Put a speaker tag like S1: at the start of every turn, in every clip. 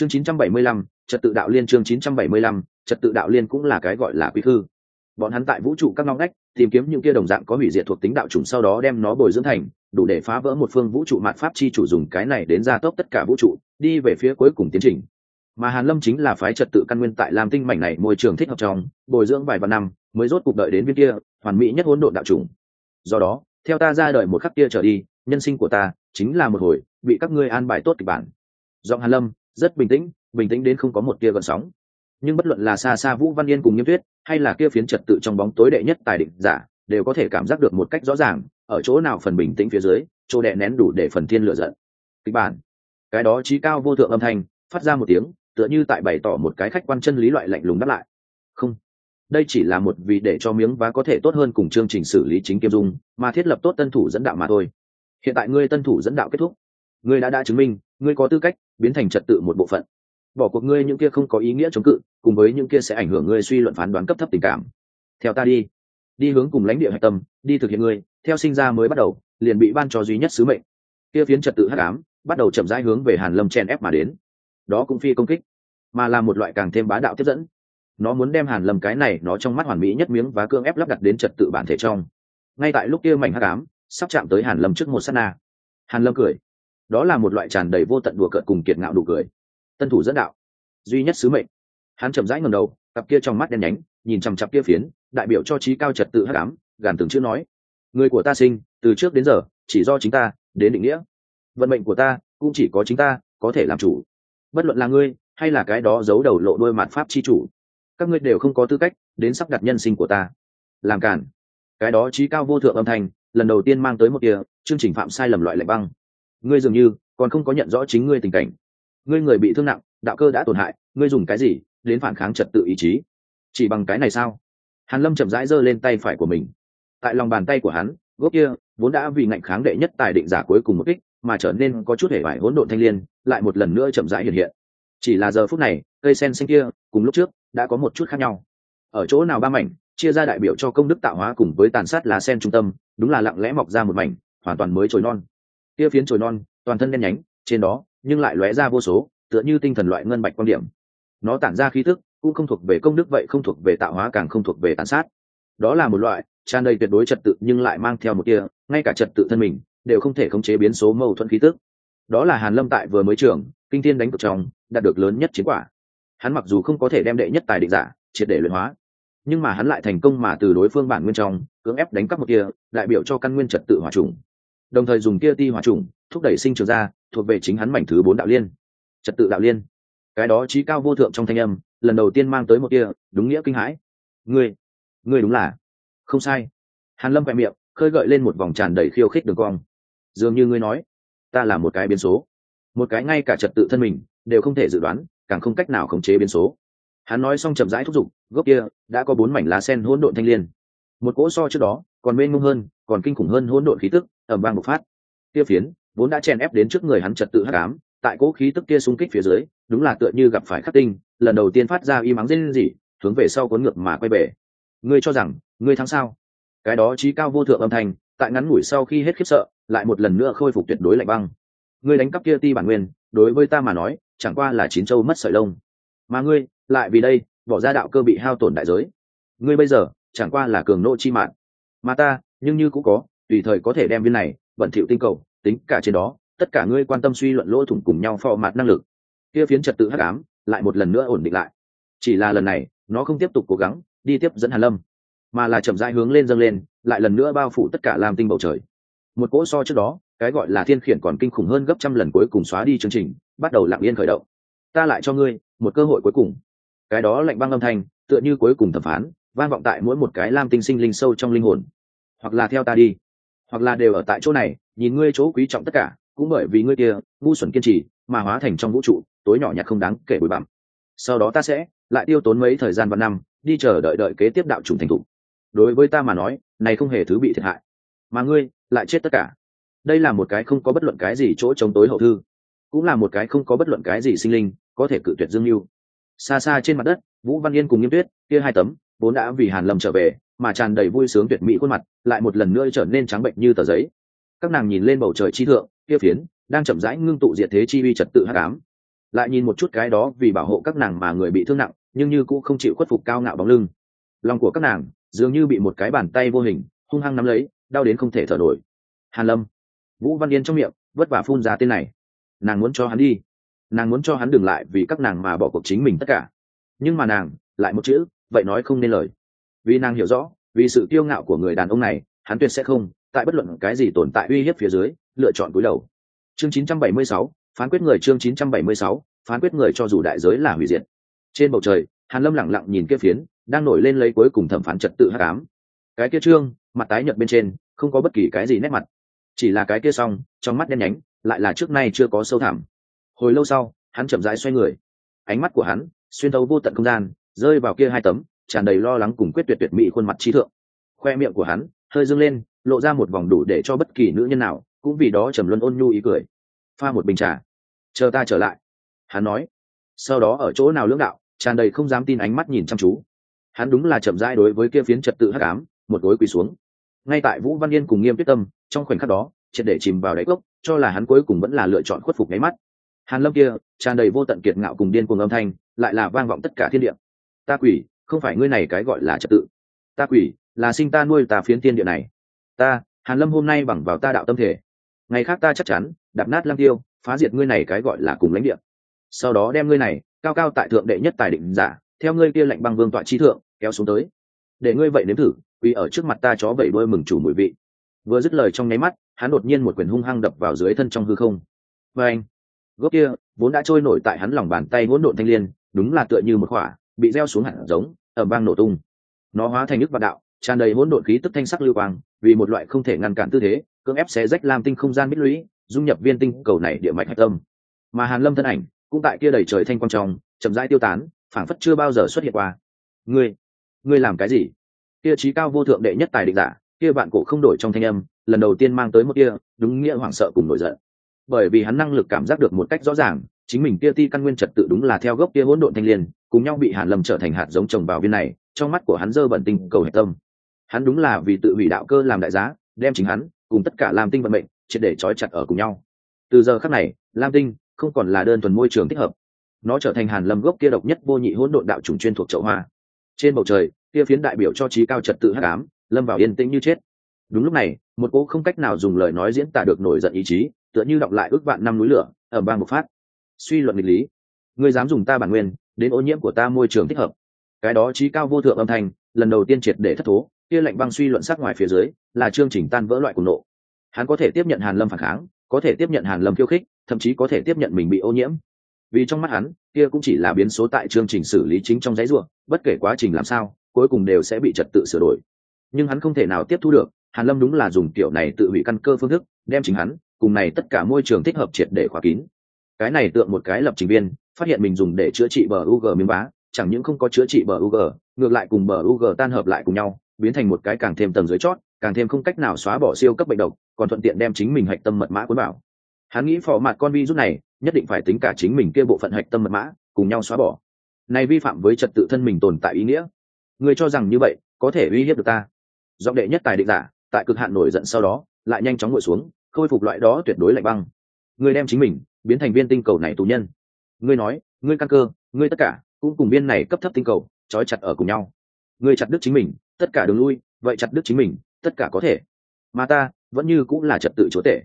S1: chương 975, trật tự đạo liên chương 975, trật tự đạo liên cũng là cái gọi là quý thư bọn hắn tại vũ trụ các ngóc ngách tìm kiếm những kia đồng dạng có hủy diệt thuộc tính đạo chủng sau đó đem nó bồi dưỡng thành đủ để phá vỡ một phương vũ trụ mạn pháp chi chủ dùng cái này đến gia tốc tất cả vũ trụ đi về phía cuối cùng tiến trình. Mà hàn lâm chính là phái trật tự căn nguyên tại lam tinh mảnh này môi trường thích hợp trong bồi dưỡng vài vạn năm mới rốt cuộc đợi đến viên kia hoàn mỹ nhất hỗn độn đạo chủng. Do đó theo ta ra đời một khắc kia trở đi nhân sinh của ta chính là một hồi bị các ngươi an bài tốt kịch bản. Giọng hàn lâm rất bình tĩnh bình tĩnh đến không có một tia gợn sóng. Nhưng bất luận là xa xa vũ văn yên cùng nghiêm tuyết, hay là kia phiến trật tự trong bóng tối đệ nhất tài định giả, đều có thể cảm giác được một cách rõ ràng, ở chỗ nào phần bình tĩnh phía dưới, chỗ đệ nén đủ để phần thiên lựa giận. Kịch bản. Cái đó trí cao vô thượng âm thanh, phát ra một tiếng, tựa như tại bày tỏ một cái khách quan chân lý loại lạnh lùng đáp lại. Không. Đây chỉ là một vì để cho miếng vá có thể tốt hơn cùng chương trình xử lý chính kiêm dung, mà thiết lập tốt tân thủ dẫn đạo mà thôi. Hiện tại ngươi tân thủ dẫn đạo kết thúc. Ngươi đã đã chứng minh, ngươi có tư cách biến thành trật tự một bộ phận. Bỏ cuộc ngươi những kia không có ý nghĩa chống cự, cùng với những kia sẽ ảnh hưởng ngươi suy luận phán đoán cấp thấp tình cảm. Theo ta đi. Đi hướng cùng lãnh địa hạch tâm, đi thực hiện ngươi, theo sinh ra mới bắt đầu, liền bị ban cho duy nhất sứ mệnh. Kia phiến trật tự hắc ám, bắt đầu chậm rãi hướng về hàn lâm chen ép mà đến. Đó cũng phi công kích, mà là một loại càng thêm bá đạo tiếp dẫn. Nó muốn đem hàn lâm cái này nó trong mắt hoàn mỹ nhất miếng và cương ép lắp đặt đến trật tự bản thể trong. Ngay tại lúc kia mảnh hắc ám, sắp chạm tới hàn lâm trước một sát na. Hàn lâm cười đó là một loại tràn đầy vô tận đùa cợt cùng kiệt ngạo đủ cười. Tân thủ dẫn đạo. Duy nhất sứ mệnh. Hắn chậm rãi ngầm đầu, cặp kia trong mắt đen nhánh, nhìn chằm chặp kia phiến, đại biểu cho trí cao trật tự hắc ám, gàn từng chữ nói. Người của ta sinh, từ trước đến giờ, chỉ do chính ta, đến định nghĩa. Vận mệnh của ta, cũng chỉ có chính ta, có thể làm chủ. Bất luận là ngươi, hay là cái đó giấu đầu lộ đôi mạn pháp chi chủ, các ngươi đều không có tư cách đến sắp đặt nhân sinh của ta. Làm cản cái đó trí cao vô thượng âm thanh, lần đầu tiên mang tới một kia chương trình phạm sai lầm loại lệnh băng ngươi dường như còn không có nhận rõ chính ngươi tình cảnh. Ngươi người bị thương nặng, đạo cơ đã tổn hại, ngươi dùng cái gì đến phản kháng trật tự ý chí? Chỉ bằng cái này sao? Hàn lâm chậm rãi giơ lên tay phải của mình. Tại lòng bàn tay của hắn, gốc kia vốn đã vì ngạnh kháng đệ nhất tài định giả cuối cùng một kích, mà trở nên có chút hề vải hỗn độn thanh liên, lại một lần nữa chậm rãi hiện hiện. Chỉ là giờ phút này, cây sen xanh kia cùng lúc trước đã có một chút khác nhau. Ở chỗ nào ba mảnh, chia ra đại biểu cho công đức tạo hóa cùng với tàn sát lá sen trung tâm, đúng là lặng lẽ mọc ra một mảnh, hoàn toàn mới trồi non kia phiến trồi non, toàn thân đen nhánh, trên đó, nhưng lại lóe ra vô số, tựa như tinh thần loại ngân bạch quan điểm. Nó tản ra khí thức cũng không thuộc về công đức vậy không thuộc về tạo hóa càng không thuộc về tàn sát. Đó là một loại, tràn đầy tuyệt đối trật tự nhưng lại mang theo một kia, ngay cả trật tự thân mình, đều không thể khống chế biến số mâu thuẫn khí tức. Đó là hàn lâm tại vừa mới trưởng, kinh thiên đánh cực trong, đạt được lớn nhất chiến quả. Hắn mặc dù không có thể đem đệ nhất tài định giả, triệt để luyện hóa, nhưng mà hắn lại thành công mà từ đối phương bản nguyên trong, cưỡng ép đánh cắp một kia, đại biểu cho căn nguyên trật tự hòa trùng đồng thời dùng kia ti hỏa trùng thúc đẩy sinh trường ra thuộc về chính hắn mảnh thứ bốn đạo liên, trật tự đạo liên. Cái đó trí cao vô thượng trong thanh âm, lần đầu tiên mang tới một kia đúng nghĩa kinh hãi. Ngươi ngươi đúng là, không sai. Hàn lâm vẹ miệng, khơi gợi lên một vòng tràn đầy khiêu khích đường cong. Dường như ngươi nói, ta là một cái biến số. Một cái ngay cả trật tự thân mình đều không thể dự đoán, càng không cách nào khống chế biến số. Hắn nói xong chậm rãi thúc giục, gốc kia đã có bốn mảnh lá sen hỗn độn thanh liên. Một cỗ so trước đó còn mênh mông hơn còn kinh khủng hơn hỗn độn khí tức ẩm vang bộc phát. Kia phiến, vốn đã chen ép đến trước người hắn trật tự hắc ám, tại cỗ khí tức kia xung kích phía dưới, đúng là tựa như gặp phải khắc tinh, lần đầu tiên phát ra y mắng rên rỉ, hướng về sau cuốn ngược mà quay về. Ngươi cho rằng, ngươi thắng sao? Cái đó trí cao vô thượng âm thanh, tại ngắn ngủi sau khi hết khiếp sợ, lại một lần nữa khôi phục tuyệt đối lạnh băng. Ngươi đánh cắp kia ti bản nguyên, đối với ta mà nói, chẳng qua là chín châu mất sợi lông. Mà ngươi, lại vì đây, bỏ ra đạo cơ bị hao tổn đại giới. Ngươi bây giờ, chẳng qua là cường nộ chi mạng. Mà ta nhưng như cũng có, tùy thời có thể đem viên này vận thiệu tinh cầu, tính cả trên đó, tất cả ngươi quan tâm suy luận lỗ thủng cùng nhau phò mặt năng lực. Kia phiến trật tự hắc ám, lại một lần nữa ổn định lại. Chỉ là lần này, nó không tiếp tục cố gắng, đi tiếp dẫn hàn lâm, mà là chậm rãi hướng lên dâng lên, lại lần nữa bao phủ tất cả làm tinh bầu trời. Một cỗ so trước đó, cái gọi là thiên khiển còn kinh khủng hơn gấp trăm lần cuối cùng xóa đi chương trình, bắt đầu lặng yên khởi động. Ta lại cho ngươi một cơ hội cuối cùng. Cái đó lạnh băng âm thanh, tựa như cuối cùng thẩm phán, vang vọng tại mỗi một cái lam tinh sinh linh sâu trong linh hồn hoặc là theo ta đi. Hoặc là đều ở tại chỗ này, nhìn ngươi chỗ quý trọng tất cả, cũng bởi vì ngươi kia, ngu xuẩn kiên trì, mà hóa thành trong vũ trụ, tối nhỏ nhặt không đáng kể bụi bặm. Sau đó ta sẽ lại tiêu tốn mấy thời gian và năm, đi chờ đợi đợi kế tiếp đạo trùng thành thục đối với ta mà nói, này không hề thứ bị thiệt hại. Mà ngươi lại chết tất cả. Đây là một cái không có bất luận cái gì chỗ chống tối hậu thư. Cũng là một cái không có bất luận cái gì sinh linh có thể cự tuyệt dương mưu xa xa trên mặt đất, vũ văn yên cùng nghiêm tuyết, kia hai tấm, vốn đã vì hàn lâm trở về mà tràn đầy vui sướng tuyệt mỹ khuôn mặt, lại một lần nữa trở nên trắng bệnh như tờ giấy. Các nàng nhìn lên bầu trời chi thượng, kia phiến, đang chậm rãi ngưng tụ diệt thế chi vi trật tự hắc ám. Lại nhìn một chút cái đó vì bảo hộ các nàng mà người bị thương nặng, nhưng như cũng không chịu khuất phục cao ngạo bóng lưng. Lòng của các nàng dường như bị một cái bàn tay vô hình, hung hăng nắm lấy, đau đến không thể thở nổi. Hàn lâm, vũ văn yên trong miệng, vất vả phun ra tên này. Nàng muốn cho hắn đi. Nàng muốn cho hắn dừng lại vì các nàng mà bỏ cuộc chính mình tất cả. Nhưng mà nàng, lại một chữ, vậy nói không nên lời vì nàng hiểu rõ vì sự kiêu ngạo của người đàn ông này hắn tuyệt sẽ không tại bất luận cái gì tồn tại uy hiếp phía dưới lựa chọn cúi đầu. Chương 976, phán quyết người chương 976, phán quyết người cho dù đại giới là hủy diệt. Trên bầu trời hàn lâm lặng lặng nhìn kia phiến đang nổi lên lấy cuối cùng thẩm phán trật tự hắc ám. Cái kia trương mặt tái nhợt bên trên không có bất kỳ cái gì nét mặt. Chỉ là cái kia xong trong mắt đen nhánh lại là trước nay chưa có sâu thẳm. Hồi lâu sau hắn chậm rãi xoay người. Ánh mắt của hắn xuyên thấu vô tận không gian rơi vào kia hai tấm tràn đầy lo lắng cùng quyết tuyệt tuyệt mỹ khuôn mặt trí thượng. Khoe miệng của hắn hơi dâng lên, lộ ra một vòng đủ để cho bất kỳ nữ nhân nào cũng vì đó trầm luân ôn nhu ý cười. Pha một bình trà. Chờ ta trở lại. Hắn nói. Sau đó ở chỗ nào lưỡng đạo, tràn đầy không dám tin ánh mắt nhìn chăm chú. Hắn đúng là chậm rãi đối với kia phiến trật tự hắc ám, một gối quỳ xuống. Ngay tại vũ văn yên cùng nghiêm quyết tâm, trong khoảnh khắc đó, triệt để chìm vào đáy cốc, cho là hắn cuối cùng vẫn là lựa chọn khuất phục nháy mắt. Hàn lâm kia, tràn đầy vô tận kiệt ngạo cùng điên cuồng âm thanh, lại là vang vọng tất cả thiên địa. Ta quỷ không phải ngươi này cái gọi là trật tự. Ta quỷ, là sinh ta nuôi ta phiến tiên địa này. Ta, hàn lâm hôm nay bằng vào ta đạo tâm thể. Ngày khác ta chắc chắn, đạp nát lăng tiêu, phá diệt ngươi này cái gọi là cùng lãnh địa. Sau đó đem ngươi này, cao cao tại thượng đệ nhất tài định giả, theo ngươi kia lệnh băng vương tọa chi thượng, kéo xuống tới. Để ngươi vậy nếm thử vì ở trước mặt ta chó vậy đôi mừng chủ mùi vị. Vừa dứt lời trong nháy mắt, hắn đột nhiên một quyền hung hăng đập vào dưới thân trong hư không. Và anh, gốc kia, vốn đã trôi nổi tại hắn lòng bàn tay hỗn độn thanh liên, đúng là tựa như một khỏa bị gieo xuống hẳn giống ở bang nổ tung. Nó hóa thành nước vạn đạo, tràn đầy hỗn độn khí tức thanh sắc lưu quang, vì một loại không thể ngăn cản tư thế, cưỡng ép xé rách lam tinh không gian bích lũy, dung nhập viên tinh cầu này địa mạch hạch tâm. Mà hàn lâm thân ảnh, cũng tại kia đầy trời thanh quang trong, chậm rãi tiêu tán, phảng phất chưa bao giờ xuất hiện qua. Ngươi ngươi làm cái gì? Kia trí cao vô thượng đệ nhất tài định giả, kia bạn cổ không đổi trong thanh âm, lần đầu tiên mang tới một kia đúng nghĩa hoảng sợ cùng nổi giận. Bởi vì hắn năng lực cảm giác được một cách rõ ràng, chính mình kia ti căn nguyên trật tự đúng là theo gốc kia hỗn độn thanh liên cùng nhau bị hàn lâm trở thành hạt giống trồng vào viên này, trong mắt của hắn dơ bẩn tinh cầu hệ tâm. Hắn đúng là vì tự hủy đạo cơ làm đại giá, đem chính hắn cùng tất cả lam tinh vận mệnh triệt để trói chặt ở cùng nhau. Từ giờ khắc này, lam tinh không còn là đơn thuần môi trường thích hợp. Nó trở thành hàn lâm gốc kia độc nhất vô nhị hỗn độn đạo trùng chuyên thuộc chậu hoa. Trên bầu trời, kia phiến đại biểu cho trí cao trật tự hắc ám, lâm vào yên tĩnh như chết. Đúng lúc này, một cỗ không cách nào dùng lời nói diễn tả được nổi giận ý chí, tựa như đọc lại ước vạn năm núi lửa ở bang một phát. Suy luận nghịch lý. Ngươi dám dùng ta bản nguyên đến ô nhiễm của ta môi trường thích hợp. Cái đó trí cao vô thượng âm thanh, lần đầu tiên triệt để thất thố, kia lệnh băng suy luận sát ngoài phía dưới, là chương trình tan vỡ loại cùng nộ. Hắn có thể tiếp nhận hàn lâm phản kháng, có thể tiếp nhận hàn lâm khiêu khích, thậm chí có thể tiếp nhận mình bị ô nhiễm. Vì trong mắt hắn, kia cũng chỉ là biến số tại chương trình xử lý chính trong giấy ruộng bất kể quá trình làm sao, cuối cùng đều sẽ bị trật tự sửa đổi. Nhưng hắn không thể nào tiếp thu được, hàn lâm đúng là dùng kiểu này tự hủy căn cơ phương thức, đem chính hắn, cùng này tất cả môi trường thích hợp triệt để khóa kín. Cái này tượng một cái lập trình viên phát hiện mình dùng để chữa trị bờ UG miếng bá chẳng những không có chữa trị bờ UG ngược lại cùng bờ UG tan hợp lại cùng nhau, biến thành một cái càng thêm tầng dưới chót, càng thêm không cách nào xóa bỏ siêu cấp bệnh độc, còn thuận tiện đem chính mình hạch tâm mật mã cuốn vào. Hắn nghĩ phò mặt con virus này, nhất định phải tính cả chính mình kia bộ phận hạch tâm mật mã, cùng nhau xóa bỏ. Này vi phạm với trật tự thân mình tồn tại ý nghĩa. Người cho rằng như vậy, có thể uy hiếp được ta. Giọng đệ nhất tài định giả, tại cực hạn nổi giận sau đó, lại nhanh chóng ngồi xuống, khôi phục loại đó tuyệt đối lạnh băng. Người đem chính mình, biến thành viên tinh cầu này tù nhân ngươi nói, ngươi căn cơ, ngươi tất cả, cũng cùng viên này cấp thấp tinh cầu, trói chặt ở cùng nhau. Ngươi chặt đứt chính mình, tất cả đường lui, vậy chặt đứt chính mình, tất cả có thể. Mà ta, vẫn như cũng là trật tự chúa tể.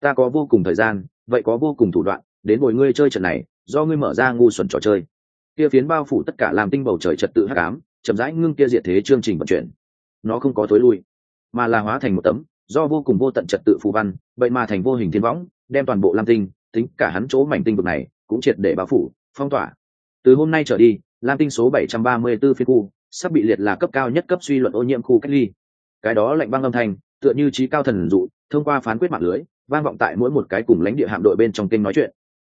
S1: Ta có vô cùng thời gian, vậy có vô cùng thủ đoạn, đến ngồi ngươi chơi trận này, do ngươi mở ra ngu xuẩn trò chơi. Kia phiến bao phủ tất cả làm tinh bầu trời trật tự hắc ám, chậm rãi ngưng kia diệt thế chương trình vận chuyển. Nó không có thối lui, mà là hóa thành một tấm, do vô cùng vô tận trật tự phù văn, vậy mà thành vô hình thiên võng, đem toàn bộ lam tinh, tính cả hắn chỗ mảnh tinh vực này cũng triệt để bao phủ, phong tỏa. Từ hôm nay trở đi, lam tinh số 734 phiên khu, sắp bị liệt là cấp cao nhất cấp suy luận ô nhiễm khu cách ly. Cái đó lạnh băng âm thanh, tựa như trí cao thần dụ, thông qua phán quyết mạng lưới, vang vọng tại mỗi một cái cùng lãnh địa hạm đội bên trong kênh nói chuyện.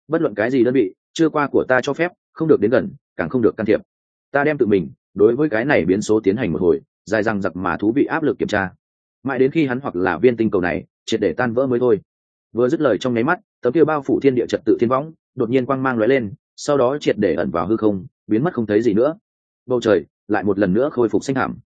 S1: Bất luận cái gì đơn vị, chưa qua của ta cho phép, không được đến gần, càng không được can thiệp. Ta đem tự mình, đối với cái này biến số tiến hành một hồi, dài răng giặc mà thú vị áp lực kiểm tra. Mãi đến khi hắn hoặc là viên tinh cầu này, triệt để tan vỡ mới thôi. Vừa dứt lời trong nháy mắt, tấm kia bao phủ thiên địa trật tự thiên võng đột nhiên quang mang lóe lên, sau đó triệt để ẩn vào hư không, biến mất không thấy gì nữa. Bầu trời lại một lần nữa khôi phục xanh thảm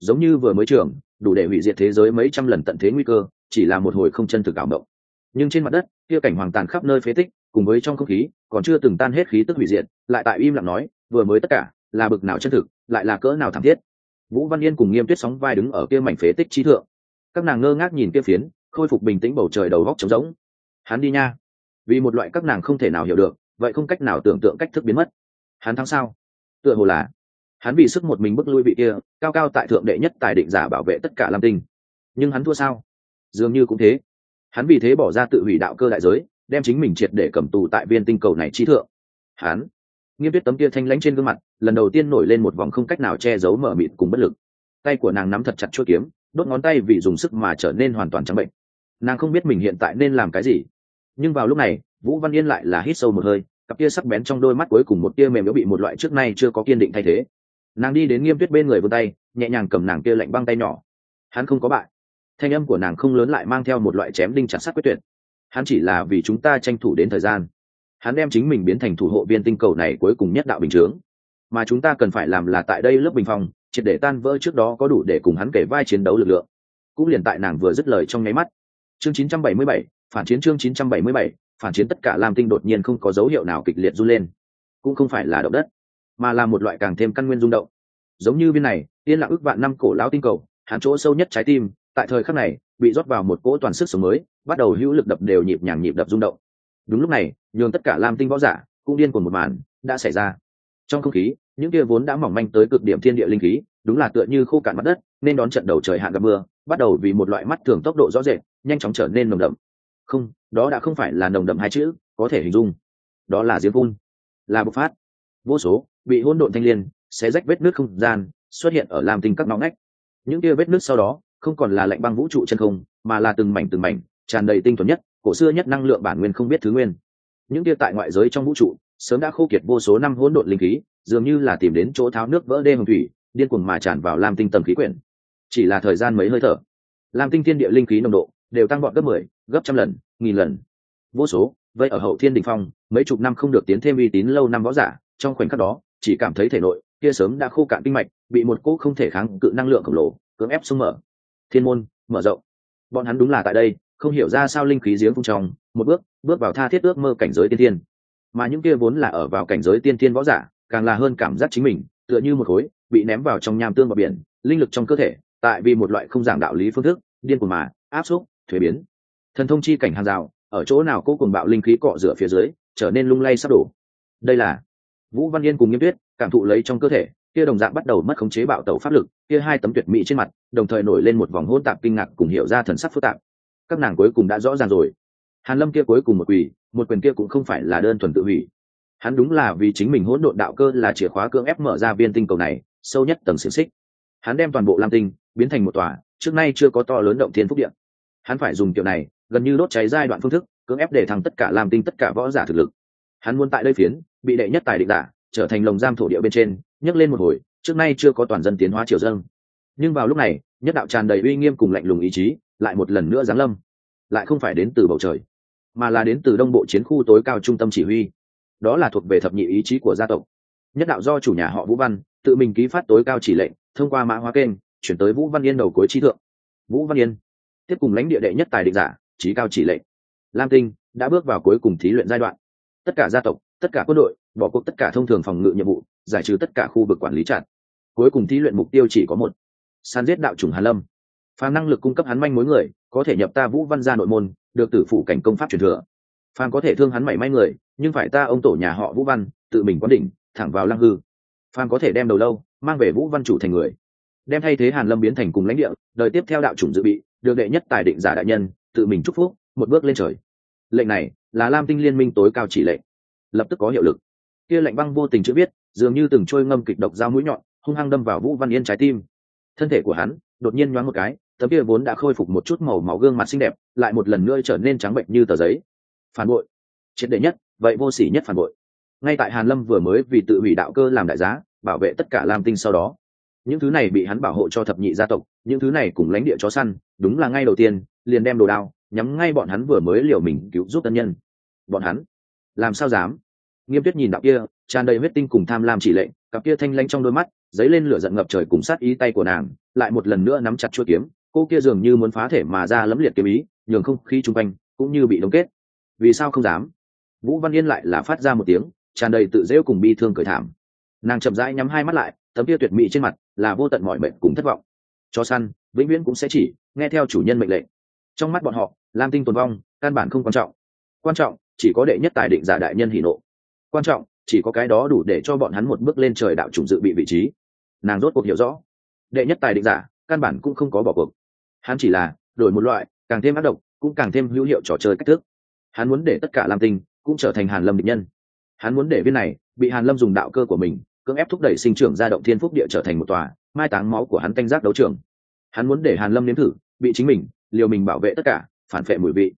S1: giống như vừa mới trưởng, đủ để hủy diệt thế giới mấy trăm lần tận thế nguy cơ, chỉ là một hồi không chân thực ảo mộng. Nhưng trên mặt đất, kia cảnh hoàng tàn khắp nơi phế tích, cùng với trong không khí, còn chưa từng tan hết khí tức hủy diệt, lại tại im lặng nói, vừa mới tất cả là bực nào chân thực, lại là cỡ nào thảm thiết. Vũ văn yên cùng nghiêm tuyết sóng vai đứng ở kia mảnh phế tích trí thượng. Các nàng ngơ ngác nhìn kia phiến, khôi phục bình tĩnh bầu trời đầu góc trống rỗng. Hắn đi nha vì một loại các nàng không thể nào hiểu được, vậy không cách nào tưởng tượng cách thức biến mất. Hắn thắng sao? Tựa hồ là, hắn vì sức một mình bước lui vị kia, cao cao tại thượng đệ nhất tài định giả bảo vệ tất cả lam tinh. Nhưng hắn thua sao? Dường như cũng thế. Hắn vì thế bỏ ra tự hủy đạo cơ đại giới, đem chính mình triệt để cầm tù tại viên tinh cầu này trí thượng. Hắn, nghiêm tuyết tấm kia thanh lãnh trên gương mặt, lần đầu tiên nổi lên một vòng không cách nào che giấu mở mịt cùng bất lực. Tay của nàng nắm thật chặt chuôi kiếm, đốt ngón tay vì dùng sức mà trở nên hoàn toàn trắng bệnh. Nàng không biết mình hiện tại nên làm cái gì nhưng vào lúc này vũ văn yên lại là hít sâu một hơi cặp kia sắc bén trong đôi mắt cuối cùng một tia mềm yếu bị một loại trước nay chưa có kiên định thay thế. Nàng đi đến nghiêm tuyết bên người vươn tay nhẹ nhàng cầm nàng kia lạnh băng tay nhỏ. Hắn không có bại. Thanh âm của nàng không lớn lại mang theo một loại chém đinh chặt sắt quyết tuyệt. Hắn chỉ là vì chúng ta tranh thủ đến thời gian. Hắn đem chính mình biến thành thủ hộ viên tinh cầu này cuối cùng nhất đạo bình chướng. Mà chúng ta cần phải làm là tại đây lớp bình phong triệt để tan vỡ trước đó có đủ để cùng hắn kể vai chiến đấu lực lượng. Cũng liền tại nàng vừa dứt lời trong nháy mắt. Chương 977, phản chiến chương 977, phản chiến tất cả lam tinh đột nhiên không có dấu hiệu nào kịch liệt run lên. Cũng không phải là động đất mà là một loại càng thêm căn nguyên rung động. Giống như bên này yên lặng ước vạn năm cổ lão tinh cầu hàn chỗ sâu nhất trái tim tại thời khắc này bị rót vào một cỗ toàn sức sống mới bắt đầu hữu lực đập đều nhịp nhàng nhịp đập rung động. Đúng lúc này nhường tất cả lam tinh võ giả cũng điên cuồng một màn đã xảy ra. Trong không khí những kia vốn đã mỏng manh tới cực điểm thiên địa linh khí đúng là tựa như khô cạn mặt đất nên đón trận đầu trời hạn gặp mưa bắt đầu vì một loại mắt thường tốc độ rõ rệt nhanh chóng trở nên nồng đậm không, đó đã không phải là nồng đậm hai chữ, có thể hình dung. Đó là giếng phun, là bộc phát. Vô số bị hỗn độn thanh liên sẽ rách vết nước không gian, xuất hiện ở lam tinh các nóng ngách. Những kia vết nước sau đó không còn là lạnh băng vũ trụ chân không, mà là từng mảnh từng mảnh, tràn đầy tinh thuần nhất, cổ xưa nhất năng lượng bản nguyên không biết thứ nguyên. Những kia tại ngoại giới trong vũ trụ sớm đã khô kiệt vô số năm hỗn độn linh khí, dường như là tìm đến chỗ tháo nước vỡ đê hồng thủy, điên cuồng mà tràn vào lam tinh tầm khí quyển. Chỉ là thời gian mấy hơi thở, lam tinh thiên địa linh khí nồng độ đều tăng gọn gấp mười gấp trăm lần, nghìn lần. Vô số, vậy ở hậu thiên đình phong, mấy chục năm không được tiến thêm uy tín lâu năm võ giả, trong khoảnh khắc đó, chỉ cảm thấy thể nội, kia sớm đã khô cạn kinh mạch, bị một cỗ không thể kháng cự năng lượng khổng lồ, cưỡng ép xung mở. Thiên môn, mở rộng. Bọn hắn đúng là tại đây, không hiểu ra sao linh khí giếng phung trong, một bước bước vào tha thiết ước mơ cảnh giới tiên thiên. Mà những kia vốn là ở vào cảnh giới tiên thiên võ giả, càng là hơn cảm giác chính mình, tựa như một khối, bị ném vào trong nham tương và biển, linh lực trong cơ thể, tại vì một loại không giảng đạo lý phương thức, điên cuồng mà, áp xúc, thuế biến thần thông chi cảnh hàng rào, ở chỗ nào cô cùng bạo linh khí cọ rửa phía dưới, trở nên lung lay sắp đổ. Đây là vũ văn yên cùng nghiêm tuyết, cảm thụ lấy trong cơ thể, kia đồng dạng bắt đầu mất khống chế bạo tẩu pháp lực, kia hai tấm tuyệt mỹ trên mặt, đồng thời nổi lên một vòng hôn tạp kinh ngạc cùng hiểu ra thần sắc phức tạp. Các nàng cuối cùng đã rõ ràng rồi. Hàn lâm kia cuối cùng một quỷ, một quyền kia cũng không phải là đơn thuần tự hủy. Hắn đúng là vì chính mình hỗn độn đạo cơ là chìa khóa cưỡng ép mở ra viên tinh cầu này, sâu nhất tầng xiềng xích. Hắn đem toàn bộ lam tinh biến thành một tòa, trước nay chưa có to lớn động thiên phúc điện hắn phải dùng kiểu này, gần như đốt cháy giai đoạn phương thức, cưỡng ép để thăng tất cả làm tinh tất cả võ giả thực lực. Hắn muốn tại đây phiến, bị đệ nhất tài định giả, trở thành lồng giam thổ địa bên trên, nhấc lên một hồi, trước nay chưa có toàn dân tiến hóa triều dâng. Nhưng vào lúc này, nhất đạo tràn đầy uy nghiêm cùng lạnh lùng ý chí, lại một lần nữa giáng lâm. Lại không phải đến từ bầu trời, mà là đến từ đông bộ chiến khu tối cao trung tâm chỉ huy. Đó là thuộc về thập nhị ý chí của gia tộc. Nhất đạo do chủ nhà họ vũ văn, tự mình ký phát tối cao chỉ lệnh, thông qua mã hóa kênh, chuyển tới vũ văn yên đầu cuối trí thượng. Vũ văn yên tiếp cùng lãnh địa đệ nhất tài định giả trí cao chỉ lệnh. Lam tinh đã bước vào cuối cùng thí luyện giai đoạn. Tất cả gia tộc, tất cả quân đội, bỏ cuộc tất cả thông thường phòng ngự nhiệm vụ, giải trừ tất cả khu vực quản lý chặt. Cuối cùng thí luyện mục tiêu chỉ có một. San giết đạo chủng hàn lâm. Phàm năng lực cung cấp hắn manh mối người, có thể nhập ta vũ văn gia nội môn, được tử phụ cảnh công pháp truyền thừa. Phàm có thể thương hắn mảy may người, nhưng phải ta ông tổ nhà họ vũ văn, tự mình quán đỉnh, thẳng vào lăng hư. Phàm có thể đem đầu lâu, mang về vũ văn chủ thành người. Đem thay thế hàn lâm biến thành cùng lãnh địa, đời tiếp theo đạo chủng dự bị được đệ nhất tài định giả đại nhân, tự mình chúc phúc, một bước lên trời. Lệnh này là lam tinh liên minh tối cao chỉ lệnh. Lập tức có hiệu lực. Kia lệnh băng vô tình chữ biết dường như từng trôi ngâm kịch độc dao mũi nhọn, hung hăng đâm vào vũ văn yên trái tim. Thân thể của hắn đột nhiên nhoáng một cái, tấm kia vốn đã khôi phục một chút màu máu gương mặt xinh đẹp, lại một lần nữa trở nên trắng bệnh như tờ giấy. Phản bội. Triệt đệ nhất, vậy vô sỉ nhất phản bội. Ngay tại hàn lâm vừa mới vì tự hủy đạo cơ làm đại giá, bảo vệ tất cả lam tinh sau đó. Những thứ này bị hắn bảo hộ cho thập nhị gia tộc những thứ này cùng lãnh địa chó săn, đúng là ngay đầu tiên, liền đem đồ đao, nhắm ngay bọn hắn vừa mới liều mình cứu giúp tân nhân. Bọn hắn, làm sao dám? Nghiêm tuyết nhìn đạo kia, tràn đầy huyết tinh cùng tham lam chỉ lệnh, cặp kia thanh lanh trong đôi mắt, dấy lên lửa giận ngập trời cùng sát ý tay của nàng, lại một lần nữa nắm chặt chuôi kiếm, cô kia dường như muốn phá thể mà ra lẫm liệt kiếm ý, nhường không khí chung quanh cũng như bị đóng kết. Vì sao không dám? Vũ văn yên lại là phát ra một tiếng, tràn đầy tự rêu cùng bi thương cởi thảm. Nàng chậm rãi nhắm hai mắt lại, tấm kia tuyệt mỹ trên mặt là vô tận mọi mệnh cùng thất vọng cho săn, vĩnh viễn cũng sẽ chỉ nghe theo chủ nhân mệnh lệnh. Trong mắt bọn họ, lam tinh tồn vong, căn bản không quan trọng. Quan trọng, chỉ có đệ nhất tài định giả đại nhân hỷ nộ. Quan trọng, chỉ có cái đó đủ để cho bọn hắn một bước lên trời đạo chủng dự bị vị trí. Nàng rốt cuộc hiểu rõ. Đệ nhất tài định giả, căn bản cũng không có bỏ cuộc. Hắn chỉ là đổi một loại, càng thêm ác độc, cũng càng thêm hữu hiệu trò chơi cách thức. Hắn muốn để tất cả lam tinh cũng trở thành hàn lâm định nhân. Hắn muốn để viên này bị hàn lâm dùng đạo cơ của mình cưỡng ép thúc đẩy sinh trưởng ra động thiên phúc địa trở thành một tòa, mai táng máu của hắn canh giác đấu trường. Hắn muốn để hàn lâm nếm thử, bị chính mình, liều mình bảo vệ tất cả, phản vệ mùi vị.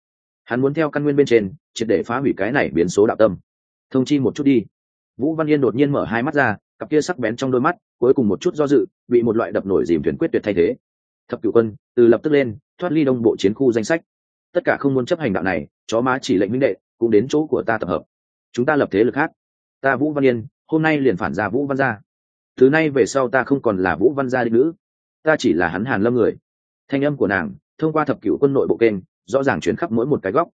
S1: Hắn muốn theo căn nguyên bên trên, triệt để phá hủy cái này biến số đạo tâm. Thông chi một chút đi. Vũ văn yên đột nhiên mở hai mắt ra, cặp kia sắc bén trong đôi mắt, cuối cùng một chút do dự, bị một loại đập nổi dìm thuyền quyết tuyệt thay thế. Thập cửu quân, từ lập tức lên, thoát ly đông bộ chiến khu danh sách. Tất cả không muốn chấp hành đạo này, chó má chỉ lệnh minh đệ, cũng đến chỗ của ta tập hợp. Chúng ta lập thế lực khác. Ta vũ văn yên hôm nay liền phản ra vũ văn gia. Thứ nay về sau ta không còn là vũ văn gia đích nữ. Ta chỉ là hắn hàn lâm người. Thanh âm của nàng, thông qua thập cửu quân nội bộ kênh, rõ ràng chuyển khắp mỗi một cái góc.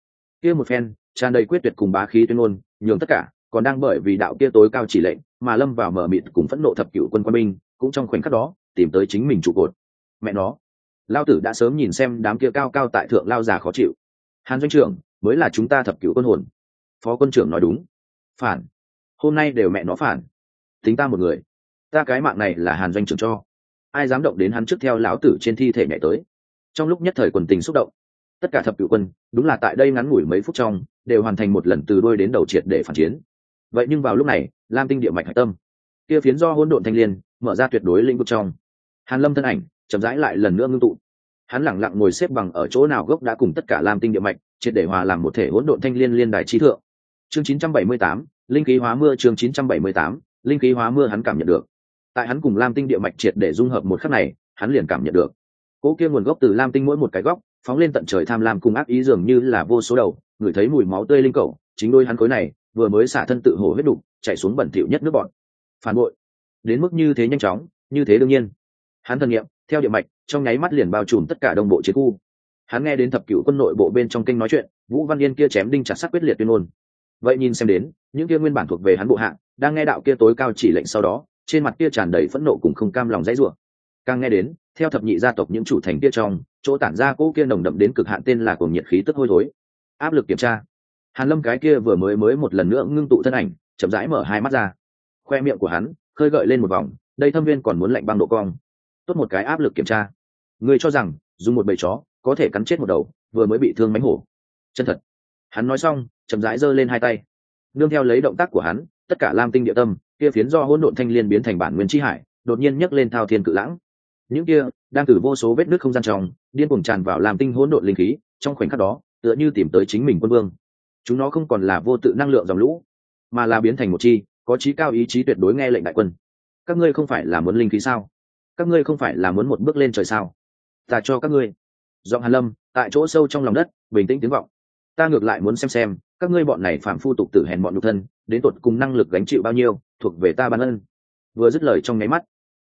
S1: Kia một phen, tràn đầy quyết tuyệt cùng bá khí tuyên ngôn, nhường tất cả còn đang bởi vì đạo kia tối cao chỉ lệnh mà lâm vào mở mịt cùng phẫn nộ thập cửu quân quân binh, cũng trong khoảnh khắc đó, tìm tới chính mình trụ cột. Mẹ nó, lao tử đã sớm nhìn xem đám kia cao cao tại thượng lao già khó chịu. Hàn doanh trưởng, mới là chúng ta thập cửu quân hồn. Phó quân trưởng nói đúng. Phản hôm nay đều mẹ nó phản. Tính ta một người. Ta cái mạng này là hàn doanh trưởng cho. Ai dám động đến hắn trước theo lão tử trên thi thể nhảy tới. Trong lúc nhất thời quần tình xúc động tất cả thập cựu quân đúng là tại đây ngắn ngủi mấy phút trong đều hoàn thành một lần từ đôi đến đầu triệt để phản chiến. Vậy nhưng vào lúc này lam tinh địa mạch hạch tâm. Kia phiến do hỗn độn thanh liên mở ra tuyệt đối lĩnh vực trong. Hàn lâm thân ảnh chậm rãi lại lần nữa ngưng tụ. Hắn lẳng lặng ngồi xếp bằng ở chỗ nào gốc đã cùng tất cả lam tinh địa mạch triệt để hòa làm một thể hỗn độn thanh liên liên đài trí thượng. Chương 978, linh khí hóa mưa chương 978, linh khí hóa mưa hắn cảm nhận được. Tại hắn cùng lam tinh địa mạch triệt để dung hợp một khắc này hắn liền cảm nhận được. Cỗ kia nguồn gốc từ lam tinh mỗi một cái góc phóng lên tận trời tham lam cùng ác ý dường như là vô số đầu người thấy mùi máu tươi linh cầu chính đôi hắn khối này vừa mới xả thân tự hổ huyết đục chạy xuống bẩn thỉu nhất nước bọn. Phản bội. Đến mức như thế nhanh chóng như thế đương nhiên. Hắn thần nghiệm theo địa mạch trong nháy mắt liền bao trùm tất cả đồng bộ chiến khu. Hắn nghe đến thập cửu quân nội bộ bên trong kênh nói chuyện vũ văn yên kia chém đinh chặt sắc quyết liệt tuyên ngôn. Vậy nhìn xem đến những kia nguyên bản thuộc về hắn bộ hạ đang nghe đạo kia tối cao chỉ lệnh sau đó, trên mặt kia tràn đầy phẫn nộ cùng không cam lòng dãy rủa. Càng nghe đến, theo thập nhị gia tộc những chủ thành kia trong, chỗ tản ra cỗ kia nồng đậm đến cực hạn tên là cuồng nhiệt khí tức hôi thối. Áp lực kiểm tra. Hàn lâm cái kia vừa mới mới một lần nữa ngưng tụ thân ảnh, chậm rãi mở hai mắt ra. Khoe miệng của hắn, khơi gợi lên một vòng, đây thâm viên còn muốn lạnh băng độ cong. Tốt một cái áp lực kiểm tra. Người cho rằng, dùng một bầy chó, có thể cắn chết một đầu, vừa mới bị thương mánh hổ. Chân thật. Hắn nói xong, chậm rãi giơ lên hai tay nương theo lấy động tác của hắn, tất cả lam tinh địa tâm, kia phiến do hỗn độn thanh liên biến thành bản nguyên chi hải, đột nhiên nhấc lên thao thiên cự lãng. Những kia, đang từ vô số vết nước không gian trong, điên cuồng tràn vào làm tinh hỗn độn linh khí, trong khoảnh khắc đó, tựa như tìm tới chính mình quân vương. Chúng nó không còn là vô tự năng lượng dòng lũ, mà là biến thành một chi, có trí cao ý chí tuyệt đối nghe lệnh đại quân. Các ngươi không phải là muốn linh khí sao? Các ngươi không phải là muốn một bước lên trời sao? Ta cho các ngươi. Giọng hàn lâm, tại chỗ sâu trong lòng đất, bình tĩnh tiếng vọng ta ngược lại muốn xem xem, các ngươi bọn này phạm phu tục tử hèn bọn nhục thân, đến tột cùng năng lực gánh chịu bao nhiêu, thuộc về ta ban ân. Vừa dứt lời trong nháy mắt,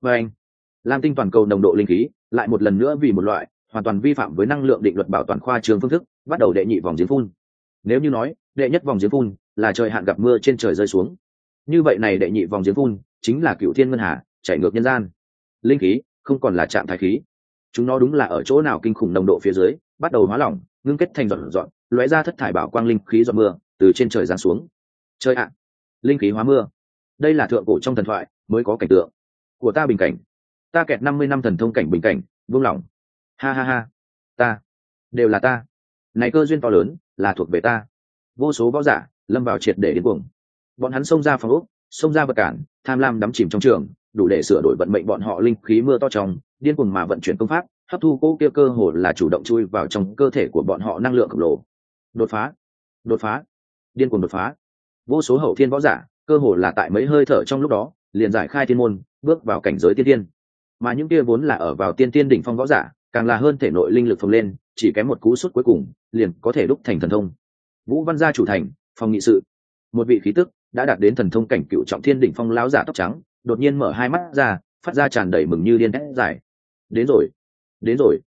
S1: và anh. Lam tinh toàn cầu nồng độ linh khí, lại một lần nữa vì một loại, hoàn toàn vi phạm với năng lượng định luật bảo toàn khoa trường phương thức, bắt đầu đệ nhị vòng giếng phun. Nếu như nói, đệ nhất vòng giếng phun là trời hạn gặp mưa trên trời rơi xuống. Như vậy này đệ nhị vòng giếng phun chính là cựu thiên ngân hà, chảy ngược nhân gian. Linh khí không còn là trạng thái khí. Chúng nó đúng là ở chỗ nào kinh khủng nồng độ phía dưới, bắt đầu hóa lỏng ngưng kết thành dọn dọn lóe ra thất thải bảo quang linh khí dọn mưa từ trên trời giáng xuống. Trời ạ! Linh khí hóa mưa. Đây là thượng cổ trong thần thoại, mới có cảnh tượng. Của ta bình cảnh. Ta kẹt năm mươi năm thần thông cảnh bình cảnh vương lòng. Ha ha ha. Ta. Đều là ta. Này cơ duyên to lớn, là thuộc về ta. Vô số võ giả, lâm vào triệt để đến cuồng. Bọn hắn xông ra phòng úc xông ra vật cản, tham lam đắm chìm trong trường, đủ để sửa đổi vận mệnh bọn họ linh khí mưa to trong, điên cuồng mà vận chuyển công pháp hấp thu cỗ kia cơ hồ là chủ động chui vào trong cơ thể của bọn họ năng lượng khổng lồ. Đột phá đột phá, điên cuồng đột phá. Vô số hậu thiên võ giả, cơ hồ là tại mấy hơi thở trong lúc đó, liền giải khai thiên môn, bước vào cảnh giới tiên tiên. Mà những kia vốn là ở vào tiên tiên đỉnh phong võ giả, càng là hơn thể nội linh lực phồng lên, chỉ kém một cú sút cuối cùng, liền có thể đúc thành thần thông. Vũ văn gia chủ thành, phòng nghị sự. Một vị khí tức đã đạt đến thần thông cảnh cựu trọng thiên đỉnh phong láo giả tóc trắng, đột nhiên mở hai mắt ra, phát ra tràn đầy mừng như điên hét dài. Đến rồi đến rồi.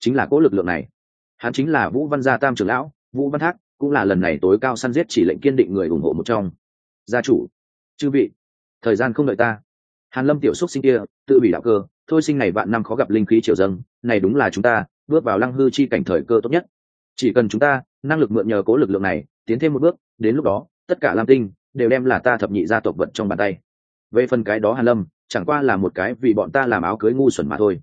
S1: Chính là cỗ lực lượng này. Hắn chính là vũ văn gia tam trưởng lão, vũ văn thác, cũng là lần này tối cao săn giết chỉ lệnh kiên định người ủng hộ một trong. Gia chủ, chư vị, thời gian không đợi ta. Hàn lâm tiểu xúc sinh kia, tự bị đạo cơ, thôi sinh này vạn năm khó gặp linh khí triều dâng, này đúng là chúng ta, bước vào lăng hư chi cảnh thời cơ tốt nhất. Chỉ cần chúng ta, năng lực mượn nhờ cố lực lượng này, tiến thêm một bước, đến lúc đó, tất cả lam tinh, đều đem là ta thập nhị gia tộc vật trong bàn tay. Về phần cái đó hàn lâm, chẳng qua là một cái vì bọn ta làm áo cưới ngu xuẩn mà thôi.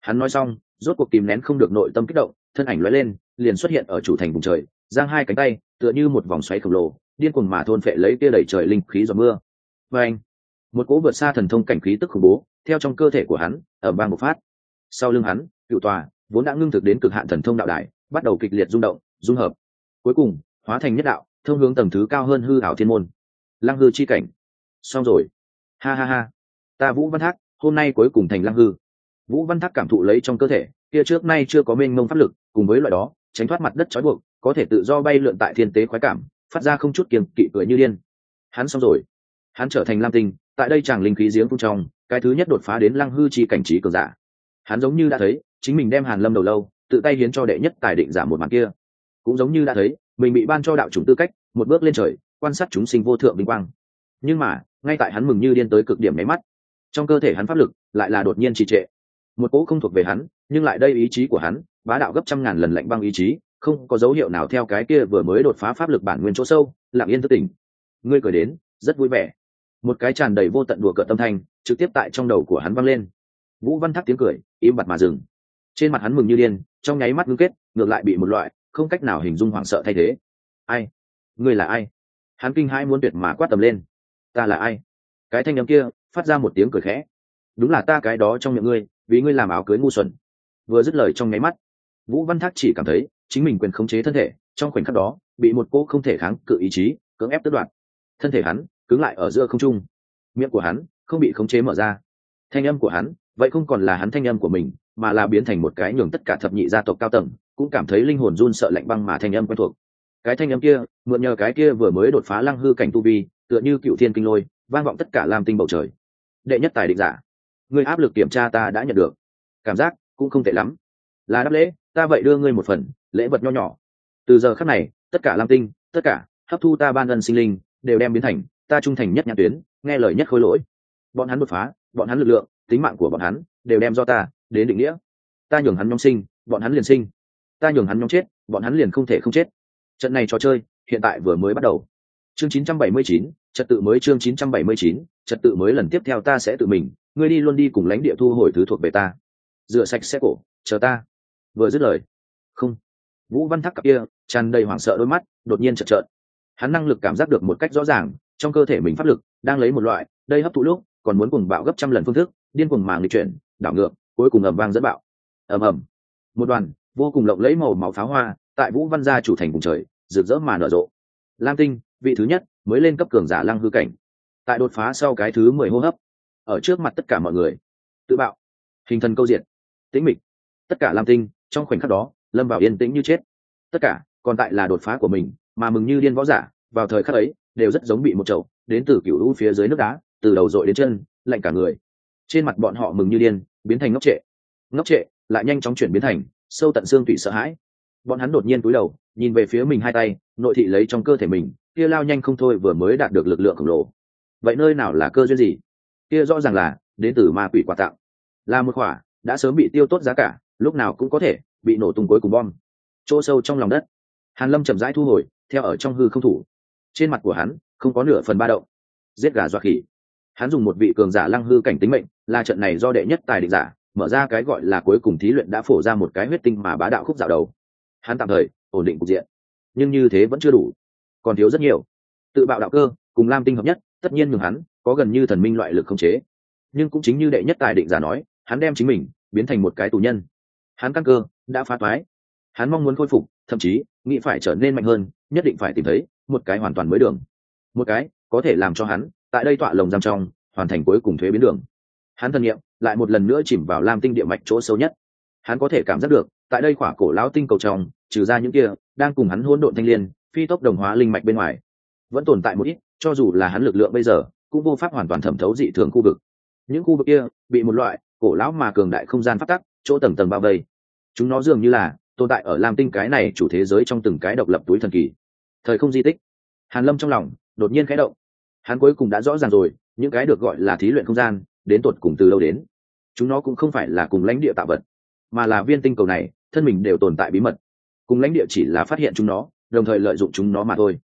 S1: Hắn nói xong rốt cuộc kìm nén không được nội tâm kích động, thân ảnh lóe lên, liền xuất hiện ở chủ thành vùng trời, giang hai cánh tay, tựa như một vòng xoáy khổng lồ, điên cuồng mà thôn phệ lấy tia đẩy trời linh khí giọt mưa. Và anh một cỗ vượt xa thần thông cảnh khí tức khủng bố, theo trong cơ thể của hắn ở bang một phát. Sau lưng hắn, cựu tòa, vốn đã ngưng thực đến cực hạn thần thông đạo đài, bắt đầu kịch liệt rung động, dung hợp. Cuối cùng, hóa thành nhất đạo, thông hướng tầng thứ cao hơn hư ảo thiên môn. Lăng hư chi cảnh. Xong rồi. Ha ha ha. Ta vũ văn thác, hôm nay cuối cùng thành lăng hư vũ văn thác cảm thụ lấy trong cơ thể, kia trước nay chưa có mênh mông pháp lực, cùng với loại đó, tránh thoát mặt đất trói buộc, có thể tự do bay lượn tại thiên tế khoái cảm, phát ra không chút kiềm kỵ cười như điên. Hắn xong rồi. Hắn trở thành lam tinh, tại đây chàng linh khí giếng phun trong, cái thứ nhất đột phá đến lăng hư chi cảnh trí cường giả. Hắn giống như đã thấy, chính mình đem hàn lâm đầu lâu, tự tay hiến cho đệ nhất tài định giả một màn kia. Cũng giống như đã thấy, mình bị ban cho đạo chủng tư cách, một bước lên trời, quan sát chúng sinh vô thượng vinh quang. Nhưng mà, ngay tại hắn mừng như điên tới cực điểm máy mắt, trong cơ thể hắn pháp lực lại là đột nhiên trì trệ một cỗ không thuộc về hắn, nhưng lại đây ý chí của hắn, bá đạo gấp trăm ngàn lần lạnh băng ý chí, không có dấu hiệu nào theo cái kia vừa mới đột phá pháp lực bản nguyên chỗ sâu, lặng yên thức tỉnh. Ngươi cười đến, rất vui vẻ. Một cái tràn đầy vô tận đùa cợt tâm thanh, trực tiếp tại trong đầu của hắn văng lên. Vũ văn thắc tiếng cười, im bặt mà dừng. Trên mặt hắn mừng như điên, trong nháy mắt ngưng kết, ngược lại bị một loại, không cách nào hình dung hoảng sợ thay thế. Ai? Ngươi là ai? Hắn kinh hãi muốn tuyệt mà quát tầm lên. Ta là ai? Cái thanh âm kia, phát ra một tiếng cười khẽ. Đúng là ta cái đó trong miệng ngươi vì ngươi làm áo cưới ngu xuẩn. Vừa dứt lời trong nháy mắt, vũ văn thác chỉ cảm thấy chính mình quyền khống chế thân thể, trong khoảnh khắc đó, bị một cô không thể kháng cự ý chí cưỡng ép tước đoạt. Thân thể hắn cứng lại ở giữa không trung. Miệng của hắn không bị khống chế mở ra. Thanh âm của hắn, vậy không còn là hắn thanh âm của mình, mà là biến thành một cái nhường tất cả thập nhị gia tộc cao tầng cũng cảm thấy linh hồn run sợ lạnh băng mà thanh âm quen thuộc. Cái thanh âm kia, mượn nhờ cái kia vừa mới đột phá lăng hư cảnh tu vi, tựa như cựu thiên kinh lôi, vang vọng tất cả lam tinh bầu trời. Đệ nhất tài định giả người áp lực kiểm tra ta đã nhận được. Cảm giác cũng không tệ lắm. Là đáp lễ ta vậy đưa ngươi một phần lễ vật nho nhỏ. Từ giờ khắc này tất cả lam tinh tất cả hấp thu ta ban ân sinh linh đều đem biến thành ta trung thành nhất nhãn tuyến nghe lời nhất khối lỗi. Bọn hắn đột phá bọn hắn lực lượng tính mạng của bọn hắn đều đem do ta đến định nghĩa. Ta nhường hắn nhóm sinh bọn hắn liền sinh. Ta nhường hắn nhóm chết bọn hắn liền không thể không chết. Trận này trò chơi hiện tại vừa mới bắt đầu. Chương 979, trật tự mới chương 979, trật tự mới lần tiếp theo ta sẽ tự mình ngươi đi luôn đi cùng lãnh địa thu hồi thứ thuộc về ta. Rửa sạch xe cổ, chờ ta. Vừa dứt lời, không. Vũ văn thắc cặp kia, tràn đầy hoảng sợ đôi mắt, đột nhiên chợt trợn. Hắn năng lực cảm giác được một cách rõ ràng, trong cơ thể mình pháp lực đang lấy một loại, đây hấp thụ lúc, còn muốn cùng bạo gấp trăm lần phương thức, điên cuồng màng lịch chuyển, đảo ngược, cuối cùng ầm vang dẫn bạo. Ầm ầm. Một đoàn, vô cùng lộng lẫy màu máu pháo hoa, tại vũ văn gia chủ thành vùng trời, rực rỡ mà nở rộ. Lam tinh, vị thứ nhất, mới lên cấp cường giả lăng hư cảnh. Tại đột phá sau cái thứ mười hô hấp ở trước mặt tất cả mọi người. Tự bạo. Hình thần câu diện tĩnh mịch. Tất cả lam tinh, trong khoảnh khắc đó, lâm vào yên tĩnh như chết. Tất cả, còn tại là đột phá của mình, mà mừng như điên võ giả, vào thời khắc ấy, đều rất giống bị một chậu, đến từ cựu lũ phía dưới nước đá, từ đầu dội đến chân, lạnh cả người. Trên mặt bọn họ mừng như điên, biến thành ngốc trệ. Ngốc trệ, lại nhanh chóng chuyển biến thành, sâu tận xương tủy sợ hãi. Bọn hắn đột nhiên cúi đầu, nhìn về phía mình hai tay, nội thị lấy trong cơ thể mình, kia lao nhanh không thôi vừa mới đạt được lực lượng khổng lồ. Vậy nơi nào là cơ duyên gì? Kia rõ ràng là, đến từ ma quỷ quà tặng là một khỏa đã sớm bị tiêu tốt giá cả, lúc nào cũng có thể bị nổ tung cuối cùng bom. Chỗ sâu trong lòng đất, hàn lâm chậm rãi thu hồi, theo ở trong hư không thủ. Trên mặt của hắn, không có nửa phần ba động. Giết gà dọa khỉ. Hắn dùng một vị cường giả lăng hư cảnh tính mệnh, là trận này do đệ nhất tài định giả, mở ra cái gọi là cuối cùng thí luyện đã phổ ra một cái huyết tinh mà bá đạo khúc dạo đầu. Hắn tạm thời, ổn định cục diện. Nhưng như thế vẫn chưa đủ. Còn thiếu rất nhiều. Tự bạo đạo cơ, cùng lam tinh hợp nhất, tất nhiên nhường hắn có gần như thần minh loại lực không chế. Nhưng cũng chính như đệ nhất tài định giả nói, hắn đem chính mình biến thành một cái tù nhân. Hắn căn cơ đã phá toái hắn mong muốn khôi phục, thậm chí nghĩ phải trở nên mạnh hơn, nhất định phải tìm thấy một cái hoàn toàn mới đường. Một cái có thể làm cho hắn tại đây tọa lồng giam trong, hoàn thành cuối cùng thuế biến đường. Hắn thân nhiệm lại một lần nữa chìm vào lam tinh địa mạch chỗ sâu nhất. Hắn có thể cảm giác được, tại đây khỏa cổ lão tinh cầu trong, trừ ra những kia đang cùng hắn hỗn độn thanh liên, phi tốc đồng hóa linh mạch bên ngoài, vẫn tồn tại một ít, cho dù là hắn lực lượng bây giờ cũng vô pháp hoàn toàn thẩm thấu dị thường khu vực. Những khu vực kia bị một loại cổ lão mà cường đại không gian phát tắc, chỗ tầng tầng bao vây. Chúng nó dường như là tồn tại ở lam tinh cái này chủ thế giới trong từng cái độc lập túi thần kỳ. Thời không di tích. Hàn lâm trong lòng đột nhiên khẽ động. Hắn cuối cùng đã rõ ràng rồi, những cái được gọi là thí luyện không gian, đến tột cùng từ đâu đến. Chúng nó cũng không phải là cùng lãnh địa tạo vật, mà là viên tinh cầu này, thân mình đều tồn tại bí mật. Cùng lãnh địa chỉ là phát hiện chúng nó, đồng thời lợi dụng chúng nó mà thôi.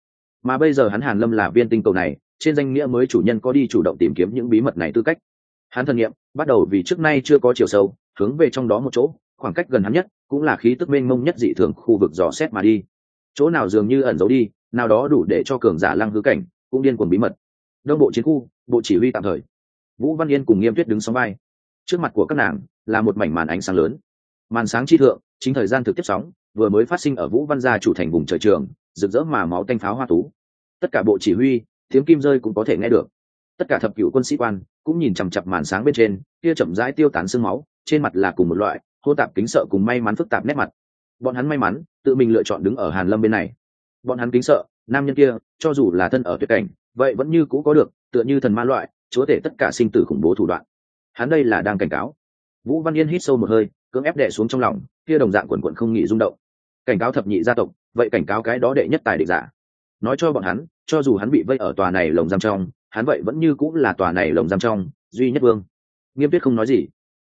S1: Mà bây giờ hắn hàn lâm là viên tinh cầu này trên danh nghĩa mới chủ nhân có đi chủ động tìm kiếm những bí mật này tư cách. Hắn thân nghiệm bắt đầu vì trước nay chưa có chiều sâu, hướng về trong đó một chỗ, khoảng cách gần hắn nhất, cũng là khí tức mênh mông nhất dị thường, khu vực dò xét mà đi. Chỗ nào dường như ẩn giấu đi, nào đó đủ để cho cường giả lăng hư cảnh, cũng điên cuồng bí mật. Đông bộ chiến khu, bộ chỉ huy tạm thời. Vũ văn yên cùng nghiêm tuyết đứng sóng vai. Trước mặt của các nàng, là một mảnh màn ánh sáng lớn. Màn sáng chi thượng, chính thời gian thực tiếp sóng, vừa mới phát sinh ở vũ văn gia chủ thành vùng trời trường, rực rỡ mà máu tanh pháo hoa tú. Tất cả bộ chỉ huy tiếng kim rơi cũng có thể nghe được. Tất cả thập cựu quân sĩ quan cũng nhìn chằm chặp màn sáng bên trên, kia chậm rãi tiêu tán sương máu, trên mặt là cùng một loại, hô tạp kính sợ cùng may mắn phức tạp nét mặt. Bọn hắn may mắn, tự mình lựa chọn đứng ở hàn lâm bên này. Bọn hắn kính sợ, nam nhân kia, cho dù là thân ở tuyệt cảnh, vậy vẫn như cũ có được, tựa như thần ma loại, chúa tể tất cả sinh tử khủng bố thủ đoạn. Hắn đây là đang cảnh cáo. Vũ văn yên hít sâu một hơi, cưỡng ép đệ xuống trong lòng, kia đồng dạng quần quần không nghỉ rung động. Cảnh cáo thập nhị gia tộc, vậy cảnh cáo cái đó đệ nhất tài địch giả nói cho bọn hắn, cho dù hắn bị vây ở tòa này lồng giam trong, hắn vậy vẫn như cũng là tòa này lồng giam trong, duy nhất vương. Nghiêm tuyết không nói gì.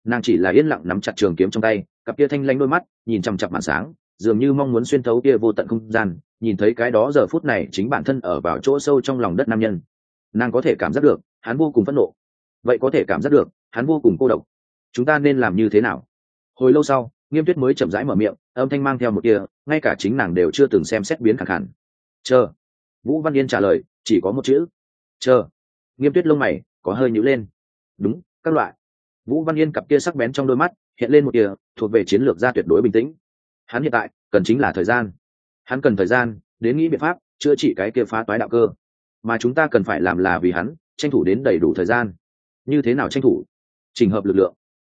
S1: Nàng chỉ là yên lặng nắm chặt trường kiếm trong tay, cặp kia thanh lanh đôi mắt, nhìn chằm chặp màn sáng, dường như mong muốn xuyên thấu kia vô tận không gian, nhìn thấy cái đó giờ phút này chính bản thân ở vào chỗ sâu trong lòng đất nam nhân. Nàng có thể cảm giác được, hắn vô cùng phẫn nộ. Vậy có thể cảm giác được, hắn vô cùng cô độc. Chúng ta nên làm như thế nào? Hồi lâu sau, nghiêm tuyết mới chậm rãi mở miệng, âm thanh mang theo một kia, ngay cả chính nàng đều chưa từng xem xét biến khẳng hẳn chờ. Vũ văn yên trả lời, chỉ có một chữ, chờ. Nghiêm tuyết lông mày, có hơi nhữ lên. Đúng, các loại. Vũ văn yên cặp kia sắc bén trong đôi mắt, hiện lên một kia thuộc về chiến lược gia tuyệt đối bình tĩnh. Hắn hiện tại, cần chính là thời gian. Hắn cần thời gian, đến nghĩ biện pháp, chữa trị cái kia phá toái đạo cơ. Mà chúng ta cần phải làm là vì hắn, tranh thủ đến đầy đủ thời gian. Như thế nào tranh thủ? Trình hợp lực lượng.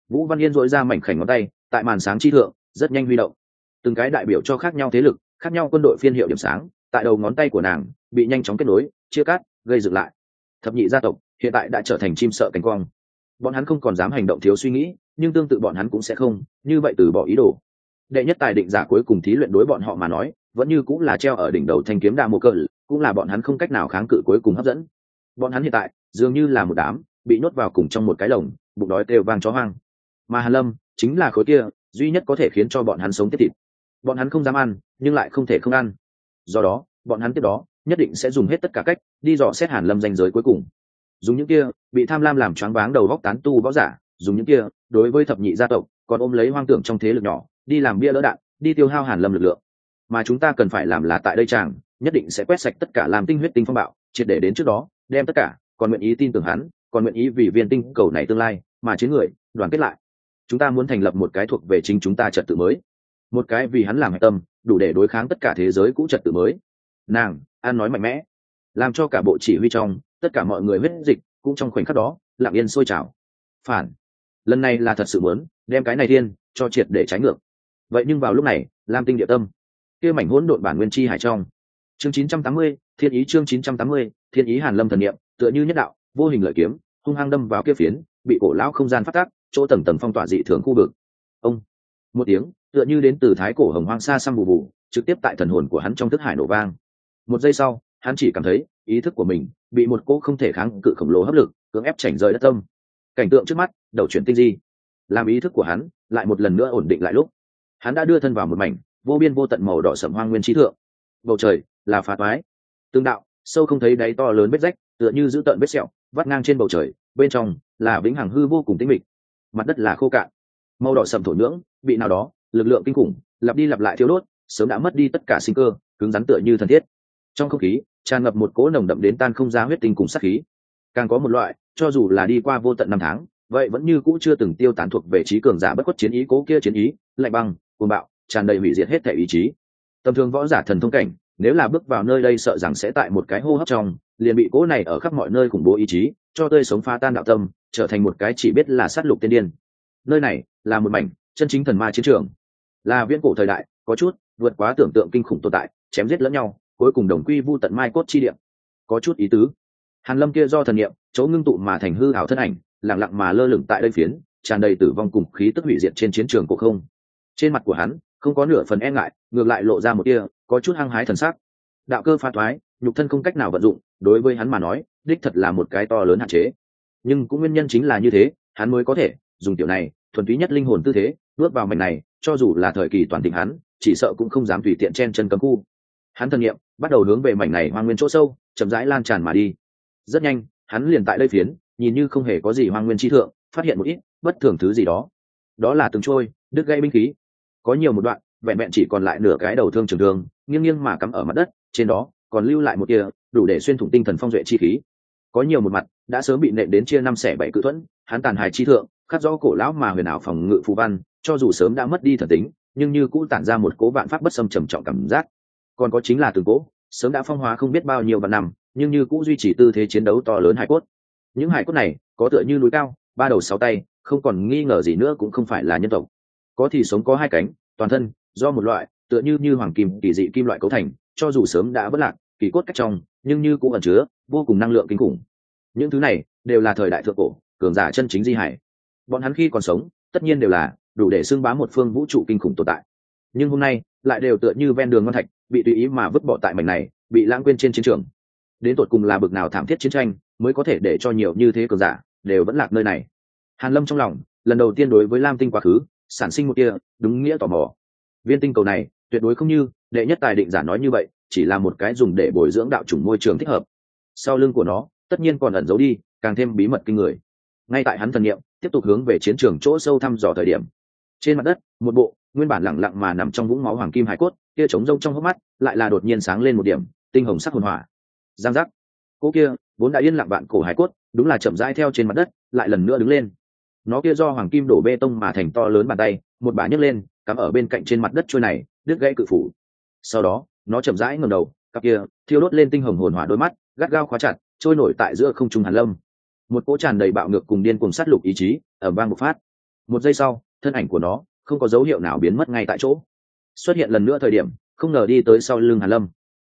S1: Vũ văn yên dội ra mảnh khảnh ngón tay, tại màn sáng chi thượng, rất nhanh huy động. Từng cái đại biểu cho khác nhau thế lực, khác nhau quân đội phiên hiệu điểm sáng tại đầu ngón tay của nàng, bị nhanh chóng kết nối, chia cắt, gây dựng lại. Thập nhị gia tộc, hiện tại đã trở thành chim sợ cánh quang bọn hắn không còn dám hành động thiếu suy nghĩ, nhưng tương tự bọn hắn cũng sẽ không, như vậy từ bỏ ý đồ. Đệ nhất tài định giả cuối cùng thí luyện đối bọn họ mà nói, vẫn như cũng là treo ở đỉnh đầu thanh kiếm đa mô cờ, cũng là bọn hắn không cách nào kháng cự cuối cùng hấp dẫn. Bọn hắn hiện tại, dường như là một đám, bị nhốt vào cùng trong một cái lồng, bụng đói kêu vang chó hoang. Mà hàn lâm, chính là khối kia, duy nhất có thể khiến cho bọn hắn sống tiếp thịt. Bọn hắn không dám ăn, nhưng lại không thể không ăn do đó, bọn hắn tiếp đó, nhất định sẽ dùng hết tất cả cách, đi dò xét hàn lâm danh giới cuối cùng. Dùng những kia, bị tham lam làm choáng váng đầu góc tán tu võ giả, dùng những kia, đối với thập nhị gia tộc, còn ôm lấy hoang tưởng trong thế lực nhỏ, đi làm bia lỡ đạn, đi tiêu hao hàn lâm lực lượng. Mà chúng ta cần phải làm là tại đây chàng, nhất định sẽ quét sạch tất cả làm tinh huyết tinh phong bạo, triệt để đến trước đó, đem tất cả, còn nguyện ý tin tưởng hắn, còn nguyện ý vì viên tinh cầu này tương lai, mà chiến người, đoàn kết lại. Chúng ta muốn thành lập một cái thuộc về chính chúng ta trật tự mới. Một cái vì hắn làm hạch tâm đủ để đối kháng tất cả thế giới cũ trật tự mới. Nàng an nói mạnh mẽ làm cho cả bộ chỉ huy trong tất cả mọi người huyết dịch cũng trong khoảnh khắc đó lặng yên sôi trào. Phản. Lần này là thật sự muốn đem cái này thiên cho triệt để trái ngược. Vậy nhưng vào lúc này lam tinh địa tâm kia mảnh hỗn độn bản nguyên chi hải trong. Chương 980, thiên ý chương 980, thiên ý hàn lâm thần niệm tựa như nhất đạo vô hình lợi kiếm hung hăng đâm vào kia phiến bị cổ lão không gian phát tác chỗ tầng tầng phong tỏa dị thường khu vực. Ông. Một tiếng tựa như đến từ thái cổ hồng hoang xa xăm bù bù, trực tiếp tại thần hồn của hắn trong thức hải nổ vang. Một giây sau, hắn chỉ cảm thấy ý thức của mình bị một cỗ không thể kháng cự khổng lồ hấp lực cưỡng ép chảnh rời đất tâm. Cảnh tượng trước mắt, đầu chuyển tinh di. Làm ý thức của hắn lại một lần nữa ổn định lại lúc. Hắn đã đưa thân vào một mảnh, vô biên vô tận màu đỏ sầm hoang nguyên trí thượng. Bầu trời là phá toái. Tương đạo, sâu không thấy đáy to lớn vết rách, tựa như giữ tợn vết sẹo, vắt ngang trên bầu trời, bên trong là vĩnh hằng hư vô cùng tĩnh mịch. Mặt đất là khô cạn. Màu đỏ sầm thổ nhưỡng bị nào đó lực lượng kinh khủng, lặp đi lặp lại thiếu đốt, sớm đã mất đi tất cả sinh cơ, cứng rắn tựa như thân thiết. Trong không khí, tràn ngập một cỗ nồng đậm đến tan không ra huyết tinh cùng sát khí. Càng có một loại, cho dù là đi qua vô tận năm tháng, vậy vẫn như cũ chưa từng tiêu tán thuộc về trí cường giả bất khuất chiến ý, cố kia chiến ý, lạnh băng, cuồng bạo, tràn đầy hủy diệt hết thể ý chí. Tầm thường võ giả thần thông cảnh, nếu là bước vào nơi đây sợ rằng sẽ tại một cái hô hấp trong, liền bị cỗ này ở khắp mọi nơi khủng bố ý chí, cho tươi sống pha tan đạo tâm, trở thành một cái chỉ biết là sát lục tiên điên. Nơi này là một mảnh chân chính thần ma chiến trường. Là viễn cổ thời đại, có chút vượt quá tưởng tượng kinh khủng tồn tại, chém giết lẫn nhau, cuối cùng đồng quy vu tận mai cốt chi điểm có chút ý tứ. Hàn lâm kia do thần niệm, chỗ ngưng tụ mà thành hư ảo thân ảnh, lặng lặng mà lơ lửng tại đây phiến, tràn đầy tử vong cùng khí tức hủy diệt trên chiến trường của không. Trên mặt của hắn, không có nửa phần e ngại, ngược lại lộ ra một tia, có chút hăng hái thần sắc. Đạo cơ pha thoái, nhục thân không cách nào vận dụng, đối với hắn mà nói, đích thật là một cái to lớn hạn chế. Nhưng cũng nguyên nhân chính là như thế, hắn mới có thể dùng tiểu này, thuần túy nhất linh hồn tư thế bước vào mảnh này, cho dù là thời kỳ toàn thịnh hắn, chỉ sợ cũng không dám tùy tiện chen chân cấm khu. Hắn thân nhiệm, bắt đầu hướng về mảnh này hoang nguyên chỗ sâu, chậm rãi lan tràn mà đi. Rất nhanh, hắn liền tại đây phiến, nhìn như không hề có gì hoang nguyên chi thượng, phát hiện một ít bất thường thứ gì đó. Đó là từng trôi, đứt gây binh khí. Có nhiều một đoạn, vẹn vẹn chỉ còn lại nửa cái đầu thương trường thương nghiêng nghiêng mà cắm ở mặt đất, trên đó còn lưu lại một kia đủ để xuyên thủng tinh thần phong duệ chi khí. Có nhiều một mặt, đã sớm bị nện đến chia năm xẻ bảy cự thuẫn, hắn tàn hài chi thượng, khắc rõ cổ lão mà huyền ảo phòng ngự phù văn cho dù sớm đã mất đi thần tính, nhưng như cũ tản ra một cố vạn pháp bất xâm trầm trọng cảm giác. Còn có chính là từng cố, sớm đã phong hóa không biết bao nhiêu vạn năm, nhưng như cũ duy trì tư thế chiến đấu to lớn hải cốt. Những hải cốt này, có tựa như núi cao, ba đầu sáu tay, không còn nghi ngờ gì nữa cũng không phải là nhân tộc. Có thì sống có hai cánh, toàn thân, do một loại, tựa như như hoàng kim, kỳ dị kim loại cấu thành, cho dù sớm đã vất lạc, kỳ cốt cách trong, nhưng như cũng ẩn chứa vô cùng năng lượng kinh khủng. Những thứ này, đều là thời đại thượng cổ, cường giả chân chính di hải. Bọn hắn khi còn sống, tất nhiên đều là đủ để xưng bá một phương vũ trụ kinh khủng tồn tại. Nhưng hôm nay, lại đều tựa như ven đường ngon thạch, bị tùy ý mà vứt bỏ tại mảnh này, bị lãng quên trên chiến trường. Đến tột cùng là bực nào thảm thiết chiến tranh, mới có thể để cho nhiều như thế cường giả đều vẫn lạc nơi này. Hàn lâm trong lòng, lần đầu tiên đối với lam tinh quá khứ, sản sinh một kia đúng nghĩa tò mò. Viên tinh cầu này, tuyệt đối không như đệ nhất tài định giả nói như vậy, chỉ là một cái dùng để bồi dưỡng đạo chủng môi trường thích hợp. Sau lưng của nó, tất nhiên còn ẩn giấu đi, càng thêm bí mật kinh người. Ngay tại hắn thần nghiệm tiếp tục hướng về chiến trường chỗ sâu thăm dò thời điểm trên mặt đất, một bộ nguyên bản lẳng lặng mà nằm trong vũng máu hoàng kim hải cốt, kia trống rông trong hốc mắt, lại là đột nhiên sáng lên một điểm, tinh hồng sắc hồn hỏa. Giang giác. Cô kia, vốn đã yên lặng bạn cổ hải cốt, đúng là chậm rãi theo trên mặt đất, lại lần nữa đứng lên. Nó kia do hoàng kim đổ bê tông mà thành to lớn bàn tay, một bà nhấc lên, cắm ở bên cạnh trên mặt đất trôi này, đứt gãy cự phủ. Sau đó, nó chậm rãi ngầm đầu, cặp kia, thiêu đốt lên tinh hồng hồn hỏa đôi mắt, gắt gao khóa chặt, trôi nổi tại giữa không trung hàn lâm. Một cỗ tràn đầy bạo ngược cùng điên cùng sát lục ý chí ở vang một phát. Một giây sau thân ảnh của nó không có dấu hiệu nào biến mất ngay tại chỗ. Xuất hiện lần nữa thời điểm, không ngờ đi tới sau lưng hàn lâm.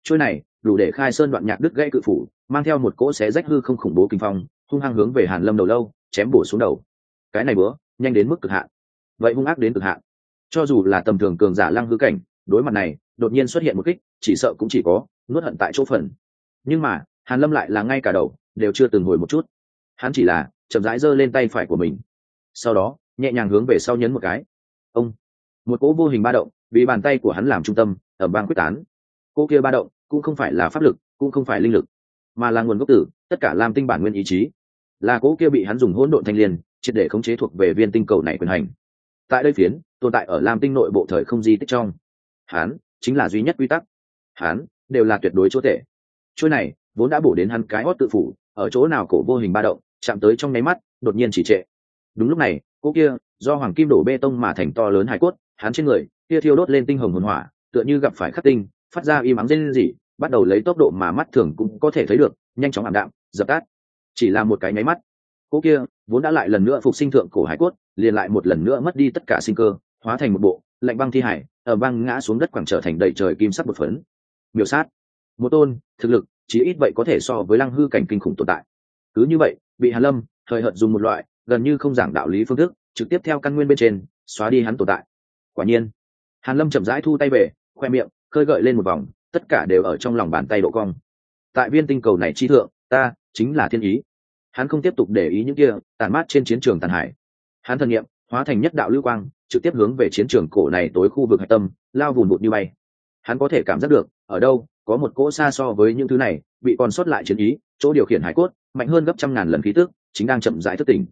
S1: Trôi này, đủ để khai sơn đoạn nhạc đứt gãy cự phủ, mang theo một cỗ xé rách hư không khủng bố kinh phong, hung hăng hướng về hàn lâm đầu lâu, chém bổ xuống đầu. Cái này bữa, nhanh đến mức cực hạn. Vậy hung ác đến cực hạn. Cho dù là tầm thường cường giả lăng hư cảnh, đối mặt này, đột nhiên xuất hiện một kích, chỉ sợ cũng chỉ có nuốt hận tại chỗ phần. Nhưng mà, hàn lâm lại là ngay cả đầu, đều chưa từng hồi một chút. Hắn chỉ là chậm rãi giơ lên tay phải của mình. Sau đó nhẹ nhàng hướng về sau nhấn một cái. Ông. Một cỗ vô hình ba động, vì bàn tay của hắn làm trung tâm ở bang quyết tán. Cỗ kia ba động cũng không phải là pháp lực, cũng không phải linh lực, mà là nguồn gốc tử tất cả làm tinh bản nguyên ý chí. Là cỗ kia bị hắn dùng hỗn độn thanh liên, triệt để khống chế thuộc về viên tinh cầu này quyền hành. Tại đây phiến, tồn tại ở lam tinh nội bộ thời không di tích trong. Hắn chính là duy nhất quy tắc. Hắn đều là tuyệt đối chỗ tệ. Chuỗi này vốn đã bổ đến hắn cái hót tự phủ, ở chỗ nào cổ vô hình ba động chạm tới trong nháy mắt, đột nhiên chỉ trệ. Đúng lúc này cỗ kia, do hoàng kim đổ bê tông mà thành to lớn hải cốt, hắn trên người, kia thiêu đốt lên tinh hồng hồn hỏa, tựa như gặp phải khắc tinh, phát ra im ắng dên gì bắt đầu lấy tốc độ mà mắt thường cũng có thể thấy được, nhanh chóng ảm đạm, dập tắt. Chỉ là một cái nháy mắt cỗ kia vốn đã lại lần nữa phục sinh thượng cổ hải cốt, liền lại một lần nữa mất đi tất cả sinh cơ, hóa thành một bộ lạnh băng thi hải ở băng ngã xuống đất quảng trở thành đầy trời kim sắc một phấn. Miểu sát. Một tôn, thực lực chỉ ít vậy có thể so với lăng hư cảnh kinh khủng tồn tại. Cứ như vậy, bị hàn lâm, thời hợt dùng một loại gần như không giảng đạo lý phương thức, trực tiếp theo căn nguyên bên trên, xóa đi hắn tồn tại. Quả nhiên, hàn lâm chậm rãi thu tay về, khoe miệng, khơi gợi lên một vòng, tất cả đều ở trong lòng bàn tay độ cong. Tại viên tinh cầu này chi thượng, ta chính là thiên ý. Hắn không tiếp tục để ý những kia tàn mát trên chiến trường tàn hải hắn thần nghiệm hóa thành nhất đạo lưu quang, trực tiếp hướng về chiến trường cổ này tối khu vực hạch tâm, lao vùn vụt như bay. Hắn có thể cảm giác được, ở đâu, có một cỗ xa so với những thứ này, bị còn sót lại chiến ý, chỗ điều khiển hải cốt, mạnh hơn gấp trăm ngàn lần khí tức, chính đang chậm rãi thức tỉnh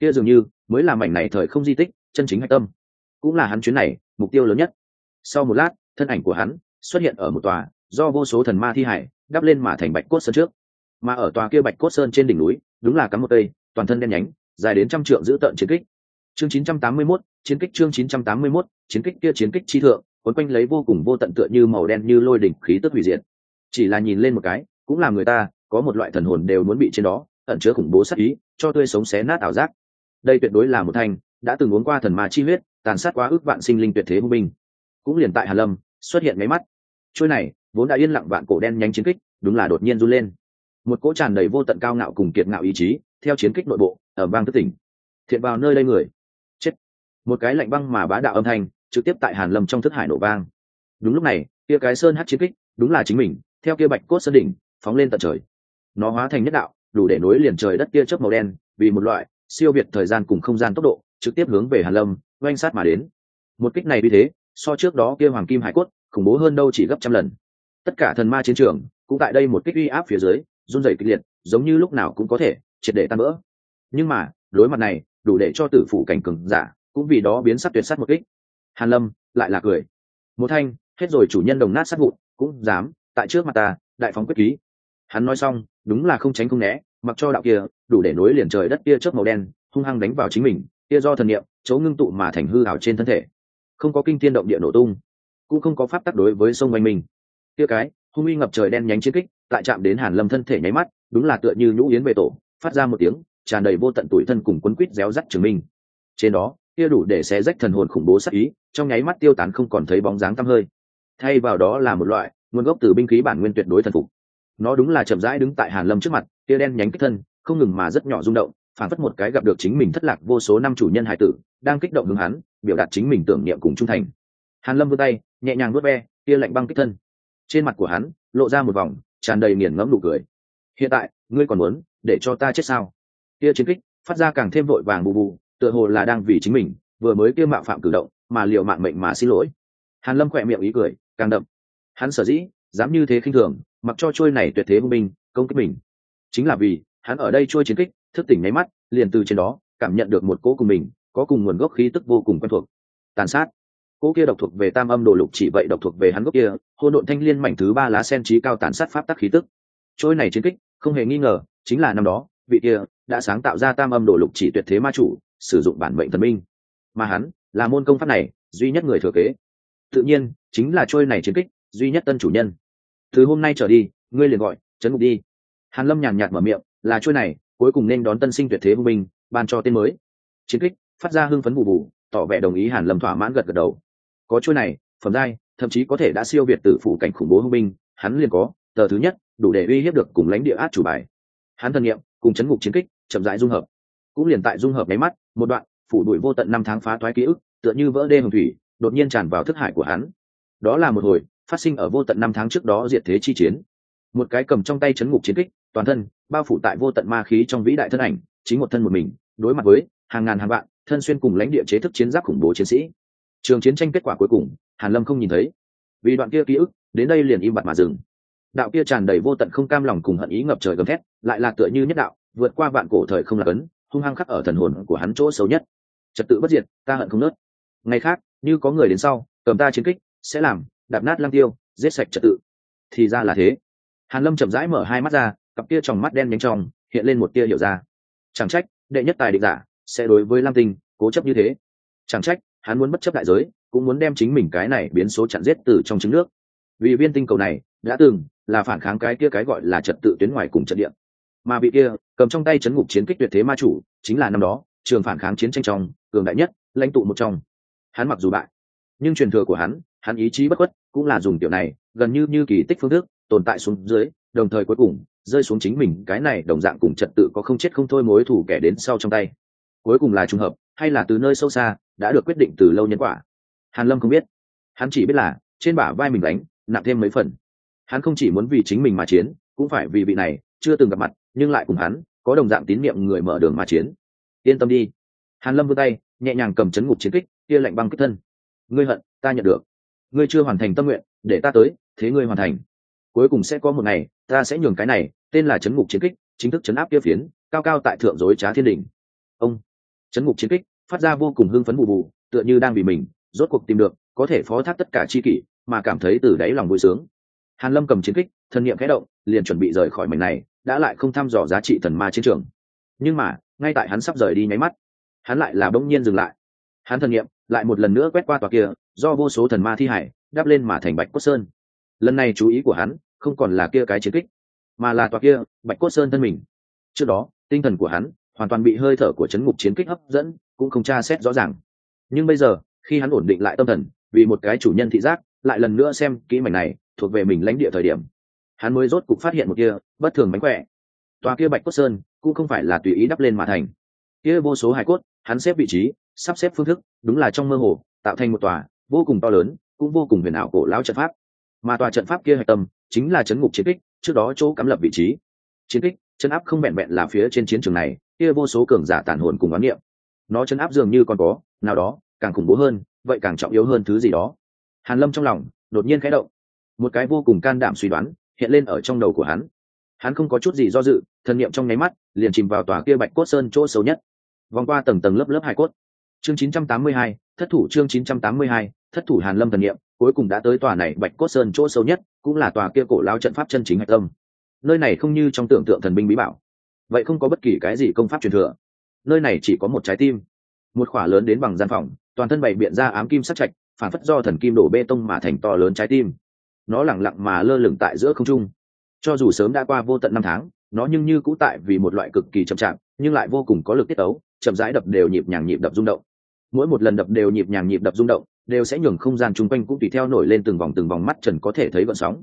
S1: kia dường như mới là mảnh này thời không di tích chân chính hạch tâm. Cũng là hắn chuyến này mục tiêu lớn nhất. Sau một lát thân ảnh của hắn xuất hiện ở một tòa do vô số thần ma thi hải đắp lên mà thành bạch cốt sơn trước. Mà ở tòa kia bạch cốt sơn trên đỉnh núi đúng là cắm một cây toàn thân đen nhánh dài đến trăm trượng giữ tợn chiến kích. Chương 981, chiến kích chương 981, chiến kích kia chiến kích chi thượng quấn quanh lấy vô cùng vô tận tựa như màu đen như lôi đỉnh khí tức hủy diệt. Chỉ là nhìn lên một cái cũng làm người ta có một loại thần hồn đều muốn bị trên đó ẩn chứa khủng bố sát ý cho tươi sống xé nát ảo giác đây tuyệt đối là một thanh đã từng uống qua thần ma chi huyết, tàn sát quá ước vạn sinh linh tuyệt thế hung binh. Cũng liền tại hà lâm, xuất hiện mấy mắt. Trôi này, vốn đã yên lặng vạn cổ đen nhanh chiến kích, đúng là đột nhiên run lên. Một cỗ tràn đầy vô tận cao ngạo cùng kiệt ngạo ý chí, theo chiến kích nội bộ ở bang tứ tỉnh. Thiện vào nơi đây người. Chết. Một cái lạnh băng mà bá đạo âm thanh, trực tiếp tại hàn lâm trong thức hải nổ vang. Đúng lúc này, kia cái sơn hát chiến kích, đúng là chính mình, theo kia bạch cốt sơn đỉnh, phóng lên tận trời. Nó hóa thành nhất đạo, đủ để nối liền trời đất kia chớp màu đen, vì một loại siêu việt thời gian cùng không gian tốc độ, trực tiếp hướng về hàn lâm, oanh sát mà đến. Một kích này vì thế, so trước đó kia hoàng kim hải cốt, khủng bố hơn đâu chỉ gấp trăm lần. Tất cả thần ma chiến trường, cũng tại đây một kích uy áp phía dưới, run rẩy kịch liệt, giống như lúc nào cũng có thể, triệt để tan vỡ. Nhưng mà, đối mặt này, đủ để cho tử phụ cảnh cường giả, cũng vì đó biến sắc tuyệt sát một kích. Hàn lâm, lại là cười. Một thanh, hết rồi chủ nhân đồng nát sát vụn, cũng dám, tại trước mặt ta, đại phóng quyết ký. Hắn nói xong, đúng là không tránh không né mặc cho đạo kia, đủ để nối liền trời đất kia chớp màu đen, hung hăng đánh vào chính mình kia do thần niệm chấu ngưng tụ mà thành hư ảo trên thân thể. Không có kinh thiên động địa nổ tung, cũng không có pháp tắc đối với sông oanh mình. Kia cái, hung uy ngập trời đen nhánh chiến kích tại chạm đến hàn lâm thân thể nháy mắt, đúng là tựa như nhũ yến về tổ, phát ra một tiếng, tràn đầy vô tận tuổi thân cùng quấn quýt réo rắt chứng minh. Trên đó, kia đủ để xé rách thần hồn khủng bố sắc ý, trong nháy mắt tiêu tán không còn thấy bóng dáng tăm hơi. Thay vào đó là một loại, nguồn gốc từ binh khí bản nguyên tuyệt đối thần phục nó đúng là chậm rãi đứng tại hàn lâm trước mặt, tia đen nhánh kích thân, không ngừng mà rất nhỏ rung động, phản phất một cái gặp được chính mình thất lạc vô số năm chủ nhân hải tử, đang kích động hướng hắn, biểu đạt chính mình tưởng niệm cùng trung thành. Hàn lâm vươn tay, nhẹ nhàng vuốt ve tia lạnh băng kích thân. Trên mặt của hắn, lộ ra một vòng tràn đầy nghiền ngẫm nụ cười. Hiện tại, ngươi còn muốn để cho ta chết sao? Tia chiến kích phát ra càng thêm vội vàng bù bù, tựa hồ là đang vì chính mình, vừa mới kia mạo phạm cử động, mà liệu mạng mệnh mà xin lỗi. Hàn lâm khỏe miệng ý cười, càng đậm. Hắn sở dĩ dám như thế khinh thường, mặc cho trôi này tuyệt thế hung binh, công kích mình. Chính là vì, hắn ở đây trôi chiến kích, thức tỉnh nháy mắt, liền từ trên đó, cảm nhận được một cỗ cùng mình, có cùng nguồn gốc khí tức vô cùng quen thuộc. Tàn sát. Cỗ kia độc thuộc về tam âm đồ lục chỉ vậy độc thuộc về hắn gốc kia hôn độn thanh liên mảnh thứ ba lá sen trí cao tàn sát pháp tắc khí tức. Trôi này chiến kích, không hề nghi ngờ, chính là năm đó, vị kia đã sáng tạo ra tam âm đồ lục chỉ tuyệt thế ma chủ, sử dụng bản mệnh thần minh. Mà hắn, là môn công pháp này, duy nhất người thừa kế. Tự nhiên, chính là trôi này chiến kích duy nhất tân chủ nhân. Thứ hôm nay trở đi, ngươi liền gọi chấn ngục đi. Hàn lâm nhàn nhạt mở miệng, là chuôi này, cuối cùng nên đón tân sinh tuyệt thế hung binh, ban cho tên mới. Chiến kích, phát ra hưng phấn bù bù, tỏ vẻ đồng ý hàn lâm thỏa mãn gật gật đầu. Có chuôi này, phẩm giai, thậm chí có thể đã siêu việt tử phủ cảnh khủng bố hung binh, hắn liền có, tờ thứ nhất, đủ để uy hiếp được cùng lãnh địa át chủ bài. Hắn thân nghiệm cùng chấn ngục chiến kích, chậm rãi dung hợp. Cũng liền tại dung hợp máy mắt, một đoạn, phủ đuổi vô tận năm tháng phá thoái ký ức, tựa như vỡ đê hồng thủy, đột nhiên tràn vào thức hải của hắn. Đó là một hồi phát sinh ở vô tận năm tháng trước đó diệt thế chi chiến. Một cái cầm trong tay chấn ngục chiến kích, toàn thân bao phủ tại vô tận ma khí trong vĩ đại thân ảnh, chính một thân một mình, đối mặt với hàng ngàn hàng vạn thân xuyên cùng lãnh địa chế thức chiến giáp khủng bố chiến sĩ. Trường chiến tranh kết quả cuối cùng, hàn lâm không nhìn thấy. Vì đoạn kia ký ức, đến đây liền im bặt mà dừng. Đạo kia tràn đầy vô tận không cam lòng cùng hận ý ngập trời gầm thét, lại là tựa như nhất đạo, vượt qua vạn cổ thời không là cấn hung hăng khắc ở thần hồn của hắn chỗ xấu nhất. Trật tự bất diệt, ta hận không nớt. Ngày khác, như có người đến sau, cầm ta chiến kích, sẽ làm đạp nát lăng tiêu, giết sạch trật tự. Thì ra là thế. Hàn lâm chậm rãi mở hai mắt ra, cặp kia tròng mắt đen nhánh trong, hiện lên một tia hiểu ra. Chẳng trách, đệ nhất tài định giả sẽ đối với lam tinh cố chấp như thế. Chẳng trách, hắn muốn bất chấp đại giới, cũng muốn đem chính mình cái này biến số chặn giết từ trong trứng nước. Vì viên tinh cầu này, đã từng là phản kháng cái kia cái gọi là trật tự tuyến ngoài cùng trận địa. Mà bị kia, cầm trong tay chấn ngục chiến kích tuyệt thế ma chủ, chính là năm đó, trường phản kháng chiến tranh trong, cường đại nhất, lãnh tụ một trong. Hắn mặc dù bại, nhưng truyền thừa của hắn hắn ý chí bất khuất cũng là dùng tiểu này, gần như như kỳ tích phương thức, tồn tại xuống dưới, đồng thời cuối cùng, rơi xuống chính mình, cái này đồng dạng cùng trật tự có không chết không thôi mối thủ kẻ đến sau trong tay. Cuối cùng là trùng hợp, hay là từ nơi sâu xa, đã được quyết định từ lâu nhân quả. Hàn lâm không biết. Hắn chỉ biết là, trên bả vai mình đánh nặng thêm mấy phần. Hắn không chỉ muốn vì chính mình mà chiến, cũng phải vì vị này, chưa từng gặp mặt, nhưng lại cùng hắn, có đồng dạng tín nhiệm người mở đường mà chiến. Yên tâm đi. Hàn lâm vươn tay, nhẹ nhàng cầm chấn ngục chiến kích, kia lạnh băng kích thân. Ngươi hận, ta nhận được ngươi chưa hoàn thành tâm nguyện, để ta tới, thế ngươi hoàn thành. Cuối cùng sẽ có một ngày, ta sẽ nhường cái này, tên là chấn ngục chiến kích, chính thức chấn áp kia phiến, cao cao tại thượng dối trá thiên đình ông, chấn ngục chiến kích, phát ra vô cùng hưng phấn bù bù, tựa như đang vì mình, rốt cuộc tìm được, có thể phó thác tất cả chi kỷ, mà cảm thấy từ đáy lòng vui sướng. Hàn lâm cầm chiến kích, thân nhiệm khẽ động, liền chuẩn bị rời khỏi mảnh này, đã lại không thăm dò giá trị thần ma chiến trường. Nhưng mà, ngay tại hắn sắp rời đi nháy mắt, hắn lại là bỗng nhiên dừng lại. Hắn thần nghiệm lại một lần nữa quét qua tòa kia do vô số thần ma thi hải, đắp lên mà thành bạch cốt sơn. Lần này chú ý của hắn không còn là kia cái chiến kích, mà là tòa kia, bạch cốt sơn thân mình. Trước đó, tinh thần của hắn hoàn toàn bị hơi thở của chấn ngục chiến kích hấp dẫn, cũng không tra xét rõ ràng. Nhưng bây giờ, khi hắn ổn định lại tâm thần, vì một cái chủ nhân thị giác, lại lần nữa xem kỹ mảnh này, thuộc về mình lãnh địa thời điểm, hắn mới rốt cục phát hiện một kia bất thường mánh khỏe. Tòa kia bạch cốt sơn cũng không phải là tùy ý đắp lên mà thành. Kia vô số hải cốt, hắn xếp vị trí, sắp xếp phương thức, đúng là trong mơ hồ, tạo thành một tòa vô cùng to lớn cũng vô cùng huyền ảo cổ lão trận pháp. Mà tòa trận pháp kia hạch tâm chính là chấn ngục chiến kích trước đó chỗ cắm lập vị trí. Chiến kích chấn áp không vẹn vẹn là phía trên chiến trường này kia vô số cường giả tàn hồn cùng quán niệm. Nó chấn áp dường như còn có nào đó càng khủng bố hơn vậy càng trọng yếu hơn thứ gì đó. Hàn lâm trong lòng đột nhiên khẽ động. Một cái vô cùng can đảm suy đoán hiện lên ở trong đầu của hắn. Hắn không có chút gì do dự thần niệm trong nháy mắt liền chìm vào tòa kia bạch cốt sơn chỗ xấu nhất. Vòng qua tầng tầng lớp lớp hải cốt. Chương 982, thất thủ chương 982, thất thủ hàn lâm thần niệm, cuối cùng đã tới tòa này bạch cốt sơn chỗ sâu nhất, cũng là tòa kia cổ lao trận pháp chân chính hạch tâm. Nơi này không như trong tưởng tượng thần binh bí bảo. Vậy không có bất kỳ cái gì công pháp truyền thừa. Nơi này chỉ có một trái tim. Một khỏa lớn đến bằng gian phòng, toàn thân bày biện ra ám kim sắc trạch, phản phất do thần kim đổ bê tông mà thành to lớn trái tim. Nó lẳng lặng mà lơ lửng tại giữa không trung. Cho dù sớm đã qua vô tận năm tháng, nó nhưng như cũ tại vì một loại cực kỳ chậm chạp, nhưng lại vô cùng có lực tiết ấu chậm rãi đập đều nhịp nhàng nhịp đập rung động. Mỗi một lần đập đều nhịp nhàng nhịp đập rung động đều sẽ nhường không gian chung quanh cũng tùy theo nổi lên từng vòng từng vòng mắt trần có thể thấy vận sóng.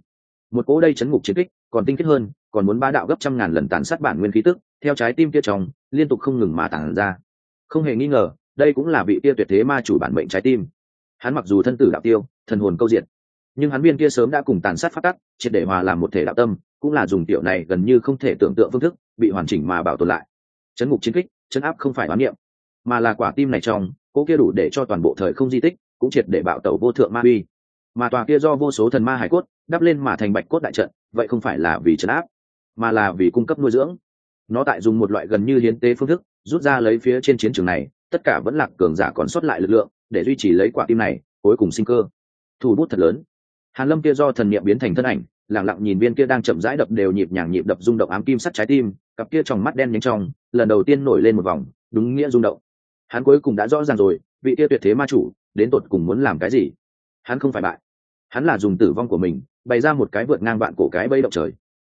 S1: Một cỗ đây chấn ngục chiến kích, còn tinh khiết hơn, còn muốn ba đạo gấp trăm ngàn lần tàn sát bản nguyên khí tức, theo trái tim kia trong, liên tục không ngừng mà tàn ra. Không hề nghi ngờ, đây cũng là vị kia tuyệt thế ma chủ bản mệnh trái tim. Hắn mặc dù thân tử đạo tiêu, thần hồn câu diệt, nhưng hắn viên kia sớm đã cùng tàn sát phát tắc, triệt để hòa làm một thể đạo tâm, cũng là dùng tiểu này gần như không thể tưởng tượng phương thức, bị hoàn chỉnh mà bảo tồn lại. Chấn ngục chiến kích, chấn áp không phải đoán niệm, mà là quả tim này trong, cố kia đủ để cho toàn bộ thời không di tích cũng triệt để bạo tẩu vô thượng ma uy. Mà tòa kia do vô số thần ma hải cốt đắp lên mà thành bạch cốt đại trận, vậy không phải là vì trấn áp, mà là vì cung cấp nuôi dưỡng. Nó tại dùng một loại gần như hiến tế phương thức, rút ra lấy phía trên chiến trường này, tất cả vẫn lạc cường giả còn sót lại lực lượng, để duy trì lấy quả tim này, cuối cùng sinh cơ. Thủ bút thật lớn. Hàn lâm kia do thần niệm biến thành thân ảnh, lặng lặng nhìn viên kia đang chậm rãi đập đều nhịp nhàng nhịp đập rung động ám kim sắt trái tim, cặp kia trong mắt đen nhanh trong, lần đầu tiên nổi lên một vòng, đúng nghĩa rung động. Hắn cuối cùng đã rõ ràng rồi, vị kia tuyệt thế ma chủ đến tột cùng muốn làm cái gì? Hắn không phải bại. Hắn là dùng tử vong của mình, bày ra một cái vượt ngang bạn cổ cái bẫy động trời.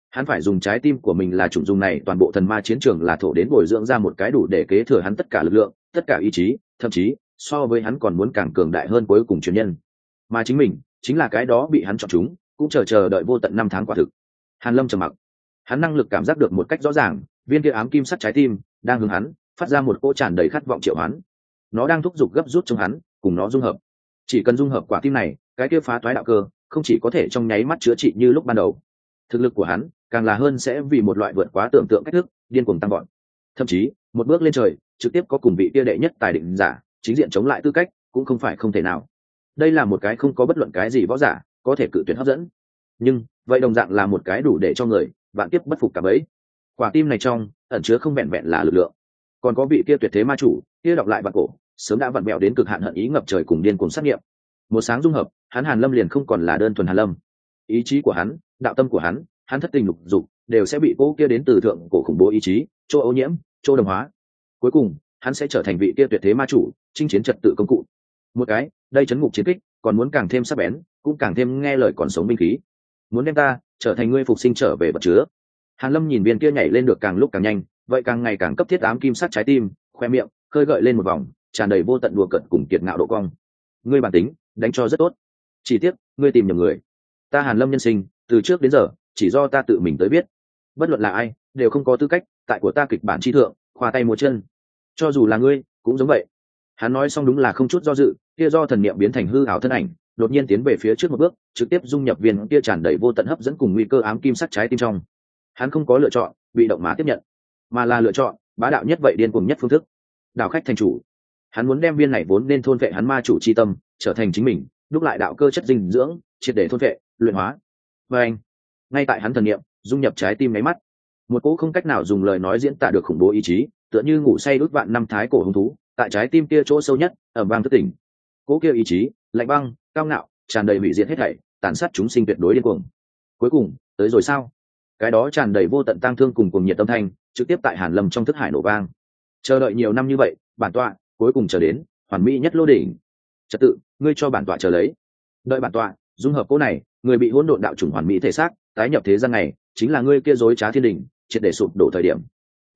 S1: Hắn phải dùng trái tim của mình là chủng dùng này, toàn bộ thần ma chiến trường là thổ đến bồi dưỡng ra một cái đủ để kế thừa hắn tất cả lực lượng, tất cả ý chí, thậm chí, so với hắn còn muốn càng cường đại hơn cuối cùng truyền nhân. Mà chính mình, chính là cái đó bị hắn chọn chúng, cũng chờ chờ đợi vô tận năm tháng quả thực. Hàn lâm trầm mặc. Hắn năng lực cảm giác được một cách rõ ràng, viên kia ám kim sắt trái tim, đang hướng hắn, phát ra một cỗ tràn đầy khát vọng triệu hắn nó đang thúc giục gấp rút trong hắn cùng nó dung hợp. Chỉ cần dung hợp quả tim này, cái kia phá toái đạo cơ, không chỉ có thể trong nháy mắt chữa trị như lúc ban đầu. Thực lực của hắn, càng là hơn sẽ vì một loại vượt quá tưởng tượng cách thức, điên cuồng tăng gọn thậm chí, một bước lên trời, trực tiếp có cùng vị kia đệ nhất tài định giả, chính diện chống lại tư cách, cũng không phải không thể nào. Đây là một cái không có bất luận cái gì võ giả, có thể cự tuyệt hấp dẫn. Nhưng, vậy đồng dạng là một cái đủ để cho người, vạn tiếp bất phục cả bấy. Quả tim này trong, ẩn chứa không vẹn vẹn là lực lượng. Còn có vị kia tuyệt thế ma chủ, kia đọc lại bạn cổ sớm đã vặn bẹo đến cực hạn hận ý ngập trời cùng điên cùng sát nghiệm. Một sáng dung hợp, hắn hàn lâm liền không còn là đơn thuần hàn lâm. Ý chí của hắn, đạo tâm của hắn hắn thất tình lục dục, đều sẽ bị cô kia đến từ thượng cổ khủng bố ý chí, chỗ ô nhiễm, chỗ đồng hóa. Cuối cùng, hắn sẽ trở thành vị kia tuyệt thế ma chủ, chinh chiến trật tự công cụ. Một cái, đây chấn ngục chiến kích, còn muốn càng thêm sắc bén, cũng càng thêm nghe lời còn sống binh khí. Muốn đem ta trở thành ngươi phục sinh trở về vật chứa. Hàn lâm nhìn viên kia nhảy lên được càng lúc càng nhanh, vậy càng ngày càng cấp thiết ám kim sát trái tim, khoe miệng, khơi gợi lên một vòng tràn đầy vô tận đùa cận cùng kiệt ngạo độ cong. Ngươi bản tính, đánh cho rất tốt. Chỉ tiếc, ngươi tìm nhầm người. Ta hàn lâm nhân sinh, từ trước đến giờ, chỉ do ta tự mình tới biết. Bất luận là ai, đều không có tư cách, tại của ta kịch bản chi thượng, khoa tay múa chân. Cho dù là ngươi, cũng giống vậy. Hắn nói xong đúng là không chút do dự, kia do thần niệm biến thành hư ảo thân ảnh, đột nhiên tiến về phía trước một bước, trực tiếp dung nhập viên kia tràn đầy vô tận hấp dẫn cùng nguy cơ ám kim sắt trái tim trong. Hắn không có lựa chọn, bị động mà tiếp nhận, mà là lựa chọn, bá đạo nhất vậy điên cuồng nhất phương thức. Đảo khách thành chủ hắn muốn đem viên này vốn nên thôn vệ hắn ma chủ c h i tâm, trở thành chính mình, đúc lại đạo cơ chất dinh dưỡng, triệt để thôn vệ, luyện hóa. Và anh, ngay tại hắn thần nghiệm dung nhập trái tim máy mắt. Một cỗ không cách nào dùng lời nói diễn tả được khủng bố ý chí, tựa như ngủ say đút vạn năm thái cổ hứng thú, tại trái tim kia chỗ sâu nhất ở bang thất tỉnh. Cỗ kia ý chí, lạnh băng, cao ngạo, tràn đầy hủy diệt hết thảy, tàn sát chúng sinh tuyệt đối điên cuồng. Cuối cùng, tới rồi sao? Cái đó tràn đầy vô tận tang thương cùng cùng nhiệt tâm thanh, trực tiếp tại hàn lâm trong thức hải nổ vang. Chờ đợi nhiều năm như vậy, bản tọa cuối cùng chờ đến, hoàn mỹ nhất lô đỉnh. Trật tự, ngươi cho bản tọa chờ lấy. Đợi bản tọa, dung hợp cỗ này, người bị hỗn độn đạo chủng hoàn mỹ thể xác, tái nhập thế gian này, chính là ngươi kia dối trá thiên đình triệt để sụp đổ thời điểm.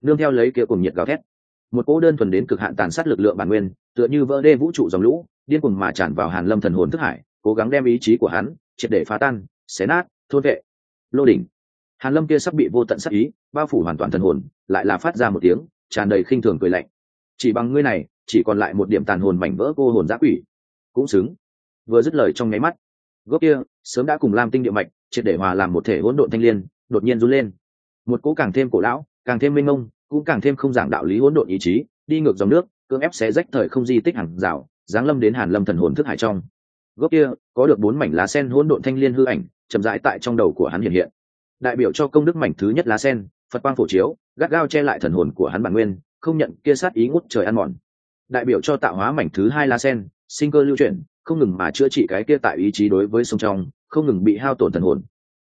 S1: Nương theo lấy kia cùng nhiệt gào thét, một cỗ đơn thuần đến cực hạn tàn sát lực lượng bản nguyên, tựa như vỡ đê vũ trụ dòng lũ, điên cuồng mà tràn vào hàn lâm thần hồn thức hải, cố gắng đem ý chí của hắn, triệt để phá tan, xé nát, thôn vệ. Lô đỉnh. Hàn lâm kia sắp bị vô tận sát ý, bao phủ hoàn toàn thần hồn, lại là phát ra một tiếng, tràn đầy khinh thường cười lạnh. Chỉ bằng ngươi này chỉ còn lại một điểm tàn hồn mảnh vỡ cô hồn giã quỷ. Cũng xứng. Vừa dứt lời trong nháy mắt, gốc kia, sớm đã cùng lam tinh địa mạch, triệt để hòa làm một thể hỗn độn thanh liên, đột nhiên run lên. Một cỗ càng thêm cổ lão, càng thêm minh mông, cũng càng thêm không giảng đạo lý hỗn độn ý chí, đi ngược dòng nước, cưỡng ép xé rách thời không di tích hàng rào, giáng lâm đến hàn lâm thần hồn thức hải trong. Gốc kia, có được bốn mảnh lá sen hỗn độn thanh liên hư ảnh, chậm rãi tại trong đầu của hắn hiện hiện. Đại biểu cho công đức mảnh thứ nhất lá sen, phật quang phổ chiếu, gắt gao che lại thần hồn của hắn bản nguyên, không nhận kia sát ý ngút trời ăn mòn đại biểu cho tạo hóa mảnh thứ hai la sen, sinh cơ lưu chuyển, không ngừng mà chữa trị cái kia tại ý chí đối với sông trong, không ngừng bị hao tổn thần hồn.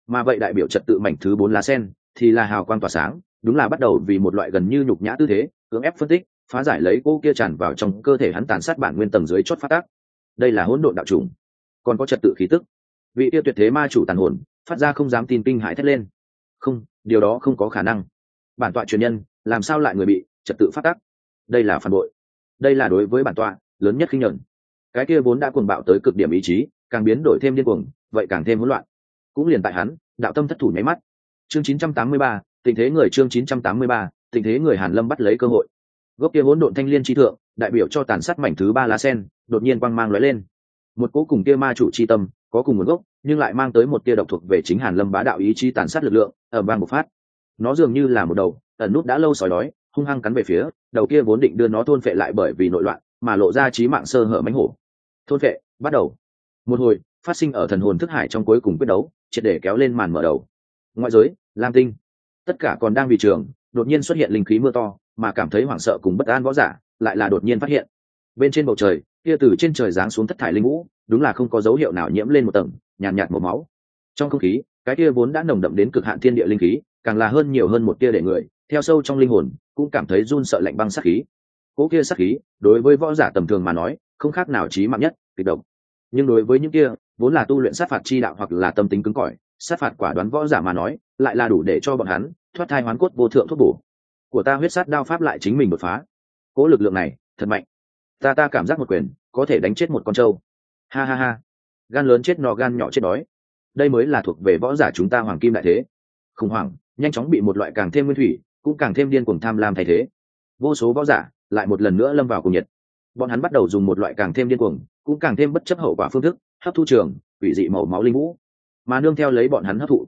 S1: Mà vậy đại biểu trật tự mảnh thứ bốn lá sen thì là hào quang tỏa sáng, đúng là bắt đầu vì một loại gần như nhục nhã tư thế, cưỡng ép phân tích, phá giải lấy cô kia tràn vào trong cơ thể hắn tàn sát bản nguyên tầng dưới chót phát tác. Đây là hỗn độn đạo trùng còn có trật tự khí tức. Vị kia tuyệt thế ma chủ tàn hồn, phát ra không dám tin kinh hãi thét lên. Không, điều đó không có khả năng. Bản tọa truyền nhân, làm sao lại người bị trật tự phát tác? Đây là phản bội đây là đối với bản tọa lớn nhất khinh nhẫn cái kia vốn đã cuồng bạo tới cực điểm ý chí càng biến đổi thêm điên cuồng vậy càng thêm hỗn loạn. Cũng liền tại hắn đạo tâm thất thủ nháy mắt. Chương 983, tình thế người chương 983, tình thế người hàn lâm bắt lấy cơ hội. Gốc kia hỗn độn thanh liên chi thượng đại biểu cho tàn sát mảnh thứ ba lá sen đột nhiên quang mang lóe lên. Một cố cùng kia ma chủ chi tâm có cùng nguồn gốc nhưng lại mang tới một tia độc thuộc về chính hàn lâm bá đạo ý chí tàn sát lực lượng ở bang bộc phát. Nó dường như là một đầu ẩn nút đã lâu sói đói hung hăng cắn về phía đầu kia vốn định đưa nó thôn phệ lại bởi vì nội loạn mà lộ ra trí mạng sơ hở mánh hổ. Thôn phệ bắt đầu. Một hồi phát sinh ở thần hồn thức hải trong cuối cùng quyết đấu triệt để kéo lên màn mở đầu. Ngoại giới lam tinh. Tất cả còn đang vì trường đột nhiên xuất hiện linh khí mưa to mà cảm thấy hoảng sợ cùng bất an võ giả lại là đột nhiên phát hiện. Bên trên bầu trời kia từ trên trời giáng xuống thất thải linh vũ đúng là không có dấu hiệu nào nhiễm lên một tầng nhàn nhạt, nhạt một máu. Trong không khí cái kia vốn đã nồng đậm đến cực hạn thiên địa linh khí càng là hơn nhiều hơn một tia để người theo sâu trong linh hồn cũng cảm thấy run sợ lạnh băng sát khí. Cỗ kia sát khí, đối với võ giả tầm thường mà nói, không khác nào trí mạng nhất, kịch độc. Nhưng đối với những kia, vốn là tu luyện sát phạt chi đạo hoặc là tâm tính cứng cỏi, sát phạt quả đoán võ giả mà nói, lại là đủ để cho bọn hắn thoát thai hoán cốt vô thượng thuốc bổ. Của ta huyết sát đao pháp lại chính mình đột phá. Cỗ lực lượng này, thật mạnh. Ta ta cảm giác một quyền, có thể đánh chết một con trâu. Ha ha ha. Gan lớn chết no, gan nhỏ chết đói. Đây mới là thuộc về võ giả chúng ta hoàng kim đại thế. Khủng hoảng, nhanh chóng bị một loại càng thêm nguyên thủy cũng càng thêm điên cuồng tham lam thay thế. Vô số võ giả lại một lần nữa lâm vào cùng nhiệt. Bọn hắn bắt đầu dùng một loại càng thêm điên cuồng, cũng càng thêm bất chấp hậu quả phương thức, hấp thu trường vị dị màu máu linh vũ. Mà nương theo lấy bọn hắn hấp thụ,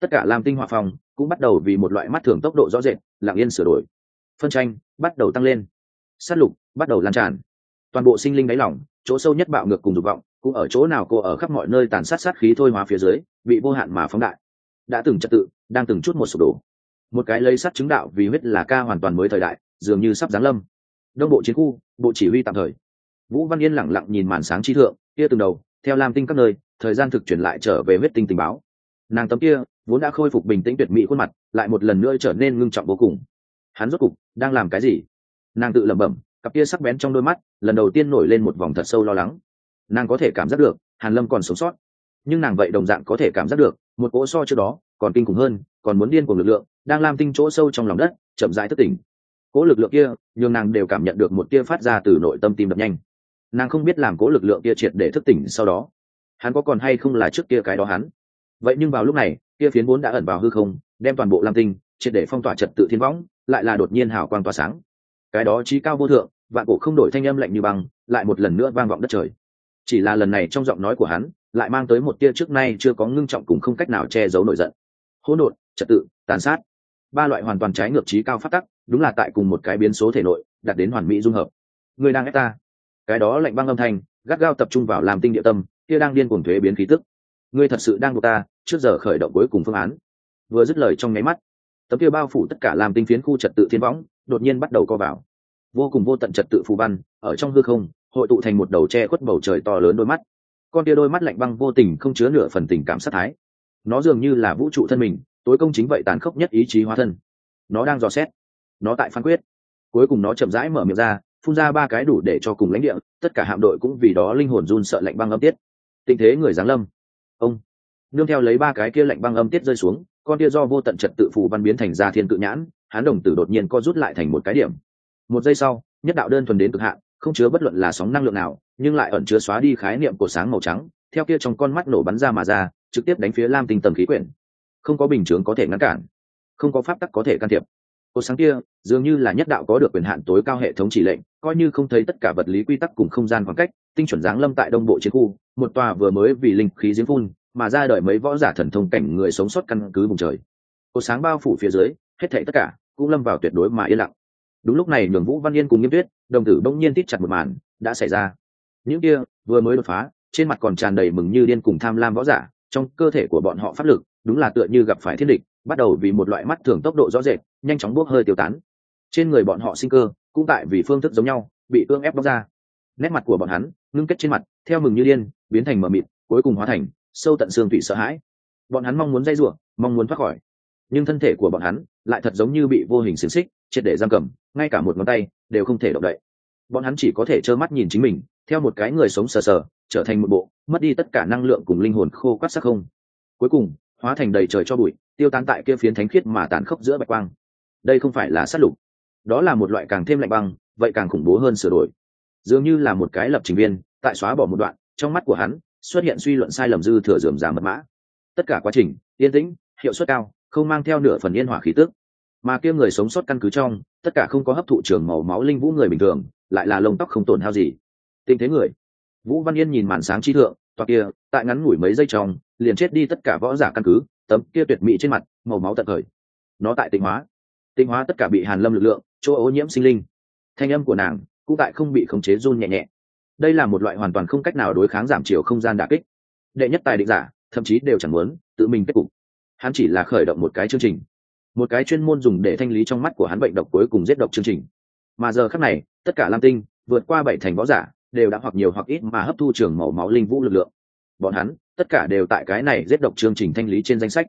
S1: tất cả làm tinh hỏa phòng cũng bắt đầu vì một loại mắt thường tốc độ rõ rệt, lặng yên sửa đổi. Phân tranh bắt đầu tăng lên, sát lục bắt đầu lan tràn. Toàn bộ sinh linh đáy lỏng chỗ sâu nhất bạo ngược cùng dục vọng, cũng ở chỗ nào cô ở khắp mọi nơi tàn sát sát khí thôi hóa phía dưới, bị vô hạn mà phóng đại. Đã từng trật tự, đang từng chút một sụp đổ một cái lấy sắt chứng đạo vì huyết là ca hoàn toàn mới thời đại, dường như sắp giáng lâm. Đông bộ chiến khu, bộ chỉ huy tạm thời. Vũ văn yên lẳng lặng nhìn màn sáng chi thượng, kia từng đầu, theo lam tinh các nơi, thời gian thực chuyển lại trở về huyết tinh tình báo. Nàng tấm kia, vốn đã khôi phục bình tĩnh tuyệt mỹ khuôn mặt, lại một lần nữa trở nên ngưng trọng vô cùng. Hắn rốt cục, đang làm cái gì? Nàng tự lẩm bẩm, cặp kia sắc bén trong đôi mắt, lần đầu tiên nổi lên một vòng thật sâu lo lắng. Nàng có thể cảm giác được, hàn lâm còn sống sót. Nhưng nàng vậy đồng dạng có thể cảm giác được, một cỗ so trước đó, còn kinh khủng hơn còn muốn điên của lực lượng, đang làm tinh chỗ sâu trong lòng đất, chậm rãi thức tỉnh. Cố lực lượng kia, nhường nàng đều cảm nhận được một tia phát ra từ nội tâm tim đập nhanh. Nàng không biết làm cố lực lượng kia triệt để thức tỉnh sau đó, hắn có còn hay không là trước kia cái đó hắn. Vậy nhưng vào lúc này, kia phiến vốn đã ẩn vào hư không, đem toàn bộ lam tinh, triệt để phong tỏa trật tự thiên võng, lại là đột nhiên hào quang tỏa sáng. Cái đó trí cao vô thượng, vạn cổ không đổi thanh âm lạnh như băng, lại một lần nữa vang vọng đất trời. Chỉ là lần này trong giọng nói của hắn, lại mang tới một tia trước nay chưa có ngưng trọng cùng không cách nào che giấu nổi giận. Hỗn độn trật tự, tàn sát. Ba loại hoàn toàn trái ngược trí cao phát tắc, đúng là tại cùng một cái biến số thể nội, đạt đến hoàn mỹ dung hợp. Người đang ép ta. Cái đó lạnh băng âm thanh, gắt gao tập trung vào làm tinh địa tâm, kia đang điên cuồng thuế biến khí tức. Ngươi thật sự đang buộc ta, trước giờ khởi động cuối cùng phương án. Vừa dứt lời trong nháy mắt, tấm kia bao phủ tất cả làm tinh phiến khu trật tự thiên võng, đột nhiên bắt đầu co vào. Vô cùng vô tận trật tự phù văn, ở trong hư không, hội tụ thành một đầu tre khuất bầu trời to lớn đôi mắt. Con kia đôi mắt lạnh băng vô tình không chứa nửa phần tình cảm sát thái. Nó dường như là vũ trụ thân mình tối công chính vậy tàn khốc nhất ý chí hóa thân. Nó đang dò xét. Nó tại phán quyết. Cuối cùng nó chậm rãi mở miệng ra, phun ra ba cái đủ để cho cùng lãnh địa, tất cả hạm đội cũng vì đó linh hồn run sợ lạnh băng âm tiết. Tình thế người giáng lâm. Ông. Nương theo lấy ba cái kia lạnh băng âm tiết rơi xuống, con kia do vô tận trật tự phù văn biến thành ra thiên cự nhãn, hán đồng tử đột nhiên co rút lại thành một cái điểm. Một giây sau, nhất đạo đơn thuần đến cực hạn, không chứa bất luận là sóng năng lượng nào, nhưng lại ẩn chứa xóa đi khái niệm của sáng màu trắng, theo kia trong con mắt nổ bắn ra mà ra, trực tiếp đánh phía lam tinh tầng khí quyển không có bình chướng có thể ngăn cản, không có pháp tắc có thể can thiệp. Cột sáng kia, dường như là nhất đạo có được quyền hạn tối cao hệ thống chỉ lệnh, coi như không thấy tất cả vật lý quy tắc cùng không gian khoảng cách, tinh chuẩn giáng lâm tại đông bộ chiến khu, một tòa vừa mới vì linh khí giếng phun, mà ra đời mấy võ giả thần thông cảnh người sống sót căn cứ vùng trời. Cột sáng bao phủ phía dưới, hết thảy tất cả cũng lâm vào tuyệt đối mà yên lặng. Đúng lúc này, nhường vũ văn yên cùng nghiêm tuyết, đồng tử bỗng nhiên tít chặt một màn, đã xảy ra. Những kia, vừa mới đột phá, trên mặt còn tràn đầy mừng như điên cùng tham lam võ giả, trong cơ thể của bọn họ pháp lực đúng là tựa như gặp phải thiên địch, bắt đầu vì một loại mắt thường tốc độ rõ rệt, nhanh chóng bốc hơi tiêu tán. Trên người bọn họ sinh cơ cũng tại vì phương thức giống nhau, bị ương ép bóc ra. Nét mặt của bọn hắn ngưng kết trên mặt, theo mừng như điên, biến thành mờ mịt, cuối cùng hóa thành sâu tận xương thủy sợ hãi. Bọn hắn mong muốn dây rủa, mong muốn thoát khỏi, nhưng thân thể của bọn hắn lại thật giống như bị vô hình xiềng xích, triệt để giam cầm, ngay cả một ngón tay đều không thể động đậy. Bọn hắn chỉ có thể trơ mắt nhìn chính mình, theo một cái người sống sờ sờ, trở thành một bộ, mất đi tất cả năng lượng cùng linh hồn khô quát sắc không. Cuối cùng hóa thành đầy trời cho bụi, tiêu tán tại kia phiến thánh khiết mà tàn khốc giữa bạch quang. Đây không phải là sát lục, đó là một loại càng thêm lạnh băng, vậy càng khủng bố hơn sửa đổi. Dường như là một cái lập trình viên, tại xóa bỏ một đoạn, trong mắt của hắn xuất hiện suy luận sai lầm dư thừa dườm giả mật mã. Tất cả quá trình, yên tĩnh, hiệu suất cao, không mang theo nửa phần yên hỏa khí tức. Mà kia người sống sót căn cứ trong, tất cả không có hấp thụ trường màu máu linh vũ người bình thường, lại là lông tóc không tổn hao gì. Tình thế người. Vũ văn yên nhìn màn sáng chi thượng toa kia, tại ngắn ngủi mấy giây trong, liền chết đi tất cả võ giả căn cứ, tấm kia tuyệt mỹ trên mặt, màu máu tận thời. Nó tại tịnh hóa. Tịnh hóa tất cả bị hàn lâm lực lượng, chỗ ô nhiễm sinh linh. Thanh âm của nàng cũng tại không bị khống chế run nhẹ nhẹ. Đây là một loại hoàn toàn không cách nào đối kháng giảm chiều không gian đả kích. Đệ nhất tài định giả, thậm chí đều chẳng muốn tự mình kết cục. Hắn chỉ là khởi động một cái chương trình. Một cái chuyên môn dùng để thanh lý trong mắt của hắn bệnh độc cuối cùng giết độc chương trình. Mà giờ khắc này, tất cả lam tinh vượt qua bảy thành võ giả đều đã hoặc nhiều hoặc ít mà hấp thu trường màu máu linh vũ lực lượng. Bọn hắn tất cả đều tại cái này giết độc chương trình thanh lý trên danh sách.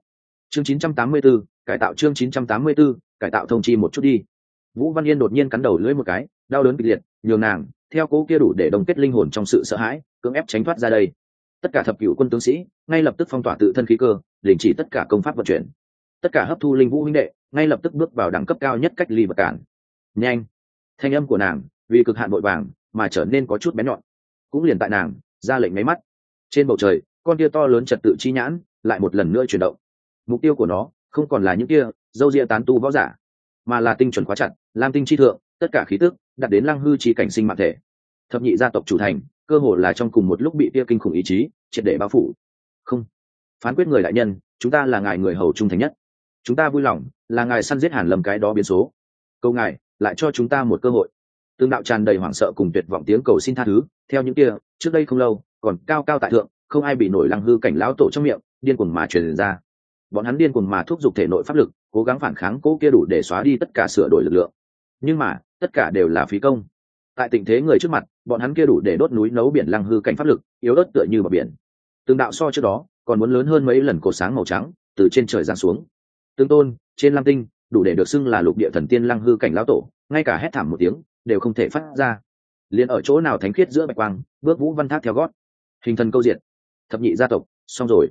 S1: Chương 984, cải tạo chương 984, cải tạo thông chi một chút đi. Vũ văn yên đột nhiên cắn đầu lưỡi một cái đau đớn kịch liệt nhường nàng theo cố kia đủ để đồng kết linh hồn trong sự sợ hãi cưỡng ép tránh thoát ra đây. Tất cả thập cựu quân tướng sĩ ngay lập tức phong tỏa tự thân khí cơ đình chỉ tất cả công pháp vận chuyển. Tất cả hấp thu linh vũ huynh đệ ngay lập tức bước vào đẳng cấp cao nhất cách ly vật cản. Nhanh! Thanh âm của nàng vì cực hạn vội vàng mà trở nên có chút bén nhọn. Cũng liền tại nàng, ra lệnh máy mắt. Trên bầu trời, con kia to lớn trật tự chi nhãn lại một lần nữa chuyển động. Mục tiêu của nó không còn là những kia dâu ria tán tu võ giả, mà là tinh chuẩn quá chặt, lam tinh chi thượng, tất cả khí tức đặt đến lăng hư chi cảnh sinh mạng thể. Thập nhị gia tộc chủ thành, cơ hồ là trong cùng một lúc bị tia kinh khủng ý chí triệt để bao phủ. Không, phán quyết người đại nhân, chúng ta là ngài người hầu trung thành nhất. Chúng ta vui lòng là ngài săn giết hàn lầm cái đó biến số. Câu ngài, lại cho chúng ta một cơ hội tương đạo tràn đầy hoảng sợ cùng tuyệt vọng tiếng cầu xin tha thứ, theo những kia, trước đây không lâu, còn cao cao tại thượng, không ai bị nổi lăng hư cảnh lão tổ trong miệng, điên cuồng mà truyền ra. Bọn hắn điên cuồng mà thúc giục thể nội pháp lực, cố gắng phản kháng cố kia đủ để xóa đi tất cả sửa đổi lực lượng. Nhưng mà, tất cả đều là phí công. Tại tình thế người trước mặt, bọn hắn kia đủ để đốt núi nấu biển lăng hư cảnh pháp lực, yếu ớt tựa như bờ biển. Tương đạo so trước đó, còn muốn lớn hơn mấy lần cột sáng màu trắng, từ trên trời giáng xuống. Tương tôn, trên lam tinh, đủ để được xưng là lục địa thần tiên lăng hư cảnh lão tổ, ngay cả hét thảm một tiếng đều không thể phát ra. Liền ở chỗ nào thánh khiết giữa bạch quang, bước vũ văn thác theo gót. Hình thần câu diện thập nhị gia tộc, xong rồi.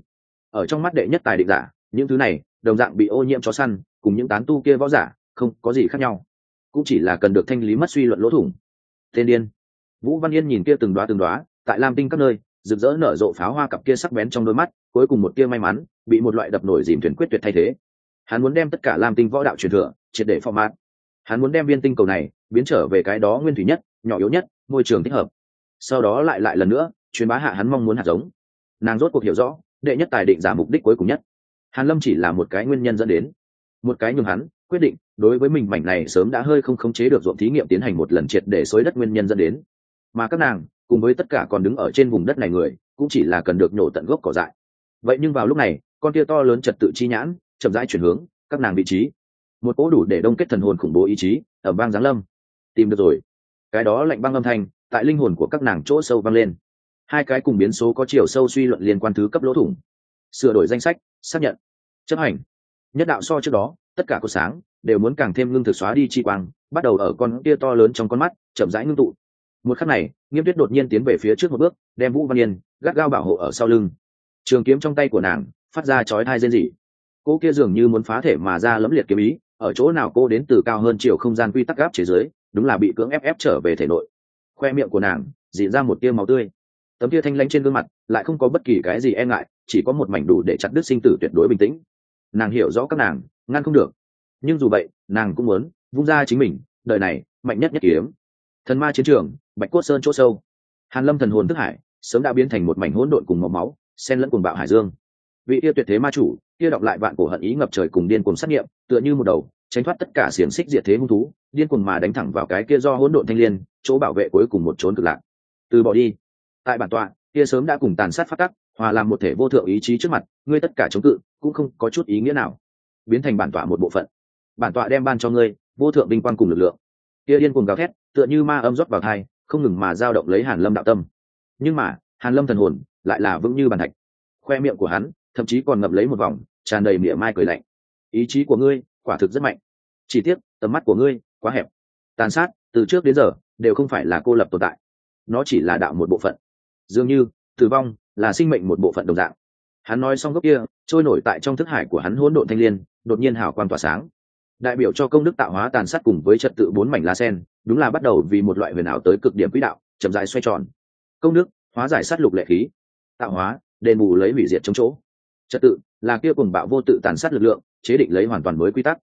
S1: Ở trong mắt đệ nhất tài định giả, những thứ này, đồng dạng bị ô nhiễm chó săn, cùng những tán tu kia võ giả, không có gì khác nhau. Cũng chỉ là cần được thanh lý mất suy luận lỗ thủng. Tên điên. Vũ văn yên nhìn kia từng đoá từng đoá tại lam tinh các nơi, rực rỡ nở rộ pháo hoa cặp kia sắc bén trong đôi mắt, cuối cùng một tia may mắn, bị một loại đập nổi dìm thuyền quyết tuyệt thay thế. Hắn muốn đem tất cả lam tinh võ đạo truyền thừa, triệt để format hắn muốn đem viên tinh cầu này biến trở về cái đó nguyên thủy nhất, nhỏ yếu nhất, môi trường thích hợp. Sau đó lại lại lần nữa, truyền bá hạ hắn mong muốn hạt giống. Nàng rốt cuộc hiểu rõ, đệ nhất tài định giả mục đích cuối cùng nhất. Hàn lâm chỉ là một cái nguyên nhân dẫn đến. Một cái nhường hắn quyết định, đối với mình mảnh này sớm đã hơi không khống chế được ruộng thí nghiệm tiến hành một lần triệt để xối đất nguyên nhân dẫn đến. Mà các nàng, cùng với tất cả còn đứng ở trên vùng đất này người, cũng chỉ là cần được nhổ tận gốc cỏ dại. Vậy nhưng vào lúc này, con tia to lớn trật tự chi nhãn, chậm rãi chuyển hướng các nàng vị trí. Một cỗ đủ để đông kết thần hồn khủng bố ý chí ở bang giáng lâm tìm được rồi. Cái đó lạnh băng âm thanh, tại linh hồn của các nàng chỗ sâu vang lên. Hai cái cùng biến số có chiều sâu suy luận liên quan thứ cấp lỗ thủng. Sửa đổi danh sách, xác nhận. Chấp hành. Nhất đạo so trước đó, tất cả có sáng đều muốn càng thêm ngưng thực xóa đi chi quang, bắt đầu ở con tia to lớn trong con mắt, chậm rãi ngưng tụ. Một khắc này, nghiêm tuyết đột nhiên tiến về phía trước một bước, đem vũ văn yên gắt gao bảo hộ ở sau lưng. Trường kiếm trong tay của nàng phát ra chói thai rên rỉ. Cô kia dường như muốn phá thể mà ra lấm liệt kiếm ý, ở chỗ nào cô đến từ cao hơn chiều không gian quy tắc gáp chế giới đúng là bị cưỡng ép ép trở về thể nội. Khoe miệng của nàng dị ra một tia máu tươi. Tấm tia thanh lanh trên gương mặt lại không có bất kỳ cái gì e ngại, chỉ có một mảnh đủ để chặt đứt sinh tử tuyệt đối bình tĩnh. Nàng hiểu rõ các nàng, ngăn không được. Nhưng dù vậy, nàng cũng muốn vung ra chính mình, đời này, mạnh nhất nhất kiếm. Thần ma chiến trường, bạch cốt sơn chỗ sâu. Hàn lâm thần hồn thức hải, sớm đã biến thành một mảnh hỗn độn cùng màu máu, xen lẫn cùng bạo hải dương. Vị yêu tuyệt thế ma chủ, kia đọc lại vạn cổ hận ý ngập trời cùng điên cuồng sát nghiệm, tựa như một đầu tránh thoát tất cả xiềng xích diệt thế hung thú, điên cuồng mà đánh thẳng vào cái kia do hỗn độn thanh liên, chỗ bảo vệ cuối cùng một trốn cực lạc. Từ bỏ đi. Tại bản tọa, kia sớm đã cùng tàn sát phát tắc, hòa làm một thể vô thượng ý chí trước mặt, ngươi tất cả chống cự, cũng không có chút ý nghĩa nào. Biến thành bản tọa một bộ phận. Bản tọa đem ban cho ngươi, vô thượng vinh quang cùng lực lượng. Kia điên cuồng gào thét, tựa như ma âm rót vào thai, không ngừng mà dao động lấy hàn lâm đạo tâm. Nhưng mà, hàn lâm thần hồn lại là vững như bàn thạch. Khoe miệng của hắn, thậm chí còn ngậm lấy một vòng, tràn đầy mỉa mai cười lạnh. Ý chí của ngươi quả thực rất mạnh. Chỉ tiếc, tầm mắt của ngươi quá hẹp. Tàn sát, từ trước đến giờ, đều không phải là cô lập tồn tại. Nó chỉ là đạo một bộ phận. Dường như, tử vong là sinh mệnh một bộ phận đồng dạng. Hắn nói xong gốc kia, trôi nổi tại trong thức hải của hắn hỗn độn thanh liên, đột nhiên hào quang tỏa sáng. Đại biểu cho công đức tạo hóa tàn sát cùng với trật tự bốn mảnh lá sen, đúng là bắt đầu vì một loại huyền ảo tới cực điểm quỹ đạo, chậm dài xoay tròn. Công đức, hóa giải sát lục lệ khí. Tạo hóa, đền bù lấy hủy diệt chống chỗ. Trật tự, là kia cùng bạo vô tự tàn sát lực lượng chế định lấy hoàn toàn mới quy tắc.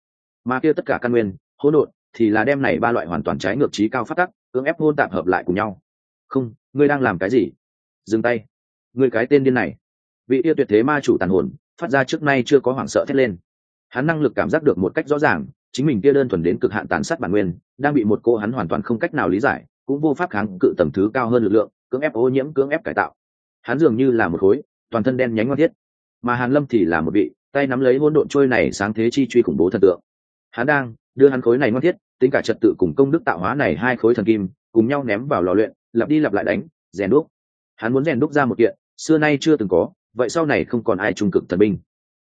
S1: Mà kia tất cả căn nguyên, hỗn độn, thì là đem này ba loại hoàn toàn trái ngược trí cao phát tắc, cưỡng ép hôn tạp hợp lại cùng nhau. Không, ngươi đang làm cái gì? Dừng tay. Ngươi cái tên điên này. Vị yêu tuyệt thế ma chủ tàn hồn, phát ra trước nay chưa có hoảng sợ thét lên. Hắn năng lực cảm giác được một cách rõ ràng, chính mình kia đơn thuần đến cực hạn tàn sát bản nguyên, đang bị một cô hắn hoàn toàn không cách nào lý giải, cũng vô pháp kháng cự tầm thứ cao hơn lực lượng, cưỡng ép ô nhiễm, cưỡng ép cải tạo. Hắn dường như là một khối, toàn thân đen nhánh ngoan thiết. Mà hàn lâm thì là một vị tay nắm lấy hỗn độn trôi này sáng thế chi truy khủng bố thần tượng. Hắn đang đưa hắn khối này ngoan thiết, tính cả trật tự cùng công đức tạo hóa này hai khối thần kim, cùng nhau ném vào lò luyện, lặp đi lặp lại đánh, rèn đúc. Hắn muốn rèn đúc ra một kiện, xưa nay chưa từng có, vậy sau này không còn ai trung cực thần binh.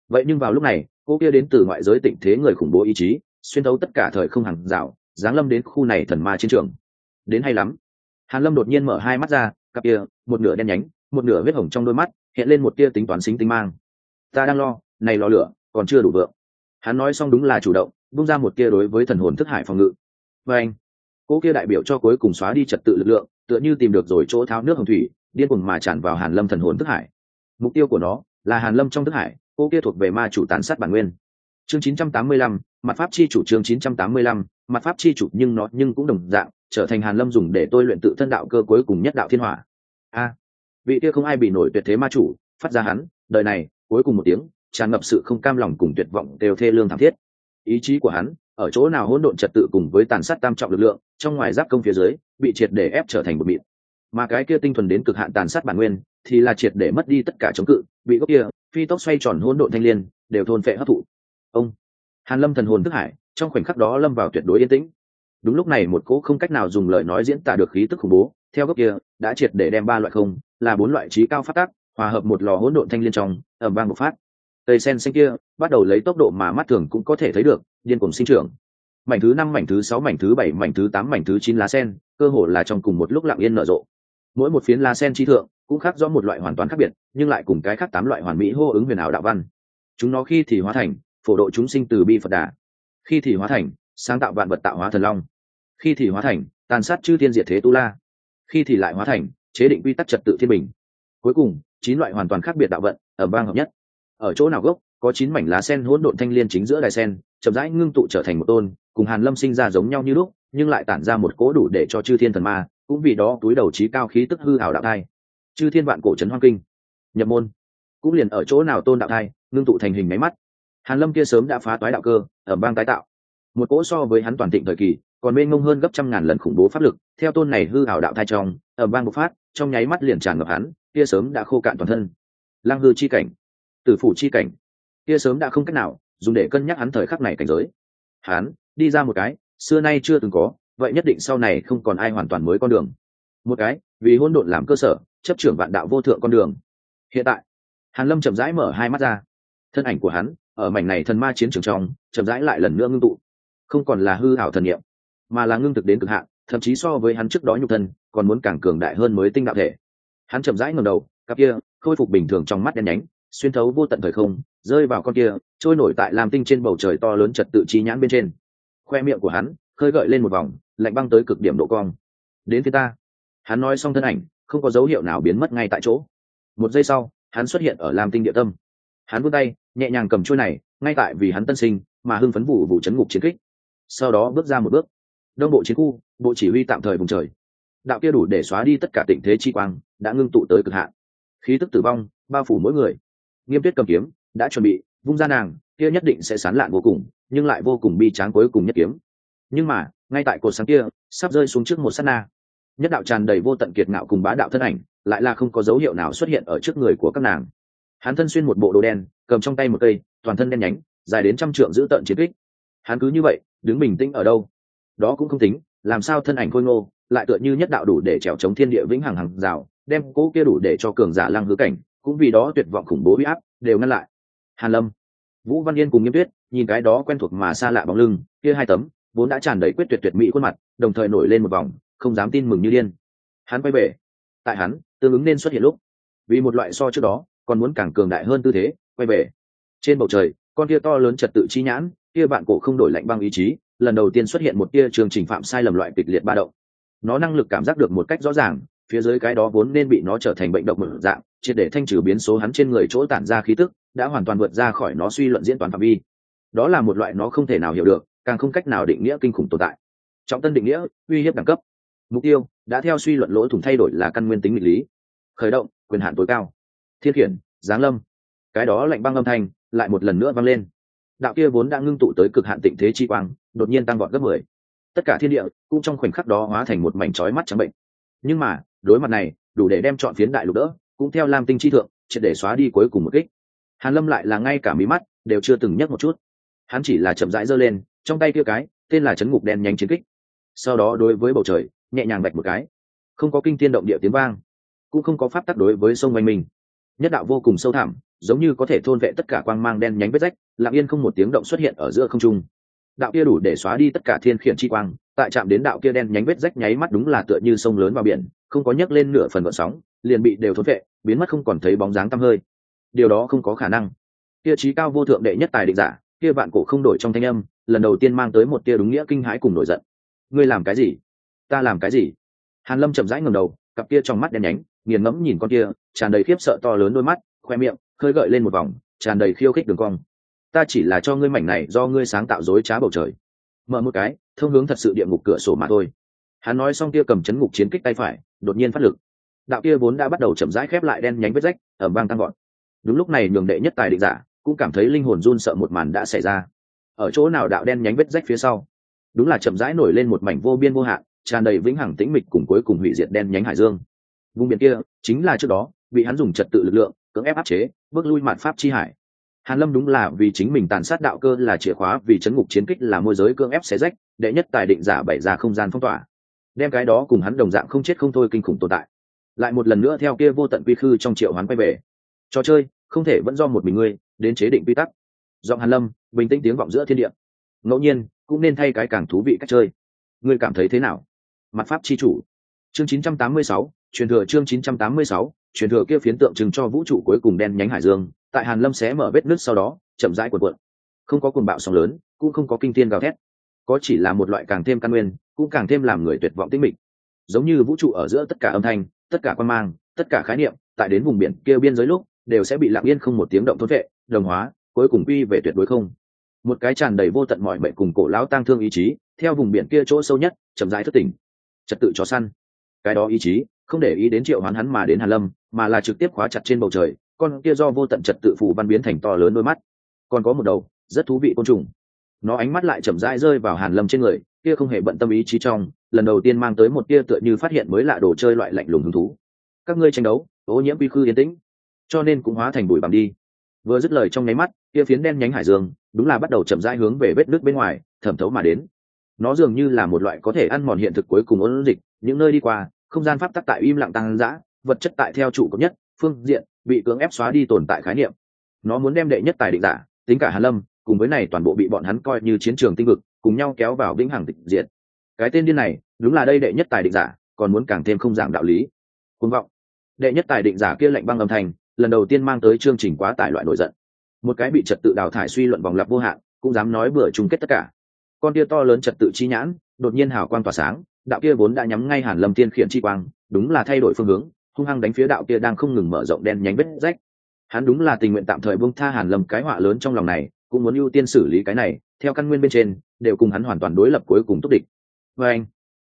S1: Vậy nhưng vào lúc này, cô kia đến từ ngoại giới tịnh thế người khủng bố ý chí, xuyên thấu tất cả thời không hàng rào, giáng lâm đến khu này thần ma chiến trường. Đến hay lắm. Hàn lâm đột nhiên mở hai mắt ra, cặp kia, một nửa đen nhánh, một nửa huyết hồng trong đôi mắt, hiện lên một tia tính toán xính tinh mang. Ta đang lo này lò lửa còn chưa đủ vượng. Hắn nói xong đúng là chủ động bung ra một kia đối với thần hồn thức hải phòng ngự. Và anh cỗ kia đại biểu cho cuối cùng xóa đi trật tự lực lượng tựa như tìm được rồi chỗ tháo nước hồng thủy điên cuồng mà tràn vào hàn lâm thần hồn thức hải. Mục tiêu của nó là hàn lâm trong thức hải cô kia thuộc về ma chủ tàn sát bản nguyên. Chương 985, mặt pháp chi chủ chương 985, mặt pháp chi chủ nhưng nó nhưng cũng đồng dạng trở thành hàn lâm dùng để tôi luyện tự thân đạo cơ cuối cùng nhất đạo thiên hỏa. A vị kia không ai bị nổi tuyệt thế ma chủ phát ra hắn đời này cuối cùng một tiếng tràn ngập sự không cam lòng cùng tuyệt vọng đều thê lương thảm thiết. Ý chí của hắn, ở chỗ nào hỗn độn trật tự cùng với tàn sát tam trọng lực lượng, trong ngoài giáp công phía dưới, bị triệt để ép trở thành một mịn. Mà cái kia tinh thuần đến cực hạn tàn sát bản nguyên, thì là triệt để mất đi tất cả chống cự, bị gốc kia, phi tốc xoay tròn hỗn độn thanh liên, đều thôn phệ hấp thụ. Ông, hàn lâm thần hồn thức hải, trong khoảnh khắc đó lâm vào tuyệt đối yên tĩnh. Đúng lúc này một cỗ không cách nào dùng lời nói diễn tả được khí tức khủng bố, theo gốc kia, đã triệt để đem ba loại không, là bốn loại trí cao phát tác, hòa hợp một lò hỗn độn thanh liên trong ẩm vang một phát cây sen xanh kia, bắt đầu lấy tốc độ mà mắt thường cũng có thể thấy được, điên cuồng sinh trưởng. Mảnh thứ năm, mảnh thứ sáu, mảnh thứ bảy, mảnh thứ tám, mảnh thứ chín lá sen, cơ hồ là trong cùng một lúc lặng yên nở rộ. Mỗi một phiến lá sen chi thượng, cũng khác do một loại hoàn toàn khác biệt, nhưng lại cùng cái khác tám loại hoàn mỹ hô ứng huyền ảo đạo văn. Chúng nó khi thì hóa thành, phổ độ chúng sinh từ bi phật đà. Khi thì hóa thành, sáng tạo vạn vật tạo hóa thần long. Khi thì hóa thành, tàn sát chư thiên diệt thế tu la. Khi thì lại hóa thành, chế định quy tắc trật tự thiên bình. Cuối cùng, chín loại hoàn toàn khác biệt đạo vận ở bang hợp nhất ở chỗ nào gốc, có chín mảnh lá sen hỗn độn thanh liên chính giữa đài sen, chậm rãi ngưng tụ trở thành một tôn, cùng hàn lâm sinh ra giống nhau như lúc, nhưng lại tản ra một cố đủ để cho chư thiên thần ma, cũng vì đó túi đầu trí cao khí tức hư hảo đạo thai. Chư thiên vạn cổ trấn hoang kinh, nhập môn, cũng liền ở chỗ nào tôn đạo thai, ngưng tụ thành hình máy mắt. Hàn lâm kia sớm đã phá toái đạo cơ ở bang tái tạo. Một cỗ so với hắn toàn thịnh thời kỳ, còn bên ngông hơn gấp trăm ngàn lần khủng bố pháp lực, theo tôn này hư hảo đạo thai trong ở bang bộc phát, trong nháy mắt liền tràn ngập hắn, kia sớm đã khô cạn toàn thân. Lang hư chi cảnh tử phủ chi cảnh. Kia sớm đã không cách nào, dùng để cân nhắc hắn thời khắc này cảnh giới. Hắn, đi ra một cái, xưa nay chưa từng có, vậy nhất định sau này không còn ai hoàn toàn mới con đường. Một cái, vì hôn độn làm cơ sở, chấp trưởng vạn đạo vô thượng con đường. Hiện tại, hàn lâm chậm rãi mở hai mắt ra. Thân ảnh của hắn, ở mảnh này thần ma chiến trường trong, chậm rãi lại lần nữa ngưng tụ. Không còn là hư hảo thần niệm, mà là ngưng thực đến cực hạn, thậm chí so với hắn trước đó nhục thân, còn muốn càng cường đại hơn mới tinh đạo thể. Hắn chậm rãi ngẩng đầu, cặp kia, khôi phục bình thường trong mắt đen nhánh xuyên thấu vô tận thời không, rơi vào con kia, trôi nổi tại làm tinh trên bầu trời to lớn trật tự trí nhãn bên trên. Khoe miệng của hắn khơi gợi lên một vòng, lạnh băng tới cực điểm độ cong. Đến phía ta. Hắn nói xong thân ảnh, không có dấu hiệu nào biến mất ngay tại chỗ. Một giây sau, hắn xuất hiện ở lam tinh địa tâm. Hắn vươn tay, nhẹ nhàng cầm chuôi này, ngay tại vì hắn tân sinh, mà hưng phấn vụ vụ chấn ngục chiến kích. Sau đó bước ra một bước. Đông bộ chiến khu, bộ chỉ huy tạm thời vùng trời. Đạo kia đủ để xóa đi tất cả tình thế chi quang, đã ngưng tụ tới cực hạn. Khí tức tử vong, bao phủ mỗi người nghiêm tuyết cầm kiếm, đã chuẩn bị, vung ra nàng, kia nhất định sẽ sán lạn vô cùng, nhưng lại vô cùng bi tráng cuối cùng nhất kiếm. Nhưng mà, ngay tại cột sáng kia, sắp rơi xuống trước một sát na. Nhất đạo tràn đầy vô tận kiệt ngạo cùng bá đạo thân ảnh, lại là không có dấu hiệu nào xuất hiện ở trước người của các nàng. Hắn thân xuyên một bộ đồ đen, cầm trong tay một cây, toàn thân đen nhánh, dài đến trăm trượng giữ tận chiến kích. Hắn cứ như vậy, đứng bình tĩnh ở đâu? Đó cũng không tính, làm sao thân ảnh khôi ngô, lại tựa như nhất đạo đủ để trèo chống thiên địa vĩnh hằng hàng rào, đem cỗ kia đủ để cho cường giả lăng hứa cảnh cũng vì đó tuyệt vọng khủng bố huy áp, đều ngăn lại. Hàn lâm, vũ văn yên cùng nghiêm tuyết, nhìn cái đó quen thuộc mà xa lạ bóng lưng, kia hai tấm, vốn đã tràn đầy quyết tuyệt tuyệt mỹ khuôn mặt, đồng thời nổi lên một vòng, không dám tin mừng như điên. Hắn quay về. Tại hắn, tương ứng nên xuất hiện lúc, vì một loại so trước đó, còn muốn càng cường đại hơn tư thế, quay về. Trên bầu trời, con kia to lớn trật tự chi nhãn, kia bạn cổ không đổi lạnh băng ý chí, lần đầu tiên xuất hiện một tia trường trình phạm sai lầm loại kịch liệt ba động. Nó năng lực cảm giác được một cách rõ ràng phía dưới cái đó vốn nên bị nó trở thành bệnh độc mở dạng, triệt để thanh trừ biến số hắn trên người chỗ tản ra khí tức, đã hoàn toàn vượt ra khỏi nó suy luận diễn toán phạm vi. Đó là một loại nó không thể nào hiểu được, càng không cách nào định nghĩa kinh khủng tồn tại. Trọng tân định nghĩa, uy hiếp đẳng cấp. Mục tiêu, đã theo suy luận lỗ thủng thay đổi là căn nguyên tính nghịch lý. Khởi động, quyền hạn tối cao. Thiên khiển, giáng lâm. Cái đó lạnh băng âm thanh, lại một lần nữa vang lên. Đạo kia vốn đã ngưng tụ tới cực hạn tịnh thế chi quang, đột nhiên tăng vọt gấp mười. Tất cả thiên địa, cũng trong khoảnh khắc đó hóa thành một mảnh trói mắt trắng bệnh. Nhưng mà đối mặt này, đủ để đem chọn phiến đại lục đỡ, cũng theo lam tinh chi thượng, triệt để xóa đi cuối cùng một kích. Hàn lâm lại là ngay cả mí mắt đều chưa từng nhấc một chút. Hắn chỉ là chậm rãi giơ lên, trong tay kia cái, tên là chấn ngục đen nhánh chiến kích. Sau đó đối với bầu trời, nhẹ nhàng bạch một cái. Không có kinh thiên động địa tiếng vang, cũng không có pháp tắc đối với sông oanh mình. Nhất đạo vô cùng sâu thẳm, giống như có thể thôn vệ tất cả quang mang đen nhánh vết rách, lặng yên không một tiếng động xuất hiện ở giữa không trung đạo kia đủ để xóa đi tất cả thiên khiển chi quang, tại chạm đến đạo kia đen nhánh vết rách nháy mắt đúng là tựa như sông lớn vào biển, không có nhấc lên nửa phần gợn sóng, liền bị đều thốn vệ, biến mất không còn thấy bóng dáng tăm hơi. Điều đó không có khả năng. Kia trí cao vô thượng đệ nhất tài định giả, kia vạn cổ không đổi trong thanh âm, lần đầu tiên mang tới một tia đúng nghĩa kinh hãi cùng nổi giận. Ngươi làm cái gì? Ta làm cái gì? Hàn lâm chậm rãi ngẩng đầu, cặp kia trong mắt đen nhánh, nghiền ngẫm nhìn con kia, tràn đầy khiếp sợ to lớn đôi mắt, khoe miệng, khơi gợi lên một vòng, tràn đầy khiêu khích đường cong ta chỉ là cho ngươi mảnh này do ngươi sáng tạo dối trá bầu trời. Mở một cái, thông hướng thật sự địa ngục cửa sổ mà thôi. Hắn nói xong kia cầm chấn ngục chiến kích tay phải, đột nhiên phát lực. Đạo kia vốn đã bắt đầu chậm rãi khép lại đen nhánh vết rách ở bang tăng gọn đúng lúc này, nhường đệ nhất tài định giả cũng cảm thấy linh hồn run sợ một màn đã xảy ra. Ở chỗ nào đạo đen nhánh vết rách phía sau? Đúng là chậm rãi nổi lên một mảnh vô biên vô hạn, tràn đầy vĩnh hằng tĩnh mịch cùng cuối cùng hủy diệt đen nhánh hải dương. Vùng biển kia chính là trước đó, bị hắn dùng trật tự lực lượng, cưỡng ép áp chế, bước lui mạn pháp chi hải hàn lâm đúng là vì chính mình tàn sát đạo cơ là chìa khóa vì chấn ngục chiến kích là môi giới cương ép xé rách đệ nhất tài định giả bày ra không gian phong tỏa. Đem cái đó cùng hắn đồng dạng không chết không thôi kinh khủng tồn tại. Lại một lần nữa theo kia vô tận quy khư trong triệu hắn quay về. Trò chơi không thể vẫn do một mình ngươi đến chế định quy tắc. Giọng hàn lâm bình tĩnh tiếng vọng giữa thiên địa. Ngẫu nhiên cũng nên thay cái càng thú vị cách chơi. Ngươi cảm thấy thế nào? Mặt pháp chi chủ. Chương 986, truyền thừa chương 986, truyền thừa kia phiến tượng trưng cho vũ trụ cuối cùng đen nhánh hải dương tại hàn lâm xé mở vết nứt sau đó, chậm rãi cuộn cuộn. Không có cuồng bạo sóng lớn, cũng không có kinh thiên gào thét. Có chỉ là một loại càng thêm căn nguyên, cũng càng thêm làm người tuyệt vọng tĩnh mịch. Giống như vũ trụ ở giữa tất cả âm thanh, tất cả quan mang, tất cả khái niệm, tại đến vùng biển kia biên giới lúc, đều sẽ bị lặng yên không một tiếng động thốt vệ, đồng hóa, cuối cùng quy về tuyệt đối không. Một cái tràn đầy vô tận mọi mệnh cùng cổ lão tang thương ý chí, theo vùng biển kia chỗ sâu nhất, chậm rãi thất tỉnh. Trật tự chó săn. Cái đó ý chí, không để ý đến triệu hoán hắn mà đến hàn lâm, mà là trực tiếp khóa chặt trên bầu trời con kia do vô tận trật tự phủ văn biến thành to lớn đôi mắt. Còn có một đầu, rất thú vị côn trùng. Nó ánh mắt lại chậm rãi rơi vào hàn lâm trên người, kia không hề bận tâm ý chí trong, lần đầu tiên mang tới một tia tựa như phát hiện mới lạ đồ chơi loại lạnh lùng hứng thú. Các ngươi tranh đấu, ô nhiễm quy khư yên tĩnh. Cho nên cũng hóa thành bụi bặm đi. Vừa dứt lời trong nháy mắt, kia phiến đen nhánh hải dương, đúng là bắt đầu chậm rãi hướng về vết nước bên ngoài, thẩm thấu mà đến. Nó dường như là một loại có thể ăn mòn hiện thực cuối cùng ôn dịch, những nơi đi qua, không gian pháp tắc tại im lặng tăng dã, vật chất tại theo chủ cấp nhất phương diện bị cưỡng ép xóa đi tồn tại khái niệm. Nó muốn đem đệ nhất tài định giả, tính cả hàn lâm, cùng với này toàn bộ bị bọn hắn coi như chiến trường tinh vực, cùng nhau kéo vào vĩnh hằng tịch diệt. Cái tên điên này, đúng là đây đệ nhất tài định giả, còn muốn càng thêm không giảng đạo lý. Cuồng vọng. Đệ nhất tài định giả kia lệnh băng âm thanh, lần đầu tiên mang tới chương trình quá tải loại nổi giận. Một cái bị trật tự đào thải suy luận vòng lặp vô hạn, cũng dám nói bừa chung kết tất cả. Con kia to lớn trật tự chi nhãn, đột nhiên hào quang tỏa sáng, đạo kia vốn đã nhắm ngay hàn lâm tiên khiển chi quang, đúng là thay đổi phương hướng hung hăng đánh phía đạo kia đang không ngừng mở rộng đen nhánh vết rách. Hắn đúng là tình nguyện tạm thời buông tha hàn lâm cái họa lớn trong lòng này, cũng muốn ưu tiên xử lý cái này, theo căn nguyên bên trên, đều cùng hắn hoàn toàn đối lập cuối cùng túc địch. Và anh,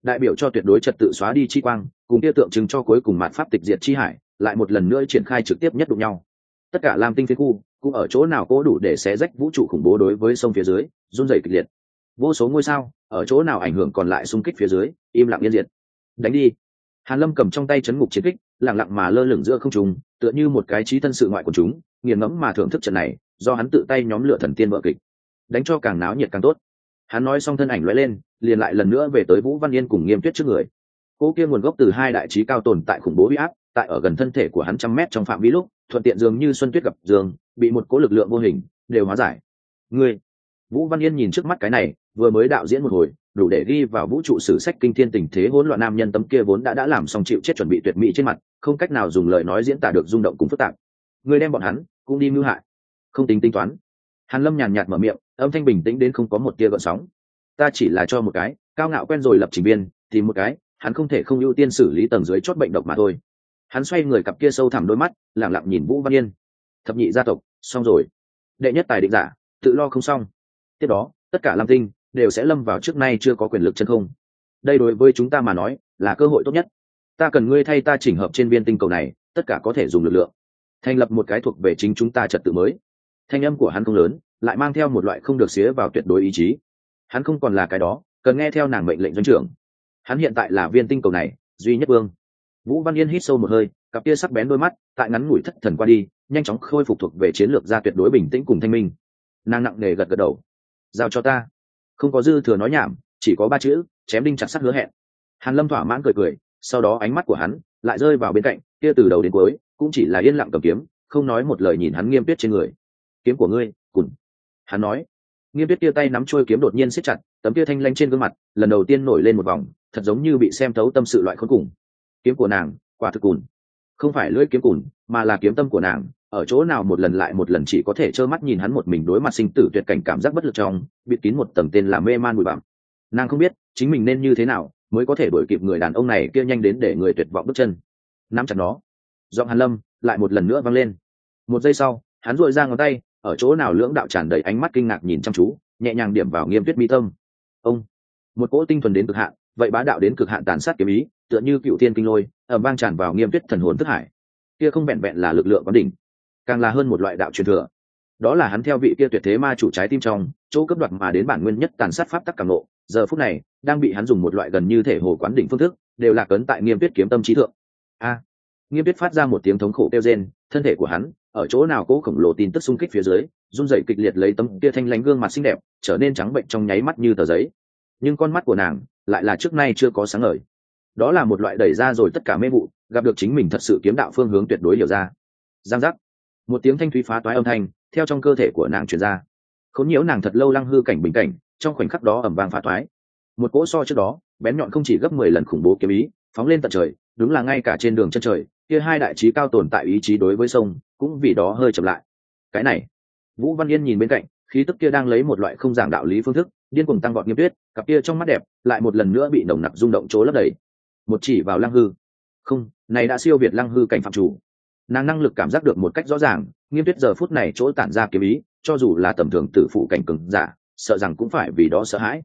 S1: đại biểu cho tuyệt đối trật tự xóa đi chi quang, cùng kia tượng trưng cho cuối cùng mạt pháp tịch diệt chi hải, lại một lần nữa triển khai trực tiếp nhất đụng nhau. Tất cả lam tinh phía khu, cũng ở chỗ nào cố đủ để xé rách vũ trụ khủng bố đối với sông phía dưới, run rẩy kịch liệt. Vô số ngôi sao, ở chỗ nào ảnh hưởng còn lại xung kích phía dưới, im lặng yên diệt. Đánh đi. Hàn lâm cầm trong tay chấn ngục chiến kích lặng lặng mà lơ lửng giữa không trung, tựa như một cái trí thân sự ngoại của chúng, nghiền ngẫm mà thưởng thức trận này, do hắn tự tay nhóm lửa thần tiên vợ kịch. Đánh cho càng náo nhiệt càng tốt. Hắn nói xong thân ảnh lóe lên, liền lại lần nữa về tới vũ văn yên cùng nghiêm tuyết trước người. Cô kia nguồn gốc từ hai đại trí cao tồn tại khủng bố uy áp, tại ở gần thân thể của hắn trăm mét trong phạm vi lúc, thuận tiện dường như xuân tuyết gặp dương, bị một cố lực lượng vô hình, đều hóa giải. Ngươi? Vũ văn yên nhìn trước mắt cái này, vừa mới đạo diễn một hồi đủ để ghi vào vũ trụ sử sách kinh thiên tình thế hỗn loạn nam nhân tấm kia vốn đã đã làm xong chịu chết chuẩn bị tuyệt mỹ trên mặt, không cách nào dùng lời nói diễn tả được rung động cùng phức tạp. Người đem bọn hắn cũng đi mưu hại, không tính tính toán. Hàn lâm nhàn nhạt mở miệng, âm thanh bình tĩnh đến không có một tia gợn sóng. Ta chỉ là cho một cái, cao ngạo quen rồi lập trình viên, thì một cái, hắn không thể không ưu tiên xử lý tầng dưới chốt bệnh độc mà thôi. Hắn xoay người cặp kia sâu thẳm đôi mắt lẳng lặng nhìn vũ văn yên. Thập nhị gia tộc, xong rồi. Đệ nhất tài định giả, tự lo không xong. Tiếp đó, tất cả lam tinh đều sẽ lâm vào trước nay chưa có quyền lực chân không. Đây đối với chúng ta mà nói, là cơ hội tốt nhất. Ta cần ngươi thay ta chỉnh hợp trên viên tinh cầu này, tất cả có thể dùng lực lượng. Thành lập một cái thuộc về chính chúng ta trật tự mới. Thanh âm của hắn không lớn, lại mang theo một loại không được xía vào tuyệt đối ý chí. Hắn không còn là cái đó, cần nghe theo nàng mệnh lệnh doanh trưởng. Hắn hiện tại là viên tinh cầu này, duy nhất vương. Vũ văn yên hít sâu một hơi, cặp tia sắc bén đôi mắt, tại ngắn ngủi thất thần qua đi, nhanh chóng khôi phục thuộc về chiến lược ra tuyệt đối bình tĩnh cùng thanh minh. Nàng nặng nề gật gật đầu. Giao cho ta không có dư thừa nói nhảm, chỉ có ba chữ, chém đinh chặt sắt hứa hẹn. Hàn lâm thỏa mãn cười cười, sau đó ánh mắt của hắn lại rơi vào bên cạnh, kia từ đầu đến cuối, cũng chỉ là yên lặng cầm kiếm, không nói một lời nhìn hắn nghiêm tuyết trên người. Kiếm của ngươi, cùn. Hắn nói. Nghiêm tuyết tia tay nắm trôi kiếm đột nhiên siết chặt, tấm tia thanh lanh trên gương mặt, lần đầu tiên nổi lên một vòng, thật giống như bị xem thấu tâm sự loại khốn cùng. Kiếm của nàng, quả thực cùn. Không phải lưỡi kiếm cùn, mà là kiếm tâm của nàng ở chỗ nào một lần lại một lần chỉ có thể trơ mắt nhìn hắn một mình đối mặt sinh tử tuyệt cảnh cảm giác bất lực trong, bịt kín một tầng tên là mê man bụi bặm. Nàng không biết, chính mình nên như thế nào mới có thể đuổi kịp người đàn ông này kia nhanh đến để người tuyệt vọng bước chân. Nắm chặt nó. Giọng hàn lâm lại một lần nữa vang lên. Một giây sau, hắn dội ra ngón tay, ở chỗ nào lưỡng đạo tràn đầy ánh mắt kinh ngạc nhìn chăm chú, nhẹ nhàng điểm vào nghiêm tuyết mi tâm. Ông, một cỗ tinh thuần đến cực hạn, vậy bá đạo đến cực hạn tàn sát kiếm ý, tựa như cựu thiên kinh lôi ở vang tràn vào nghiêm tuyết thần hồn thức hải. Kia không vẹn vẹn là lực lượng có đỉnh càng là hơn một loại đạo truyền thừa. Đó là hắn theo vị kia tuyệt thế ma chủ trái tim trong, chỗ cấp đoạt mà đến bản nguyên nhất tàn sát pháp tắc càng nộ giờ phút này, đang bị hắn dùng một loại gần như thể hồ quán đỉnh phương thức, đều là cấn tại nghiêm tuyết kiếm tâm trí thượng. A! Nghiêm tuyết phát ra một tiếng thống khổ kêu rên, thân thể của hắn, ở chỗ nào cố khổng lồ tin tức xung kích phía dưới, run rẩy kịch liệt lấy tấm kia thanh lãnh gương mặt xinh đẹp, trở nên trắng bệnh trong nháy mắt như tờ giấy. Nhưng con mắt của nàng lại là trước nay chưa có sáng ngời. Đó là một loại đẩy ra rồi tất cả mê vụ, gặp được chính mình thật sự kiếm đạo phương hướng tuyệt đối hiểu ra. Giang giác một tiếng thanh thúy phá toái âm thanh theo trong cơ thể của nàng truyền ra. Khốn nhiễu nàng thật lâu lăng hư cảnh bình cảnh, trong khoảnh khắc đó ẩm vang phá toái. Một cỗ so trước đó, bén nhọn không chỉ gấp mười lần khủng bố kiếm ý, phóng lên tận trời, đúng là ngay cả trên đường chân trời, kia hai đại trí cao tồn tại ý chí đối với sông, cũng vì đó hơi chậm lại. Cái này, vũ văn yên nhìn bên cạnh, khí tức kia đang lấy một loại không giảng đạo lý phương thức, điên cuồng tăng vọt nghiêm tuyết cặp kia trong mắt đẹp, lại một lần nữa bị nồng nặc rung động chỗ lấp đầy. Một chỉ vào lăng hư. Không, này đã siêu việt lăng hư cảnh phạm chủ nàng năng lực cảm giác được một cách rõ ràng nghiêm tuyết giờ phút này chỗ tản ra kiếm ý cho dù là tầm thường tử phụ cảnh cừng giả sợ rằng cũng phải vì đó sợ hãi.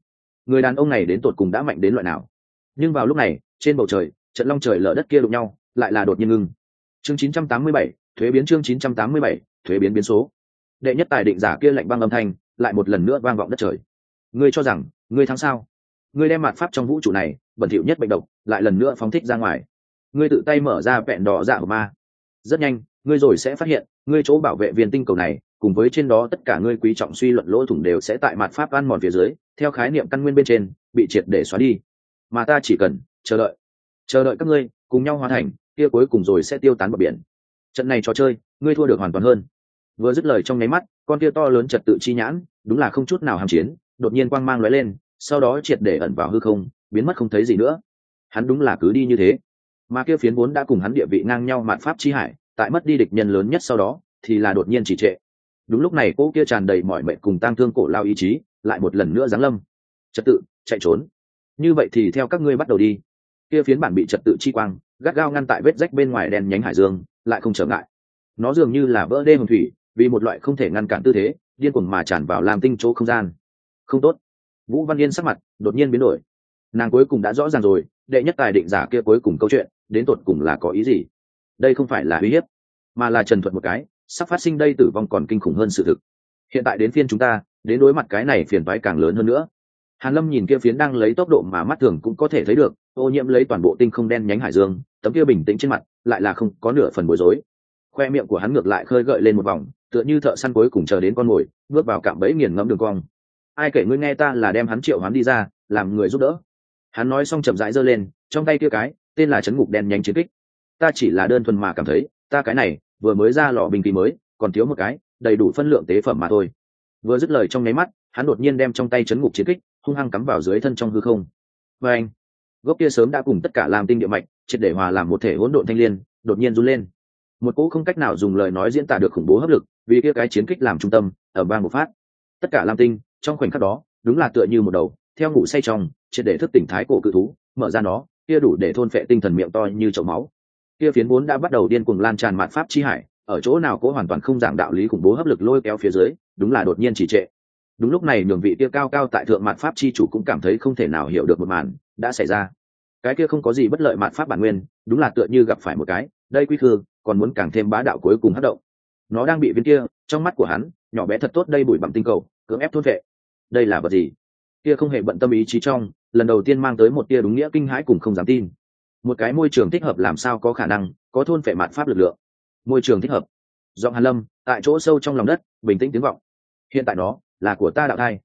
S1: Người đàn ông này đến tột cùng đã mạnh đến loại nào? Nhưng vào lúc này trên bầu trời trận long trời lở đất kia đụng nhau lại là đột nhiên ngưng. Chương 987, thuế biến chương 987, thuế biến biến số. Đệ nhất tài định giả kia lạnh băng âm thanh lại một lần nữa vang vọng đất trời. Ngươi cho rằng ngươi thắng sao? Ngươi đem mặt pháp trong vũ trụ này bẩn thỉu nhất bệnh độc lại lần nữa phóng thích ra ngoài. Ngươi tự tay mở ra vẹn đỏ dạ của ma rất nhanh, ngươi rồi sẽ phát hiện, ngươi chỗ bảo vệ viên tinh cầu này, cùng với trên đó tất cả ngươi quý trọng suy luận lỗ thủng đều sẽ tại mặt pháp ăn mòn phía dưới, theo khái niệm căn nguyên bên trên, bị triệt để xóa đi. Mà ta chỉ cần chờ đợi chờ đợi các ngươi cùng nhau hoàn thành, kia cuối cùng rồi sẽ tiêu tán bờ biển. Trận này trò chơi, ngươi thua được hoàn toàn hơn. Vừa dứt lời trong nháy mắt, con kia to lớn trật tự chi nhãn, đúng là không chút nào hàm chiến, đột nhiên quang mang lóe lên, sau đó triệt để ẩn vào hư không, biến mất không thấy gì nữa. Hắn đúng là cứ đi như thế mà kia phiến vốn đã cùng hắn địa vị ngang nhau mạn pháp chi hải, tại mất đi địch nhân lớn nhất sau đó, thì là đột nhiên chỉ trệ. Đúng lúc này, cô kia tràn đầy mọi mệnh cùng tang thương cổ lao ý chí, lại một lần nữa giáng lâm. Trật tự, chạy trốn. Như vậy thì theo các ngươi bắt đầu đi. Kia phiến bản bị trật tự chi quang, gắt gao ngăn tại vết rách bên ngoài đèn nhánh hải dương, lại không trở ngại. Nó dường như là vỡ đê hồng thủy, vì một loại không thể ngăn cản tư thế, điên cuồng mà tràn vào làm tinh chỗ không gian. Không tốt. Vũ văn yên sắc mặt đột nhiên biến đổi. Nàng cuối cùng đã rõ ràng rồi, đệ nhất tài định giả kia cuối cùng câu chuyện đến tột cùng là có ý gì? Đây không phải là uy hiếp, mà là trần thuật một cái, sắp phát sinh đây tử vong còn kinh khủng hơn sự thực. Hiện tại đến phiên chúng ta, đến đối mặt cái này phiền toái càng lớn hơn nữa. Hàn lâm nhìn kia phiến đang lấy tốc độ mà mắt thường cũng có thể thấy được, ô nhiễm lấy toàn bộ tinh không đen nhánh hải dương, tấm kia bình tĩnh trên mặt, lại là không có nửa phần bối rối. Khoe miệng của hắn ngược lại khơi gợi lên một vòng, tựa như thợ săn cuối cùng chờ đến con mồi, bước vào cạm bẫy nghiền ngẫm đường cong. Ai kể ngươi nghe ta là đem hắn triệu hắn đi ra, làm người giúp đỡ. Hắn nói xong chậm rãi giơ lên, trong tay kia cái tên là chấn ngục đen nhanh chiến kích. Ta chỉ là đơn thuần mà cảm thấy, ta cái này, vừa mới ra lò bình khí mới, còn thiếu một cái, đầy đủ phân lượng tế phẩm mà thôi. Vừa dứt lời trong nháy mắt, hắn đột nhiên đem trong tay chấn ngục chiến kích, hung hăng cắm vào dưới thân trong hư không. Và anh, gốc kia sớm đã cùng tất cả làm tinh địa mạch, triệt để hòa làm một thể hỗn độn thanh liên, đột nhiên run lên. Một cỗ không cách nào dùng lời nói diễn tả được khủng bố hấp lực, vì kia cái chiến kích làm trung tâm, ở bang một phát. Tất cả lam tinh, trong khoảnh khắc đó, đúng là tựa như một đầu, theo ngủ say trong, triệt để thức tỉnh thái cổ cự thú, mở ra nó kia đủ để thôn phệ tinh thần miệng to như chậu máu. Kia phiến vốn đã bắt đầu điên cuồng lan tràn mạn pháp chi hải, ở chỗ nào cố hoàn toàn không giảng đạo lý khủng bố hấp lực lôi kéo phía dưới, đúng là đột nhiên chỉ trệ. Đúng lúc này, nhường vị kia cao cao tại thượng mạn pháp chi chủ cũng cảm thấy không thể nào hiểu được một màn đã xảy ra. Cái kia không có gì bất lợi mạn pháp bản nguyên, đúng là tựa như gặp phải một cái, đây quy khương còn muốn càng thêm bá đạo cuối cùng hấp động. Nó đang bị viên kia, trong mắt của hắn, nhỏ bé thật tốt đây bụi bặm tinh cầu, cưỡng ép thôn vệ đây là vật gì? Kia không hề bận tâm ý chí trong lần đầu tiên mang tới một tia đúng nghĩa kinh hãi cùng không dám tin. Một cái môi trường thích hợp làm sao có khả năng, có thôn phệ mạt pháp lực lượng. Môi trường thích hợp. Giọng hàn lâm, tại chỗ sâu trong lòng đất, bình tĩnh tiếng vọng. Hiện tại nó là của ta đạo thai.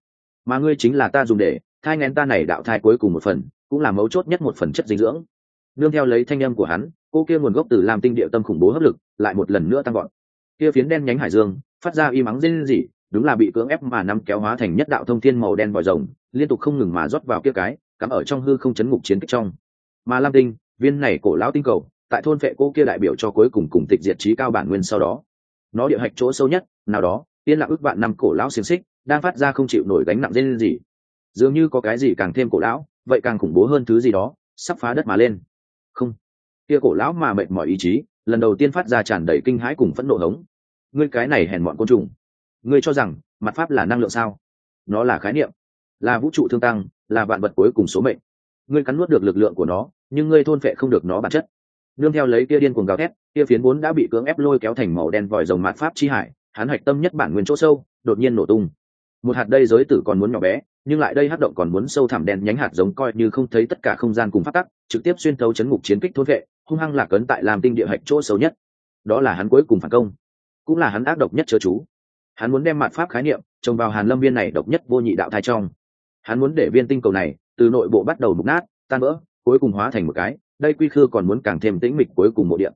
S1: Mà ngươi chính là ta dùng để, thai ngén ta này đạo thai cuối cùng một phần, cũng là mấu chốt nhất một phần chất dinh dưỡng. Nương theo lấy thanh âm của hắn, cô kia nguồn gốc từ làm tinh địa tâm khủng bố hấp lực, lại một lần nữa tăng gọn kia phiến đen nhánh hải dương, phát ra y mắng rên rỉ, đúng là bị cưỡng ép mà nắm kéo hóa thành nhất đạo thông thiên màu đen vòi rồng liên tục không ngừng mà rót vào kia cái, cắm ở trong hư không chấn ngục chiến kích trong. Mà lam tinh, viên này cổ lão tinh cầu, tại thôn vệ cô kia đại biểu cho cuối cùng cùng tịch diệt trí cao bản nguyên sau đó. Nó địa hạch chỗ sâu nhất, nào đó tiên lạc ước vạn năm cổ lão xiềng xích, đang phát ra không chịu nổi gánh nặng dên gì. Dường như có cái gì càng thêm cổ lão, vậy càng khủng bố hơn thứ gì đó, sắp phá đất mà lên. Không. Kia cổ lão mà mệt mỏi ý chí, lần đầu tiên phát ra tràn đầy kinh hãi cùng phẫn nộ hống. Ngươi cái này hèn mọn côn trùng. Ngươi cho rằng, mặt pháp là năng lượng sao? Nó là khái niệm là vũ trụ thương tăng, là vạn vật cuối cùng số mệnh. Ngươi cắn nuốt được lực lượng của nó, nhưng ngươi thôn phệ không được nó bản chất. Nương theo lấy kia điên cuồng gào thét, kia phiến vốn đã bị cưỡng ép lôi kéo thành màu đen vòi rồng mạt pháp chi hải, hắn hạch tâm nhất bản nguyên chỗ sâu, đột nhiên nổ tung. Một hạt đây giới tử còn muốn nhỏ bé, nhưng lại đây hát động còn muốn sâu thẳm đen nhánh hạt giống coi như không thấy tất cả không gian cùng phát tắc, trực tiếp xuyên thấu chấn ngục chiến kích thôn vệ, hung hăng lạc ấn tại làm tinh địa hạch chỗ xấu nhất. Đó là hắn cuối cùng phản công. Cũng là hắn ác độc nhất chớ chú. Hắn muốn đem mạt pháp khái niệm trồng vào hàn lâm viên này độc nhất vô nhị đạo thai trong hắn muốn để viên tinh cầu này từ nội bộ bắt đầu mục nát, tan vỡ, cuối cùng hóa thành một cái, đây quy khư còn muốn càng thêm tĩnh mịch cuối cùng mộ điện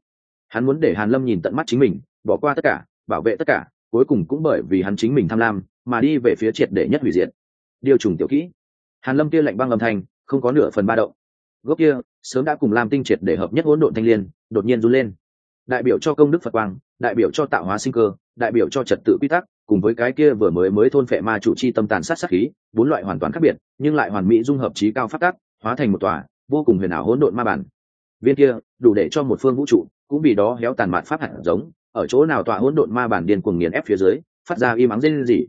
S1: hắn muốn để hàn lâm nhìn tận mắt chính mình, bỏ qua tất cả, bảo vệ tất cả, cuối cùng cũng bởi vì hắn chính mình tham lam, mà đi về phía triệt để nhất hủy diệt. Điều trùng tiểu kỹ. Hàn lâm kia lạnh băng âm thanh, không có nửa phần ba động. Gốc kia, sớm đã cùng lam tinh triệt để hợp nhất hỗn độn thanh liên, đột nhiên run lên. Đại biểu cho công đức phật quang, đại biểu cho tạo hóa sinh cơ, đại biểu cho trật tự quy tắc cùng với cái kia vừa mới mới thôn phệ ma chủ chi tâm tàn sát sát khí bốn loại hoàn toàn khác biệt nhưng lại hoàn mỹ dung hợp trí cao phát tác hóa thành một tòa vô cùng huyền ảo hỗn độn ma bản viên kia đủ để cho một phương vũ trụ cũng vì đó héo tàn mạn pháp hạt giống ở chỗ nào tòa hỗn độn ma bản điên cuồng nghiền ép phía dưới phát ra y mắng rên gì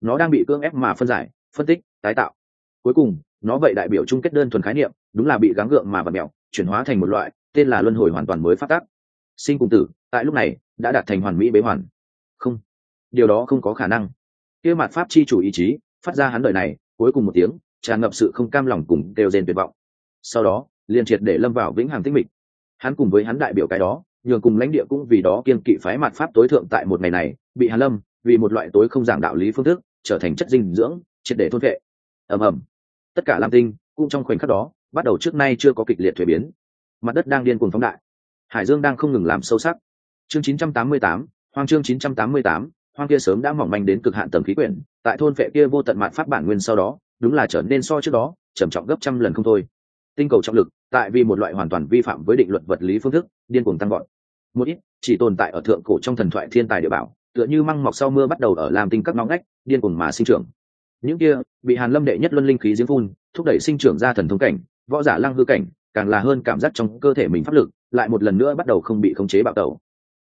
S1: nó đang bị cưỡng ép mà phân giải phân tích tái tạo. Cuối cùng nó vậy đại biểu chung kết đơn thuần khái niệm đúng là bị gắng gượng mà vật mèo, chuyển hóa thành một loại tên là luân hồi hoàn toàn mới phát tác sinh cùng tử tại lúc này đã đạt thành hoàn mỹ bế hoàn điều đó không có khả năng. Kia mặt pháp chi chủ ý chí phát ra hắn đời này cuối cùng một tiếng tràn ngập sự không cam lòng cùng đều rèn tuyệt vọng. Sau đó liền triệt để lâm vào vĩnh hằng tích mịch. Hắn cùng với hắn đại biểu cái đó nhường cùng lãnh địa cũng vì đó kiên kỵ phái mặt pháp tối thượng tại một ngày này bị hàn lâm vì một loại tối không giảng đạo lý phương thức trở thành chất dinh dưỡng triệt để thôn vệ. Ầm ầm. Tất cả lam tinh cũng trong khoảnh khắc đó bắt đầu trước nay chưa có kịch liệt thuế biến. Mặt đất đang điên cuồng phóng đại. Hải dương đang không ngừng làm sâu sắc. Chương 988, hoang chương 988, hoang kia sớm đã mỏng manh đến cực hạn tầm khí quyển, tại thôn vệ kia vô tận mạn pháp bản nguyên sau đó, đúng là trở nên so trước đó, trầm trọng gấp trăm lần không thôi. Tinh cầu trọng lực, tại vì một loại hoàn toàn vi phạm với định luật vật lý phương thức, điên cuồng tăng gọn một ít, chỉ tồn tại ở thượng cổ trong thần thoại thiên tài địa bảo, tựa như măng mọc sau mưa bắt đầu ở làm tinh các ngóng ngách, điên cuồng mà sinh trưởng. Những kia, bị hàn lâm đệ nhất luân linh khí diễm phun, thúc đẩy sinh trưởng ra thần thông cảnh, võ giả lăng hư cảnh, càng là hơn cảm giác trong cơ thể mình pháp lực, lại một lần nữa bắt đầu không bị khống chế bạo tẩu.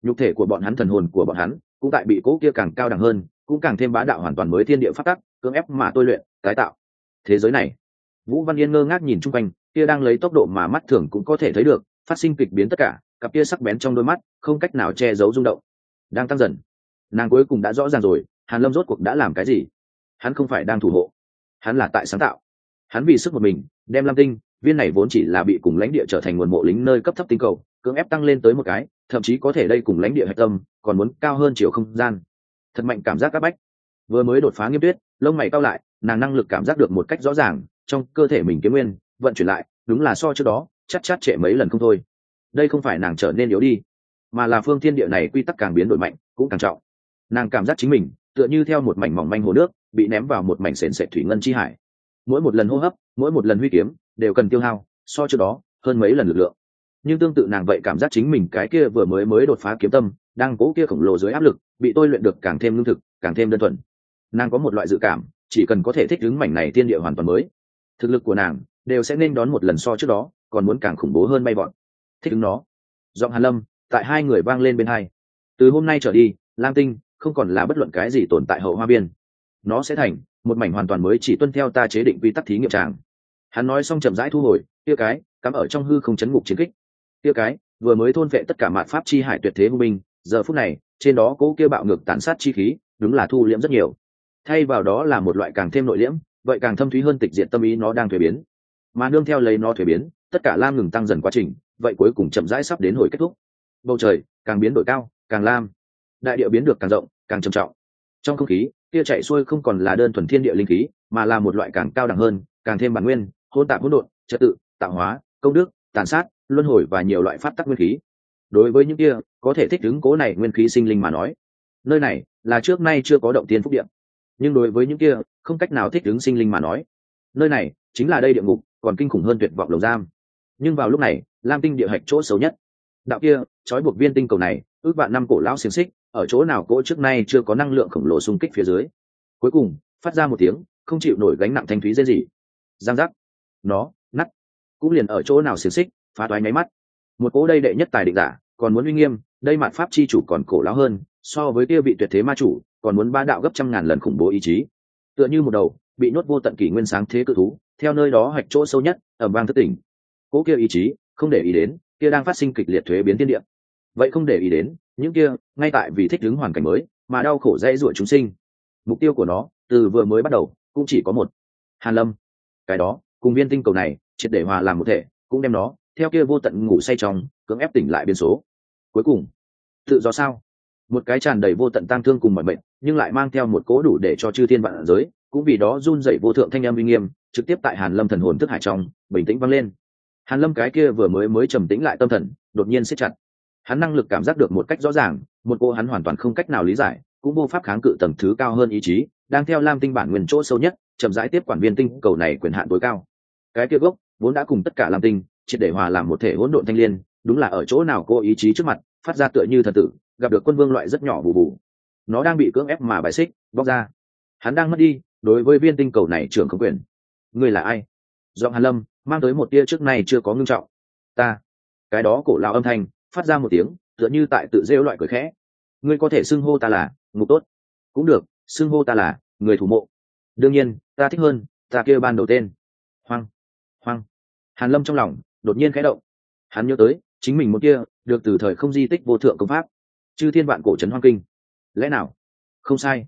S1: Nhục thể của bọn hắn, thần hồn của bọn hắn cũng tại bị cố kia càng cao đẳng hơn, cũng càng thêm bá đạo hoàn toàn mới thiên địa phát tắc, cưỡng ép mà tôi luyện, tái tạo. Thế giới này, vũ văn yên ngơ ngác nhìn chung quanh, kia đang lấy tốc độ mà mắt thường cũng có thể thấy được, phát sinh kịch biến tất cả, cặp kia sắc bén trong đôi mắt, không cách nào che giấu rung động. Đang tăng dần, nàng cuối cùng đã rõ ràng rồi, hàn lâm rốt cuộc đã làm cái gì? Hắn không phải đang thủ hộ, hắn là tại sáng tạo. Hắn vì sức một mình, đem lam tinh viên này vốn chỉ là bị cùng lãnh địa trở thành nguồn mộ lính nơi cấp thấp tinh cầu, cưỡng ép tăng lên tới một cái, thậm chí có thể đây cùng lãnh địa hạch tâm, còn muốn cao hơn chiều không gian. Thật mạnh cảm giác các bách. Vừa mới đột phá nghiêm tuyết, lông mày cao lại, nàng năng lực cảm giác được một cách rõ ràng, trong cơ thể mình kiếm nguyên, vận chuyển lại, đúng là so trước đó, chắc chắc trệ mấy lần không thôi. Đây không phải nàng trở nên yếu đi, mà là phương thiên địa này quy tắc càng biến đổi mạnh, cũng càng trọng. Nàng cảm giác chính mình, tựa như theo một mảnh mỏng manh hồ nước, bị ném vào một mảnh sền sệt thủy ngân chi hải. Mỗi một lần hô hấp, mỗi một lần huy kiếm đều cần tiêu hao, so trước đó, hơn mấy lần lực lượng. Nhưng tương tự nàng vậy cảm giác chính mình cái kia vừa mới mới đột phá kiếm tâm, đang cố kia khổng lồ dưới áp lực, bị tôi luyện được càng thêm lương thực, càng thêm đơn thuần. Nàng có một loại dự cảm, chỉ cần có thể thích ứng mảnh này tiên địa hoàn toàn mới, thực lực của nàng đều sẽ nên đón một lần so trước đó, còn muốn càng khủng bố hơn bay bọn thích ứng nó. Giọng hàn lâm, tại hai người vang lên bên hai. Từ hôm nay trở đi lam tinh không còn là bất luận cái gì tồn tại hậu hoa biên. Nó sẽ thành một mảnh hoàn toàn mới chỉ tuân theo ta chế định quy tắc thí nghiệm tràng hắn nói xong chậm rãi thu hồi, tia cái, cắm ở trong hư không chấn ngục chiến kích. Tia cái, vừa mới thôn vệ tất cả mạn pháp chi hải tuyệt thế hung binh, giờ phút này, trên đó cố kia bạo ngược tàn sát chi khí, đúng là thu liễm rất nhiều. Thay vào đó là một loại càng thêm nội liễm, vậy càng thâm thúy hơn tịch diện tâm ý nó đang thuế biến. Mà nương theo lấy nó thuế biến, tất cả lam ngừng tăng dần quá trình, vậy cuối cùng chậm rãi sắp đến hồi kết thúc. Bầu trời, càng biến đổi cao, càng lam. Đại địa biến được càng rộng, càng trầm trọng. Trong không khí kia chạy xuôi không còn là đơn thuần thiên địa linh khí, mà là một loại càng cao đẳng hơn, càng thêm bản nguyên hôn tạp hỗn độn, trật tự, tạo hóa, công đức, tàn sát, luân hồi và nhiều loại pháp tắc nguyên khí. Đối với những kia, có thể thích ứng cố này nguyên khí sinh linh mà nói, nơi này là trước nay chưa có động tiên phúc điện nhưng đối với những kia, không cách nào thích ứng sinh linh mà nói, nơi này chính là đây địa ngục, còn kinh khủng hơn tuyệt vọng lồng giam. Nhưng vào lúc này, lam tinh địa hạch chỗ xấu nhất. Đạo kia, trói buộc viên tinh cầu này, ước vạn năm cổ lão xiềng xích, ở chỗ nào cỗ trước nay chưa có năng lượng khổng lồ xung kích phía dưới. Cuối cùng, phát ra một tiếng, không chịu nổi gánh nặng thanh thúy dễ gì giang giác nó nắt cũng liền ở chỗ nào xiềng xích, phá toái nháy mắt. Một cỗ đây đệ nhất tài định giả, còn muốn uy nghiêm, đây mạn pháp chi chủ còn cổ lão hơn, so với kia vị tuyệt thế ma chủ, còn muốn ba đạo gấp trăm ngàn lần khủng bố ý chí. Tựa như một đầu, bị nhốt vô tận kỷ nguyên sáng thế cự thú, theo nơi đó hạch chỗ sâu nhất ở bang thất tỉnh. Cỗ kia ý chí, không để ý đến, kia đang phát sinh kịch liệt thuế biến tiên địa. Vậy không để ý đến, những kia, ngay tại vì thích ứng hoàn cảnh mới, mà đau khổ dễ ruột chúng sinh. Mục tiêu của nó, từ vừa mới bắt đầu, cũng chỉ có một. Hàn lâm. Cái đó cùng viên tinh cầu này, triệt để hòa làm một thể, cũng đem nó, theo kia vô tận ngủ say trong, cưỡng ép tỉnh lại biên số. Cuối cùng, tự do sao? Một cái tràn đầy vô tận tang thương cùng mọi mệnh, nhưng lại mang theo một cố đủ để cho chư thiên vạn giới, cũng vì đó run dậy vô thượng thanh âm uy nghiêm, trực tiếp tại hàn lâm thần hồn thức hải trong, bình tĩnh vang lên. Hàn lâm cái kia vừa mới mới trầm tĩnh lại tâm thần, đột nhiên siết chặt. Hắn năng lực cảm giác được một cách rõ ràng, một cô hắn hoàn toàn không cách nào lý giải, cũng vô pháp kháng cự tầng thứ cao hơn ý chí, đang theo lam tinh bản nguyên chỗ sâu nhất, chậm rãi tiếp quản viên tinh cầu này quyền hạn tối cao cái kia gốc, vốn đã cùng tất cả làm tinh, triệt để hòa làm một thể hỗn độn thanh liên, đúng là ở chỗ nào cô ý chí trước mặt, phát ra tựa như thần tử, gặp được quân vương loại rất nhỏ bù bù. Nó đang bị cưỡng ép mà bài xích, bóc ra. Hắn đang mất đi, đối với viên tinh cầu này trưởng không quyền. Người là ai? Giọng hàn lâm, mang tới một tia trước nay chưa có ngưng trọng. Ta. Cái đó cổ lão âm thanh, phát ra một tiếng, tựa như tại tự rêu loại cười khẽ. Ngươi có thể xưng hô ta là ngục tốt. Cũng được, xưng hô ta là người thủ mộ. Đương nhiên, ta thích hơn, ta kêu ban đầu tên. Hoang hoang. Hàn lâm trong lòng đột nhiên khẽ động. Hắn nhớ tới, chính mình một kia, được từ thời không di tích vô thượng công pháp. Chư thiên vạn cổ trấn hoang kinh. Lẽ nào? Không sai.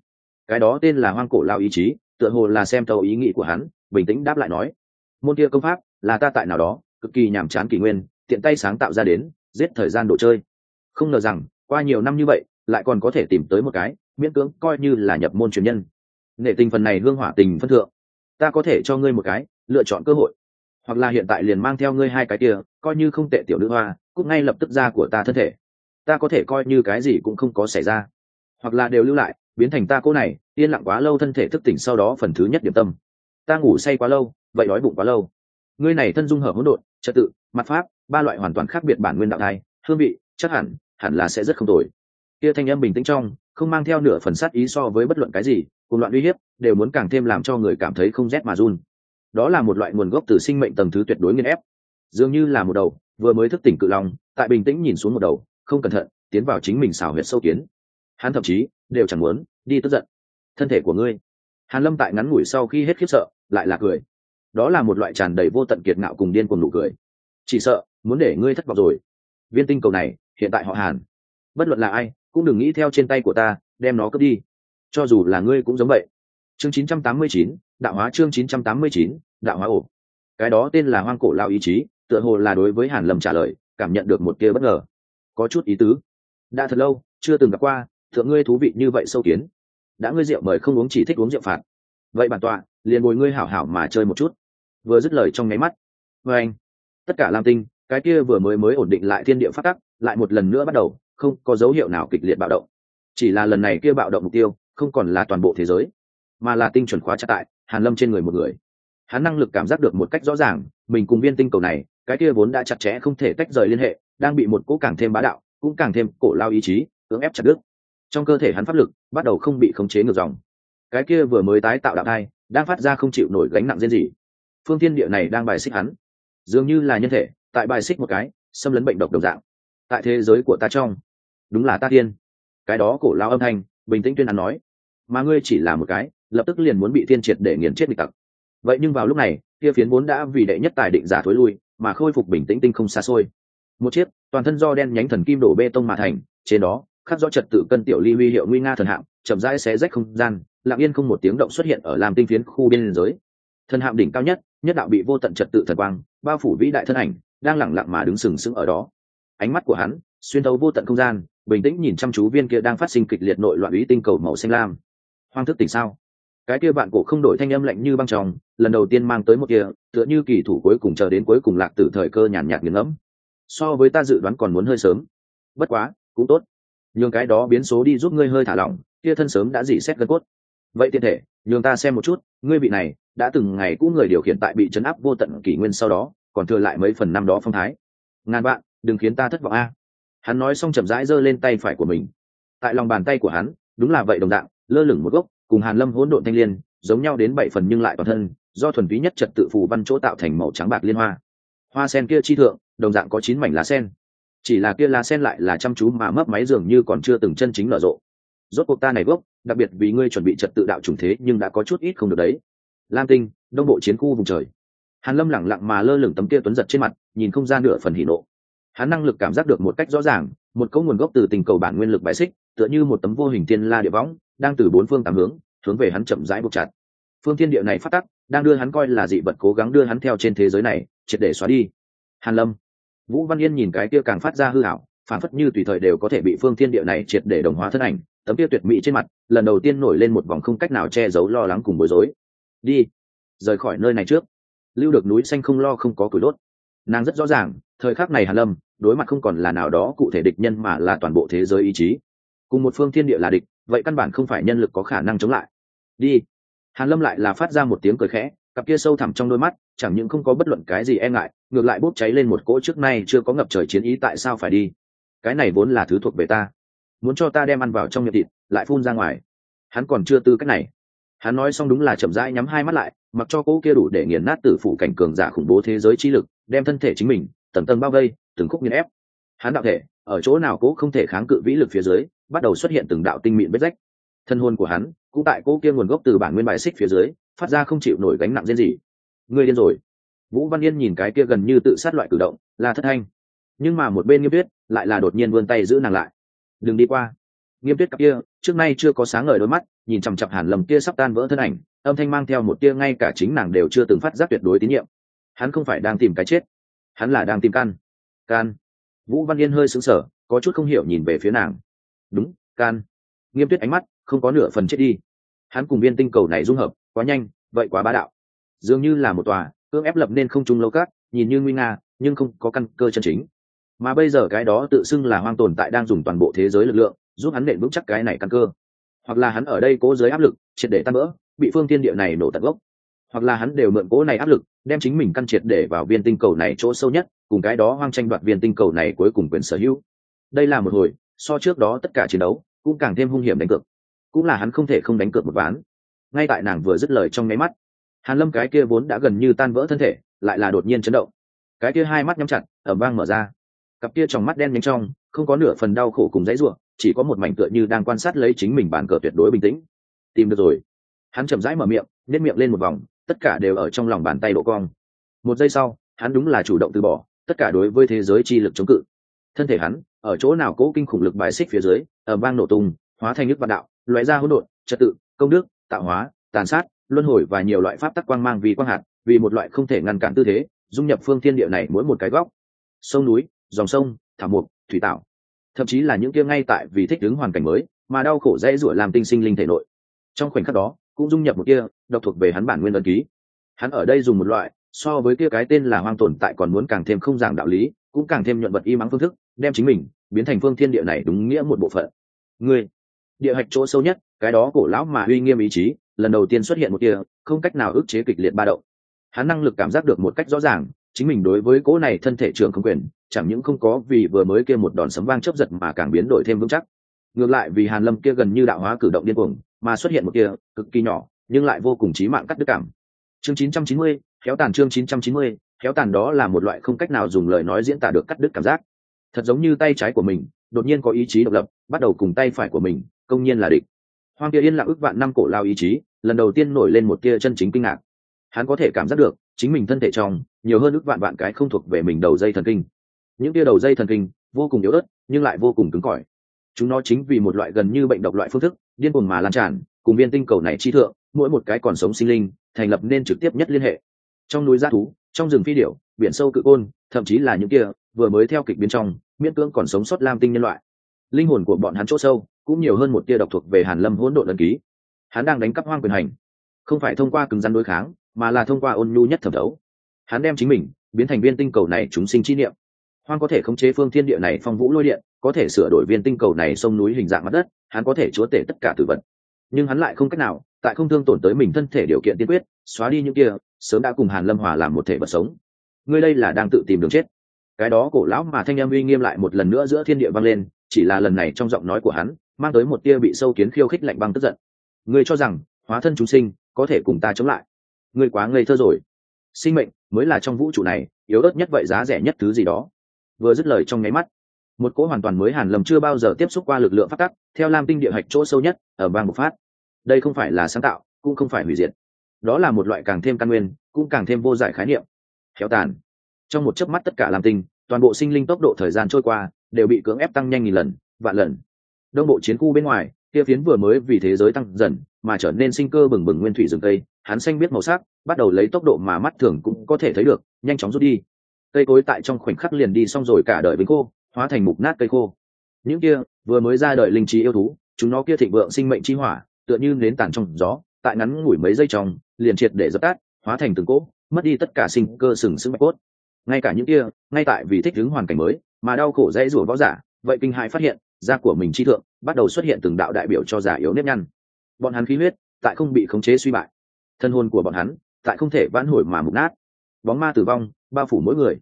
S1: Cái đó tên là hoang cổ lao ý chí, tựa hồ là xem tàu ý nghĩ của hắn, bình tĩnh đáp lại nói. Môn kia công pháp là ta tại nào đó, cực kỳ nhàm chán kỷ nguyên, tiện tay sáng tạo ra đến, giết thời gian đồ chơi. Không ngờ rằng, qua nhiều năm như vậy, lại còn có thể tìm tới một cái, miễn cưỡng coi như là nhập môn truyền nhân. Nghệ tình phần này hương hỏa tình phân thượng. Ta có thể cho ngươi một cái, lựa chọn cơ hội hoặc là hiện tại liền mang theo ngươi hai cái kia, coi như không tệ tiểu nữ hoa cúc ngay lập tức ra của ta thân thể. Ta có thể coi như cái gì cũng không có xảy ra. Hoặc là đều lưu lại, biến thành ta cô này, yên lặng quá lâu thân thể thức tỉnh sau đó phần thứ nhất điểm tâm. Ta ngủ say quá lâu, vậy đói bụng quá lâu. Ngươi này thân dung hợp hỗn độn, trật tự, mặt pháp, ba loại hoàn toàn khác biệt bản nguyên đạo thai, hương vị, chắc hẳn hẳn là sẽ rất không tồi. Kia thanh âm bình tĩnh trong, không mang theo nửa phần sát ý so với bất luận cái gì, cùng loạn uy hiếp, đều muốn càng thêm làm cho người cảm thấy không rét mà run đó là một loại nguồn gốc từ sinh mệnh tầng thứ tuyệt đối nghiên ép. Dường như là một đầu vừa mới thức tỉnh cự long tại bình tĩnh nhìn xuống một đầu không cẩn thận tiến vào chính mình xảo huyệt sâu kiến. Hắn thậm chí đều chẳng muốn đi tức giận. Thân thể của ngươi. Hàn lâm tại ngắn ngủi sau khi hết khiếp sợ lại là cười. Đó là một loại tràn đầy vô tận kiệt ngạo cùng điên cùng nụ cười. Chỉ sợ muốn để ngươi thất vọng rồi. Viên tinh cầu này hiện tại họ hàn. Bất luận là ai cũng đừng nghĩ theo trên tay của ta đem nó cướp đi. Cho dù là ngươi cũng giống vậy. Chương 989, đạo hóa chương 989, đạo hóa ổ. Cái đó tên là hoang cổ lao ý chí tựa hồ là đối với hàn lâm trả lời cảm nhận được một kia bất ngờ. Có chút ý tứ. Đã thật lâu chưa từng gặp qua thượng ngươi thú vị như vậy sâu kiến. Đã ngươi rượu mời không uống chỉ thích uống rượu phạt. Vậy bản tọa liền ngồi ngươi hảo hảo mà chơi một chút. Vừa dứt lời trong nháy mắt. Vê anh tất cả lam tinh cái kia vừa mới mới ổn định lại thiên địa phát tắc lại một lần nữa bắt đầu không có dấu hiệu nào kịch liệt bạo động. Chỉ là lần này kia bạo động mục tiêu không còn là toàn bộ thế giới mà là tinh chuẩn khóa chặt tại hàn lâm trên người một người. Hắn năng lực cảm giác được một cách rõ ràng, mình cùng viên tinh cầu này, cái kia vốn đã chặt chẽ không thể tách rời liên hệ, đang bị một cỗ càng thêm bá đạo, cũng càng thêm cổ lao ý chí, cưỡng ép chặt đứt. Trong cơ thể hắn pháp lực, bắt đầu không bị khống chế ngược dòng. Cái kia vừa mới tái tạo đạo thai, đang phát ra không chịu nổi gánh nặng riêng gì. Phương thiên địa này đang bài xích hắn. Dường như là nhân thể, tại bài xích một cái, xâm lấn bệnh độc đồng dạng. Tại thế giới của ta trong, đúng là ta tiên. Cái đó cổ lao âm thanh, bình tĩnh tuyên án nói. Mà ngươi chỉ là một cái lập tức liền muốn bị thiên triệt để nghiền chết địch tặc. Vậy nhưng vào lúc này, kia phiến vốn đã vì đệ nhất tài định giả thối lui, mà khôi phục bình tĩnh tinh không xa xôi. Một chiếc, toàn thân do đen nhánh thần kim đổ bê tông mà thành, trên đó, khắc rõ trật tự cân tiểu ly huy hiệu nguy nga thần hạng chậm rãi xé rách không gian, lặng yên không một tiếng động xuất hiện ở làm tinh phiến khu biên giới. Thần hạm đỉnh cao nhất nhất đạo bị vô tận trật tự thần quang, bao phủ vĩ đại thân ảnh, đang lẳng lặng mà đứng sừng sững ở đó. Ánh mắt của hắn, xuyên thấu vô tận không gian, bình tĩnh nhìn chăm chú viên kia đang phát sinh kịch liệt nội loạn ý tinh cầu màu xanh lam. Hoang thức tỉnh sao? Cái kia bạn cổ không đổi thanh âm lạnh như băng tròng lần đầu tiên mang tới một kia tựa như kỳ thủ cuối cùng chờ đến cuối cùng lạc tử thời cơ nhàn nhạt nghiền ngẫm. So với ta dự đoán còn muốn hơi sớm. Bất quá cũng tốt. Nhường cái đó biến số đi giúp ngươi hơi thả lỏng kia thân sớm đã dỉ xét gân cốt. Vậy tiện thể nhường ta xem một chút ngươi vị này đã từng ngày cũ người điều khiển tại bị chấn áp vô tận kỷ nguyên sau đó còn thừa lại mấy phần năm đó phong thái. Ngàn bạn đừng khiến ta thất vọng a. Hắn nói xong chậm rãi giơ lên tay phải của mình. Tại lòng bàn tay của hắn đúng là vậy đồng đạo, lơ lửng một gốc cùng hàn lâm hỗn độn thanh liên, giống nhau đến bảy phần nhưng lại toàn thân, do thuần túy nhất trật tự phù văn chỗ tạo thành màu trắng bạc liên hoa. Hoa sen kia chi thượng, đồng dạng có chín mảnh lá sen. Chỉ là kia lá sen lại là chăm chú mà mấp máy dường như còn chưa từng chân chính nở rộ. Rốt cuộc ta này gốc, đặc biệt vì ngươi chuẩn bị trật tự đạo trùng thế nhưng đã có chút ít không được đấy. Lam tinh, đông bộ chiến khu vùng trời. Hàn lâm lẳng lặng mà lơ lửng tấm kia tuấn giật trên mặt, nhìn không ra nửa phần hỉ nộ hắn năng lực cảm giác được một cách rõ ràng, một cấu nguồn gốc từ tình cầu bản nguyên lực bài xích, tựa như một tấm vô hình thiên la địa võng, đang từ bốn phương tám hướng hướng về hắn chậm rãi buộc chặt. Phương thiên địa này phát tắc, đang đưa hắn coi là dị vật cố gắng đưa hắn theo trên thế giới này, triệt để xóa đi. Hàn lâm, vũ văn yên nhìn cái kia càng phát ra hư hảo phản phất như tùy thời đều có thể bị phương thiên địa này triệt để đồng hóa thân ảnh, tấm kia tuyệt mỹ trên mặt, lần đầu tiên nổi lên một vòng không cách nào che giấu lo lắng cùng bối rối. Đi, rời khỏi nơi này trước. Lưu được núi xanh không lo không có củi đốt nàng rất rõ ràng, thời khắc này hàn lâm, đối mặt không còn là nào đó cụ thể địch nhân mà là toàn bộ thế giới ý chí. Cùng một phương thiên địa là địch, vậy căn bản không phải nhân lực có khả năng chống lại. Đi. Hàn lâm lại là phát ra một tiếng cười khẽ, cặp kia sâu thẳm trong đôi mắt, chẳng những không có bất luận cái gì e ngại, ngược lại bốc cháy lên một cỗ trước nay chưa có ngập trời chiến ý tại sao phải đi. Cái này vốn là thứ thuộc về ta. Muốn cho ta đem ăn vào trong miệng thịt, lại phun ra ngoài. Hắn còn chưa tư cách này. Hắn nói xong đúng là chậm rãi nhắm hai mắt lại mặc cho cỗ kia đủ để nghiền nát tử phủ cảnh cường giả khủng bố thế giới chi lực, đem thân thể chính mình tầng tầng bao vây, từng khúc nghiền ép. Hắn đạo thể, ở chỗ nào cỗ không thể kháng cự vĩ lực phía dưới, bắt đầu xuất hiện từng đạo tinh mịn vết rách. Thân hôn của hắn, cũng tại cỗ kia nguồn gốc từ bản nguyên bài xích phía dưới, phát ra không chịu nổi gánh nặng riêng gì ngươi điên rồi. Vũ văn yên nhìn cái kia gần như tự sát loại cử động là thất thanh. Nhưng mà một bên nghiêm tuyết, lại là đột nhiên vươn tay giữ nàng lại. Đừng đi qua. Nghiêm tuyết cặp kia, trước nay chưa có sáng ngời đôi mắt, nhìn chằm chặp hàn lầm kia sắp tan vỡ thân ảnh âm thanh mang theo một tia ngay cả chính nàng đều chưa từng phát giác tuyệt đối tín nhiệm. Hắn không phải đang tìm cái chết, hắn là đang tìm can. Can. Vũ văn yên hơi sững sờ, có chút không hiểu nhìn về phía nàng. Đúng, can. Nghiêm tuyết ánh mắt, không có nửa phần chết đi. Hắn cùng viên tinh cầu này dung hợp, quá nhanh, vậy quá bá đạo. Dường như là một tòa, cưỡng ép lập nên không trung lâu cát, nhìn như nguy nga, nhưng không có căn cơ chân chính. Mà bây giờ cái đó tự xưng là hoang tồn tại đang dùng toàn bộ thế giới lực lượng, giúp hắn nện vững chắc cái này căn cơ. Hoặc là hắn ở đây cố giới áp lực, triệt để tan vỡ bị phương thiên địa này nổ tận gốc. Hoặc là hắn đều mượn cố này áp lực, đem chính mình căn triệt để vào viên tinh cầu này chỗ sâu nhất, cùng cái đó hoang tranh đoạt viên tinh cầu này cuối cùng quyền sở hữu. Đây là một hồi, so trước đó tất cả chiến đấu, cũng càng thêm hung hiểm đánh cược. Cũng là hắn không thể không đánh cược một ván. Ngay tại nàng vừa dứt lời trong nháy mắt, hàn lâm cái kia vốn đã gần như tan vỡ thân thể, lại là đột nhiên chấn động. Cái kia hai mắt nhắm chặt ẩm vang mở ra. Cặp kia trong mắt đen nhanh trong, không có nửa phần đau khổ cùng dãy ruộng chỉ có một mảnh tựa như đang quan sát lấy chính mình bàn cờ tuyệt đối bình tĩnh. Tìm được rồi hắn chậm rãi mở miệng nếp miệng lên một vòng, tất cả đều ở trong lòng bàn tay độ cong. Một giây sau, hắn đúng là chủ động từ bỏ, tất cả đối với thế giới chi lực chống cự. Thân thể hắn, ở chỗ nào cố kinh khủng lực bài xích phía dưới ở bang nổ tung, hóa thành nước vạn đạo loại ra hỗn độn, trật tự, công đức, tạo hóa, tàn sát, luân hồi và nhiều loại pháp tắc quang mang vì quang hạt, vì một loại không thể ngăn cản tư thế, dung nhập phương thiên địa này mỗi một cái góc. Sông núi, dòng sông, thảo mục thủy tạo. Thậm chí là những kia ngay tại vì thích ứng hoàn cảnh mới, mà đau khổ dễ rủa làm tinh sinh linh thể nội. Trong khoảnh khắc đó cũng dung nhập một kia, độc thuộc về hắn bản nguyên ấn ký. Hắn ở đây dùng một loại, so với kia cái tên là hoang tồn tại còn muốn càng thêm không giảng đạo lý, cũng càng thêm nhuận vật y mắng phương thức, đem chính mình biến thành phương thiên địa này đúng nghĩa một bộ phận. Người địa hạch chỗ sâu nhất, cái đó cổ lão mà uy nghiêm ý chí, lần đầu tiên xuất hiện một kia, không cách nào ức chế kịch liệt ba động. Hắn năng lực cảm giác được một cách rõ ràng, chính mình đối với cỗ này thân thể trường không quyền, chẳng những không có vì vừa mới kia một đòn sấm vang chấp giật mà càng biến đổi thêm vững chắc. Ngược lại vì hàn lâm kia gần như đạo hóa cử động điên cuồng mà xuất hiện một kia cực kỳ nhỏ nhưng lại vô cùng chí mạng cắt đứt cảm. Chương 990, khéo tàn chương 990, khéo tàn đó là một loại không cách nào dùng lời nói diễn tả được cắt đứt cảm giác. Thật giống như tay trái của mình đột nhiên có ý chí độc lập bắt đầu cùng tay phải của mình công nhiên là địch. Hoang kia yên lặng ước vạn năm cổ lao ý chí lần đầu tiên nổi lên một tia chân chính kinh ngạc. Hắn có thể cảm giác được chính mình thân thể trong nhiều hơn ước vạn vạn cái không thuộc về mình đầu dây thần kinh. Những tia đầu dây thần kinh vô cùng yếu ớt nhưng lại vô cùng cứng cỏi. Chúng nó chính vì một loại gần như bệnh độc loại phương thức điên cuồng mà lan tràn, cùng viên tinh cầu này chi thượng, mỗi một cái còn sống sinh linh, thành lập nên trực tiếp nhất liên hệ. Trong núi g thú, trong rừng phi điểu, biển sâu cự côn, thậm chí là những kia, vừa mới theo kịch biến trong, miễn cưỡng còn sống sót lam tinh nhân loại. Linh hồn của bọn hắn chỗ sâu, cũng nhiều hơn một tia độc thuộc về hàn lâm hỗn độn ấn ký. Hắn đang đánh cắp hoang quyền hành. Không phải thông qua cứng rắn đối kháng, mà là thông qua ôn nhu nhất thẩm thấu. Hắn đem chính mình, biến thành viên tinh cầu này chúng sinh chi niệm hoang có thể khống chế phương thiên địa này phong vũ lôi điện, có thể sửa đổi viên tinh cầu này sông núi hình dạng mặt đất, hắn có thể chúa tể tất cả tử vật. Nhưng hắn lại không cách nào, tại không thương tổn tới mình thân thể điều kiện tiên quyết, xóa đi những kia, sớm đã cùng hàn lâm hòa làm một thể vật sống. Ngươi đây là đang tự tìm đường chết. Cái đó cổ lão mà thanh âm uy nghiêm lại một lần nữa giữa thiên địa vang lên, chỉ là lần này trong giọng nói của hắn, mang tới một tia bị sâu kiến khiêu khích lạnh băng tức giận. Ngươi cho rằng, hóa thân chúng sinh, có thể cùng ta chống lại. Ngươi quá ngây thơ rồi. Sinh mệnh mới là trong vũ trụ này, yếu ớt nhất vậy giá rẻ nhất thứ gì đó vừa dứt lời trong nháy mắt. Một cỗ hoàn toàn mới hàn lầm chưa bao giờ tiếp xúc qua lực lượng phát tắc, theo lam tinh địa hạch chỗ sâu nhất, ở bang bộc phát. Đây không phải là sáng tạo, cũng không phải hủy diệt. Đó là một loại càng thêm căn nguyên, cũng càng thêm vô giải khái niệm. Khéo tàn. Trong một chớp mắt tất cả lam tinh, toàn bộ sinh linh tốc độ thời gian trôi qua, đều bị cưỡng ép tăng nhanh nghìn lần, vạn lần. Đông bộ chiến khu bên ngoài, kia phiến vừa mới vì thế giới tăng dần, mà trở nên sinh cơ bừng bừng nguyên thủy rừng tây hắn xanh biết màu sắc, bắt đầu lấy tốc độ mà mắt thường cũng có thể thấy được, nhanh chóng rút đi cây cối tại trong khoảnh khắc liền đi xong rồi cả đời vĩnh khô hóa thành mục nát cây khô. Những kia, vừa mới ra đời linh trí yêu thú, chúng nó kia thịnh vượng sinh mệnh chi hỏa, tựa như nến tàn trong gió, tại ngắn ngủi mấy giây trong, liền triệt để dập tắt, hóa thành từng cỗ, mất đi tất cả sinh cơ sừng sững mạch cốt. Ngay cả những kia, ngay tại vì thích ứng hoàn cảnh mới, mà đau khổ dễ rủa võ giả, vậy kinh hại phát hiện, da của mình chi thượng, bắt đầu xuất hiện từng đạo đại biểu cho giả yếu nếp nhăn. Bọn hắn khí huyết, tại không bị khống chế suy bại. Thân hồn của bọn hắn, tại không thể vãn hồi mà mục nát. Bóng ma tử vong bao phủ mỗi người.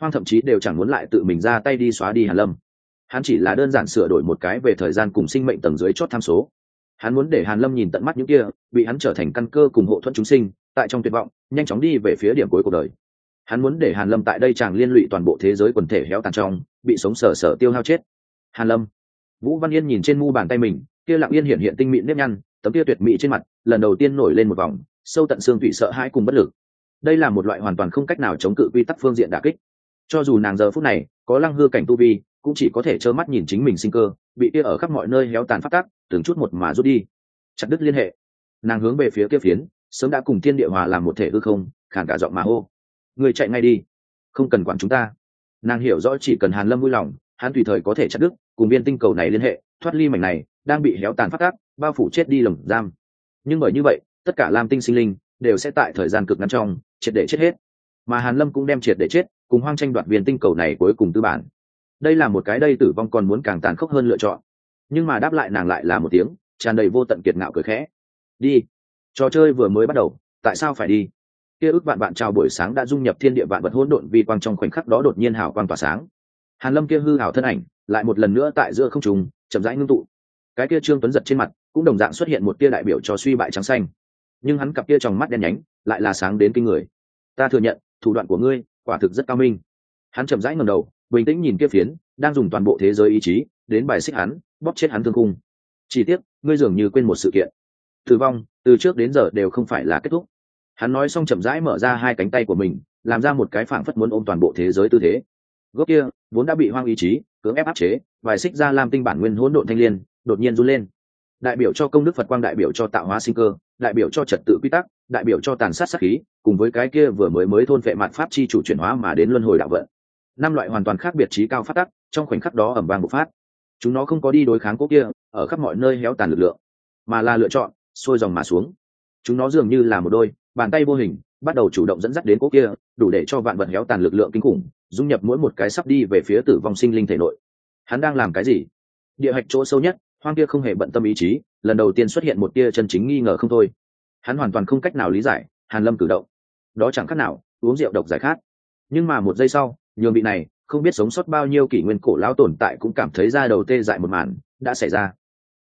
S1: Hoang thậm chí đều chẳng muốn lại tự mình ra tay đi xóa đi hàn lâm. Hắn chỉ là đơn giản sửa đổi một cái về thời gian cùng sinh mệnh tầng dưới chót tham số. Hắn muốn để hàn lâm nhìn tận mắt những kia, bị hắn trở thành căn cơ cùng hộ thuẫn chúng sinh, tại trong tuyệt vọng, nhanh chóng đi về phía điểm cuối cuộc đời. Hắn muốn để hàn lâm tại đây chàng liên lụy toàn bộ thế giới quần thể héo tàn trong, bị sống sờ sờ tiêu hao chết. Hàn lâm. Vũ văn yên nhìn trên mu bàn tay mình, kia lặng yên hiện hiện tinh mịn nếp nhăn, tấm kia tuyệt mỹ trên mặt, lần đầu tiên nổi lên một vòng, sâu tận xương thủy sợ hãi cùng bất lực đây là một loại hoàn toàn không cách nào chống cự quy tắc phương diện đả kích. Cho dù nàng giờ phút này có lăng hư cảnh tu vi, cũng chỉ có thể trơ mắt nhìn chính mình sinh cơ, bị kia ở khắp mọi nơi héo tàn phát tác, từng chút một mà rút đi. Chặt đứt liên hệ. Nàng hướng về phía kia phiến, sớm đã cùng thiên địa hòa làm một thể hư không khản cả giọng mà hô. Người chạy ngay đi. Không cần quản chúng ta. Nàng hiểu rõ chỉ cần hàn lâm vui lòng, hắn tùy thời có thể chặt đứt, cùng viên tinh cầu này liên hệ, thoát ly mảnh này, đang bị héo tàn phát tác, bao phủ chết đi lồng giam. Nhưng bởi như vậy, tất cả lam tinh sinh linh đều sẽ tại thời gian cực ngắn trong triệt để chết hết. Mà hàn lâm cũng đem triệt để chết, cùng hoang tranh đoạt viên tinh cầu này cuối cùng tư bản. Đây là một cái đây tử vong còn muốn càng tàn khốc hơn lựa chọn. Nhưng mà đáp lại nàng lại là một tiếng, tràn đầy vô tận kiệt ngạo cười khẽ. Đi, trò chơi vừa mới bắt đầu, tại sao phải đi? Kia ước vạn bạn chào buổi sáng đã dung nhập thiên địa vạn vật hỗn độn vi quang trong khoảnh khắc đó đột nhiên hào quang tỏa sáng. Hàn lâm kia hư hảo thân ảnh, lại một lần nữa tại giữa không trùng chậm rãi ngưng tụ. Cái kia trương tuấn giật trên mặt, cũng đồng dạng xuất hiện một tia đại biểu cho suy bại trắng xanh nhưng hắn cặp kia trong mắt đen nhánh lại là sáng đến kinh người. Ta thừa nhận, thủ đoạn của ngươi quả thực rất cao minh. Hắn chậm rãi ngẩng đầu, bình tĩnh nhìn kia phiến, đang dùng toàn bộ thế giới ý chí đến bài xích hắn, bóp chết hắn thương cung. Chỉ tiếc, ngươi dường như quên một sự kiện. Tử vong, từ trước đến giờ đều không phải là kết thúc. Hắn nói xong chậm rãi mở ra hai cánh tay của mình, làm ra một cái phảng phất muốn ôm toàn bộ thế giới tư thế. Gốc kia, vốn đã bị hoang ý chí, cưỡng ép áp chế, bài xích ra làm tinh bản nguyên hỗn độn thanh liên, đột nhiên run lên. Đại biểu cho công đức phật quang, đại biểu cho tạo hóa sinh cơ đại biểu cho trật tự quy tắc, đại biểu cho tàn sát sát khí, cùng với cái kia vừa mới mới thôn vệ mạn pháp chi chủ chuyển hóa mà đến luân hồi đạo vận. Năm loại hoàn toàn khác biệt trí cao phát tắc, trong khoảnh khắc đó ẩm vang bộc phát. Chúng nó không có đi đối kháng cố kia, ở khắp mọi nơi héo tàn lực lượng, mà là lựa chọn, xuôi dòng mà xuống. Chúng nó dường như là một đôi, bàn tay vô hình, bắt đầu chủ động dẫn dắt đến cố kia, đủ để cho vạn vật héo tàn lực lượng kinh khủng, dung nhập mỗi một cái sắp đi về phía tử vong sinh linh thể nội. Hắn đang làm cái gì? Địa hạch chỗ sâu nhất, hoang kia không hề bận tâm ý chí lần đầu tiên xuất hiện một tia chân chính nghi ngờ không thôi. Hắn hoàn toàn không cách nào lý giải, hàn lâm cử động. Đó chẳng khác nào, uống rượu độc giải khát. Nhưng mà một giây sau, nhường bị này, không biết sống sót bao nhiêu kỷ nguyên cổ lão tồn tại cũng cảm thấy ra đầu tê dại một màn, đã xảy ra.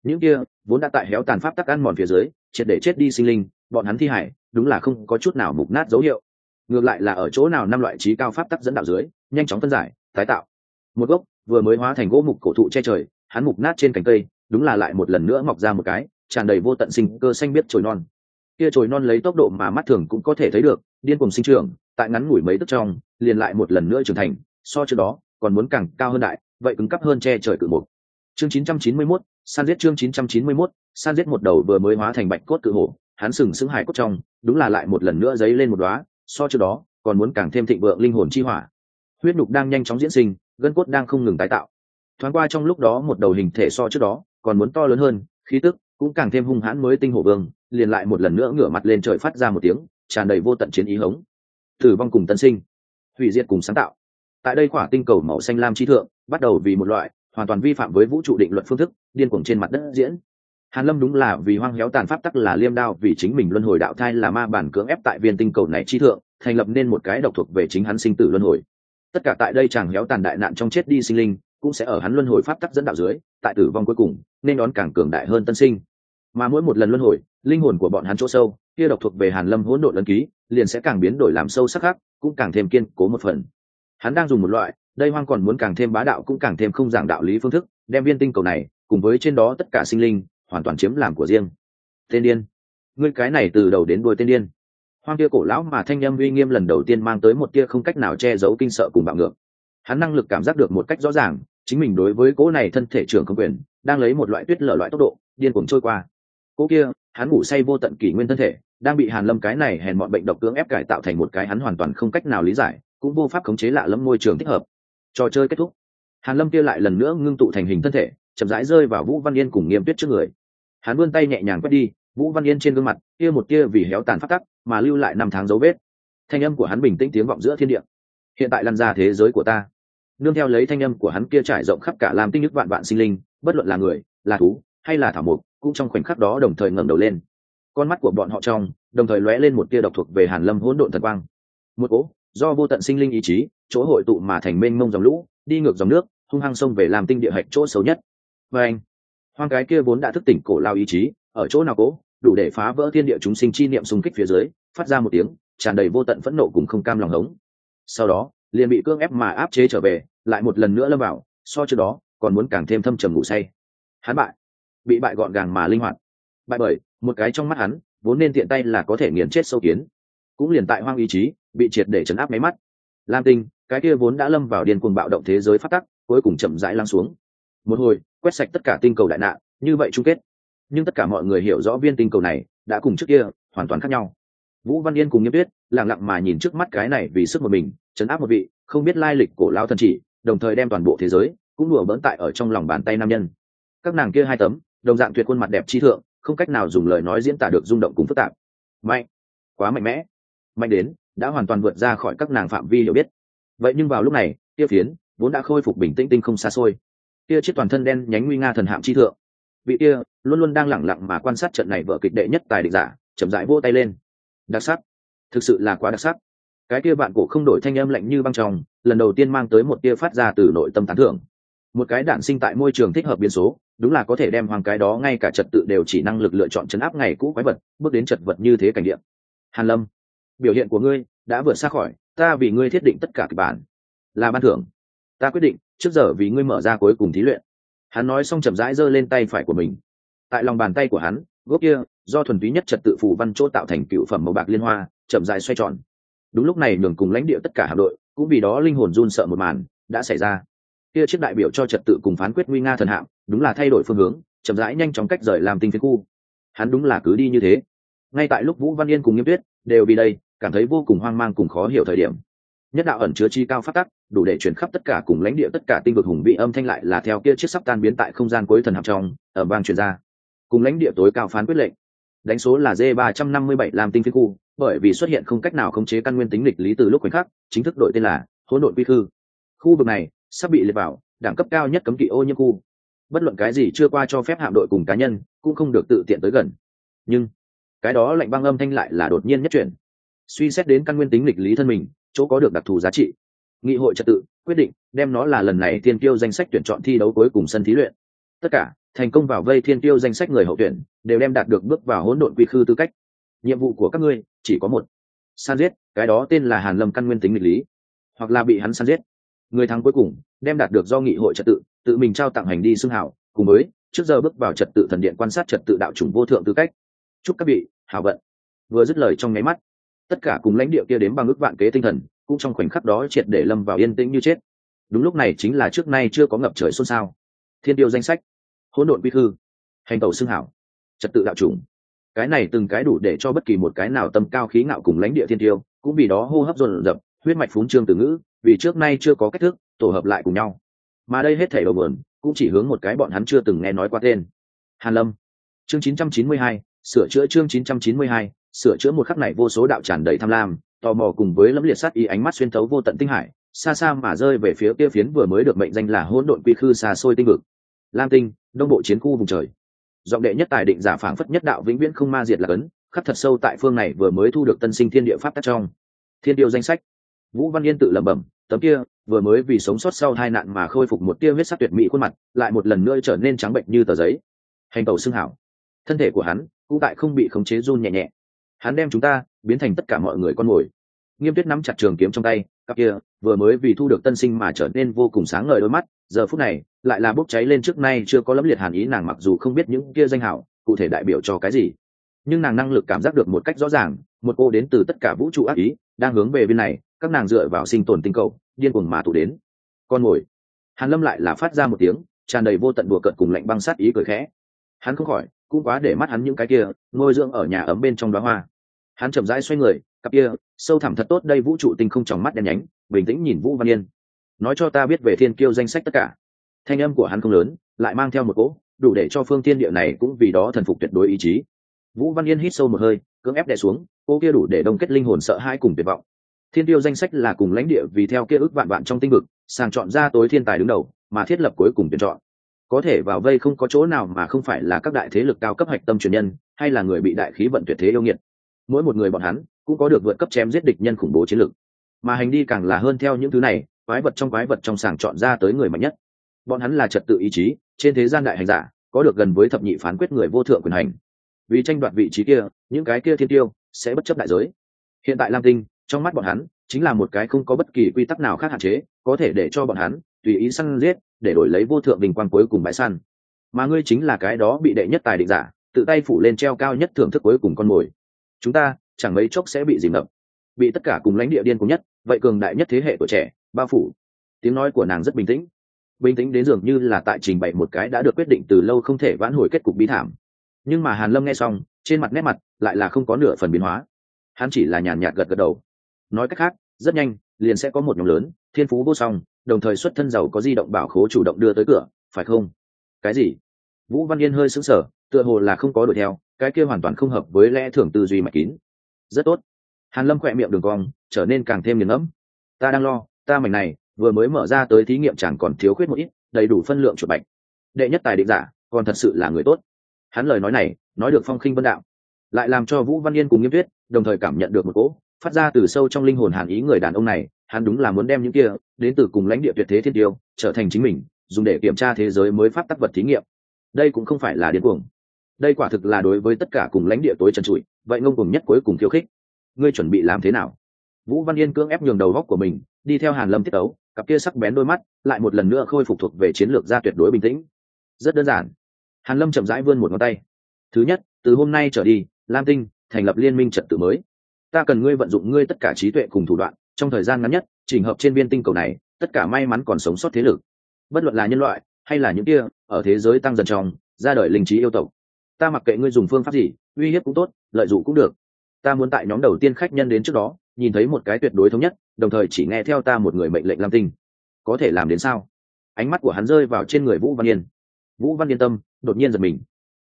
S1: Những kia, vốn đã tại héo tàn pháp tắc ăn mòn phía dưới, triệt để chết đi sinh linh, bọn hắn thi hải, đúng là không có chút nào mục nát dấu hiệu. Ngược lại là ở chỗ nào năm loại trí cao pháp tắc dẫn đạo dưới, nhanh chóng phân giải, tái tạo. Một gốc, vừa mới hóa thành gỗ mục cổ thụ che trời, hắn mục nát trên cành cây đúng là lại một lần nữa mọc ra một cái tràn đầy vô tận sinh cơ xanh biết trồi non. Kia trồi non lấy tốc độ mà mắt thường cũng có thể thấy được điên cùng sinh trưởng tại ngắn ngủi mấy tức trong liền lại một lần nữa trưởng thành so trước đó còn muốn càng cao hơn đại vậy cứng cắp hơn che trời cự mục. Chương 991, san giết chương 991, san giết một đầu vừa mới hóa thành bạch cốt cự hổ hắn sừng sững hải cốt trong đúng là lại một lần nữa dấy lên một đóa so trước đó còn muốn càng thêm thịnh vượng linh hồn chi hỏa. Huyết nhục đang nhanh chóng diễn sinh gân cốt đang không ngừng tái tạo. Thoáng qua trong lúc đó một đầu hình thể so trước đó còn muốn to lớn hơn, khí tức cũng càng thêm hung hãn mới tinh hổ vương, liền lại một lần nữa ngửa mặt lên trời phát ra một tiếng, tràn đầy vô tận chiến ý hống. Tử vong cùng tân sinh, hủy diệt cùng sáng tạo. Tại đây khỏa tinh cầu màu xanh lam chi thượng, bắt đầu vì một loại hoàn toàn vi phạm với vũ trụ định luật phương thức, điên cuồng trên mặt đất diễn. Hàn lâm đúng là vì hoang héo tàn pháp tắc là liêm đao, vì chính mình luân hồi đạo thai là ma bản cưỡng ép tại viên tinh cầu này chi thượng, thành lập nên một cái độc thuộc về chính hắn sinh tử luân hồi. Tất cả tại đây chàng héo tàn đại nạn trong chết đi sinh linh cũng sẽ ở hắn luân hồi pháp tắc dẫn đạo dưới, tại tử vong cuối cùng, nên đón càng cường đại hơn tân sinh. Mà mỗi một lần luân hồi, linh hồn của bọn hắn chỗ sâu, kia độc thuộc về hàn lâm hỗn độn lân ký, liền sẽ càng biến đổi làm sâu sắc khác, cũng càng thêm kiên cố một phần. Hắn đang dùng một loại, đây hoang còn muốn càng thêm bá đạo cũng càng thêm không giảng đạo lý phương thức, đem viên tinh cầu này, cùng với trên đó tất cả sinh linh, hoàn toàn chiếm làm của riêng. Tên điên. Ngươi cái này từ đầu đến đuôi tên điên. Hoang kia cổ lão mà thanh â uy nghiêm lần đầu tiên mang tới một tia không cách nào che giấu kinh sợ cùng bạo ngược hắn năng lực cảm giác được một cách rõ ràng, chính mình đối với cỗ này thân thể trưởng không quyền, đang lấy một loại tuyết lở loại tốc độ, điên cuồng trôi qua. Cỗ kia, hắn ngủ say vô tận kỷ nguyên thân thể, đang bị hàn lâm cái này hèn mọi bệnh độc cưỡng ép cải tạo thành một cái hắn hoàn toàn không cách nào lý giải, cũng vô pháp khống chế lạ lẫm môi trường thích hợp. Trò chơi kết thúc. Hàn lâm kia lại lần nữa ngưng tụ thành hình thân thể, chậm rãi rơi vào vũ văn yên cùng nghiêm tuyết trước người. Hắn vươn tay nhẹ nhàng quét đi, vũ văn yên trên gương mặt, kia một kia vì héo tàn phát tắc, mà lưu lại năm tháng dấu vết. Thanh âm của hắn bình tĩnh tiếng vọng giữa thiên địa. Hiện tại lăn ra thế giới của ta nương theo lấy thanh âm của hắn kia trải rộng khắp cả làm tinh nhức vạn vạn sinh linh, bất luận là người, là thú, hay là thảo mục cũng trong khoảnh khắc đó đồng thời ngẩng đầu lên. Con mắt của bọn họ trong, đồng thời lóe lên một tia độc thuộc về hàn lâm hỗn độn thần quang. Một cỗ, do vô tận sinh linh ý chí, chỗ hội tụ mà thành mênh mông dòng lũ, đi ngược dòng nước, hung hăng sông về làm tinh địa hạch chỗ xấu nhất. Và anh, hoang cái kia vốn đã thức tỉnh cổ lao ý chí, ở chỗ nào cố, đủ để phá vỡ thiên địa chúng sinh chi niệm xung kích phía dưới, phát ra một tiếng, tràn đầy vô tận phẫn nộ cùng không cam lòng hống. Sau đó liền bị cưỡng ép mà áp chế trở về, lại một lần nữa lâm vào, so trước đó, còn muốn càng thêm thâm trầm ngủ say. Hắn bại. Bị bại gọn gàng mà linh hoạt. Bại bởi, một cái trong mắt hắn, vốn nên tiện tay là có thể nghiền chết sâu kiến. Cũng liền tại hoang ý chí, bị triệt để chấn áp máy mắt. Lam tinh, cái kia vốn đã lâm vào điên cuồng bạo động thế giới phát tắc, cuối cùng chậm rãi lắng xuống. Một hồi, quét sạch tất cả tinh cầu đại nạn, như vậy chung kết. Nhưng tất cả mọi người hiểu rõ viên tinh cầu này, đã cùng trước kia, hoàn toàn khác nhau. Vũ văn yên cùng nghiêm tuyết lẳng lặng mà nhìn trước mắt cái này vì sức một mình chấn áp một vị, không biết lai lịch cổ lao thần chỉ, đồng thời đem toàn bộ thế giới cũng đùa bỡn tại ở trong lòng bàn tay nam nhân. Các nàng kia hai tấm, đồng dạng tuyệt khuôn mặt đẹp chi thượng, không cách nào dùng lời nói diễn tả được rung động cùng phức tạp. Mạnh, quá mạnh mẽ. Mạnh đến, đã hoàn toàn vượt ra khỏi các nàng phạm vi hiểu biết. Vậy nhưng vào lúc này kia phiến vốn đã khôi phục bình tĩnh tinh không xa xôi. Kia chiếc toàn thân đen nhánh nguy nga thần hạm chi thượng. Vị kia luôn luôn đang lẳng lặng mà quan sát trận này vở kịch đệ nhất tài địch giả, chậm rãi vỗ tay lên. Đặc sắc. Thực sự là quá đặc sắc cái kia bạn cổ không đổi thanh âm lạnh như băng tròng lần đầu tiên mang tới một tia phát ra từ nội tâm tán thưởng. Một cái đản sinh tại môi trường thích hợp biến số, đúng là có thể đem hoàng cái đó ngay cả trật tự đều chỉ năng lực lựa chọn chấn áp ngày cũ quái vật, bước đến trật vật như thế cảnh điện hàn lâm, biểu hiện của ngươi đã vượt xa khỏi, ta vì ngươi thiết định tất cả kịch bản, là ban thưởng. Ta quyết định, trước giờ vì ngươi mở ra cuối cùng thí luyện. Hắn nói xong chậm rãi giơ lên tay phải của mình. Tại lòng bàn tay của hắn, gốc kia, do thuần túy nhất trật tự phù văn chỗ tạo thành cựu phẩm màu bạc liên hoa, chậm rãi xoay tròn đúng lúc này nhường cùng lãnh địa tất cả hạm đội, cũng vì đó linh hồn run sợ một màn, đã xảy ra. Kia chiếc đại biểu cho trật tự cùng phán quyết nguy nga thần hạm, đúng là thay đổi phương hướng, chậm rãi nhanh chóng cách rời làm tinh phiến khu. Hắn đúng là cứ đi như thế. Ngay tại lúc vũ văn yên cùng nghiêm tuyết đều vì đây, cảm thấy vô cùng hoang mang cùng khó hiểu thời điểm. Nhất đạo ẩn chứa chi cao phát tắc, đủ để chuyển khắp tất cả cùng lãnh địa tất cả tinh vực hùng vị âm thanh lại là theo kia chiếc sắp tan biến tại không gian cuối thần hạm trong ở bang truyền ra. Cùng lãnh địa tối cao phán quyết lệnh đánh số là d ba trăm năm mươi bảy làm tinh phi khu, bởi vì xuất hiện không cách nào khống chế căn nguyên tính lịch lý từ lúc khoảnh khắc, chính thức đổi tên là hỗn độn quy khư. Khu vực này sắp bị liệt vào, đẳng cấp cao nhất cấm kỵ ô nhiễm khu. Bất luận cái gì chưa qua cho phép hạm đội cùng cá nhân cũng không được tự tiện tới gần. Nhưng cái đó lạnh băng âm thanh lại là đột nhiên nhất chuyển. Suy xét đến căn nguyên tính lịch lý thân mình, chỗ có được đặc thù giá trị. Nghị hội trật tự quyết định đem nó là lần này tiên tiêu danh sách tuyển chọn thi đấu cuối cùng sân thí luyện. Tất cả thành công vào vây thiên tiêu danh sách người hậu tuyển, đều đem đạt được bước vào hỗn độn quy khư tư cách. Nhiệm vụ của các ngươi, chỉ có một. San giết, cái đó tên là hàn lâm căn nguyên tính nghịch lý. Hoặc là bị hắn san giết. Người thắng cuối cùng, đem đạt được do nghị hội trật tự tự mình trao tặng hành đi xưng hảo, cùng với, trước giờ bước vào trật tự thần điện quan sát trật tự đạo chủng vô thượng tư cách. Chúc các vị, hảo vận. Vừa dứt lời trong nháy mắt, tất cả cùng lãnh địa kia đến bằng ước vạn kế tinh thần, cũng trong khoảnh khắc đó triệt để lâm vào yên tĩnh như chết. Đúng lúc này chính là trước nay chưa có ngập trời xôn xao. Thiên tiêu danh sách hỗn độn quy hư, hành tẩu xưng hảo trật tự đạo chủng. Cái này từng cái đủ để cho bất kỳ một cái nào tâm cao khí ngạo cùng lãnh địa thiên tiêu cũng vì đó hô hấp dồn dập huyết mạch phúng trương từ ngữ vì trước nay chưa có cách thức tổ hợp lại cùng nhau. Mà đây hết thể đầu vườn cũng chỉ hướng một cái bọn hắn chưa từng nghe nói qua tên. Hàn lâm. Chương 992, sửa chữa chương 992, sửa chữa một khắc này vô số đạo tràn đầy tham lam tò mò cùng với lẫm liệt sát ý ánh mắt xuyên thấu vô tận tinh hải xa xa mà rơi về phía kia phiến vừa mới được mệnh danh là hỗn độn quy khư xa xôi tinh vực lam tinh, đông bộ chiến khu vùng trời. Giọng đệ nhất tài định giả phảng phất nhất đạo vĩnh viễn không ma diệt là cấn khắc thật sâu tại phương này vừa mới thu được tân sinh thiên địa pháp tắc trong. Thiên điều danh sách. Vũ văn yên tự lẩm bẩm, tấm kia, vừa mới vì sống sót sau hai nạn mà khôi phục một tia huyết sắc tuyệt mỹ khuôn mặt, lại một lần nữa trở nên trắng bệnh như tờ giấy. Hành tẩu xương hảo. Thân thể của hắn cũng tại không bị khống chế run nhẹ nhẹ. Hắn đem chúng ta biến thành tất cả mọi người con mồi. Nghiêm tuyết nắm chặt trường kiếm trong tay cặp kia, vừa mới vì thu được tân sinh mà trở nên vô cùng sáng ngời đôi mắt, giờ phút này lại là bốc cháy lên trước nay chưa có lẫm liệt hàn ý, nàng mặc dù không biết những kia danh hảo, cụ thể đại biểu cho cái gì, nhưng nàng năng lực cảm giác được một cách rõ ràng, một cô đến từ tất cả vũ trụ ác ý, đang hướng về bên này, các nàng dựa vào sinh tồn tinh cầu, điên cuồng mà tụ đến. Con mồi hàn lâm lại là phát ra một tiếng, tràn đầy vô tận đùa cợt cùng lạnh băng sát ý cười khẽ. Hắn không khỏi, cũng quá để mắt hắn những cái kia ngôi dưỡng ở nhà ấm bên trong đóa hoa. Hắn chậm rãi xoay người, cặp kia, sâu thẳm thật tốt, đây vũ trụ tinh không trong mắt đen nhánh, bình tĩnh nhìn vũ văn yên. Nói cho ta biết về thiên kiêu danh sách tất cả thanh âm của hắn không lớn, lại mang theo một cỗ, đủ để cho phương tiên địa này cũng vì đó thần phục tuyệt đối ý chí. Vũ văn yên hít sâu một hơi, cưỡng ép đè xuống, cô kia đủ để đông kết linh hồn sợ hãi cùng tuyệt vọng. Thiên tiêu danh sách là cùng lãnh địa vì theo kia ước vạn vạn trong tinh vực, sàng chọn ra tối thiên tài đứng đầu, mà thiết lập cuối cùng tuyển chọn. Có thể vào vây không có chỗ nào mà không phải là các đại thế lực cao cấp hạch tâm truyền nhân, hay là người bị đại khí vận tuyệt thế yêu nghiệt. Mỗi một người bọn hắn, cũng có được vượt cấp chém giết địch nhân khủng bố chiến lược. Mà hành đi càng là hơn theo những thứ này, quái vật trong quái vật trong sàng chọn ra tới người mạnh nhất bọn hắn là trật tự ý chí, trên thế gian đại hành giả, có được gần với thập nhị phán quyết người vô thượng quyền hành. Vì tranh đoạt vị trí kia, những cái kia thiên tiêu sẽ bất chấp đại giới. Hiện tại lam tinh, trong mắt bọn hắn, chính là một cái không có bất kỳ quy tắc nào khác hạn chế, có thể để cho bọn hắn tùy ý săn giết, để đổi lấy vô thượng bình quan cuối cùng bãi săn. Mà ngươi chính là cái đó bị đệ nhất tài định giả, tự tay phủ lên treo cao nhất thưởng thức cuối cùng con mồi. Chúng ta, chẳng mấy chốc sẽ bị dìm ngập. Bị tất cả cùng lãnh địa điên cùng nhất, vậy cường đại nhất thế hệ của trẻ, bao phủ. Tiếng nói của nàng rất bình tĩnh bình tĩnh đến dường như là tại trình bày một cái đã được quyết định từ lâu không thể vãn hồi kết cục bí thảm. Nhưng mà hàn lâm nghe xong, trên mặt nét mặt lại là không có nửa phần biến hóa. Hắn chỉ là nhàn nhạt gật gật đầu. Nói cách khác, rất nhanh, liền sẽ có một nhóm lớn, thiên phú vô song, đồng thời xuất thân giàu có di động bảo khố chủ động đưa tới cửa, phải không? Cái gì? Vũ văn yên hơi sững sờ, tựa hồ là không có đuổi theo, cái kia hoàn toàn không hợp với lẽ thường tư duy mạch kín. Rất tốt. Hàn lâm khỏe miệng đường cong, trở nên càng thêm nghiền ngẫm. Ta đang lo, ta mảnh này vừa mới mở ra tới thí nghiệm chẳng còn thiếu khuyết một ít, đầy đủ phân lượng chuột bạch. Đệ nhất tài định giả, còn thật sự là người tốt. Hắn lời nói này, nói được phong khinh vân đạo. Lại làm cho vũ văn yên cùng nghiêm tuyết, đồng thời cảm nhận được một cỗ, phát ra từ sâu trong linh hồn hàn ý người đàn ông này, hắn đúng là muốn đem những kia, đến từ cùng lãnh địa tuyệt thế thiên tiêu, trở thành chính mình, dùng để kiểm tra thế giới mới phát tác vật thí nghiệm. Đây cũng không phải là điên cuồng. Đây quả thực là đối với tất cả cùng lãnh địa tối trần trụi, vậy ngông cùng nhất cuối cùng khiêu khích. Ngươi chuẩn bị làm thế nào? Vũ văn yên cưỡng ép nhường đầu góc của mình, đi theo hàn lâm tiết tấu, cặp kia sắc bén đôi mắt lại một lần nữa khôi phục thuộc về chiến lược ra tuyệt đối bình tĩnh. Rất đơn giản. Hàn lâm chậm rãi vươn một ngón tay. Thứ nhất, từ hôm nay trở đi, lam tinh thành lập liên minh trật tự mới. Ta cần ngươi vận dụng ngươi tất cả trí tuệ cùng thủ đoạn, trong thời gian ngắn nhất, chỉnh hợp trên viên tinh cầu này, tất cả may mắn còn sống sót thế lực. Bất luận là nhân loại, hay là những kia, ở thế giới tăng dần trong, ra đời linh trí yêu tộc. Ta mặc kệ ngươi dùng phương pháp gì, uy hiếp cũng tốt, lợi dụng cũng được. Ta muốn tại nhóm đầu tiên khách nhân đến trước đó nhìn thấy một cái tuyệt đối thống nhất, đồng thời chỉ nghe theo ta một người mệnh lệnh lam tinh. Có thể làm đến sao? Ánh mắt của hắn rơi vào trên người vũ văn yên. Vũ văn yên tâm, đột nhiên giật mình.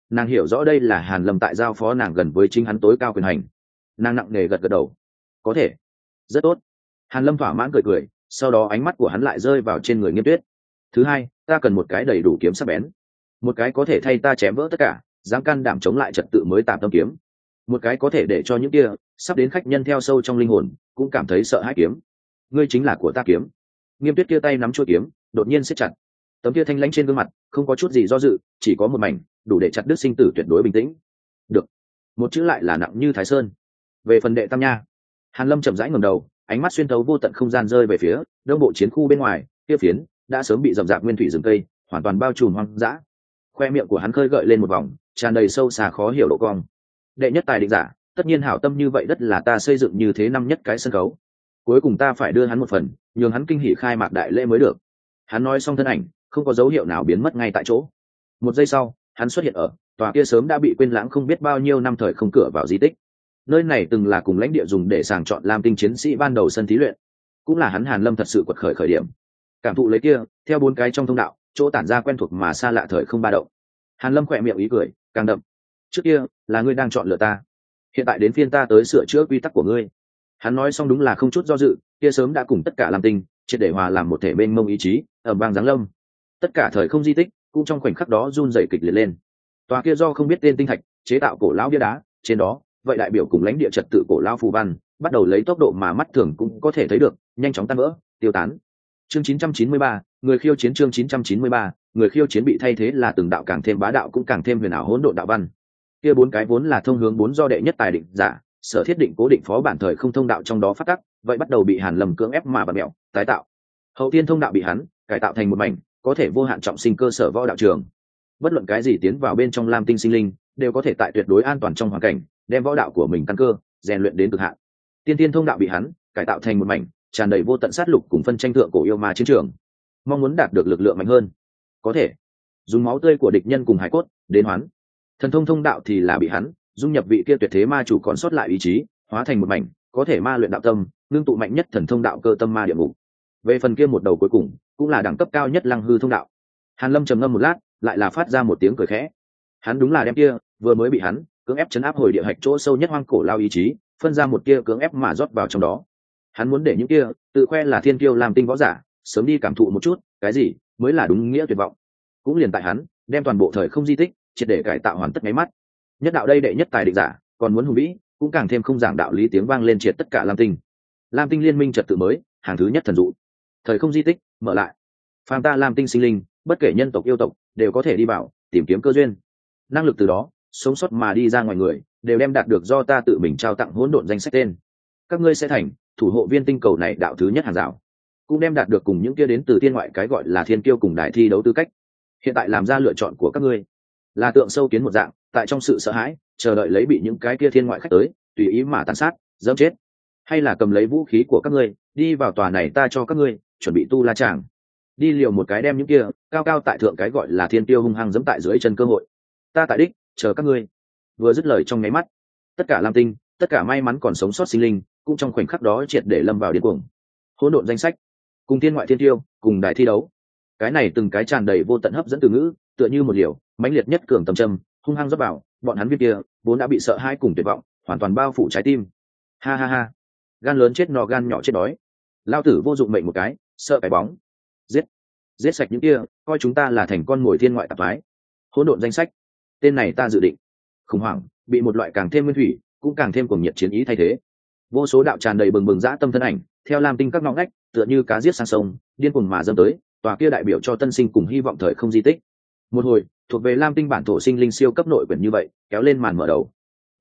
S1: Nàng hiểu rõ đây là hàn lâm tại giao phó nàng gần với chính hắn tối cao quyền hành. Nàng nặng nề gật gật đầu. Có thể. Rất tốt. Hàn lâm thỏa mãn cười cười, sau đó ánh mắt của hắn lại rơi vào trên người nghiêm tuyết. Thứ hai, ta cần một cái đầy đủ kiếm sắc bén. Một cái có thể thay ta chém vỡ tất cả, dám can đảm chống lại trật tự mới tạm tâm kiếm. Một cái có thể để cho những kia sắp đến khách nhân theo sâu trong linh hồn, cũng cảm thấy sợ hãi kiếm. Ngươi chính là của ta kiếm. Nghiêm tuyết kia tay nắm chuôi kiếm, đột nhiên siết chặt. Tấm kia thanh lãnh trên gương mặt, không có chút gì do dự, chỉ có một mảnh, đủ để chặt đứt sinh tử tuyệt đối bình tĩnh. Được. Một chữ lại là nặng như thái sơn. Về phần đệ tam nha. Hàn lâm chậm rãi ngầm đầu, ánh mắt xuyên thấu vô tận không gian rơi về phía đông bộ chiến khu bên ngoài, kia phiến đã sớm bị rậm rạp nguyên thủy rừng cây, hoàn toàn bao trùm hoang dã. Khoe miệng của hắn khơi gợi lên một vòng, tràn đầy sâu xa khó hiểu độ cong. Đệ nhất tài định giả tất nhiên hảo tâm như vậy đất là ta xây dựng như thế năm nhất cái sân khấu. Cuối cùng ta phải đưa hắn một phần, nhường hắn kinh hỉ khai mạc đại lễ mới được. Hắn nói xong thân ảnh, không có dấu hiệu nào biến mất ngay tại chỗ. Một giây sau, hắn xuất hiện ở, tòa kia sớm đã bị quên lãng không biết bao nhiêu năm thời không cửa vào di tích. Nơi này từng là cùng lãnh địa dùng để sàng chọn làm tinh chiến sĩ ban đầu sân thí luyện. Cũng là hắn hàn lâm thật sự quật khởi khởi điểm. Cảm thụ lấy kia, theo bốn cái trong thông đạo, chỗ tản ra quen thuộc mà xa lạ thời không ba động. Hàn lâm khỏe miệng ý cười, càng đậm. Trước kia, là ngươi đang chọn lựa ta hiện tại đến phiên ta tới sửa chữa quy tắc của ngươi. Hắn nói xong đúng là không chút do dự kia sớm đã cùng tất cả làm tình triệt để hòa làm một thể bên mông ý chí ở bang giáng lâm. Tất cả thời không di tích cũng trong khoảnh khắc đó run rẩy kịch liệt lên. Tòa kia do không biết tên tinh thạch chế tạo cổ lão bia đá trên đó vậy đại biểu cùng lãnh địa trật tự cổ lao phù văn bắt đầu lấy tốc độ mà mắt thường cũng có thể thấy được nhanh chóng tan vỡ tiêu tán. Chương 993, người khiêu chiến chương 993, người khiêu chiến bị thay thế là từng đạo càng thêm bá đạo cũng càng thêm huyền ảo hỗn độn đạo văn kia bốn cái vốn là thông hướng bốn do đệ nhất tài định giả, sở thiết định cố định phó bản thời không thông đạo trong đó phát tắc, vậy bắt đầu bị hàn lầm cưỡng ép mà bật mẹo, tái tạo. Hậu tiên thông đạo bị hắn cải tạo thành một mảnh, có thể vô hạn trọng sinh cơ sở võ đạo trường. Bất luận cái gì tiến vào bên trong lam tinh sinh linh, đều có thể tại tuyệt đối an toàn trong hoàn cảnh, đem võ đạo của mình tăng cơ, rèn luyện đến cực hạn. Tiên tiên thông đạo bị hắn cải tạo thành một mảnh, tràn đầy vô tận sát lục cùng phân tranh thượng cổ yêu ma chiến trường. Mong muốn đạt được lực lượng mạnh hơn. Có thể. Dùng máu tươi của địch nhân cùng hải cốt, đến hoán thần thông thông đạo thì là bị hắn, dung nhập vị kia tuyệt thế ma chủ còn sót lại ý chí, hóa thành một mảnh, có thể ma luyện đạo tâm, ngưng tụ mạnh nhất thần thông đạo cơ tâm ma địa ngục. Về phần kia một đầu cuối cùng, cũng là đẳng cấp cao nhất lăng hư thông đạo. Hàn lâm trầm ngâm một lát, lại là phát ra một tiếng cười khẽ. Hắn đúng là đem kia, vừa mới bị hắn, cưỡng ép chấn áp hồi địa hạch chỗ sâu nhất hoang cổ lao ý chí, phân ra một kia cưỡng ép mà rót vào trong đó. Hắn muốn để những kia, tự khoe là thiên kiêu làm tinh võ giả, sớm đi cảm thụ một chút, cái gì mới là đúng nghĩa tuyệt vọng. Cũng liền tại hắn, đem toàn bộ thời không di tích triệt để cải tạo hoàn tất máy mắt. Nhất đạo đây đệ nhất tài định giả, còn muốn hùng vĩ, cũng càng thêm không giảng đạo lý tiếng vang lên triệt tất cả lam tinh. Lam tinh liên minh trật tự mới, hàng thứ nhất thần dụ. Thời không di tích, mở lại. Phàm ta lam tinh sinh linh, bất kể nhân tộc yêu tộc, đều có thể đi vào, tìm kiếm cơ duyên. Năng lực từ đó, sống sót mà đi ra ngoài người, đều đem đạt được do ta tự mình trao tặng hỗn độn danh sách tên. Các ngươi sẽ thành, thủ hộ viên tinh cầu này đạo thứ nhất hàng rào. Cũng đem đạt được cùng những kia đến từ thiên ngoại cái gọi là thiên kiêu cùng đại thi đấu tư cách. Hiện tại làm ra lựa chọn của các ngươi là tượng sâu kiến một dạng, tại trong sự sợ hãi, chờ đợi lấy bị những cái kia thiên ngoại khách tới, tùy ý mà tàn sát, dẫm chết. Hay là cầm lấy vũ khí của các ngươi, đi vào tòa này ta cho các ngươi, chuẩn bị tu la tràng. Đi liều một cái đem những kia, cao cao tại thượng cái gọi là thiên tiêu hung hăng dẫm tại dưới chân cơ hội. Ta tại đích, chờ các ngươi. Vừa dứt lời trong nháy mắt, tất cả lam tinh, tất cả may mắn còn sống sót sinh linh, cũng trong khoảnh khắc đó triệt để lâm vào điên cuồng. Hỗn độn danh sách, cùng thiên ngoại thiên tiêu, cùng đại thi đấu. Cái này từng cái tràn đầy vô tận hấp dẫn từ ngữ, tựa như một liều mãnh liệt nhất cường tầm châm, hung hăng dốc vào, bọn hắn viên kia, vốn đã bị sợ hãi cùng tuyệt vọng, hoàn toàn bao phủ trái tim. Ha ha ha. Gan lớn chết nọ, gan nhỏ chết đói. Lao tử vô dụng mệnh một cái, sợ cái bóng. Giết. Giết sạch những kia, coi chúng ta là thành con mồi thiên ngoại tạp thái. Hỗn độn danh sách. Tên này ta dự định. Khủng hoảng, bị một loại càng thêm nguyên thủy, cũng càng thêm cùng nhiệt chiến ý thay thế. Vô số đạo tràn đầy bừng bừng dã tâm thân ảnh, theo lam tinh các ngõ ngách, tựa như cá giết sang sông, điên cuồng mà dâm tới, tòa kia đại biểu cho tân sinh cùng hy vọng thời không di tích. Một hồi thuộc về lam tinh bản thổ sinh linh siêu cấp nội quyển như vậy, kéo lên màn mở đầu.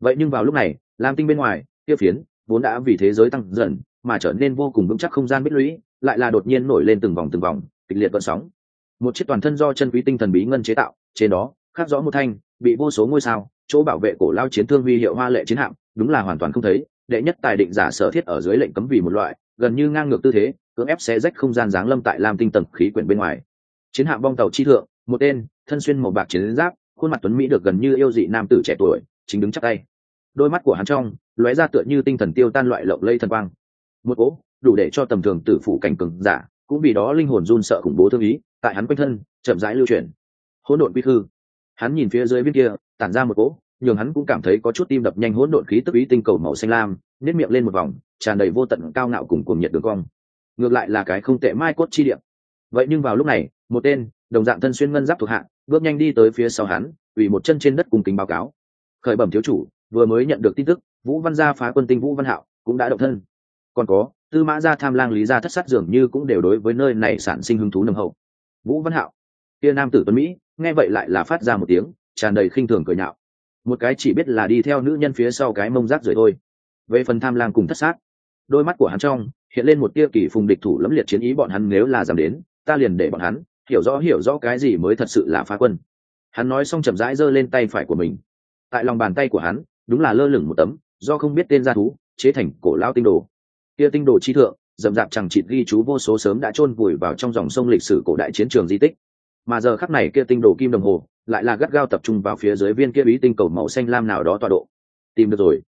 S1: Vậy nhưng vào lúc này, lam tinh bên ngoài Tiêu phiến, vốn đã vì thế giới tăng dần, mà trở nên vô cùng vững chắc không gian bích lũy, lại là đột nhiên nổi lên từng vòng từng vòng, kịch liệt vận sóng. Một chiếc toàn thân do chân quý tinh thần bí ngân chế tạo, trên đó, khắc rõ một thanh, bị vô số ngôi sao, chỗ bảo vệ cổ lao chiến thương huy hiệu hoa lệ chiến hạm, đúng là hoàn toàn không thấy, đệ nhất tài định giả sở thiết ở dưới lệnh cấm vì một loại, gần như ngang ngược tư thế, cưỡng ép xé rách không gian giáng lâm tại lam tinh tầng khí quyển bên ngoài. Chiến hạm bong tàu chi thượng, một tên thân xuyên một bạc chiến giáp, khuôn mặt tuấn mỹ được gần như yêu dị nam tử trẻ tuổi, chính đứng chắc tay. Đôi mắt của hắn trong, lóe ra tựa như tinh thần tiêu tan loại lộng lây thần quang. Một cỗ, đủ để cho tầm thường tử phụ cảnh cường giả, cũng vì đó linh hồn run sợ khủng bố thương ý, tại hắn quanh thân, chậm rãi lưu chuyển. Hỗn độn quy khư. Hắn nhìn phía dưới bên kia, tản ra một cỗ, nhường hắn cũng cảm thấy có chút tim đập nhanh hỗn độn khí tức ý tinh cầu màu xanh lam nếp miệng lên một vòng, tràn đầy vô tận cao ngạo cùng cuồng nhiệt đường cong. Ngược lại là cái không tệ mai cốt chi điểm vậy nhưng vào lúc này, một tên đồng dạng thân xuyên ngân giáp thuộc hạ, bước nhanh đi tới phía sau hắn, ủy một chân trên đất cùng kính báo cáo. Khởi bẩm thiếu chủ, vừa mới nhận được tin tức, vũ văn gia phá quân tinh vũ văn hạo cũng đã động thân. Còn có, tư mã gia tham lang lý gia thất sát dường như cũng đều đối với nơi này sản sinh hứng thú nồng hậu. Vũ văn hạo, kia nam tử tuấn mỹ, nghe vậy lại là phát ra một tiếng, tràn đầy khinh thường cười nhạo. Một cái chỉ biết là đi theo nữ nhân phía sau cái mông rác rưởi thôi. Về phần tham lang cùng thất sát, đôi mắt của hắn trong, hiện lên một tia kỳ phùng địch thủ lẫm liệt chiến ý bọn hắn nếu là dám đến, ta liền để bọn hắn hiểu rõ hiểu rõ cái gì mới thật sự là phá quân. Hắn nói xong chậm rãi giơ lên tay phải của mình. Tại lòng bàn tay của hắn, đúng là lơ lửng một tấm, do không biết tên gia thú, chế thành cổ lao tinh đồ. Kia tinh đồ chi thượng dầm dạp chẳng chịt ghi chú vô số sớm đã chôn vùi vào trong dòng sông lịch sử cổ đại chiến trường di tích. Mà giờ khắc này kia tinh đồ kim đồng hồ, lại là gắt gao tập trung vào phía dưới viên kia bí tinh cầu màu xanh lam nào đó tọa độ. Tìm được rồi.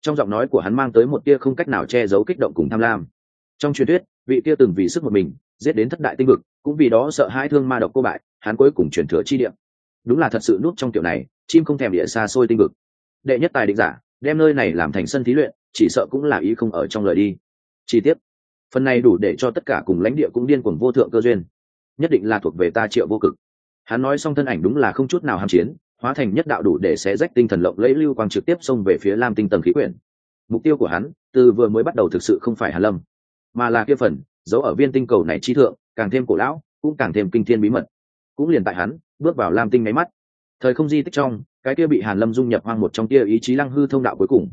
S1: Trong giọng nói của hắn mang tới một tia không cách nào che giấu kích động cùng tham lam. Trong truyền thuyết, vị tia từng vì sức một mình, giết đến thất đại tinh vực cũng vì đó sợ hãi thương ma độc cô bại, hắn cuối cùng chuyển thừa chi điểm đúng là thật sự nút trong tiểu này, chim không thèm địa xa xôi tinh vực. Đệ nhất tài định giả, đem nơi này làm thành sân thí luyện, chỉ sợ cũng là ý không ở trong lời đi. Chi tiết. Phần này đủ để cho tất cả cùng lãnh địa cũng điên cuồng vô thượng cơ duyên. Nhất định là thuộc về ta triệu vô cực. Hắn nói xong thân ảnh đúng là không chút nào hàm chiến, hóa thành nhất đạo đủ để xé rách tinh thần lộng lẫy lưu quang trực tiếp xông về phía lam tinh tầng khí quyển. Mục tiêu của hắn, từ vừa mới bắt đầu thực sự không phải hàn lâm, mà là kia phần giấu ở viên tinh cầu này trí thượng càng thêm cổ lão, cũng càng thêm kinh thiên bí mật. Cũng liền tại hắn, bước vào lam tinh máy mắt. Thời không di tích trong, cái kia bị hàn lâm dung nhập hoang một trong kia ý chí lăng hư thông đạo cuối cùng.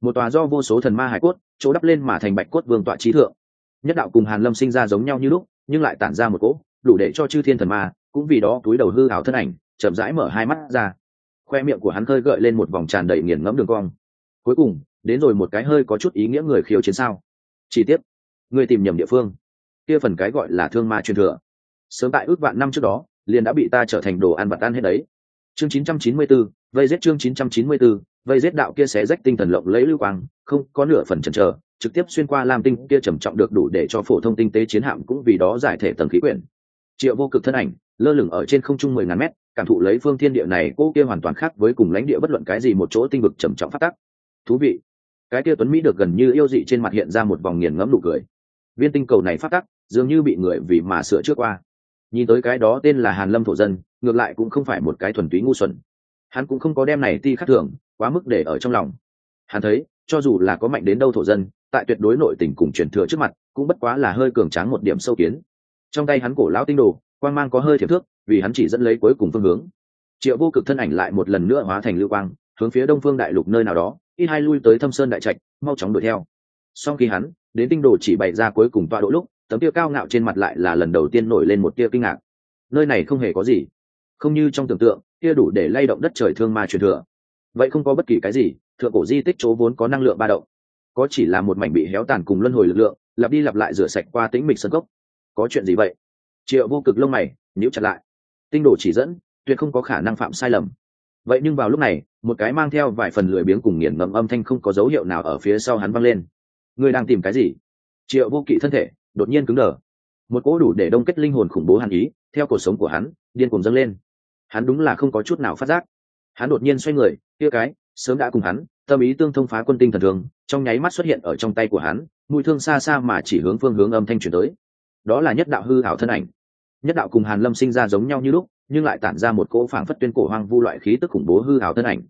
S1: Một tòa do vô số thần ma hải cốt, chỗ đắp lên mà thành bạch cốt vương tọa trí thượng. Nhất đạo cùng hàn lâm sinh ra giống nhau như lúc, nhưng lại tản ra một cỗ, đủ để cho chư thiên thần ma, cũng vì đó túi đầu hư hảo thân ảnh, chậm rãi mở hai mắt ra. Khoe miệng của hắn khơi gợi lên một vòng tràn đầy nghiền ngẫm đường cong. Cuối cùng, đến rồi một cái hơi có chút ý nghĩa người khiêu chiến sao. Chi tiết người tìm nhầm địa phương kia phần cái gọi là thương ma truyền thừa. Sớm tại ước vạn năm trước đó liền đã bị ta trở thành đồ ăn vặt ăn hết đấy. Chương 994, vây giết chương 994, vây giết đạo kia xé rách tinh thần lộng lấy lưu quang không có nửa phần chần chờ trực tiếp xuyên qua lam tinh kia trầm trọng được đủ để cho phổ thông tinh tế chiến hạm cũng vì đó giải thể tầng khí quyển. Triệu vô cực thân ảnh lơ lửng ở trên không trung mười ngàn mét cảm thụ lấy phương thiên địa này cô kia hoàn toàn khác với cùng lãnh địa bất luận cái gì một chỗ tinh vực trầm trọng phát tắc. Thú vị. Cái kia tuấn mỹ được gần như yêu dị trên mặt hiện ra một vòng nghiền ngẫm nụ cười. Viên tinh cầu này phát tắc dường như bị người vì mà sửa trước qua. Nhìn tới cái đó tên là hàn lâm thổ dân, ngược lại cũng không phải một cái thuần túy ngu xuẩn. Hắn cũng không có đem này ti khắc thường quá mức để ở trong lòng. Hắn thấy, cho dù là có mạnh đến đâu thổ dân, tại tuyệt đối nội tình cùng truyền thừa trước mặt, cũng bất quá là hơi cường tráng một điểm sâu kiến. Trong tay hắn cổ lão tinh đồ, quang mang có hơi thiệp thước, vì hắn chỉ dẫn lấy cuối cùng phương hướng. Triệu vô cực thân ảnh lại một lần nữa hóa thành lưu quang, hướng phía đông phương đại lục nơi nào đó, ít hai lui tới thâm sơn đại trạch, mau chóng đuổi theo. Sau khi hắn, đến tinh đồ chỉ bày ra cuối cùng tọa độ lúc tấm tiêu cao ngạo trên mặt lại là lần đầu tiên nổi lên một tia kinh ngạc. Nơi này không hề có gì. Không như trong tưởng tượng, tia đủ để lay động đất trời thương ma truyền thừa. Vậy không có bất kỳ cái gì, thượng cổ di tích chỗ vốn có năng lượng ba động. Có chỉ là một mảnh bị héo tàn cùng luân hồi lực lượng, lặp đi lặp lại rửa sạch qua tĩnh mịch sân cốc. Có chuyện gì vậy? Triệu vô cực lông mày, nhíu chặt lại. Tinh đồ chỉ dẫn, tuyệt không có khả năng phạm sai lầm. Vậy nhưng vào lúc này, một cái mang theo vài phần lười biếng cùng nghiền ngẫm âm thanh không có dấu hiệu nào ở phía sau hắn văng lên. Người đang tìm cái gì? Triệu vô kỵ thân thể đột nhiên cứng đờ. Một cỗ đủ để đông kết linh hồn khủng bố hàn ý, theo cuộc sống của hắn, điên cùng dâng lên. Hắn đúng là không có chút nào phát giác. Hắn đột nhiên xoay người, kia cái, sớm đã cùng hắn, tâm ý tương thông phá quân tinh thần thường, trong nháy mắt xuất hiện ở trong tay của hắn mùi thương xa xa mà chỉ hướng phương hướng âm thanh chuyển tới. Đó là nhất đạo hư hảo thân ảnh. Nhất đạo cùng hàn lâm sinh ra giống nhau như lúc, nhưng lại tản ra một cỗ phảng phất tuyên cổ hoang vu loại khí tức khủng bố hư hảo thân ảnh.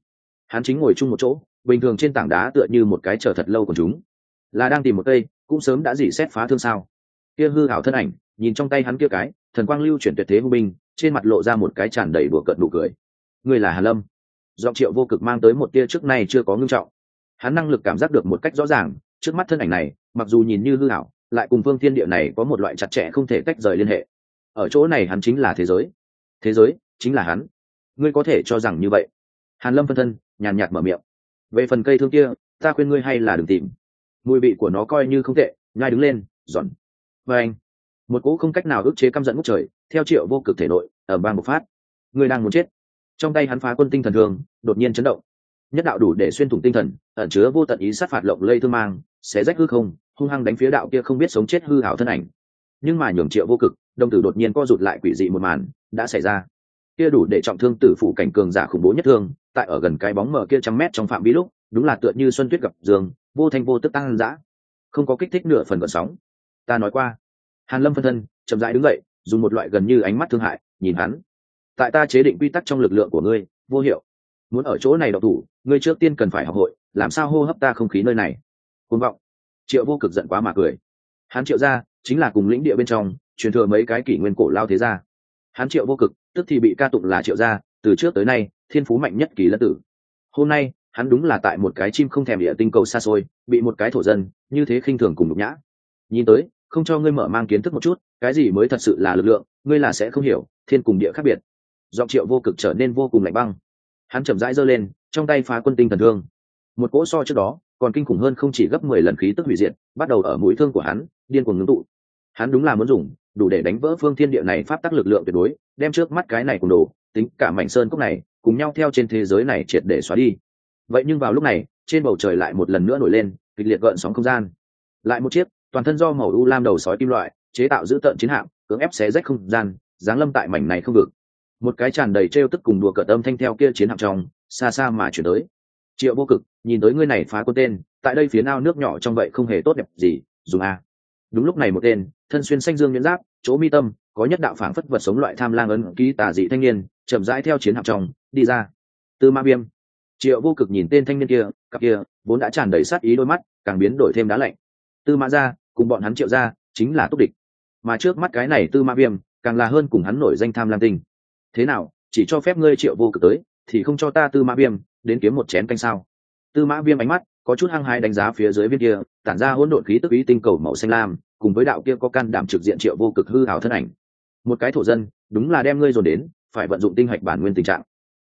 S1: Hắn chính ngồi chung một chỗ, bình thường trên tảng đá tựa như một cái chờ thật lâu của chúng. Là đang tìm một cây, cũng sớm đã dỉ xét phá thương sao kia hư hảo thân ảnh, nhìn trong tay hắn kia cái, thần quang lưu chuyển tuyệt thế hung binh, trên mặt lộ ra một cái tràn đầy đùa cợt nụ cười. Người là Hà lâm. Giọng triệu vô cực mang tới một tia trước nay chưa có ngưng trọng. Hắn năng lực cảm giác được một cách rõ ràng, trước mắt thân ảnh này, mặc dù nhìn như hư hảo lại cùng phương thiên địa này có một loại chặt chẽ không thể tách rời liên hệ. Ở chỗ này hắn chính là thế giới. Thế giới chính là hắn. Ngươi có thể cho rằng như vậy. Hàn lâm phân thân, nhàn nhạt mở miệng. Về phần cây thương kia, ta khuyên ngươi hay là đừng tìm. Mùi vị của nó coi như không tệ, nhai đứng lên, giòn và anh, một cỗ không cách nào ức chế căm giận ngút trời, theo triệu vô cực thể nội, ở bang một phát. Người đang muốn chết. Trong tay hắn phá quân tinh thần thường, đột nhiên chấn động. Nhất đạo đủ để xuyên thủng tinh thần, ẩn chứa vô tận ý sát phạt lộng lây thương mang sẽ rách hư không, hung hăng đánh phía đạo kia không biết sống chết hư hảo thân ảnh. Nhưng mà nhường triệu vô cực, đồng tử đột nhiên co rụt lại quỷ dị một màn, đã xảy ra. Kia đủ để trọng thương tử phủ cảnh cường giả khủng bố nhất thương tại ở gần cái bóng mờ kia trăm mét trong phạm vi lúc, đúng là tựa như xuân tuyết gặp giường vô thanh vô tức tăng dã. Không có kích thích nửa phần gợn sóng ta nói qua. Hàn lâm phân thân, chậm rãi đứng dậy, dùng một loại gần như ánh mắt thương hại, nhìn hắn. Tại ta chế định quy tắc trong lực lượng của ngươi, vô hiệu. Muốn ở chỗ này độc thủ, ngươi trước tiên cần phải học hội, làm sao hô hấp ta không khí nơi này? Côn vọng. Triệu vô cực giận quá mà cười. Hắn triệu ra, chính là cùng lĩnh địa bên trong, truyền thừa mấy cái kỷ nguyên cổ lao thế gia. Hắn triệu vô cực, tức thì bị ca tụng là triệu gia, từ trước tới nay, thiên phú mạnh nhất kỳ lân tử. Hôm nay, hắn đúng là tại một cái chim không thèm địa tinh cầu xa xôi, bị một cái thổ dân, như thế khinh thường cùng nhục nhã. Nhìn tới không cho ngươi mở mang kiến thức một chút, cái gì mới thật sự là lực lượng, ngươi là sẽ không hiểu, thiên cùng địa khác biệt. Giọng triệu vô cực trở nên vô cùng lạnh băng. Hắn chậm rãi giơ lên, trong tay phá quân tinh thần thương. Một cỗ so trước đó, còn kinh khủng hơn không chỉ gấp mười lần khí tức hủy diệt, bắt đầu ở mũi thương của hắn, điên cuồng ngưng tụ. Hắn đúng là muốn dùng, đủ để đánh vỡ phương thiên địa này pháp tắc lực lượng tuyệt đối, đem trước mắt cái này cùng đồ, tính cả mảnh sơn cốc này, cùng nhau theo trên thế giới này triệt để xóa đi. Vậy nhưng vào lúc này, trên bầu trời lại một lần nữa nổi lên, kịch liệt gợn sóng không gian. Lại một chiếc toàn thân do màu u lam đầu sói kim loại, chế tạo giữ tợn chiến hạm, cưỡng ép xé rách không gian, giáng lâm tại mảnh này không vực. Một cái tràn đầy trêu tức cùng đùa cợt âm thanh theo kia chiến hạm trong, xa xa mà chuyển tới. Triệu vô cực, nhìn tới ngươi này phá quân tên, tại đây phía nào nước nhỏ trong vậy không hề tốt đẹp gì, dùng a. Đúng lúc này một tên, thân xuyên xanh dương nhẫn giáp, chỗ mi tâm, có nhất đạo phảng phất vật sống loại tham lang ấn ký tà dị thanh niên, chậm rãi theo chiến hạm trong, đi ra. Tư ma viêm. Triệu vô cực nhìn tên thanh niên kia, cặp kia, vốn đã tràn đầy sát ý đôi mắt, càng biến đổi thêm đá lạnh. Tư mã ra cùng bọn hắn triệu ra chính là túc địch. Mà trước mắt cái này tư mã viêm, càng là hơn cùng hắn nổi danh tham lam tinh. Thế nào, chỉ cho phép ngươi triệu vô cực tới, thì không cho ta tư mã viêm đến kiếm một chén canh sao? Tư mã viêm ánh mắt có chút hăng hái đánh giá phía dưới viên kia, tản ra hỗn độn khí tức ý tinh cầu màu xanh lam, cùng với đạo kia có can đảm trực diện triệu vô cực hư hào thân ảnh. Một cái thổ dân, đúng là đem ngươi dồn đến, phải vận dụng tinh hạch bản nguyên tình trạng.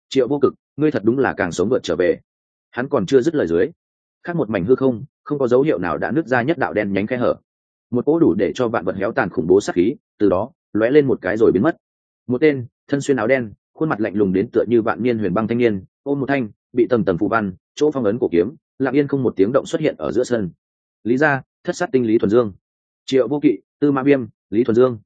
S1: Triệu vô cực, ngươi thật đúng là càng sống vượt trở về. Hắn còn chưa dứt lời dưới, khác một mảnh hư không không có dấu hiệu nào đã nứt ra nhất đạo đen nhánh khe hở. Một cỗ đủ để cho vạn vật héo tàn khủng bố sát khí, từ đó, lóe lên một cái rồi biến mất. Một tên, thân xuyên áo đen, khuôn mặt lạnh lùng đến tựa như vạn niên huyền băng thanh niên, ôm một thanh, bị tầng tầng phù văn, chỗ phong ấn cổ kiếm, lặng yên không một tiếng động xuất hiện ở giữa sân. Lý gia, thất sát tinh lý thuần dương. Triệu vô kỵ, tư mã viêm, lý thuần dương.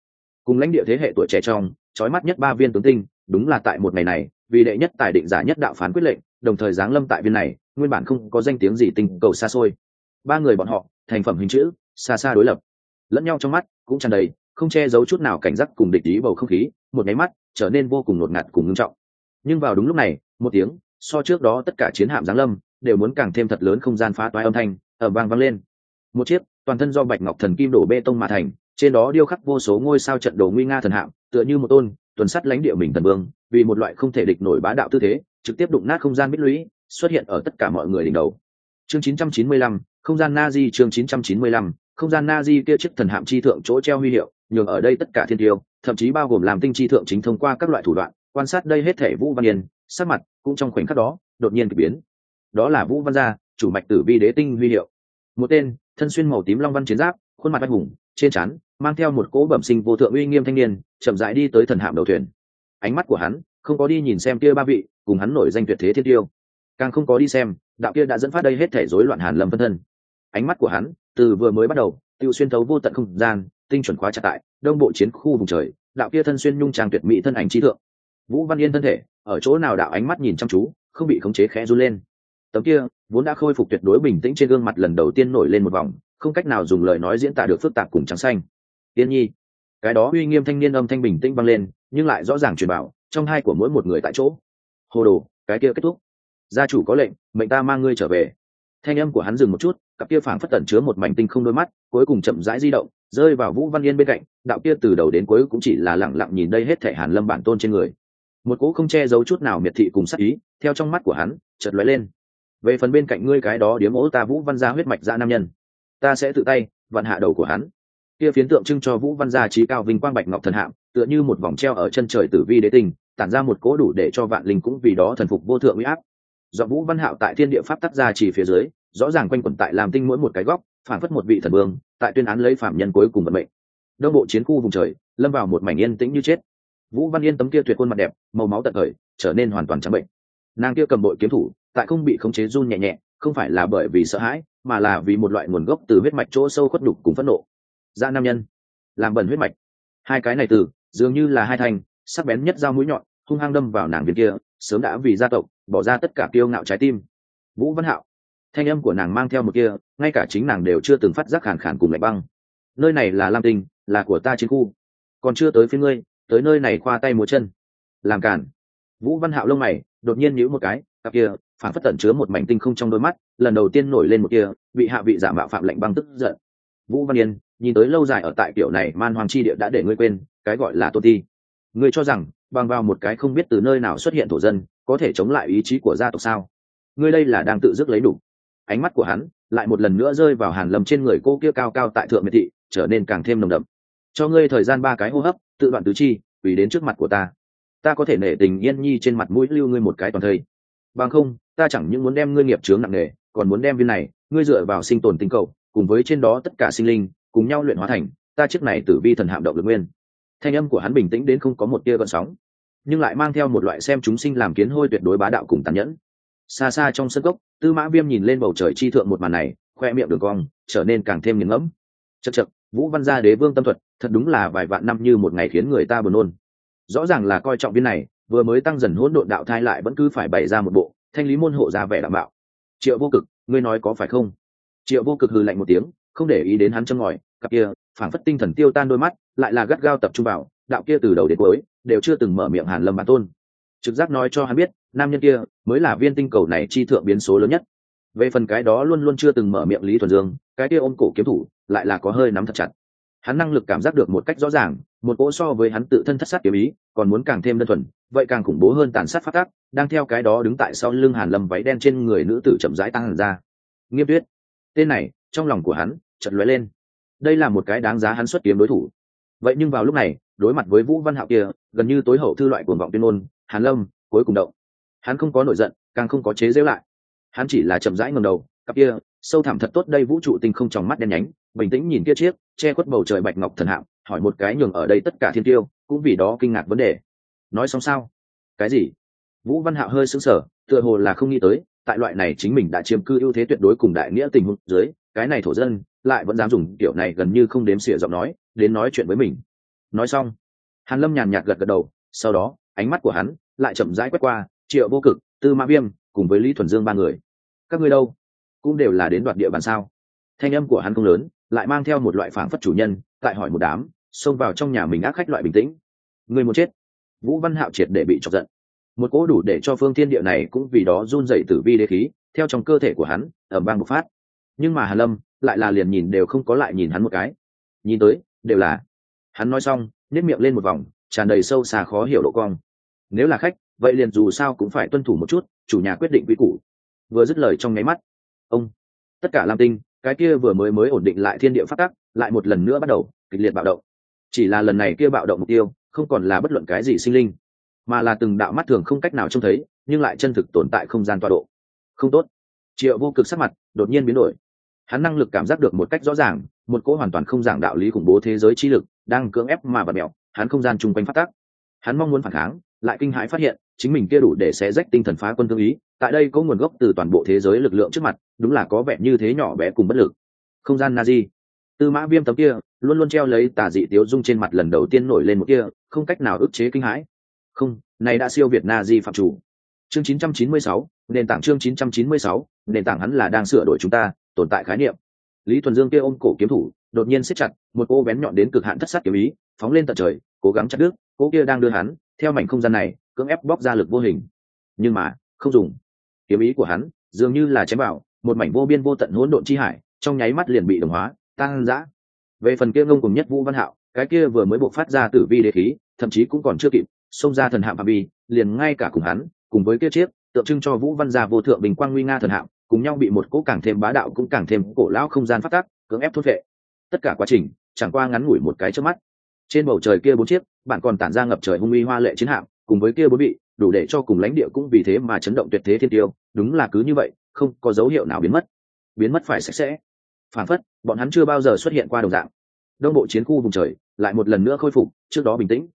S1: Cùng lãnh địa thế hệ tuổi trẻ trong, trói mắt nhất ba viên tướng tinh, đúng là tại một ngày này, vì đệ nhất tài định giả nhất đạo phán quyết lệnh, đồng thời giáng lâm tại viên này, nguyên bản không có danh tiếng gì tình cầu xa xôi ba người bọn họ thành phẩm hình chữ xa xa đối lập. Lẫn nhau trong mắt cũng tràn đầy không che giấu chút nào cảnh giác cùng địch ý bầu không khí một nháy mắt trở nên vô cùng ngột ngạt cùng ngưng trọng. Nhưng vào đúng lúc này một tiếng so trước đó tất cả chiến hạm giáng lâm đều muốn càng thêm thật lớn không gian phá toái âm thanh ở vang vang lên. Một chiếc toàn thân do bạch ngọc thần kim đổ bê tông mà thành trên đó điêu khắc vô số ngôi sao trận đồ nguy nga thần hạm tựa như một tôn tuần sắt lãnh địa mình thần vương vì một loại không thể địch nổi bá đạo tư thế trực tiếp đụng nát không gian bích lũy xuất hiện ở tất cả mọi người đỉnh đầu. Chương 995, không gian na di chương 995, không gian na di kia chiếc thần hạm chi thượng chỗ treo huy hiệu nhường ở đây tất cả thiên tiêu thậm chí bao gồm làm tinh chi thượng chính thông qua các loại thủ đoạn quan sát đây hết thể vũ văn yên sắc mặt cũng trong khoảnh khắc đó đột nhiên kỳ biến. Đó là vũ văn gia chủ mạch tử vi đế tinh huy hiệu. Một tên thân xuyên màu tím long văn chiến giáp khuôn mặt anh hùng trên trán mang theo một cỗ bẩm sinh vô thượng uy nghiêm thanh niên chậm rãi đi tới thần hạm đầu thuyền. Ánh mắt của hắn không có đi nhìn xem kia ba vị cùng hắn nổi danh tuyệt thế thiên tiêu. Càng không có đi xem đạo kia đã dẫn phát đây hết thể rối loạn hàn lâm phân thân ánh mắt của hắn từ vừa mới bắt đầu, tiêu xuyên thấu vô tận không gian, tinh chuẩn khóa chặt tại đông bộ chiến khu vùng trời, đạo kia thân xuyên nhung trang tuyệt mỹ thân ảnh trí thượng. Vũ văn yên thân thể, ở chỗ nào đạo ánh mắt nhìn chăm chú, không bị khống chế khẽ run lên. Tấm kia, vốn đã khôi phục tuyệt đối bình tĩnh trên gương mặt lần đầu tiên nổi lên một vòng, không cách nào dùng lời nói diễn tả được phức tạp cùng trắng xanh. Yên nhi, cái đó uy nghiêm thanh niên âm thanh bình tĩnh vang lên, nhưng lại rõ ràng truyền bảo, trong hai của mỗi một người tại chỗ. Hồ đồ, cái kia kết thúc. Gia chủ có lệnh, mệnh ta mang ngươi trở về thanh âm của hắn dừng một chút, cặp kia phảng phất tẩn chứa một mảnh tinh không đôi mắt, cuối cùng chậm rãi di động, rơi vào vũ văn yên bên cạnh, đạo kia từ đầu đến cuối cũng chỉ là lẳng lặng nhìn đây hết thể hàn lâm bản tôn trên người. Một cỗ không che giấu chút nào miệt thị cùng sắc ý, theo trong mắt của hắn, chợt lóe lên. Về phần bên cạnh ngươi cái đó điếm ố ta vũ văn gia huyết mạch ra nam nhân, ta sẽ tự tay, vặn hạ đầu của hắn. Kia phiến tượng trưng cho vũ văn gia trí cao vinh quang bạch ngọc thần hạm, tựa như một vòng treo ở chân trời tử vi đế tình, tản ra một cỗ đủ để cho vạn linh cũng vì đó thần phục vô thượng uy áp do vũ văn hạo tại thiên địa pháp tác ra chỉ phía dưới, rõ ràng quanh quẩn tại làm tinh mỗi một cái góc, phản phất một vị thần vương, tại tuyên án lấy phạm nhân cuối cùng vận mệnh. Đông bộ chiến khu vùng trời, lâm vào một mảnh yên tĩnh như chết. Vũ văn yên tấm kia tuyệt khuôn mặt đẹp, màu máu tận thời, trở nên hoàn toàn trắng bệnh. Nàng kia cầm bội kiếm thủ, tại không bị khống chế run nhẹ nhẹ, không phải là bởi vì sợ hãi, mà là vì một loại nguồn gốc từ huyết mạch chỗ sâu khuất đục cùng phẫn nộ. Da nam nhân, làm bẩn huyết mạch. Hai cái này từ, dường như là hai thành sắc bén nhất dao mũi nhọn, hung hăng đâm vào nàng viên kia, sớm đã vì gia tộc bỏ ra tất cả kiêu ngạo trái tim. Vũ văn hạo, thanh âm của nàng mang theo một kia, ngay cả chính nàng đều chưa từng phát giác khàn khàn cùng lạnh băng. Nơi này là lam tinh, là của ta chiến khu. Còn chưa tới phía ngươi, tới nơi này khoa tay múa chân. Làm cản. Vũ văn hạo lông mày, đột nhiên nhíu một cái, cặp kia, phản phất tẩn chứa một mảnh tinh không trong đôi mắt, lần đầu tiên nổi lên một kia, bị hạ vị giả mạo phạm lệnh băng tức giận. Vũ văn yên, nhìn tới lâu dài ở tại kiểu này man hoàng chi địa đã để ngươi quên, cái gọi là tôn ti ngươi cho rằng, bằng vào một cái không biết từ nơi nào xuất hiện thổ dân, có thể chống lại ý chí của gia tộc sao? Ngươi đây là đang tự dứt lấy đủ. Ánh mắt của hắn lại một lần nữa rơi vào hàn lâm trên người cô kia cao cao tại thượng miệt thị, trở nên càng thêm nồng đậm. Cho ngươi thời gian ba cái hô hấp, tự đoạn tứ chi vì đến trước mặt của ta. Ta có thể nể tình yên nhi trên mặt mũi lưu ngươi một cái toàn thây. Bằng không, ta chẳng những muốn đem ngươi nghiệp chướng nặng nề, còn muốn đem viên này, ngươi dựa vào sinh tồn tinh cầu, cùng với trên đó tất cả sinh linh, cùng nhau luyện hóa thành, ta chiếc này tử vi thần hạm động lực nguyên thanh âm của hắn bình tĩnh đến không có một tia gợn sóng, nhưng lại mang theo một loại xem chúng sinh làm kiến hôi tuyệt đối bá đạo cùng tàn nhẫn. Xa xa trong sân gốc, tư mã viêm nhìn lên bầu trời chi thượng một màn này, khoe miệng đường cong, trở nên càng thêm nghiền ngẫm. Chật chật vũ văn gia đế vương tâm thuật, thật đúng là vài vạn năm như một ngày khiến người ta buồn nôn. Rõ ràng là coi trọng viên này, vừa mới tăng dần hỗn độn đạo thai lại vẫn cứ phải bày ra một bộ, thanh lý môn hộ ra vẻ đảm bảo. Triệu vô cực, ngươi nói có phải không? Triệu vô cực hừ lạnh một tiếng, không để ý đến hắn châm ngòi, cặp kia phảng phất tinh thần tiêu tan đôi mắt, lại là gắt gao tập trung vào, đạo kia từ đầu đến cuối, đều chưa từng mở miệng hàn lâm bản tôn. Trực giác nói cho hắn biết, nam nhân kia mới là viên tinh cầu này chi thượng biến số lớn nhất. Về phần cái đó luôn luôn chưa từng mở miệng lý thuần dương, cái kia ôm cổ kiếm thủ, lại là có hơi nắm thật chặt. Hắn năng lực cảm giác được một cách rõ ràng, một cỗ so với hắn tự thân thất sát kiếm ý, còn muốn càng thêm đơn thuần, vậy càng khủng bố hơn tàn sát phát tác, đang theo cái đó đứng tại sau lưng hàn lâm váy đen trên người nữ tử chậm rãi tăng hẳn ra. Nghiêm tuyết, tên này, trong lòng của hắn chật lóe lên đây là một cái đáng giá hắn xuất kiếm đối thủ. Vậy nhưng vào lúc này, đối mặt với vũ văn hạo kia, gần như tối hậu thư loại cuồng vọng tuyên ngôn, hàn lâm, cuối cùng động. Hắn không có nổi giận, càng không có chế giễu lại. Hắn chỉ là chậm rãi ngầm đầu, cặp kia, sâu thẳm thật tốt đây vũ trụ tinh không tròng mắt đen nhánh, bình tĩnh nhìn kia chiếc, che khuất bầu trời bạch ngọc thần hạm hỏi một cái nhường ở đây tất cả thiên tiêu, cũng vì đó kinh ngạc vấn đề. Nói xong sao? Cái gì? Vũ văn hạo hơi sững sờ, tựa hồ là không nghĩ tới, tại loại này chính mình đã chiếm cư ưu thế tuyệt đối cùng đại nghĩa tình huống dưới, cái này thổ dân lại vẫn dám dùng kiểu này gần như không đếm xỉa giọng nói, đến nói chuyện với mình. Nói xong, hàn lâm nhàn nhạt gật gật đầu, sau đó, ánh mắt của hắn lại chậm rãi quét qua triệu vô cực, tư mã viêm cùng với lý thuần dương ba người. Các ngươi đâu? Cũng đều là đến đoạt địa bàn sao? Thanh âm của hắn không lớn, lại mang theo một loại phảng phất chủ nhân, tại hỏi một đám, xông vào trong nhà mình ác khách loại bình tĩnh. Người muốn chết? Vũ văn hạo triệt để bị chọc giận. Một cỗ đủ để cho phương thiên địa này cũng vì đó run dậy tử vi đế khí, theo trong cơ thể của hắn ở bang một phát. Nhưng mà hà lâm lại là liền nhìn đều không có lại nhìn hắn một cái. Nhìn tới, đều là. Hắn nói xong nếp miệng lên một vòng, tràn đầy sâu xa khó hiểu độ cong. Nếu là khách, vậy liền dù sao cũng phải tuân thủ một chút, chủ nhà quyết định quy củ. Vừa dứt lời trong nháy mắt, ông, tất cả lam tinh, cái kia vừa mới mới ổn định lại thiên địa phát tắc, lại một lần nữa bắt đầu kịch liệt bạo động. Chỉ là lần này kia bạo động mục tiêu, không còn là bất luận cái gì sinh linh, mà là từng đạo mắt thường không cách nào trông thấy, nhưng lại chân thực tồn tại không gian tọa độ. Không tốt. Triệu vô cực sắc mặt đột nhiên biến đổi hắn năng lực cảm giác được một cách rõ ràng một cỗ hoàn toàn không giảng đạo lý khủng bố thế giới trí lực đang cưỡng ép mà bật mẹo hắn không gian chung quanh phát tác. Hắn mong muốn phản kháng lại kinh hãi phát hiện chính mình kia đủ để xé rách tinh thần phá quân thương ý tại đây có nguồn gốc từ toàn bộ thế giới lực lượng trước mặt đúng là có vẻ như thế nhỏ bé cùng bất lực. Không gian na di tư mã viêm tấm kia luôn luôn treo lấy tà dị tiếu dung trên mặt lần đầu tiên nổi lên một kia không cách nào ức chế kinh hãi. Không này đã siêu việt na di phạm chủ. Chương 996, nền tảng chương 996, nền tảng hắn là đang sửa đổi chúng ta tồn tại khái niệm. Lý thuần dương kia ôm cổ kiếm thủ, đột nhiên siết chặt, một cô bén nhọn đến cực hạn thất sát kiếm ý, phóng lên tận trời, cố gắng chặt đứt, cô kia đang đưa hắn, theo mảnh không gian này, cưỡng ép bóc ra lực vô hình. Nhưng mà, không dùng. Kiếm ý của hắn, dường như là chém vào, một mảnh vô biên vô tận hỗn độn chi hải, trong nháy mắt liền bị đồng hóa tăng dã về phần kia ngông cùng nhất vũ văn hạo, cái kia vừa mới bộc phát ra tử vi đế khí, thậm chí cũng còn chưa kịp, xông ra thần hạm phạm vi, liền ngay cả cùng hắn, cùng với kia chiếc, tượng trưng cho vũ văn gia vô thượng bình quang nguy nga thần hạm cùng nhau bị một cỗ càng thêm bá đạo cũng càng thêm cổ lão không gian phát tác, cưỡng ép thốt vệ tất cả quá trình, chẳng qua ngắn ngủi một cái trước mắt. Trên bầu trời kia bốn chiếc, bạn còn tản ra ngập trời hung uy hoa lệ chiến hạm, cùng với kia bốn vị, đủ để cho cùng lãnh địa cũng vì thế mà chấn động tuyệt thế thiên tiêu, đúng là cứ như vậy, không có dấu hiệu nào biến mất. Biến mất phải sạch sẽ. Phản phất, bọn hắn chưa bao giờ xuất hiện qua đồng dạng. Đông bộ chiến khu vùng trời lại một lần nữa khôi phục, trước đó bình tĩnh.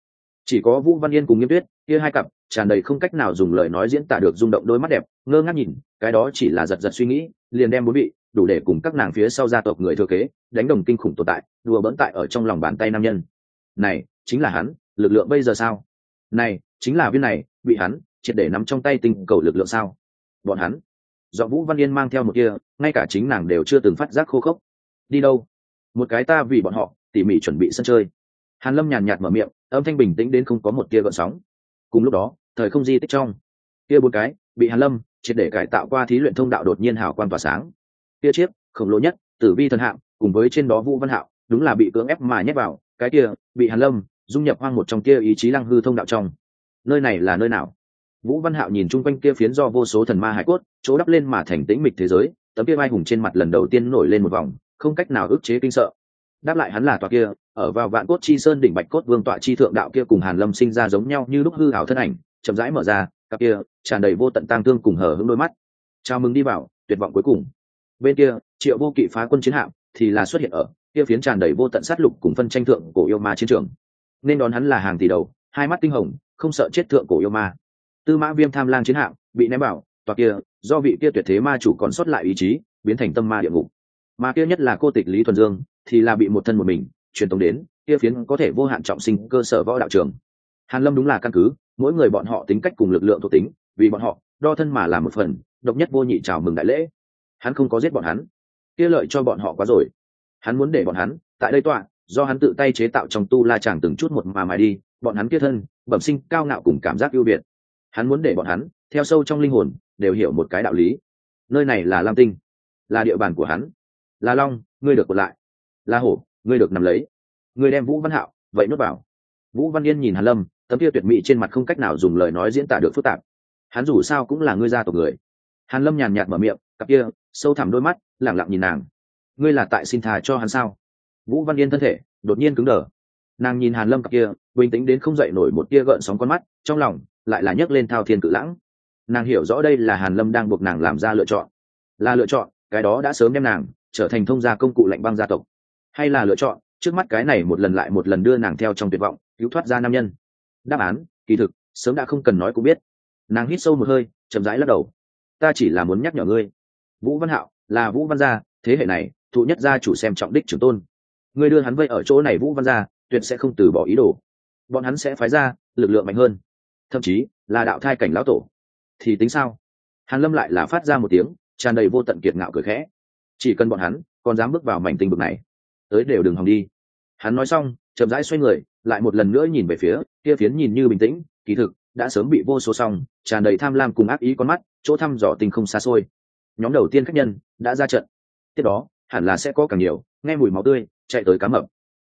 S1: Chỉ có vũ văn yên cùng nghiêm tuyết, kia hai cặp tràn đầy không cách nào dùng lời nói diễn tả được rung động đôi mắt đẹp, ngơ ngác nhìn, cái đó chỉ là giật giật suy nghĩ, liền đem bốn vị, đủ để cùng các nàng phía sau gia tộc người thừa kế, đánh đồng kinh khủng tồn tại, đùa bỡn tại ở trong lòng bàn tay nam nhân. Này, chính là hắn, lực lượng bây giờ sao? Này, chính là viên này, bị hắn, triệt để nắm trong tay tinh cầu lực lượng sao? Bọn hắn. Do vũ văn yên mang theo một kia ngay cả chính nàng đều chưa từng phát giác khô khốc. Đi đâu? Một cái ta vì bọn họ, tỉ mỉ chuẩn bị sân chơi. Hàn lâm nhàn nhạt mở miệng, âm thanh bình tĩnh đến không có một kia gợn sóng. Cùng lúc đó thời không di tích trong. Kia bốn cái, bị hàn lâm triệt để cải tạo qua thí luyện thông đạo đột nhiên hào quang tỏa sáng. Kia chiếc, khổng lồ nhất, tử vi thần hạng cùng với trên đó vũ văn hạo, đúng là bị cưỡng ép mà nhét vào. Cái kia, bị hàn lâm dung nhập hoang một trong kia ý chí lăng hư thông đạo trong. Nơi này là nơi nào? Vũ văn hạo nhìn chung quanh kia phiến do vô số thần ma hải cốt, chỗ đắp lên mà thành tĩnh mịch thế giới, tấm kia vai hùng trên mặt lần đầu tiên nổi lên một vòng, không cách nào ức chế kinh sợ. Đáp lại hắn là tòa kia, ở vào vạn cốt chi sơn đỉnh bạch cốt vương tọa chi thượng đạo kia cùng hàn lâm sinh ra giống nhau như lúc hư hảo thân ảnh chậm rãi mở ra, cặp kia tràn đầy vô tận tang thương cùng hở hững đôi mắt. Chào mừng đi vào, tuyệt vọng cuối cùng. Bên kia, triệu vô kỵ phá quân chiến hạm thì là xuất hiện ở kia phiến tràn đầy vô tận sát lục cùng phân tranh thượng cổ yêu ma chiến trường. Nên đón hắn là hàng tỷ đầu, hai mắt tinh hồng, không sợ chết thượng cổ yêu ma. Tư mã viêm tham lang chiến hạm bị ném bảo tòa kia, do vị kia tuyệt thế ma chủ còn sót lại ý chí, biến thành tâm ma địa ngục. Mà kia nhất là cô tịch lý thuần dương, thì là bị một thân một mình truyền tống đến, kia phiến có thể vô hạn trọng sinh cơ sở võ đạo trường hàn lâm đúng là căn cứ, mỗi người bọn họ tính cách cùng lực lượng thuộc tính, vì bọn họ, đo thân mà làm một phần, độc nhất vô nhị chào mừng đại lễ. Hắn không có giết bọn hắn. Kia lợi cho bọn họ quá rồi. Hắn muốn để bọn hắn, tại đây tọa, do hắn tự tay chế tạo trong tu la chàng từng chút một mà mài đi, bọn hắn kia thân, bẩm sinh, cao ngạo cùng cảm giác ưu việt. Hắn muốn để bọn hắn, theo sâu trong linh hồn, đều hiểu một cái đạo lý. Nơi này là lam tinh, là địa bàn của hắn. Là long, ngươi được còn lại. Là hổ, ngươi được nằm lấy. Ngươi đem vũ văn hạo, vậy nuốt vào. Vũ văn yên nhìn hàn lâm tấm kia tuyệt mỹ trên mặt không cách nào dùng lời nói diễn tả được phức tạp. Hắn dù sao cũng là ngươi gia tộc người. Hàn lâm nhàn nhạt mở miệng, cặp kia, sâu thẳm đôi mắt lẳng lặng nhìn nàng. Ngươi là tại xin thà cho hắn sao? Vũ văn yên thân thể, đột nhiên cứng đờ. Nàng nhìn hàn lâm cặp kia, bình tĩnh đến không dậy nổi một tia gợn sóng con mắt, trong lòng lại là nhấc lên thao thiên cự lãng. Nàng hiểu rõ đây là hàn lâm đang buộc nàng làm ra lựa chọn. Là lựa chọn, cái đó đã sớm đem nàng trở thành thông gia công cụ lạnh băng gia tộc. Hay là lựa chọn, trước mắt cái này một lần lại một lần đưa nàng theo trong tuyệt vọng, cứu thoát ra nam nhân đáp án, kỳ thực, sớm đã không cần nói cũng biết. Nàng hít sâu một hơi, chậm rãi lắc đầu. Ta chỉ là muốn nhắc nhở ngươi. Vũ văn hạo, là vũ văn gia, thế hệ này, thụ nhất gia chủ xem trọng đích trưởng tôn. Ngươi đưa hắn vây ở chỗ này vũ văn gia, tuyệt sẽ không từ bỏ ý đồ. Bọn hắn sẽ phái ra lực lượng mạnh hơn. Thậm chí, là đạo thai cảnh lão tổ. Thì tính sao? Hàn lâm lại là phát ra một tiếng, tràn đầy vô tận kiệt ngạo cười khẽ. Chỉ cần bọn hắn còn dám bước vào mảnh tinh vực này, tới đều đừng hòng đi. Hắn nói xong chậm rãi xoay người, lại một lần nữa nhìn về phía, kia phiến nhìn như bình tĩnh, kỳ thực, đã sớm bị vô số song, tràn đầy tham lam cùng ác ý con mắt, chỗ thăm dò tình không xa xôi. Nhóm đầu tiên khách nhân, đã ra trận. Tiếp đó, hẳn là sẽ có càng nhiều, nghe mùi máu tươi, chạy tới cá mập.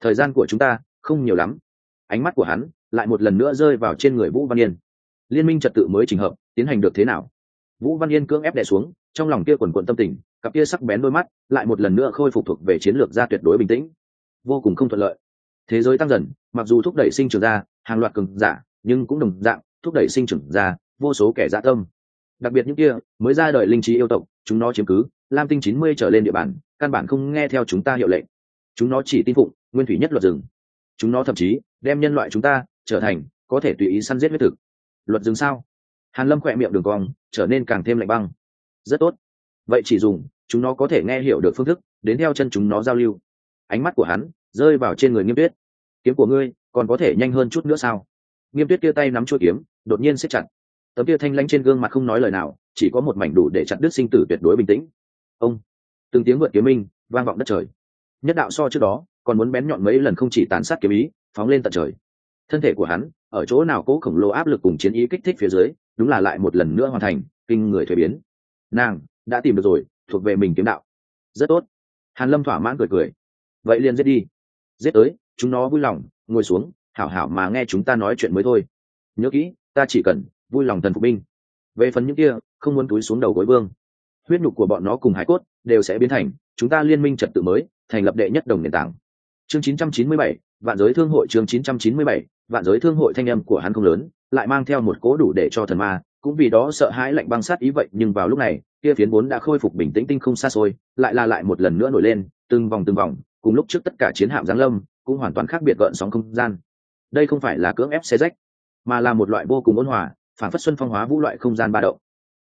S1: Thời gian của chúng ta, không nhiều lắm. Ánh mắt của hắn, lại một lần nữa rơi vào trên người vũ văn yên. Liên minh trật tự mới trình hợp, tiến hành được thế nào? Vũ văn yên cưỡng ép đè xuống, trong lòng kia quần quận tâm tình, cặp kia sắc bén đôi mắt, lại một lần nữa khôi phục thuộc về chiến lược ra tuyệt đối bình tĩnh. Vô cùng không thuận lợi thế giới tăng dần, mặc dù thúc đẩy sinh trưởng ra hàng loạt cường giả, nhưng cũng đồng dạng thúc đẩy sinh trưởng ra vô số kẻ dạ tâm. Đặc biệt những kia mới ra đời linh trí yêu tộc, chúng nó chiếm cứ lam tinh chín mươi trở lên địa bàn, căn bản không nghe theo chúng ta hiệu lệnh. Chúng nó chỉ tin phụng, nguyên thủy nhất luật rừng. Chúng nó thậm chí đem nhân loại chúng ta trở thành có thể tùy ý săn giết huyết thực. Luật rừng sao? Hàn lâm khỏe miệng đường cong, trở nên càng thêm lạnh băng. Rất tốt. Vậy chỉ dùng, chúng nó có thể nghe hiểu được phương thức, đến theo chân chúng nó giao lưu. Ánh mắt của hắn rơi vào trên người nghiêm tuyết. Kiếm của ngươi còn có thể nhanh hơn chút nữa sao? Nghiêm tuyết kia tay nắm chuôi kiếm, đột nhiên siết chặt. Tấm kia thanh lãnh trên gương mặt không nói lời nào, chỉ có một mảnh đủ để chặt đứt sinh tử tuyệt đối bình tĩnh. Ông! Từng tiếng vượt kiếm minh vang vọng đất trời. Nhất đạo so trước đó, còn muốn bén nhọn mấy lần không chỉ tàn sát kiếm ý, phóng lên tận trời. Thân thể của hắn, ở chỗ nào cố khổng lồ áp lực cùng chiến ý kích thích phía dưới, đúng là lại một lần nữa hoàn thành, kinh người thuế biến. Nàng đã tìm được rồi, thuộc về mình kiếm đạo. Rất tốt. Hàn lâm thỏa mãn cười cười. Vậy liền giết đi giết tới chúng nó vui lòng ngồi xuống hảo hảo mà nghe chúng ta nói chuyện mới thôi. Nhớ kỹ ta chỉ cần vui lòng thần phục binh. Về phần những kia không muốn túi xuống đầu gối vương. Huyết nhục của bọn nó cùng hải cốt đều sẽ biến thành chúng ta liên minh trật tự mới thành lập đệ nhất đồng nền tảng. Chương 997, vạn giới thương hội chương 997, vạn giới thương hội thanh âm của hắn không lớn lại mang theo một cố đủ để cho thần ma cũng vì đó sợ hãi lạnh băng sát ý vậy nhưng vào lúc này kia phiến vốn đã khôi phục bình tĩnh tinh không xa xôi lại là lại một lần nữa nổi lên từng vòng từng vòng cùng lúc trước tất cả chiến hạm giáng lâm cũng hoàn toàn khác biệt gợn sóng không gian. Đây không phải là cưỡng ép xe rách, mà là một loại vô cùng ôn hòa, phản phất xuân phong hóa vũ loại không gian ba động.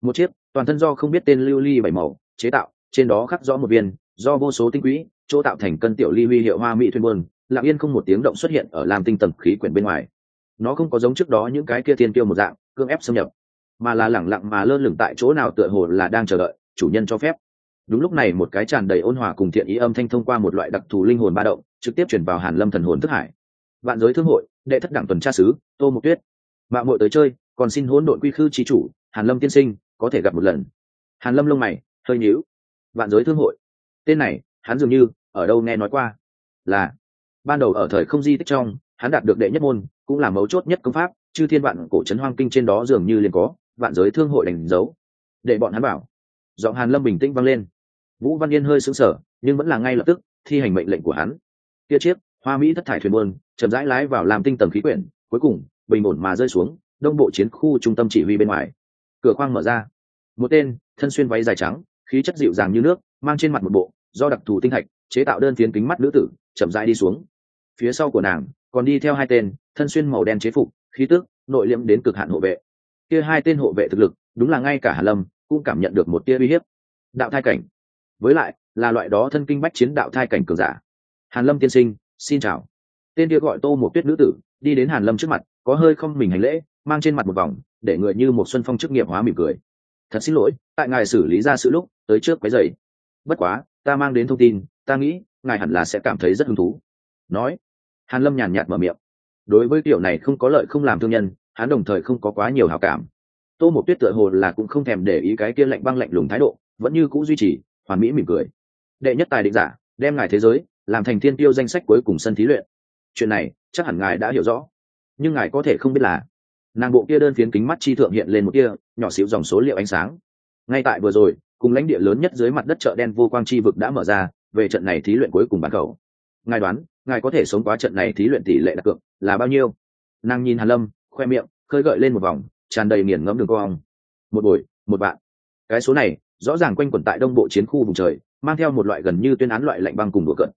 S1: Một chiếc, toàn thân do không biết tên lưu ly bảy màu, chế tạo, trên đó khắc rõ một viên, do vô số tinh quỹ, chỗ tạo thành cân tiểu ly huy hiệu hoa mỹ thuyên buôn, lặng yên không một tiếng động xuất hiện ở làm tinh tầng khí quyển bên ngoài. Nó không có giống trước đó những cái kia thiên tiêu một dạng, cưỡng ép xâm nhập, mà là lẳng lặng mà lơ lửng tại chỗ nào tựa hồ là đang chờ đợi, chủ nhân cho phép đúng lúc này một cái tràn đầy ôn hòa cùng thiện ý âm thanh thông qua một loại đặc thù linh hồn ba động, trực tiếp chuyển vào hàn lâm thần hồn thức hải. Vạn giới thương hội, đệ thất đẳng tuần tra sứ, tô mục tuyết. Mạng muội tới chơi, còn xin hỗn độn quy khư trí chủ, hàn lâm tiên sinh, có thể gặp một lần. Hàn lâm lông mày, hơi nhíu. Vạn giới thương hội. Tên này, hắn dường như, ở đâu nghe nói qua? Là, ban đầu ở thời không di tích trong, hắn đạt được đệ nhất môn, cũng là mấu chốt nhất công pháp, chư thiên vạn cổ trấn hoang kinh trên đó dường như liền có, vạn giới thương hội đánh dấu. Để bọn hắn bảo. Giọng hàn lâm bình tĩnh vang lên vũ văn yên hơi sững sờ, nhưng vẫn là ngay lập tức thi hành mệnh lệnh của hắn. Kia chiếc hoa mỹ thất thải thuyền buôn, chậm rãi lái vào làm tinh tầng khí quyển, cuối cùng, bình ổn mà rơi xuống, đông bộ chiến khu trung tâm chỉ huy bên ngoài. Cửa khoang mở ra. Một tên, thân xuyên váy dài trắng, khí chất dịu dàng như nước, mang trên mặt một bộ, do đặc thù tinh thạch, chế tạo đơn tiến kính mắt nữ tử, chậm rãi đi xuống. Phía sau của nàng, còn đi theo hai tên, thân xuyên màu đen chế phục, khí tức, nội liễm đến cực hạn hộ vệ. Kia hai tên hộ vệ thực lực, đúng là ngay cả hà lâm cũng cảm nhận được một tia uy hiếp. Đạo thai cảnh với lại, là loại đó thân kinh bách chiến đạo thai cảnh cường giả. Hàn lâm tiên sinh, xin chào. Tên kia gọi tô một tuyết nữ tử, đi đến hàn lâm trước mặt, có hơi không mình hành lễ, mang trên mặt một vòng, để người như một xuân phong chức nghiệp hóa mỉm cười. Thật xin lỗi, tại ngài xử lý ra sự lúc, tới trước quấy giày bất quá, ta mang đến thông tin, ta nghĩ, ngài hẳn là sẽ cảm thấy rất hứng thú. Nói. Hàn lâm nhàn nhạt mở miệng. Đối với kiểu này không có lợi không làm thương nhân, hắn đồng thời không có quá nhiều hào cảm. Tô một tuyết tựa hồ là cũng không thèm để ý cái kia lạnh băng lạnh lùng thái độ, vẫn như cũ duy trì hoàn mỹ mỉm cười. Đệ nhất tài định giả, đem ngài thế giới, làm thành thiên tiêu danh sách cuối cùng sân thí luyện. Chuyện này, chắc hẳn ngài đã hiểu rõ. Nhưng ngài có thể không biết là, nàng bộ kia đơn phiến kính mắt chi thượng hiện lên một kia nhỏ xíu dòng số liệu ánh sáng. Ngay tại vừa rồi, cùng lãnh địa lớn nhất dưới mặt đất chợ đen vô quang chi vực đã mở ra, về trận này thí luyện cuối cùng bán cầu ngài đoán, ngài có thể sống quá trận này thí luyện tỷ lệ đặt cược, là bao nhiêu? Nàng nhìn hàn lâm, khoe miệng, khơi gợi lên một vòng, tràn đầy nghiền ngẫm đường cong. Một buổi, một bạn cái số này rõ ràng quanh quẩn tại đông bộ chiến khu vùng trời, mang theo một loại gần như tuyên án loại lạnh băng cùng đùa cận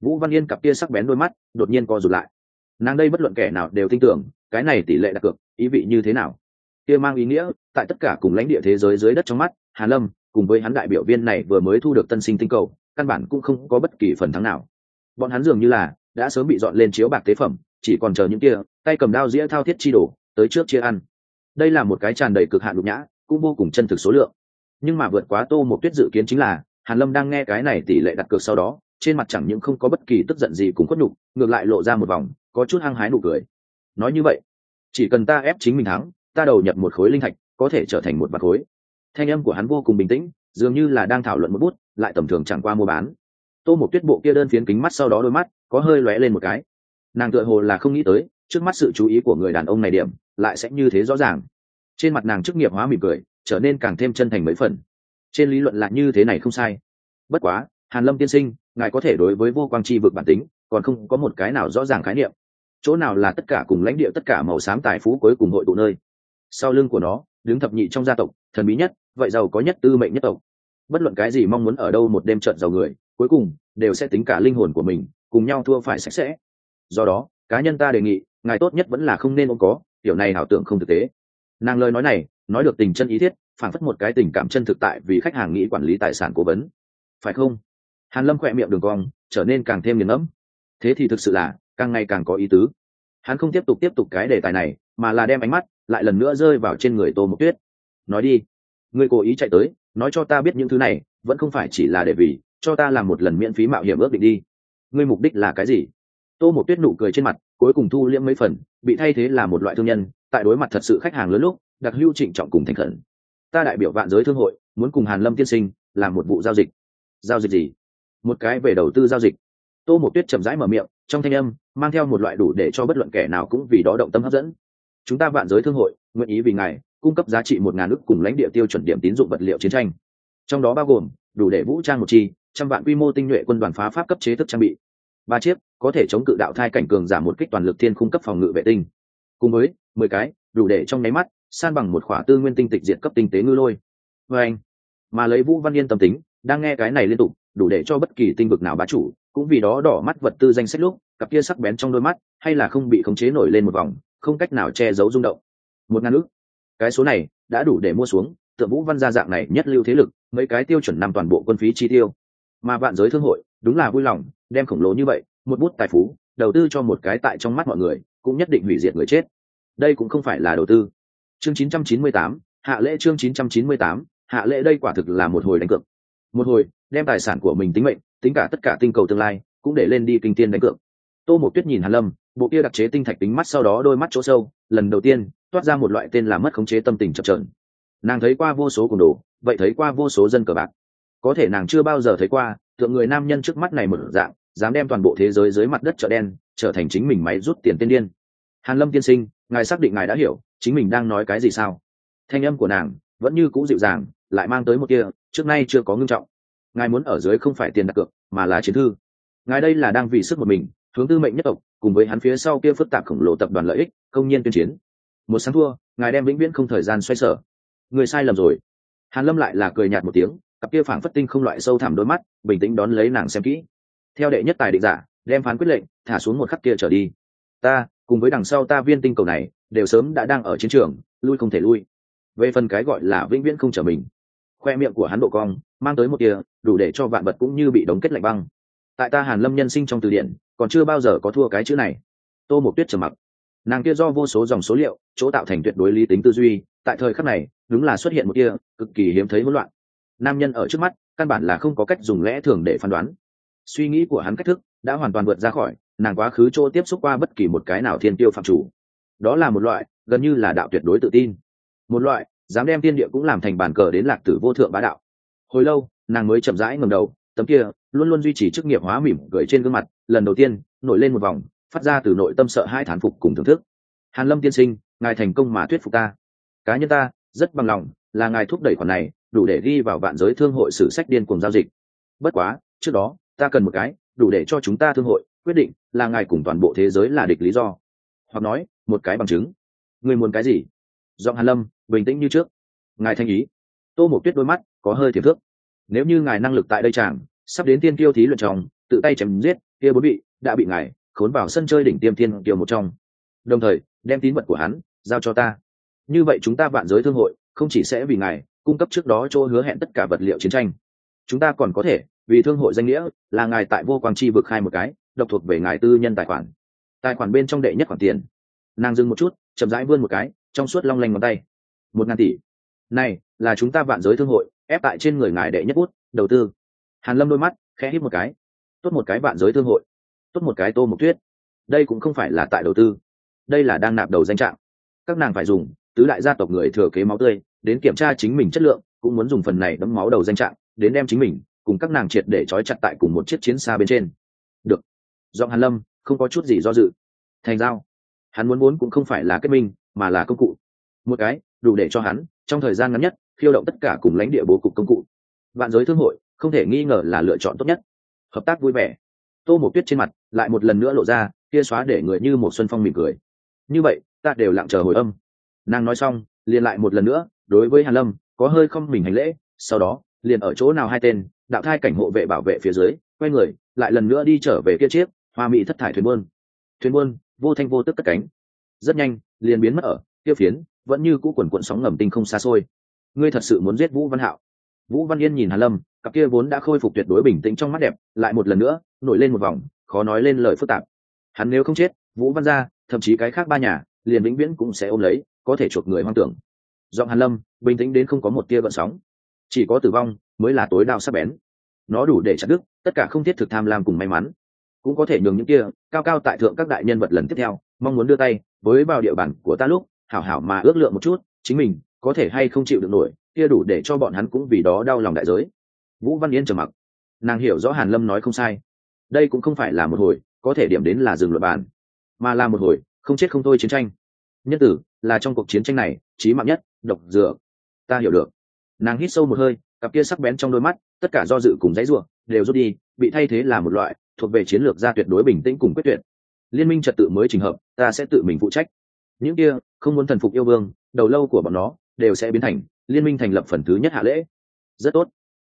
S1: vũ văn yên cặp kia sắc bén đôi mắt, đột nhiên co rụt lại. Nàng đây bất luận kẻ nào đều tin tưởng, cái này tỷ lệ đặt cược, ý vị như thế nào? Kia mang ý nghĩa, tại tất cả cùng lãnh địa thế giới dưới đất trong mắt, hà lâm, cùng với hắn đại biểu viên này vừa mới thu được tân sinh tinh cầu, căn bản cũng không có bất kỳ phần thắng nào. Bọn hắn dường như là đã sớm bị dọn lên chiếu bạc tế phẩm, chỉ còn chờ những kia, tay cầm đao dĩa thao thiết chi đổ tới trước chia ăn. Đây là một cái tràn đầy cực hạn nhục nhã, cũng vô cùng chân thực số lượng nhưng mà vượt quá tô một tuyết dự kiến chính là, hàn lâm đang nghe cái này tỷ lệ đặt cược sau đó, trên mặt chẳng những không có bất kỳ tức giận gì cũng khuất nhục, ngược lại lộ ra một vòng, có chút hăng hái nụ cười. Nói như vậy, chỉ cần ta ép chính mình thắng, ta đầu nhập một khối linh thạch, có thể trở thành một bạc khối. Thanh âm của hắn vô cùng bình tĩnh, dường như là đang thảo luận một bút, lại tầm thường chẳng qua mua bán. Tô một tuyết bộ kia đơn phiến kính mắt sau đó đôi mắt, có hơi lóe lên một cái. Nàng tựa hồ là không nghĩ tới, trước mắt sự chú ý của người đàn ông này điểm, lại sẽ như thế rõ ràng. Trên mặt nàng chức nghiệp hóa mỉm cười trở nên càng thêm chân thành mấy phần. Trên lý luận là như thế này không sai. Bất quá, hàn lâm tiên sinh, ngài có thể đối với vô quang chi vực bản tính, còn không có một cái nào rõ ràng khái niệm. Chỗ nào là tất cả cùng lãnh địa, tất cả màu xám tài phú cuối cùng hội tụ nơi. Sau lưng của nó, đứng thập nhị trong gia tộc, thần bí nhất, vậy giàu có nhất, tư mệnh nhất tộc. Bất luận cái gì mong muốn ở đâu một đêm trận giàu người, cuối cùng đều sẽ tính cả linh hồn của mình, cùng nhau thua phải sạch sẽ. Do đó, cá nhân ta đề nghị, ngài tốt nhất vẫn là không nên ôm có điều này ảo tưởng không thực tế. Nàng lời nói này nói được tình chân ý thiết phản phất một cái tình cảm chân thực tại vì khách hàng nghĩ quản lý tài sản cố vấn. Phải không? Hàn lâm khỏe miệng đường cong, trở nên càng thêm nghiền ngẫm. Thế thì thực sự là, càng ngày càng có ý tứ. Hắn không tiếp tục tiếp tục cái đề tài này, mà là đem ánh mắt lại lần nữa rơi vào trên người tô mộc tuyết. Nói đi, ngươi cố ý chạy tới, nói cho ta biết những thứ này, vẫn không phải chỉ là để vì, cho ta làm một lần miễn phí mạo hiểm ước định đi. Ngươi mục đích là cái gì? Tô Mộc tuyết nụ cười trên mặt, cuối cùng thu liễm mấy phần, bị thay thế là một loại thương nhân, tại đối mặt thật sự khách hàng lớn lúc đặc hữu trịnh trọng cùng thành khẩn. Ta đại biểu vạn giới thương hội, muốn cùng hàn lâm tiên sinh làm một vụ giao dịch. Giao dịch gì? Một cái về đầu tư giao dịch. Tô một tuyết chậm rãi mở miệng, trong thanh âm, mang theo một loại đủ để cho bất luận kẻ nào cũng vì đó động tâm hấp dẫn. Chúng ta vạn giới thương hội, nguyện ý vì ngài cung cấp giá trị một ngàn ức cùng lãnh địa tiêu chuẩn điểm tín dụng vật liệu chiến tranh. Trong đó bao gồm đủ để vũ trang một chi, trăm vạn quy mô tinh nhuệ quân đoàn phá pháp cấp chế thức trang bị. Ba chiếc, có thể chống cự đạo thai cảnh cường giảm một kích toàn lực thiên cung cấp phòng ngự vệ tinh. Cùng với mười cái, đủ để trong nháy mắt san bằng một khỏa tư nguyên tinh tịch diệt cấp tinh tế ngư lôi. Vê anh, mà lấy vũ văn yên tâm tính, đang nghe cái này liên tục, đủ để cho bất kỳ tinh vực nào bá chủ, cũng vì đó đỏ mắt vật tư danh sách lúc, cặp kia sắc bén trong đôi mắt, hay là không bị khống chế nổi lên một vòng, không cách nào che giấu rung động. Một ngàn ước cái số này, đã đủ để mua xuống tượng vũ văn gia dạng này nhất lưu thế lực, mấy cái tiêu chuẩn nằm toàn bộ quân phí chi tiêu. Mà vạn giới thương hội, đúng là vui lòng, đem khổng lồ như vậy, một bút tài phú, đầu tư cho một cái tại trong mắt mọi người, cũng nhất định hủy diệt người chết. Đây cũng không phải là đầu tư chương 998, hạ lễ chương 998, hạ lễ đây quả thực là một hồi đánh cược. Một hồi đem tài sản của mình tính mệnh tính cả tất cả tinh cầu tương lai cũng để lên đi kinh tiên đánh cược. Tô một tuyết nhìn hàn lâm bộ kia đặc chế tinh thạch tính mắt sau đó đôi mắt chỗ sâu lần đầu tiên toát ra một loại tên là mất khống chế tâm tình chập trờn nàng thấy qua vô số cùng đồ vậy thấy qua vô số dân cờ bạc. Có thể nàng chưa bao giờ thấy qua tượng người nam nhân trước mắt này một dạng dám đem toàn bộ thế giới dưới mặt đất chợ đen trở thành chính mình máy rút tiền tiên điên. Hàn lâm tiên sinh ngài xác định ngài đã hiểu chính mình đang nói cái gì sao? Thanh âm của nàng vẫn như cũ dịu dàng, lại mang tới một kia trước nay chưa có ngưng trọng. Ngài muốn ở dưới không phải tiền đặt cược, mà là chiến thư. Ngài đây là đang vì sức một mình, hướng tư mệnh nhất tộc, cùng với hắn phía sau kia phức tạp khổng lồ tập đoàn lợi ích, công nhiên tuyên chiến. Một sáng thua, ngài đem vĩnh viễn không thời gian xoay sở. Người sai lầm rồi. Hàn lâm lại là cười nhạt một tiếng, cặp kia phảng phất tinh không loại sâu thẳm đôi mắt, bình tĩnh đón lấy nàng xem kỹ. Theo đệ nhất tài định giả, đem phán quyết lệnh, thả xuống một khắc kia trở đi. Ta, cùng với đằng sau ta viên tinh cầu này đều sớm đã đang ở chiến trường, lui không thể lui. Về phần cái gọi là vĩnh viễn không trở mình, khoe miệng của hắn độ cong, mang tới một tia, đủ để cho vạn vật cũng như bị đóng kết lạnh băng. Tại ta hàn lâm nhân sinh trong từ điển, còn chưa bao giờ có thua cái chữ này. Tô một tuyết trầm mặc. Nàng kia do vô số dòng số liệu, chỗ tạo thành tuyệt đối lý tính tư duy, tại thời khắc này, đúng là xuất hiện một kia cực kỳ hiếm thấy hỗn loạn. Nam nhân ở trước mắt, căn bản là không có cách dùng lẽ thường để phán đoán. Suy nghĩ của hắn cách thức, đã hoàn toàn vượt ra khỏi, nàng quá khứ chỗ tiếp xúc qua bất kỳ một cái nào thiên tiêu phạm chủ đó là một loại, gần như là đạo tuyệt đối tự tin. Một loại, dám đem thiên địa cũng làm thành bàn cờ đến lạc tử vô thượng bá đạo. Hồi lâu, nàng mới chậm rãi ngầm đầu, tấm kia, luôn luôn duy trì chức nghiệp hóa mỉm cười trên gương mặt, lần đầu tiên, nổi lên một vòng, phát ra từ nội tâm sợ hai thán phục cùng thưởng thức. Hàn lâm tiên sinh, ngài thành công mà thuyết phục ta. Cá nhân ta, rất bằng lòng, là ngài thúc đẩy khoản này, đủ để ghi vào vạn giới thương hội sử sách điên cùng giao dịch. Bất quá, trước đó, ta cần một cái, đủ để cho chúng ta thương hội, quyết định là ngài cùng toàn bộ thế giới là địch lý do. Hoặc nói một cái bằng chứng. Người muốn cái gì? Giọng hàn lâm bình tĩnh như trước. Ngài thanh ý. Tô một tuyết đôi mắt có hơi thiệp thước. Nếu như ngài năng lực tại đây chẳng sắp đến tiên kiêu thí luận tròng tự tay chém giết, kia bốn bị đã bị ngài khốn vào sân chơi đỉnh tiêm tiên kiều một trong. Đồng thời, đem tín vật của hắn giao cho ta. Như vậy chúng ta vạn giới thương hội không chỉ sẽ vì ngài cung cấp trước đó cho hứa hẹn tất cả vật liệu chiến tranh, chúng ta còn có thể vì thương hội danh nghĩa là ngài tại vô quang chi vực khai một cái, độc thuộc về ngài tư nhân tài khoản. Tài khoản bên trong đệ nhất khoản tiền nàng dừng một chút, chậm rãi vươn một cái, trong suốt long lanh ngón tay. Một ngàn tỷ. Này, là chúng ta vạn giới thương hội, ép tại trên người ngài đệ nhất bút, đầu tư. Hàn lâm đôi mắt, khẽ hít một cái. Tốt một cái vạn giới thương hội. Tốt một cái tô mục tuyết. Đây cũng không phải là tại đầu tư. Đây là đang nạp đầu danh trạng. Các nàng phải dùng tứ đại gia tộc người thừa kế máu tươi, đến kiểm tra chính mình chất lượng, cũng muốn dùng phần này đấm máu đầu danh trạng, đến đem chính mình cùng các nàng triệt để trói chặt tại cùng một chiếc chiến xa bên trên. Được. Do hàn lâm không có chút gì do dự. Thành giao hắn muốn muốn cũng không phải là kết minh, mà là công cụ. Một cái, đủ để cho hắn, trong thời gian ngắn nhất, khiêu động tất cả cùng lãnh địa bố cục công cụ. Vạn giới thương hội, không thể nghi ngờ là lựa chọn tốt nhất. Hợp tác vui vẻ. Tô một tuyết trên mặt lại một lần nữa lộ ra, kia xóa để người như một xuân phong mỉm cười. Như vậy, ta đều lặng chờ hồi âm. Nàng nói xong, liền lại một lần nữa, đối với hàn lâm, có hơi không mình hành lễ, sau đó, liền ở chỗ nào hai tên, đạo thai cảnh hộ vệ bảo vệ phía dưới, quay người, lại lần nữa đi trở về kia chiếc, hoa mỹ thất thải thuyền buôn. Thuyền buôn vô thanh vô tức cất cánh. Rất nhanh, liền biến mất ở Tiêu phiến, vẫn như cũ quần quận sóng ngầm tinh không xa xôi. Ngươi thật sự muốn giết vũ văn hạo? Vũ văn yên nhìn hàn lâm, cặp kia vốn đã khôi phục tuyệt đối bình tĩnh trong mắt đẹp, lại một lần nữa, nổi lên một vòng, khó nói lên lời phức tạp. Hắn nếu không chết, vũ văn gia, thậm chí cái khác ba nhà, liền vĩnh viễn cũng sẽ ôm lấy, có thể chuộc người hoang tưởng. Giọng hàn lâm, bình tĩnh đến không có một tia gợn sóng. Chỉ có tử vong, mới là tối đao sắc bén. Nó đủ để chặt đứt, tất cả không thiết thực tham lam cùng may mắn. Cũng có thể nhường những kia cao cao tại thượng các đại nhân vật lần tiếp theo, mong muốn đưa tay, với vào địa bàn của ta lúc, hảo hảo mà ước lượng một chút, chính mình có thể hay không chịu được nổi, kia đủ để cho bọn hắn cũng vì đó đau lòng đại giới. Vũ văn yên trầm mặc. Nàng hiểu rõ hàn lâm nói không sai. Đây cũng không phải là một hồi, có thể điểm đến là dừng luật bàn mà là một hồi, không chết không thôi chiến tranh. Nhân tử, là trong cuộc chiến tranh này trí mạng nhất, độc dược. Ta hiểu được. Nàng hít sâu một hơi, cặp kia sắc bén trong đôi mắt, tất cả do dự cùng dãy ruộng đều rút đi, bị thay thế là một loại thuộc về chiến lược gia tuyệt đối bình tĩnh cùng quyết tuyệt. Liên minh trật tự mới trình hợp, ta sẽ tự mình phụ trách. Những kia, không muốn thần phục yêu vương, đầu lâu của bọn nó, đều sẽ biến thành, liên minh thành lập phần thứ nhất hạ lễ. Rất tốt.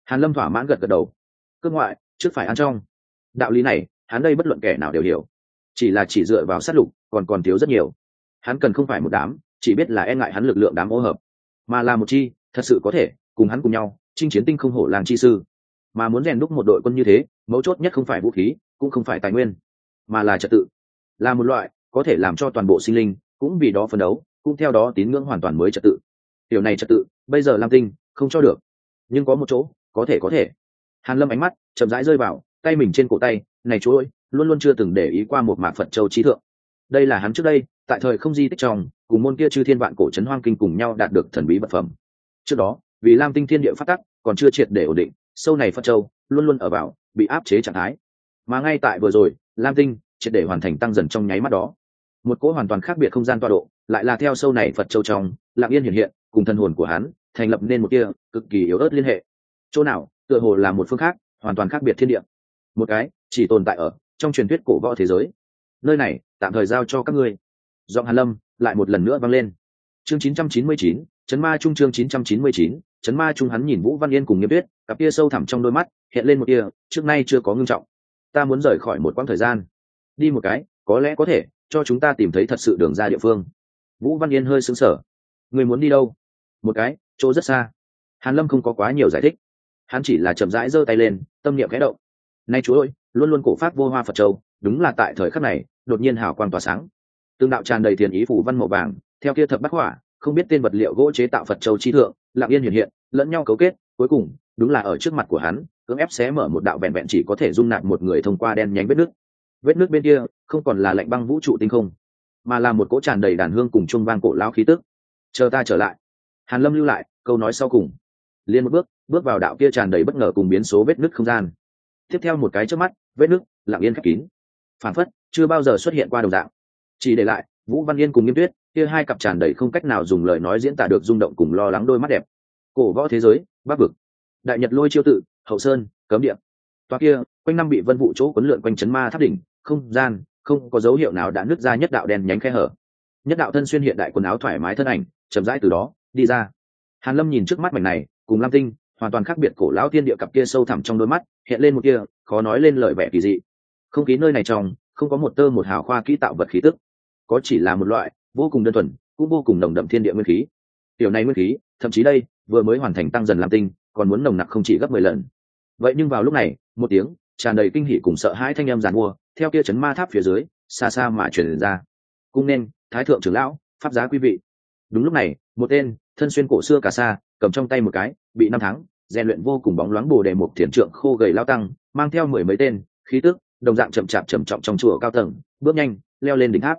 S1: Hàn lâm thỏa mãn gật gật đầu. Cước ngoại, trước phải ăn trong. Đạo lý này, hắn đây bất luận kẻ nào đều hiểu. Chỉ là chỉ dựa vào sát lục, còn còn thiếu rất nhiều. Hắn cần không phải một đám, chỉ biết là e ngại hắn lực lượng đám ô hợp. Mà là một chi, thật sự có thể, cùng hắn cùng nhau, chinh chiến tinh không hổ làng chi sư. Mà muốn rèn đúc một đội quân như thế mấu chốt nhất không phải vũ khí, cũng không phải tài nguyên, mà là trật tự. Là một loại có thể làm cho toàn bộ sinh linh cũng vì đó phấn đấu, cũng theo đó tín ngưỡng hoàn toàn mới trật tự. Điều này trật tự, bây giờ lam tinh không cho được, nhưng có một chỗ có thể có thể. Hàn lâm ánh mắt chậm rãi rơi vào tay mình trên cổ tay, này chú ơi, luôn luôn chưa từng để ý qua một mạc phật châu trí thượng. Đây là hắn trước đây, tại thời không di tích trong, cùng môn kia chư thiên vạn cổ trấn hoang kinh cùng nhau đạt được thần bí vật phẩm. Trước đó, vì lam tinh thiên địa phát tắc còn chưa triệt để ổn định, sâu này phật châu luôn luôn ở vào bị áp chế trạng thái. Mà ngay tại vừa rồi lam tinh triệt để hoàn thành tăng dần trong nháy mắt đó. Một cỗ hoàn toàn khác biệt không gian toa độ lại là theo sâu này phật châu trong lạng yên hiện hiện cùng thân hồn của hắn thành lập nên một kia cực kỳ yếu ớt liên hệ. Chỗ nào tựa hồ là một phương khác hoàn toàn khác biệt thiên địa. Một cái chỉ tồn tại ở trong truyền thuyết cổ võ thế giới. Nơi này tạm thời giao cho các ngươi. Giọng hàn lâm lại một lần nữa vang lên. Chương 999, chấn ma trung chương 999, chấn ma trung hắn nhìn vũ văn yên cùng nghiêm tuyết, cặp kia sâu thẳm trong đôi mắt hiện lên một kia trước nay chưa có ngưng trọng. Ta muốn rời khỏi một quãng thời gian. Đi một cái, có lẽ có thể cho chúng ta tìm thấy thật sự đường ra địa phương. Vũ văn yên hơi sững sờ. Người muốn đi đâu? Một cái, chỗ rất xa. Hàn lâm không có quá nhiều giải thích. Hắn chỉ là chậm rãi giơ tay lên, tâm niệm khẽ động. Nay chú ơi, luôn luôn cổ pháp vô hoa phật châu, đúng là tại thời khắc này, đột nhiên hào quang tỏa sáng. Tương đạo tràn đầy tiền ý phủ văn màu vàng, theo kia thập bát hỏa, không biết tên vật liệu gỗ chế tạo phật châu chi thượng lặng yên hiện hiện, lẫn nhau cấu kết, cuối cùng, đúng là ở trước mặt của hắn, cưỡng ép xé mở một đạo vẹn vẹn chỉ có thể dung nạp một người thông qua đen nhánh vết nước vết nước bên kia, không còn là lạnh băng vũ trụ tinh không, mà là một cỗ tràn đầy đàn hương cùng chung vang cổ lão khí tức. Chờ ta trở lại. Hàn lâm lưu lại, câu nói sau cùng. Liên một bước bước vào đạo kia tràn đầy bất ngờ cùng biến số vết nứt không gian. Tiếp theo một cái trước mắt, vết nứt, lặng yên khép kín. Phản phất, chưa bao giờ xuất hiện qua đồng dạng. Chỉ để lại, vũ văn yên cùng nghiêm tuyết kia hai cặp tràn đầy không cách nào dùng lời nói diễn tả được rung động cùng lo lắng đôi mắt đẹp. Cổ võ thế giới, bắc vực. Đại nhật lôi chiêu tự, hậu sơn, cấm địa. Toa kia, quanh năm bị vân vụ chỗ quấn lượn quanh chấn ma tháp đỉnh, không gian, không có dấu hiệu nào đã nứt ra nhất đạo đen nhánh khe hở. Nhất đạo thân xuyên hiện đại quần áo thoải mái thân ảnh, chậm rãi từ đó, đi ra. Hàn lâm nhìn trước mắt mảnh này, cùng lam tinh, hoàn toàn khác biệt cổ lão tiên địa cặp kia sâu thẳm trong đôi mắt, hiện lên một kia, khó nói lên lời vẻ kỳ dị. Không khí nơi này trong, không có một tơ một hào khoa kỹ tạo vật khí tức. Có chỉ là một loại vô cùng đơn thuần, cũng vô cùng nồng đậm thiên địa nguyên khí. Tiểu này nguyên khí, thậm chí đây, vừa mới hoàn thành tăng dần làm tinh, còn muốn nồng nặc không chỉ gấp mười lần. Vậy nhưng vào lúc này, một tiếng tràn đầy kinh hỉ cùng sợ hãi thanh âm giàn mua, theo kia chấn ma tháp phía dưới, xa xa mà chuyển ra. Cung nên, thái thượng trưởng lão, pháp giá quý vị. Đúng lúc này, một tên, thân xuyên cổ xưa cả xa, cầm trong tay một cái, bị năm tháng, rèn luyện vô cùng bóng loáng bồ đề một thiền trượng khô gầy lao tăng, mang theo mười mấy tên, khí tức, đồng dạng chậm chạp trầm trọng trong chùa cao tầng, bước nhanh, leo lên đỉnh tháp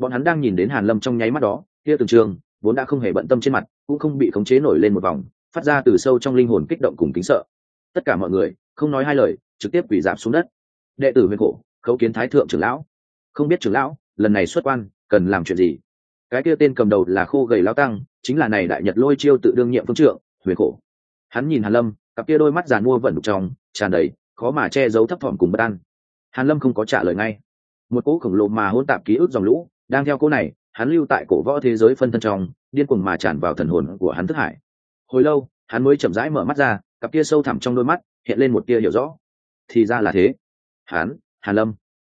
S1: bọn hắn đang nhìn đến hàn lâm trong nháy mắt đó, kia từng trường, vốn đã không hề bận tâm trên mặt, cũng không bị khống chế nổi lên một vòng, phát ra từ sâu trong linh hồn kích động cùng kính sợ. Tất cả mọi người, không nói hai lời, trực tiếp quỳ giảm xuống đất. Đệ tử huyền cổ khấu kiến thái thượng trưởng lão. Không biết trưởng lão, lần này xuất quan, cần làm chuyện gì? Cái kia tên cầm đầu là khô gầy lao tăng, chính là này đại nhật lôi chiêu tự đương nhiệm phương trượng huyền khổ. Hắn nhìn hàn lâm, cặp kia đôi mắt giàn mua vẩn đục trong, tràn đầy, khó mà che giấu thấp thỏm cùng bất an. Hàn lâm không có trả lời ngay. Một cỗ khổng lồ mà hỗn tạp ký ức dòng lũ đang theo cỗ này, hắn lưu tại cổ võ thế giới phân thân trong, điên cuồng mà tràn vào thần hồn của hắn thức hải. Hồi lâu, hắn mới chậm rãi mở mắt ra, cặp kia sâu thẳm trong đôi mắt hiện lên một tia hiểu rõ. Thì ra là thế. Hắn, hàn lâm.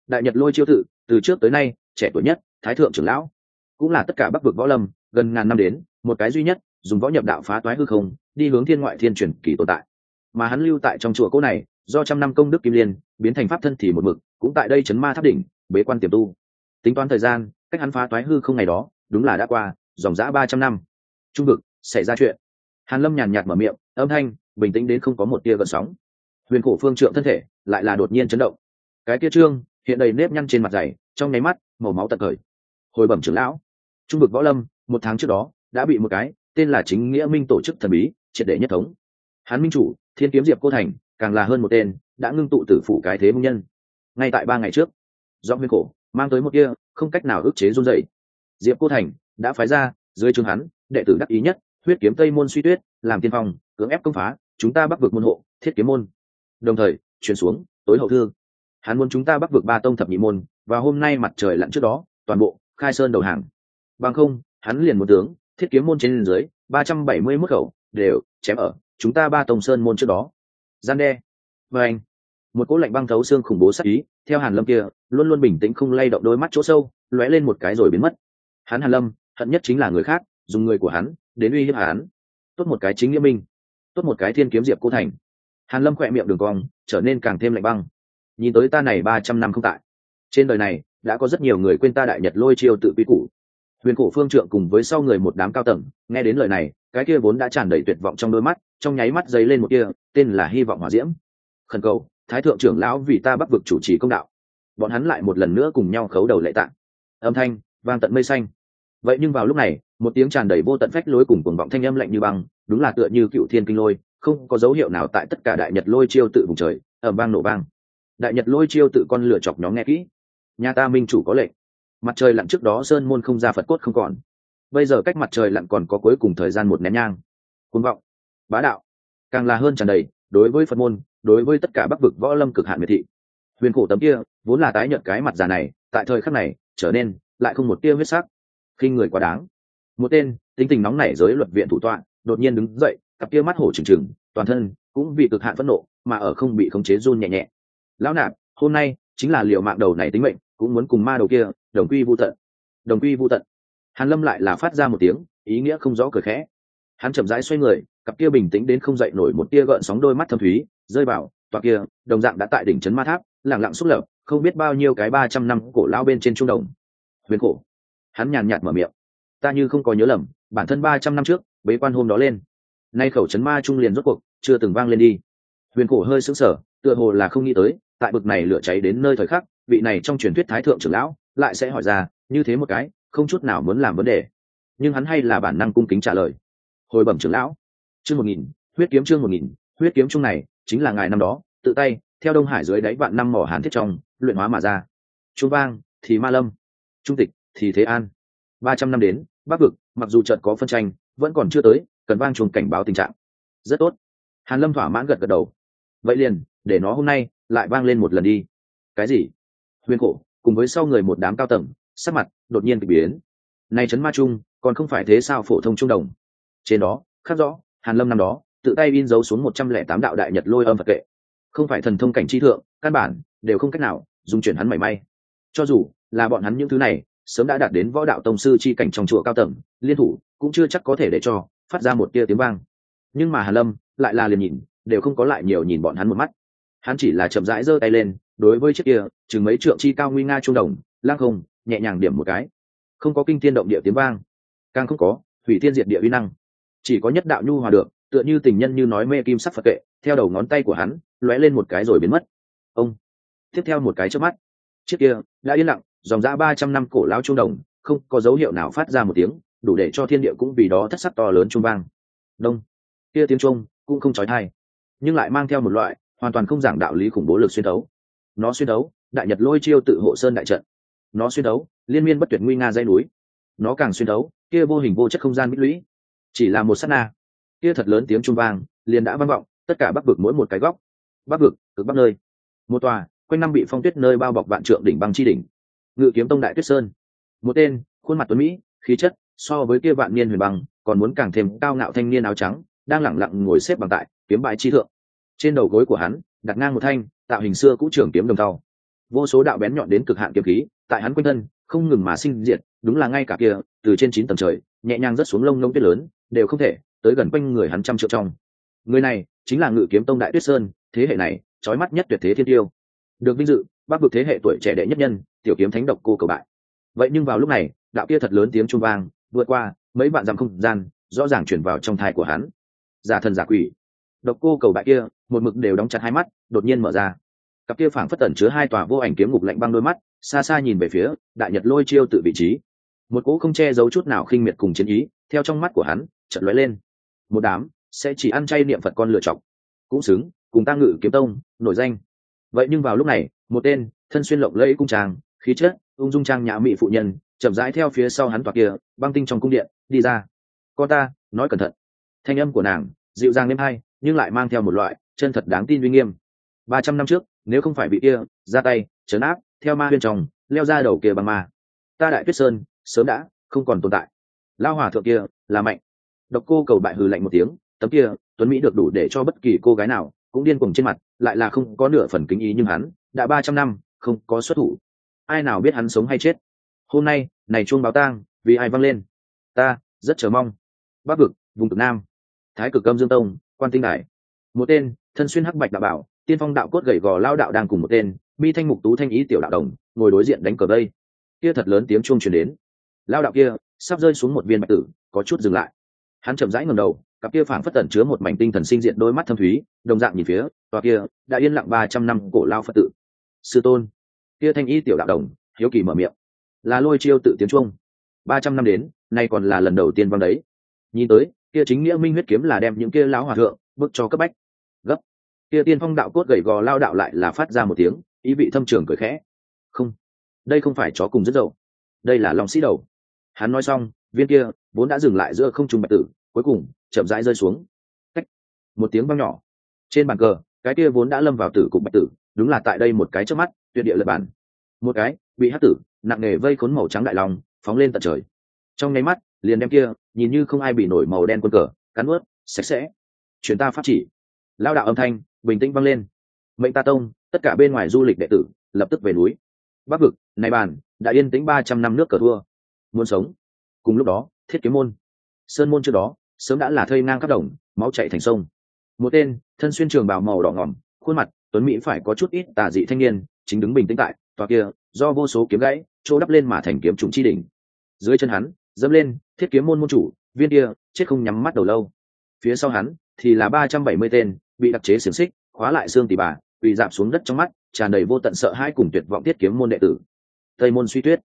S1: Đại nhật lôi chiêu tự, từ trước tới nay, trẻ tuổi nhất, thái thượng trưởng lão. Cũng là tất cả bắc vực võ lâm, gần ngàn năm đến, một cái duy nhất, dùng võ nhập đạo phá toái hư không, đi hướng thiên ngoại thiên truyền kỳ tồn tại. Mà hắn lưu tại trong chùa cỗ này, do trăm năm công đức kim liên, biến thành pháp thân thì một mực, cũng tại đây chấn ma tháp đỉnh, bế quan tiềm tu. Tính toán thời gian cách hắn phá toái hư không ngày đó, đúng là đã qua, dòng dã ba trăm năm. Trung vực, xảy ra chuyện. Hàn lâm nhàn nhạt mở miệng, âm thanh, bình tĩnh đến không có một tia gợn sóng. Huyền cổ phương trượng thân thể lại là đột nhiên chấn động. Cái kia trương, hiện đầy nếp nhăn trên mặt dày, trong nháy mắt, màu máu tận khởi hồi bẩm trưởng lão, trung vực võ lâm, một tháng trước đó, đã bị một cái, tên là chính nghĩa minh tổ chức thần bí, triệt để nhất thống. Hán minh chủ, thiên kiếm diệp cô thành, càng là hơn một tên, đã ngưng tụ tử phủ cái thế mông nhân. Ngay tại ba ngày trước do nguyên cổ, mang tới một kia không cách nào ức chế run dậy diệp cô thành đã phái ra, dưới trường hắn, đệ tử đắc ý nhất, huyết kiếm tây môn suy tuyết, làm tiên phong, cưỡng ép công phá, chúng ta bắc vực môn hộ, thiết kiếm môn. Đồng thời, chuyển xuống, tối hậu thư. Hắn muốn chúng ta bắc vực ba tông thập nhị môn, và hôm nay mặt trời lặn trước đó, toàn bộ, khai sơn đầu hàng. Bằng không, hắn liền một tướng, thiết kiếm môn trên dưới, ba trăm bảy mươi mức khẩu, đều chém ở, chúng ta ba tông sơn môn trước đó. Gian đe. Và anh, một cỗ lạnh băng thấu xương khủng bố sắc ý theo hàn lâm kia, luôn luôn bình tĩnh không lay động đôi mắt chỗ sâu, lóe lên một cái rồi biến mất. Hắn hàn lâm, hận nhất chính là người khác, dùng người của hắn, đến uy hiếp hắn. Tốt một cái chính nghĩa minh, tốt một cái thiên kiếm diệp cô thành. Hàn lâm khỏe miệng đường cong, trở nên càng thêm lạnh băng. Nhìn tới ta này ba trăm năm không tại. Trên đời này, đã có rất nhiều người quên ta đại nhật lôi chiêu tự quy củ. Huyền cổ phương trượng cùng với sau người một đám cao tầng, nghe đến lời này, cái kia vốn đã tràn đầy tuyệt vọng trong đôi mắt, trong nháy mắt dấy lên một kia tên là hy vọng hỏa diễm. Khẩn cầu thái thượng trưởng lão vì ta bắc vực chủ trì công đạo. Bọn hắn lại một lần nữa cùng nhau khấu đầu lệ tạng. Âm thanh, vang tận mây xanh. Vậy nhưng vào lúc này, một tiếng tràn đầy vô tận phách lối cùng cuồng vọng thanh âm lạnh như băng, đúng là tựa như cựu thiên kinh lôi, không có dấu hiệu nào tại tất cả đại nhật lôi chiêu tự vùng trời ẩm vang nổ vang. Đại nhật lôi chiêu tự con lửa chọc nhóm nghe kỹ. Nhà ta minh chủ có lệnh. Mặt trời lặn trước đó sơn môn không ra phật cốt không còn. Bây giờ cách mặt trời lặn còn có cuối cùng thời gian một nén nhang. Cuồng vọng, bá đạo, càng là hơn tràn đầy đối với phật môn, đối với tất cả bắc vực võ lâm cực hạn miệt thị. Huyền cổ tấm kia, vốn là tái nhợt cái mặt già này, tại thời khắc này, trở nên lại không một tia huyết sắc. Khi người quá đáng, một tên tính tình nóng nảy giới luật viện thủ tọa, đột nhiên đứng dậy, cặp kia mắt hổ trừng trừng, toàn thân cũng vì cực hạn phẫn nộ, mà ở không bị khống chế run nhẹ nhẹ. Lão nạp, hôm nay chính là liều mạng đầu này tính mệnh, cũng muốn cùng ma đầu kia, đồng quy vô tận. Đồng quy vô tận. Hàn lâm lại là phát ra một tiếng, ý nghĩa không rõ cười khẽ. Hắn chậm rãi xoay người cặp kia bình tĩnh đến không dậy nổi một tia gợn sóng đôi mắt thâm thúy, rơi vào, tòa kia, đồng dạng đã tại đỉnh trấn ma tháp lẳng lặng xúc lập, không biết bao nhiêu cái ba trăm năm cổ lao bên trên trung đồng. Huyền cổ hắn nhàn nhạt mở miệng. Ta như không có nhớ lầm, bản thân ba trăm năm trước, bế quan hôm đó lên. Nay khẩu trấn ma trung liền rốt cuộc, chưa từng vang lên đi. Huyền cổ hơi sững sờ, tựa hồ là không nghĩ tới, tại bực này lửa cháy đến nơi thời khắc, vị này trong truyền thuyết thái thượng trưởng lão lại sẽ hỏi ra, như thế một cái, không chút nào muốn làm vấn đề. Nhưng hắn hay là bản năng cung kính trả lời. Hồi bẩm trưởng lão chương một nghìn, huyết kiếm chương một nghìn, huyết kiếm chung này, chính là ngài năm đó, tự tay, theo đông hải dưới đáy vạn năm mỏ hàn thiết trong, luyện hóa mà ra. Trung vang, thì ma lâm. Trung tịch, thì thế an. Ba trăm năm đến, bắc vực, mặc dù trận có phân tranh, vẫn còn chưa tới, cần vang chuồng cảnh báo tình trạng. Rất tốt. Hàn lâm thỏa mãn gật gật đầu. Vậy liền, để nó hôm nay, lại vang lên một lần đi. Cái gì? Huyền cổ, cùng với sau người một đám cao tầng, sắc mặt đột nhiên bị biến. Này trấn ma trung, còn không phải thế sao phổ thông trung đồng? Trên đó, khắc rõ hàn lâm năm đó, tự tay in dấu xuống một trăm lẻ tám đạo đại nhật lôi âm phật kệ. Không phải thần thông cảnh chi thượng, căn bản, đều không cách nào dùng chuyển hắn mảy may. Cho dù là bọn hắn những thứ này, sớm đã đạt đến võ đạo tông sư chi cảnh trong chùa cao tầng, liên thủ cũng chưa chắc có thể để cho phát ra một tia tiếng vang. Nhưng mà hàn lâm lại là liền nhìn, đều không có lại nhiều nhìn bọn hắn một mắt. Hắn chỉ là chậm rãi giơ tay lên, đối với chiếc kia chừng mấy trượng chi cao nguy nga trung đồng lang không, nhẹ nhàng điểm một cái. Không có kinh thiên động địa tiếng vang, càng không có hủy thiên diệt địa uy năng chỉ có nhất đạo nhu hòa được, tựa như tình nhân như nói mê kim sắc phật kệ, theo đầu ngón tay của hắn, lóe lên một cái rồi biến mất. Ông, tiếp theo một cái trước mắt. Chiếc kia, đã yên lặng, dòng dã ba trăm năm cổ lão trung đồng, không có dấu hiệu nào phát ra một tiếng, đủ để cho thiên địa cũng vì đó thất sắc to lớn trung vang. Đông. Kia tiếng trung, cũng không trói thai, nhưng lại mang theo một loại, hoàn toàn không giảng đạo lý khủng bố lực xuyên đấu nó xuyên đấu đại nhật lôi chiêu tự hộ sơn đại trận. Nó xuyên đấu liên miên bất tuyệt nguy nga dây núi. Nó càng xuyên đấu kia vô hình vô chất không gian bích lũy chỉ là một sát na. Kia thật lớn tiếng trung vang, liền đã vang vọng, tất cả bắc vực mỗi một cái góc. Bắc vực, cực bắc nơi. Một tòa, quanh năm bị phong tuyết nơi bao bọc vạn trượng đỉnh băng chi đỉnh. Ngự kiếm tông đại tuyết sơn. Một tên, khuôn mặt tuấn mỹ, khí chất so với kia vạn niên huyền băng, còn muốn càng thêm cao ngạo thanh niên áo trắng, đang lẳng lặng ngồi xếp bằng tại kiếm bãi chi thượng. Trên đầu gối của hắn, đặt ngang một thanh, tạo hình xưa cũ trưởng kiếm đồng tàu vô số đạo bén nhọn đến cực hạn kiếm khí, tại hắn quanh thân, không ngừng mà sinh diệt, đúng là ngay cả kia, từ trên chín tầng trời, nhẹ nhàng rớt xuống lông lông tuyết lớn đều không thể, tới gần quanh người hắn trăm triệu trong. Người này chính là ngự kiếm tông đại tuyết sơn, thế hệ này, trói mắt nhất tuyệt thế thiên tiêu. Được vinh dự bắc vực thế hệ tuổi trẻ đệ nhất nhân, tiểu kiếm thánh độc cô cầu bại. Vậy nhưng vào lúc này, đạo kia thật lớn tiếng trung vang, vượt qua mấy bạn dặm không gian, rõ ràng chuyển vào trong thai của hắn. Giả thần giả quỷ. Độc cô cầu bại kia, một mực đều đóng chặt hai mắt, đột nhiên mở ra. Cặp kia phảng phất tẩn chứa hai tòa vô ảnh kiếm ngục lạnh băng đôi mắt, xa xa nhìn về phía đại nhật lôi chiêu tự vị trí. Một cỗ không che giấu chút nào khinh miệt cùng chiến ý, theo trong mắt của hắn chợt lóe lên. Một đám sẽ chỉ ăn chay niệm phật con lựa chọc, cũng xứng cùng ta ngự kiếm tông, nổi danh. Vậy nhưng vào lúc này, một tên thân xuyên lộng lẫy cung tràng khí chất, ung dung trang nhã mỹ phụ nhân, chậm rãi theo phía sau hắn toạc kia, băng tinh trong cung điện, đi ra. Con ta, nói cẩn thận. Thanh âm của nàng dịu dàng nêm hay, nhưng lại mang theo một loại chân thật đáng tin uy nghiêm. Ba trăm năm trước, nếu không phải bị kia ra tay, trấn áp, theo ma huyên trong leo ra đầu kia bằng ma, ta đại tuyết sơn sớm đã không còn tồn tại. Lao hòa thượng kia là mạnh độc cô cầu bại hừ lạnh một tiếng, tấm kia, tuấn mỹ được đủ để cho bất kỳ cô gái nào, cũng điên cuồng trên mặt, lại là không có nửa phần kính ý nhưng hắn, đã ba trăm năm, không có xuất thủ. Ai nào biết hắn sống hay chết? Hôm nay, này chuông báo tang, vì ai văng lên? Ta, rất chờ mong. Bắc vực, vùng cực nam. Thái cực âm dương tông, quan tinh đại một tên, thân xuyên hắc bạch đạo bảo, tiên phong đạo cốt gầy gò lao đạo đang cùng một tên, mi thanh mục tú thanh ý tiểu đạo đồng, ngồi đối diện đánh cờ đây kia thật lớn tiếng chuông truyền đến. Lao đạo kia, sắp rơi xuống một viên bạch tử, có chút dừng lại hắn chậm rãi ngầm đầu, cặp kia phảng phất tẩn chứa một mảnh tinh thần sinh diện đôi mắt thâm thúy, đồng dạng nhìn phía, tòa kia đã yên lặng ba trăm năm cổ lao phật tự. Sư tôn. Kia thanh y tiểu đạo đồng, hiếu kỳ mở miệng. Là lôi chiêu tự tiếng chuông. Ba trăm năm đến, nay còn là lần đầu tiên văng đấy. Nhìn tới, kia chính nghĩa minh huyết kiếm là đem những kia lão hòa thượng bức cho cấp bách. Gấp. Kia tiên phong đạo cốt gầy gò lao đạo lại là phát ra một tiếng, ý vị thâm trường cười khẽ. Không. Đây không phải chó cùng rất dậu. Đây là lòng sĩ đầu. Hắn nói xong viên kia, vốn đã dừng lại giữa không trung bạch tử, cuối cùng, chậm rãi rơi xuống. Cách. một tiếng vang nhỏ. Trên bàn cờ, cái kia vốn đã lâm vào tử cục bạch tử, đúng là tại đây một cái trước mắt, tuyệt địa lật bản một cái, bị hát tử, nặng nề vây khốn màu trắng đại lòng phóng lên tận trời. Trong nháy mắt, liền đem kia, nhìn như không ai bị nổi màu đen quân cờ, cắn ướt sạch sẽ. Chuyển ta phát chỉ. Lao đạo âm thanh, bình tĩnh vang lên. Mệnh ta tông, tất cả bên ngoài du lịch đệ tử, lập tức về núi. Bắc vực, này bàn, đã yên tĩnh ba trăm năm nước cờ thua. Muốn sống cùng lúc đó, thiết kiếm môn. Sơn môn trước đó, sớm đã là thây ngang các đồng, máu chạy thành sông. Một tên, thân xuyên trường bào màu đỏ ngỏm, khuôn mặt, tuấn mỹ phải có chút ít tà dị thanh niên, chính đứng bình tĩnh tại, tòa kia, do vô số kiếm gãy chỗ đắp lên mà thành kiếm trùng chi đỉnh. Dưới chân hắn, dẫm lên, thiết kiếm môn môn chủ, viên kia, chết không nhắm mắt đầu lâu. Phía sau hắn, thì là ba trăm bảy mươi tên, bị đặc chế xiềng xích, khóa lại xương tỉ bà bị dạp xuống đất trong mắt, tràn đầy vô tận sợ hãi cùng tuyệt vọng thiết kiếm môn đệ tử. Tây môn suy tuyết.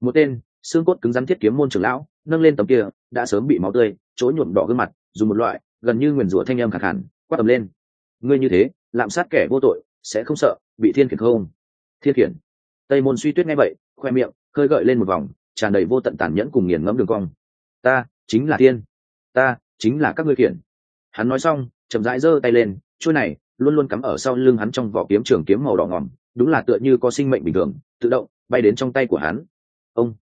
S1: Một tên xương cốt cứng rắn thiết kiếm môn trưởng lão, nâng lên tấm kia, đã sớm bị máu tươi chối nhuộm đỏ gương mặt, dùng một loại, gần như nguyền rủa thanh âm khẳng hẳn quát tầm lên. Ngươi như thế, lạm sát kẻ vô tội, sẽ không sợ, bị thiên khiển không? Thiên khiển. Tây môn suy tuyết nghe vậy, khoe miệng, khơi gợi lên một vòng, tràn đầy vô tận tàn nhẫn cùng nghiền ngẫm đường cong. Ta, chính là thiên. Ta, chính là các ngươi khiển. Hắn nói xong, chậm rãi giơ tay lên, chuôi này, luôn luôn cắm ở sau lưng hắn trong vỏ kiếm trường kiếm màu đỏ ngòm đúng là tựa như có sinh mệnh bình thường, tự động bay đến trong tay của hắn. Ông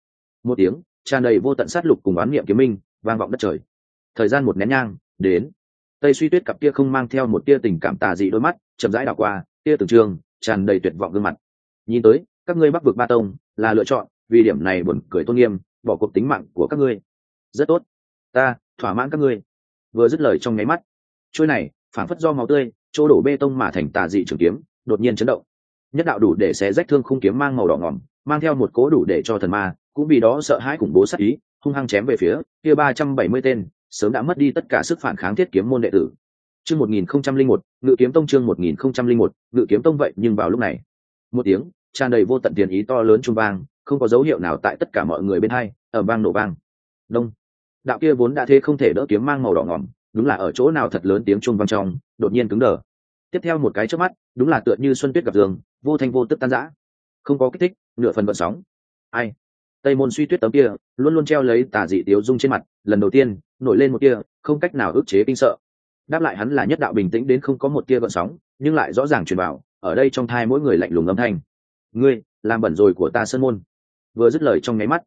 S1: một tiếng, tràn đầy vô tận sát lục cùng oán niệm kiếm minh, vang vọng đất trời. Thời gian một nén nhang, đến. Tây suy tuyết cặp kia không mang theo một tia tình cảm tà dị đôi mắt, chậm rãi đảo qua, tia tưởng trường, tràn đầy tuyệt vọng gương mặt. Nhìn tới, các ngươi bắc vực ba tông, là lựa chọn, vì điểm này buồn cười tôn nghiêm, bỏ cuộc tính mạng của các ngươi. Rất tốt. Ta, thỏa mãn các ngươi. Vừa dứt lời trong nháy mắt, chuôi này phản phất do máu tươi, chỗ đổ bê tông mà thành tà dị trường kiếm, đột nhiên chấn động. Nhất đạo đủ để xé rách thương khung kiếm mang màu đỏ ngỏm mang theo một cố đủ để cho thần ma, cũng vì đó sợ hãi khủng bố sát ý, hung hăng chém về phía kia ba trăm bảy mươi tên, sớm đã mất đi tất cả sức phản kháng thiết kiếm môn đệ tử. Chương một nghìn không trăm linh một, ngự kiếm tông chương một nghìn không trăm linh một, ngự kiếm tông vậy nhưng vào lúc này, một tiếng tràn đầy vô tận tiền ý to lớn trung vang, không có dấu hiệu nào tại tất cả mọi người bên hai ở vang nổ vang. Đông. Đạo kia vốn đã thế không thể đỡ kiếm mang màu đỏ ngỏm, đúng là ở chỗ nào thật lớn tiếng trung vang trong, đột nhiên cứng đờ. Tiếp theo một cái trước mắt, đúng là tựa như xuân tuyết gặp giường vô thanh vô tức tan rã không có kích thích, nửa phần vận sóng. Ai? Tây môn suy tuyết tấm kia, luôn luôn treo lấy tà dị tiếu dung trên mặt, lần đầu tiên, nổi lên một kia không cách nào ức chế kinh sợ. Đáp lại hắn là nhất đạo bình tĩnh đến không có một tia gợn sóng, nhưng lại rõ ràng truyền vào, ở đây trong thai mỗi người lạnh lùng âm thanh. Ngươi, làm bẩn rồi của ta sơn môn. Vừa dứt lời trong nháy mắt,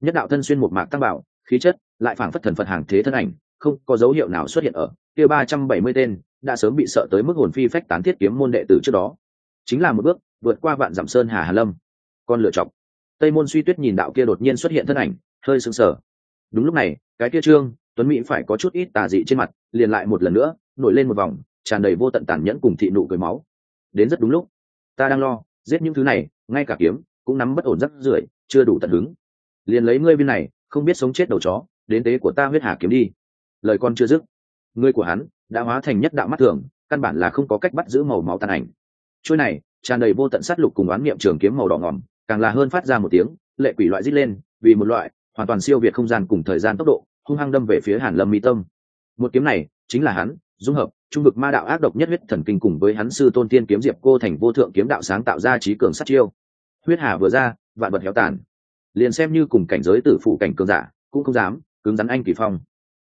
S1: nhất đạo thân xuyên một mạc tăng bảo, khí chất, lại phảng phất thần phật hàng thế thân ảnh, không có dấu hiệu nào xuất hiện ở, kia ba trăm bảy mươi tên, đã sớm bị sợ tới mức hồn phi phách tán thiết kiếm môn đệ tử trước đó. Chính là một bước vượt qua vạn dặm sơn hà hà lâm. Con lựa chọc. Tây môn suy tuyết nhìn đạo kia đột nhiên xuất hiện thân ảnh, hơi sững sờ. Đúng lúc này, cái kia trương, tuấn mỹ phải có chút ít tà dị trên mặt, liền lại một lần nữa, nổi lên một vòng, tràn đầy vô tận tàn nhẫn cùng thị nụ cười máu. Đến rất đúng lúc. Ta đang lo, giết những thứ này, ngay cả kiếm, cũng nắm bất ổn rất rưởi, chưa đủ tận hứng. Liền lấy ngươi viên này, không biết sống chết đầu chó, đến tế của ta huyết hà kiếm đi. Lời con chưa dứt. Ngươi của hắn, đã hóa thành nhất đạo mắt thường, căn bản là không có cách bắt giữ màu máu tàn ảnh. Trôi này tràn đầy vô tận sát lục cùng oán niệm trường kiếm màu đỏ ngòm, càng là hơn phát ra một tiếng lệ quỷ loại rít lên vì một loại hoàn toàn siêu việt không gian cùng thời gian tốc độ hung hăng đâm về phía hàn lâm mỹ tâm. Một kiếm này chính là hắn dung hợp trung vực ma đạo ác độc nhất huyết thần kinh cùng với hắn sư tôn tiên kiếm diệp cô thành vô thượng kiếm đạo sáng tạo ra trí cường sát chiêu. Huyết hà vừa ra vạn vật héo tàn. Liền xem như cùng cảnh giới tử phụ cảnh cường giả cũng không dám cứng rắn anh kỳ phong.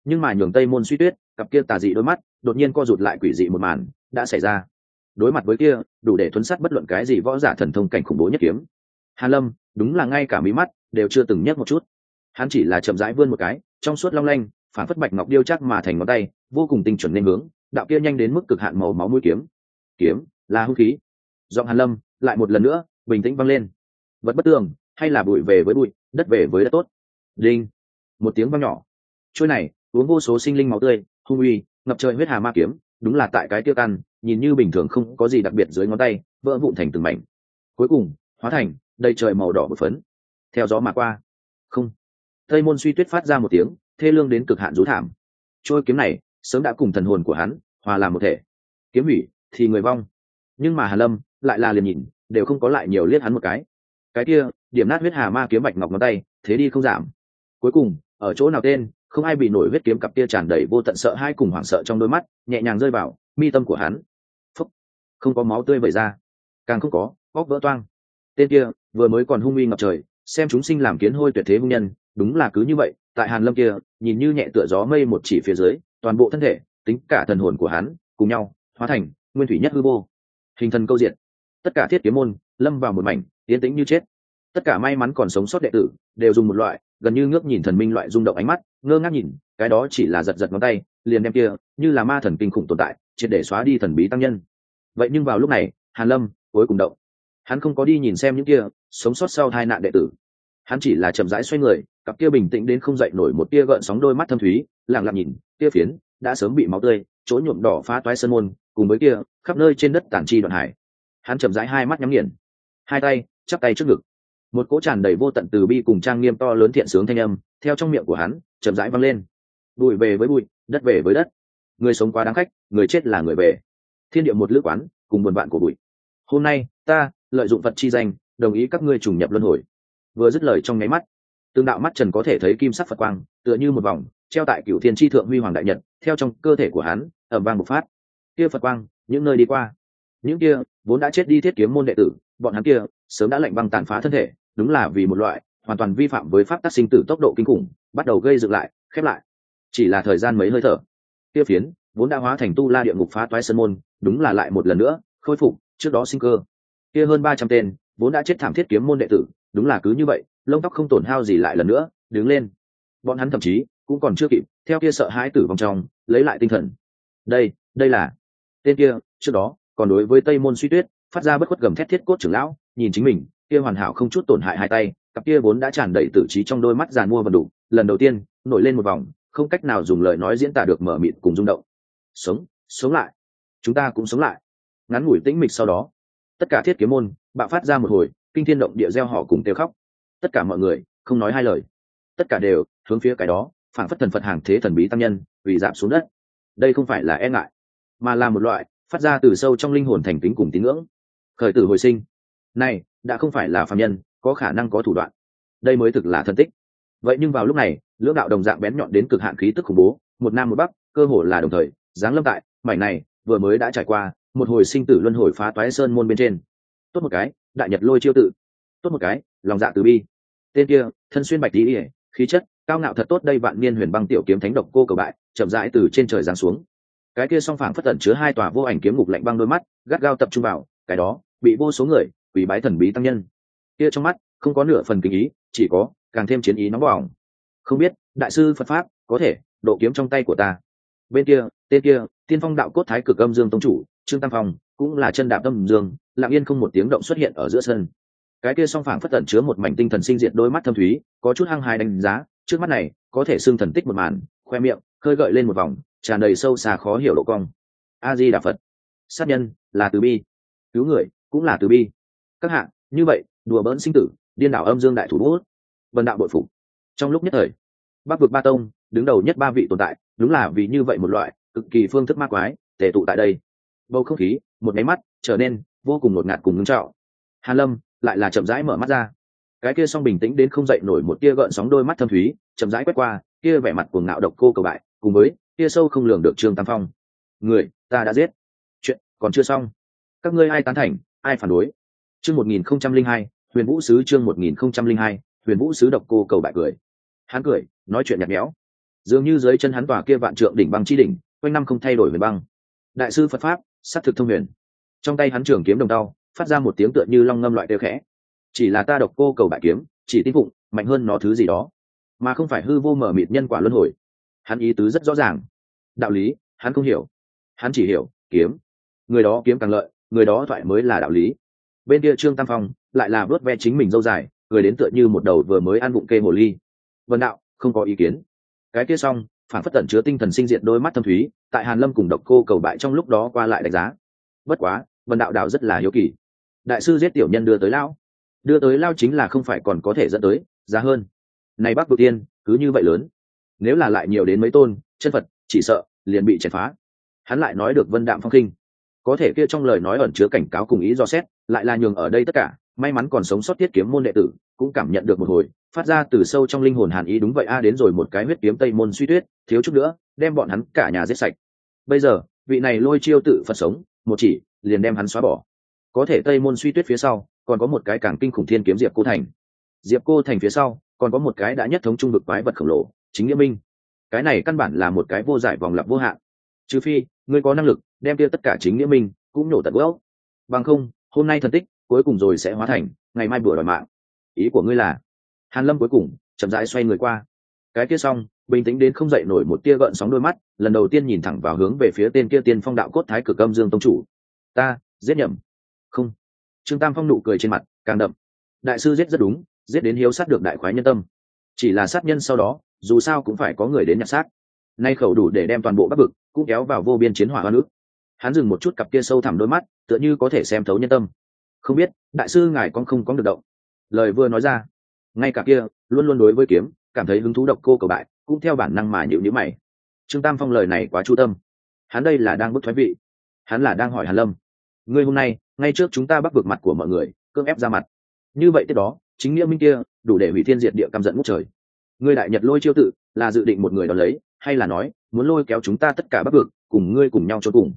S1: Nhưng mà nhường tây môn suy tuyết cặp kia tà dị đôi mắt đột nhiên co rụt lại quỷ dị một màn đã xảy ra đối mặt với kia, đủ để thuấn sát bất luận cái gì võ giả thần thông cảnh khủng bố nhất kiếm. Hàn lâm, đúng là ngay cả mí mắt đều chưa từng nhấc một chút. Hắn chỉ là chậm rãi vươn một cái, trong suốt long lanh, phản phất bạch ngọc điêu chắc mà thành ngón tay, vô cùng tinh chuẩn nên hướng, đạo kia nhanh đến mức cực hạn màu máu mũi kiếm. Kiếm là hung khí. Giọng hàn lâm lại một lần nữa bình tĩnh vang lên. Vật bất tường, hay là bụi về với bụi, đất về với đất tốt. Đinh. Một tiếng vang nhỏ. Trôi này, uống vô số sinh linh máu tươi, hung uy, ngập trời huyết hà ma kiếm, đúng là tại cái tiêu căn nhìn như bình thường không có gì đặc biệt dưới ngón tay, vỡ vụn thành từng mảnh. Cuối cùng, hóa thành đầy trời màu đỏ bột phấn. Theo gió mà qua. Không. Tây môn suy tuyết phát ra một tiếng, thê lương đến cực hạn rú thảm. Trôi kiếm này, sớm đã cùng thần hồn của hắn, hòa làm một thể. Kiếm hủy, thì người vong. Nhưng mà hà lâm, lại là liền nhìn, đều không có lại nhiều liếc hắn một cái. Cái kia, điểm nát huyết hà ma kiếm bạch ngọc ngón tay, thế đi không giảm. Cuối cùng, ở chỗ nào tên, không ai bị nổi huyết kiếm cặp kia tràn đầy vô tận sợ hai cùng hoảng sợ trong đôi mắt, nhẹ nhàng rơi vào mi tâm của hắn không có máu tươi vẩy ra. Càng không có óc vỡ toang. Tên kia, vừa mới còn hung uy ngập trời, xem chúng sinh làm kiến hôi tuyệt thế hung nhân, đúng là cứ như vậy, tại hàn lâm kia, nhìn như nhẹ tựa gió mây một chỉ phía dưới, toàn bộ thân thể, tính cả thần hồn của hắn, cùng nhau, hóa thành, nguyên thủy nhất hư vô. Hình thần câu diện tất cả thiết kiếm môn, lâm vào một mảnh tiến tĩnh như chết. Tất cả may mắn còn sống sót đệ tử, đều dùng một loại, gần như ngước nhìn thần minh loại rung động ánh mắt, ngơ ngác nhìn, cái đó chỉ là giật giật ngón tay, liền đem kia, như là ma thần kinh khủng tồn tại, triệt để xóa đi thần bí tăng nhân vậy nhưng vào lúc này, hàn lâm cuối cùng động. Hắn không có đi nhìn xem những kia sống sót sau hai nạn đệ tử. Hắn chỉ là chậm rãi xoay người, cặp kia bình tĩnh đến không dậy nổi một tia gợn sóng đôi mắt thâm thúy, lặng lặng nhìn, tia phiến đã sớm bị máu tươi, chỗ nhuộm đỏ phá toái sơn môn, cùng với kia, khắp nơi trên đất tản chi đoạn hải. Hắn chậm rãi hai mắt nhắm nghiền, hai tay chắp tay trước ngực. Một cỗ tràn đầy vô tận từ bi cùng trang nghiêm to lớn thiện sướng thanh âm, theo trong miệng của hắn, chậm rãi văng lên. Bụi về với bụi, đất về với đất. Người sống quá đáng khách, người chết là người về thiên địa một lữ quán, cùng buồn bạn của bụi. Hôm nay, ta lợi dụng phật chi danh, đồng ý các ngươi trùng nhập luân hồi. Vừa dứt lời trong nháy mắt, tương đạo mắt trần có thể thấy kim sắc phật quang, tựa như một vòng, treo tại cựu thiên tri thượng huy hoàng đại nhật, theo trong cơ thể của hắn ẩm vang một phát. Kia phật quang, những nơi đi qua. Những kia, vốn đã chết đi thiết kiếm môn đệ tử, bọn hắn kia, sớm đã lệnh băng tàn phá thân thể, đúng là vì một loại, hoàn toàn vi phạm với pháp tác sinh tử tốc độ kinh khủng, bắt đầu gây dựng lại, khép lại. Chỉ là thời gian mấy hơi thở. Kia phiến, vốn đã hóa thành tu la địa ngục phá toái sơn môn đúng là lại một lần nữa, khôi phục, trước đó sinh cơ. Kia hơn ba trăm tên, vốn đã chết thảm thiết kiếm môn đệ tử, đúng là cứ như vậy, lông tóc không tổn hao gì lại lần nữa, đứng lên. Bọn hắn thậm chí cũng còn chưa kịp, theo kia sợ hãi tử vong trong, lấy lại tinh thần. Đây đây là tên kia, trước đó còn đối với tây môn suy tuyết phát ra bất khuất gầm thét thiết cốt trưởng lão, nhìn chính mình, kia hoàn hảo không chút tổn hại hai tay, cặp kia vốn đã tràn đầy tử trí trong đôi mắt giàn mua và đủ lần đầu tiên nổi lên một vòng, không cách nào dùng lời nói diễn tả được mở mịt cùng rung động. Sống sống lại chúng ta cũng sống lại. Ngắn ngủi tĩnh mịch sau đó, tất cả thiết kiếm môn, bạo phát ra một hồi, kinh thiên động địa gieo họ cùng kêu khóc. Tất cả mọi người, không nói hai lời. Tất cả đều, hướng phía cái đó, phản phất thần phật hàng thế thần bí tăng nhân, vì giảm xuống đất. Đây không phải là e ngại, mà là một loại, phát ra từ sâu trong linh hồn thành kính cùng tín ngưỡng. Khởi tử hồi sinh. Này, đã không phải là phạm nhân, có khả năng có thủ đoạn. Đây mới thực là thân tích. Vậy nhưng vào lúc này, lưỡng đạo đồng dạng bén nhọn đến cực hạn khí tức khủng bố, một nam một bắc, cơ hồ là đồng thời, giáng lâm tại mảnh này vừa mới đã trải qua, một hồi sinh tử luân hồi phá toái sơn môn bên trên. Tốt một cái, đại nhật lôi chiêu tự. Tốt một cái, lòng dạ từ bi. Tên kia, thân xuyên bạch tỉ khí chất, cao ngạo thật tốt đây vạn niên huyền băng tiểu kiếm thánh độc cô cầu bại, chậm rãi từ trên trời giáng xuống. Cái kia song phảng phất tận chứa hai tòa vô ảnh kiếm ngục lạnh băng đôi mắt, gắt gao tập trung vào, cái đó, bị vô số người, quỷ bái thần bí tăng nhân. Kia trong mắt, không có nửa phần kinh ý, chỉ có, càng thêm chiến ý nóng bỏng. Không biết, đại sư phật pháp, có thể, độ kiếm trong tay của ta bên kia, tên kia, tiên phong đạo cốt thái cực âm dương tông chủ, trương tam phong, cũng là chân đạp âm dương, lặng yên không một tiếng động xuất hiện ở giữa sân. Cái kia song phảng phất tận chứa một mảnh tinh thần sinh diệt đôi mắt thâm thúy, có chút hăng hài đánh giá, trước mắt này, có thể xưng thần tích một màn, khoe miệng, khơi gợi lên một vòng, tràn đầy sâu xa khó hiểu độ cong. A di đà phật. Sát nhân, là từ bi. Cứu người, cũng là từ bi. Các hạ, như vậy, đùa bỡn sinh tử, điên đảo âm dương đại thủ bút. Vần đạo bội phục. Trong lúc nhất thời, bắc vực ba tông, đứng đầu nhất ba vị tồn tại đúng là vì như vậy một loại cực kỳ phương thức ma quái, tề tụ tại đây. Bầu không khí, một máy mắt, trở nên vô cùng ngột ngạt cùng ngưng trạo hàn lâm lại là chậm rãi mở mắt ra. Cái kia song bình tĩnh đến không dậy nổi một tia gợn sóng đôi mắt thâm thúy, chậm rãi quét qua, kia vẻ mặt cuồng ngạo độc cô cầu bại, cùng với kia sâu không lường được trương tam phong. Người, ta đã giết. Chuyện còn chưa xong. Các ngươi ai tán thành, ai phản đối? Chương một nghìn không trăm linh hai, huyền vũ sứ chương một nghìn không trăm linh hai, huyền vũ sứ độc cô cầu bại cười. Hắn cười, nói chuyện nhạt nhẽo dường như dưới chân hắn tòa kia vạn trượng đỉnh băng chi đỉnh, quanh năm không thay đổi về băng. Đại sư phật pháp s á t thực thông huyền. Trong tay hắn trường kiếm đồng đau phát ra một tiếng tựa như long ngâm loại tiêu khẽ. Chỉ là ta độc cô cầu bại kiếm, chỉ tin phụng, mạnh hơn nó thứ gì đó. Mà không phải hư vô mở mịt nhân quả luân hồi. Hắn ý tứ rất rõ ràng. Đạo lý, hắn không hiểu. Hắn chỉ hiểu, kiếm. Người đó kiếm càng lợi, người đó thoại mới là đạo lý. Bên kia trương tam phong, lại là vớt ve chính mình dâu dài người đến tựa như một đầu vừa mới ăn bụng kê hồ ly. Vân đạo, không có ý kiến cái kia xong, phản phất tẩn chứa tinh thần sinh diện đôi mắt thâm thúy, tại hàn lâm cùng độc cô cầu bại trong lúc đó qua lại đánh giá. Bất quá, vân đạo đạo rất là hiếu kỳ. Đại sư giết tiểu nhân đưa tới lao đưa tới lao chính là không phải còn có thể dẫn tới, giá hơn. Này bác đầu tiên, cứ như vậy lớn. Nếu là lại nhiều đến mấy tôn, chân phật, chỉ sợ, liền bị chèn phá. Hắn lại nói được vân đạm phong kinh. Có thể kia trong lời nói ẩn chứa cảnh cáo cùng ý do xét, lại là nhường ở đây tất cả, may mắn còn sống sót tiết kiếm môn đệ tử cũng cảm nhận được một hồi, phát ra từ sâu trong linh hồn hàn ý đúng vậy, a, đến rồi một cái huyết kiếm tây môn suy tuyết, thiếu chút nữa, đem bọn hắn cả nhà giết sạch. Bây giờ, vị này lôi chiêu tự phật sống, một chỉ, liền đem hắn xóa bỏ. Có thể tây môn suy tuyết phía sau, còn có một cái càng kinh khủng thiên kiếm diệp cô thành. Diệp cô thành phía sau, còn có một cái đã nhất thống trung vực quái vật khổng lồ, chính nghĩa minh. Cái này căn bản là một cái vô giải vòng lặp vô hạn. Trừ phi, ngươi có năng lực, đem kia tất cả chính nghĩa minh cũng nổ tận gốc. Bằng không, hôm nay thần tích, cuối cùng rồi sẽ hóa thành, ngày mai bữa đòi mạng ý của ngươi là? Hàn lâm cuối cùng chậm rãi xoay người qua. Cái kia xong, bình tĩnh đến không dậy nổi một tia gợn sóng đôi mắt, lần đầu tiên nhìn thẳng vào hướng về phía tên kia tiên phong đạo cốt thái cực âm dương tông chủ. Ta, giết nhầm. Không. Trương tam phong nụ cười trên mặt, càng đậm. Đại sư giết rất đúng, giết đến hiếu sát được đại khoái nhân tâm. Chỉ là sát nhân sau đó, dù sao cũng phải có người đến nhặt xác. Nay khẩu đủ để đem toàn bộ bắc vực cũng kéo vào vô biên chiến hỏa hoa nước. Hắn dừng một chút cặp kia sâu thẳm đôi mắt, tựa như có thể xem thấu nhân tâm. Không biết, đại sư ngài con không có được động lời vừa nói ra. Ngay cả kia, luôn luôn đối với kiếm, cảm thấy hứng thú độc cô cầu bại, cũng theo bản năng mà nhịu nhữ mày. Trương tam phong lời này quá chu tâm. Hắn đây là đang bức thoái vị. Hắn là đang hỏi hàn lâm. Ngươi hôm nay, ngay trước chúng ta bắt vực mặt của mọi người, cưỡng ép ra mặt. Như vậy tiếp đó, chính nghĩa minh kia, đủ để hủy thiên diệt địa căm giận ngút trời. Ngươi đại nhật lôi chiêu tự, là dự định một người đó lấy, hay là nói, muốn lôi kéo chúng ta tất cả bắc vực cùng ngươi cùng nhau cho cùng.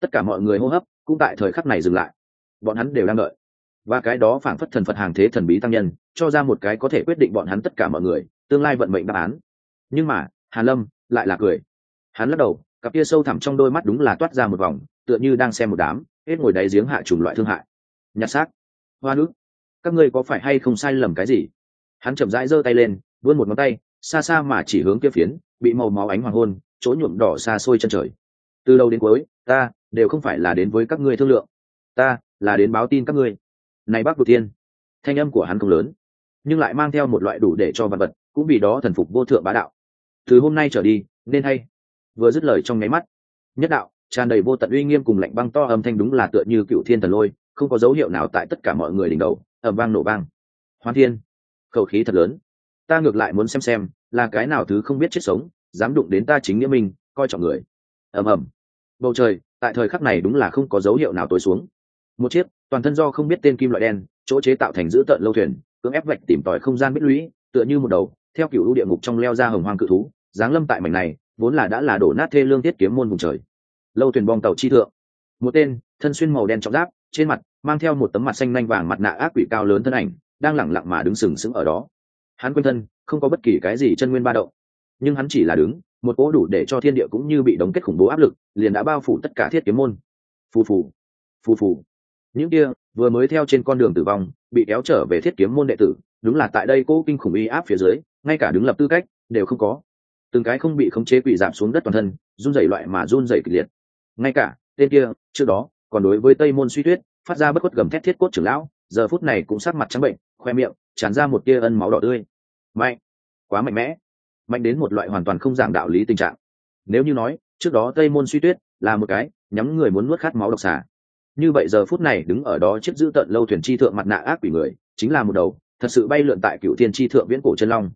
S1: Tất cả mọi người hô hấp, cũng tại thời khắc này dừng lại. Bọn hắn đều đang đợi và cái đó phảng phất thần phật hàng thế thần bí tăng nhân, cho ra một cái có thể quyết định bọn hắn tất cả mọi người, tương lai vận mệnh đáp án. Nhưng mà, hàn lâm lại là cười. Hắn lắc đầu, cặp kia sâu thẳm trong đôi mắt đúng là toát ra một vòng, tựa như đang xem một đám, hết ngồi đáy giếng hạ trùng loại thương hại. Nhặt xác. Hoa nữ. Các ngươi có phải hay không sai lầm cái gì? Hắn chậm rãi giơ tay lên, vươn một ngón tay, xa xa mà chỉ hướng kia phiến, bị màu máu ánh hoàng hôn, chỗ nhuộm đỏ xa xôi chân trời. Từ đầu đến cuối, ta đều không phải là đến với các ngươi thương lượng. Ta là đến báo tin các ngươi này bác bực tiên thanh âm của hắn không lớn, nhưng lại mang theo một loại đủ để cho vật vật, cũng vì đó thần phục vô thượng bá đạo. Từ hôm nay trở đi, nên hay. Vừa dứt lời trong nháy mắt, nhất đạo, tràn đầy vô tận uy nghiêm cùng lạnh băng to âm thanh đúng là tựa như cựu thiên thần lôi, không có dấu hiệu nào tại tất cả mọi người đỉnh đầu ẩm vang nổ vang. Hoan thiên, khẩu khí thật lớn. Ta ngược lại muốn xem xem, là cái nào thứ không biết chết sống, dám đụng đến ta chính nghĩa mình, coi trọng người. Ầm ầm. Bầu trời, tại thời khắc này đúng là không có dấu hiệu nào tối xuống một chiếc, toàn thân do không biết tên kim loại đen, chỗ chế tạo thành giữ tợn lâu thuyền, cưỡng ép vạch tìm tòi không gian bích lũy, tựa như một đầu, theo kiểu ưu địa ngục trong leo ra hồng hoang cự thú, giáng lâm tại mảnh này, vốn là đã là đổ nát thê lương thiết kiếm môn vùng trời. Lâu thuyền bong tàu chi thượng. Một tên, thân xuyên màu đen trọng giáp, trên mặt, mang theo một tấm mặt xanh nanh vàng mặt nạ ác quỷ cao lớn thân ảnh, đang lẳng lặng mà đứng sừng sững ở đó. Hắn quên thân, không có bất kỳ cái gì chân nguyên ba động. Nhưng hắn chỉ là đứng, một cỗ đủ để cho thiên địa cũng như bị đóng kết khủng bố áp lực, liền đã bao phủ tất cả thiết kiếm môn. Phù phù. Phù phù những kia, vừa mới theo trên con đường tử vong, bị kéo trở về thiết kiếm môn đệ tử, đúng là tại đây cố kinh khủng uy áp phía dưới, ngay cả đứng lập tư cách, đều không có. Từng cái không bị khống chế quỷ giảm xuống đất toàn thân, run rẩy loại mà run rẩy kịch liệt. Ngay cả, tên kia, trước đó, còn đối với tây môn suy tuyết, phát ra bất khuất gầm thét thiết cốt trưởng lão, giờ phút này cũng sát mặt trắng bệnh, khoe miệng, tràn ra một tia ân máu đỏ tươi. Mạnh, quá mạnh mẽ. Mạnh đến một loại hoàn toàn không giảng đạo lý tình trạng. Nếu như nói, trước đó tây môn suy tuyết là một cái nhắm người muốn nuốt khát máu độc xà như vậy giờ phút này đứng ở đó chiếc giữ tận lâu thuyền chi thượng mặt nạ ác quỷ người, chính là một đầu, thật sự bay lượn tại cựu thiên chi thượng viễn cổ chân long.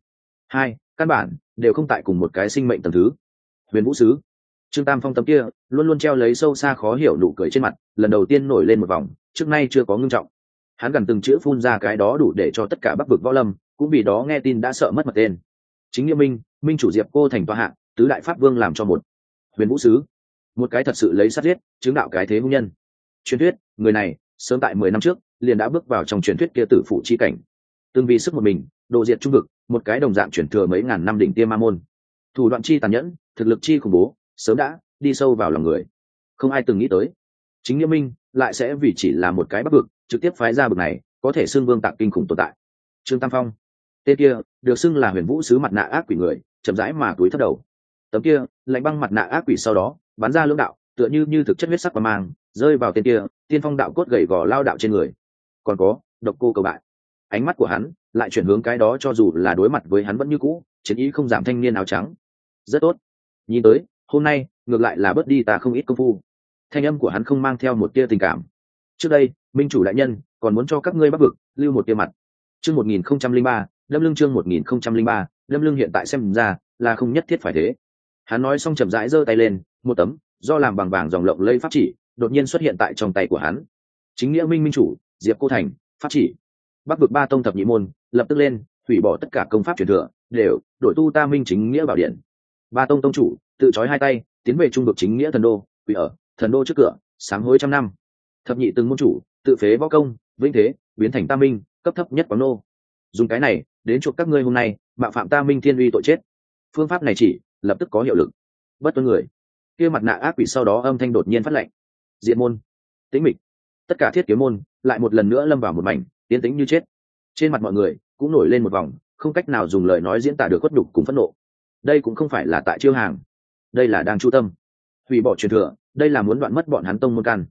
S1: Hai, căn bản, đều không tại cùng một cái sinh mệnh tầm thứ. Huyền vũ sứ. Trương tam phong tấm kia, luôn luôn treo lấy sâu xa khó hiểu nụ cười trên mặt, lần đầu tiên nổi lên một vòng, trước nay chưa có ngưng trọng. Hắn gần từng chữ phun ra cái đó đủ để cho tất cả bắc vực võ lâm, cũng vì đó nghe tin đã sợ mất mặt tên. Chính nghĩa minh minh chủ diệp cô thành tòa hạng tứ đại pháp vương làm cho một. Huyền vũ sứ. Một cái thật sự lấy sát giết, chứng đạo cái thế hung nhân truyền thuyết, người này, sớm tại mười năm trước, liền đã bước vào trong truyền thuyết kia tử phụ chi cảnh. Tương vì sức một mình đồ diệt trung vực, một cái đồng dạng chuyển thừa mấy ngàn năm đỉnh tiêm ma môn. Thủ đoạn chi tàn nhẫn, thực lực chi khủng bố, sớm đã đi sâu vào lòng người. Không ai từng nghĩ tới. Chính nghĩa minh lại sẽ vì chỉ là một cái bắc vực, trực tiếp phái ra bực này, có thể xưng vương tạc kinh khủng tồn tại. Trương tam phong, tên kia, được xưng là huyền vũ sứ mặt nạ ác quỷ người, chậm rãi mà túi thấp đầu. Tấm kia, lạnh băng mặt nạ ác quỷ sau đó, bắn ra lưỡng đạo, tựa như như thực chất huyết sắc và mang rơi vào tên kia, tiên phong đạo cốt gầy gò lao đạo trên người. Còn có, độc cô cầu bại. Ánh mắt của hắn lại chuyển hướng cái đó cho dù là đối mặt với hắn vẫn như cũ, chiến ý không giảm thanh niên áo trắng. Rất tốt. Nhìn tới, hôm nay, ngược lại là bớt đi ta không ít công phu. Thanh âm của hắn không mang theo một tia tình cảm. Trước đây, minh chủ đại nhân còn muốn cho các ngươi bắc vực, lưu một tia mặt. Chương một nghìn không trăm linh ba, lâm lương chương một nghìn không trăm linh ba, lâm lương hiện tại xem ra là không nhất thiết phải thế. Hắn nói xong chậm rãi giơ tay lên, một tấm do làm bằng vàng dòng lộng lây pháp chỉ đột nhiên xuất hiện tại trong tay của hắn. Chính nghĩa minh minh chủ, diệp cô thành, pháp chỉ. Bắc vực ba tông thập nhị môn, lập tức lên, hủy bỏ tất cả công pháp truyền thừa, đều đổi tu ta minh chính nghĩa bảo điện. Ba tông tông chủ, tự trói hai tay, tiến về trung vực chính nghĩa thần đô quỷ ở thần đô trước cửa, sáng hối trăm năm. Thập nhị từng môn chủ, tự phế võ công, vĩnh thế, biến thành tam minh, cấp thấp nhất quán nô. Dùng cái này, đến chuộc các ngươi hôm nay, mạo phạm ta minh thiên uy tội chết. Phương pháp này chỉ, lập tức có hiệu lực. Bất tuân người. Kia mặt nạ ác quỷ sau đó âm thanh đột nhiên phát lệnh diện môn. Tĩnh mịch. Tất cả thiết kiếm môn lại một lần nữa lâm vào một mảnh tiến tĩnh như chết. Trên mặt mọi người cũng nổi lên một vòng, không cách nào dùng lời nói diễn tả được khuất nhục cùng phẫn nộ. Đây cũng không phải là tại chiêu hàng. Đây là đang chu tâm. Hủy bỏ truyền thừa, đây là muốn đoạn mất bọn hắn tông môn căn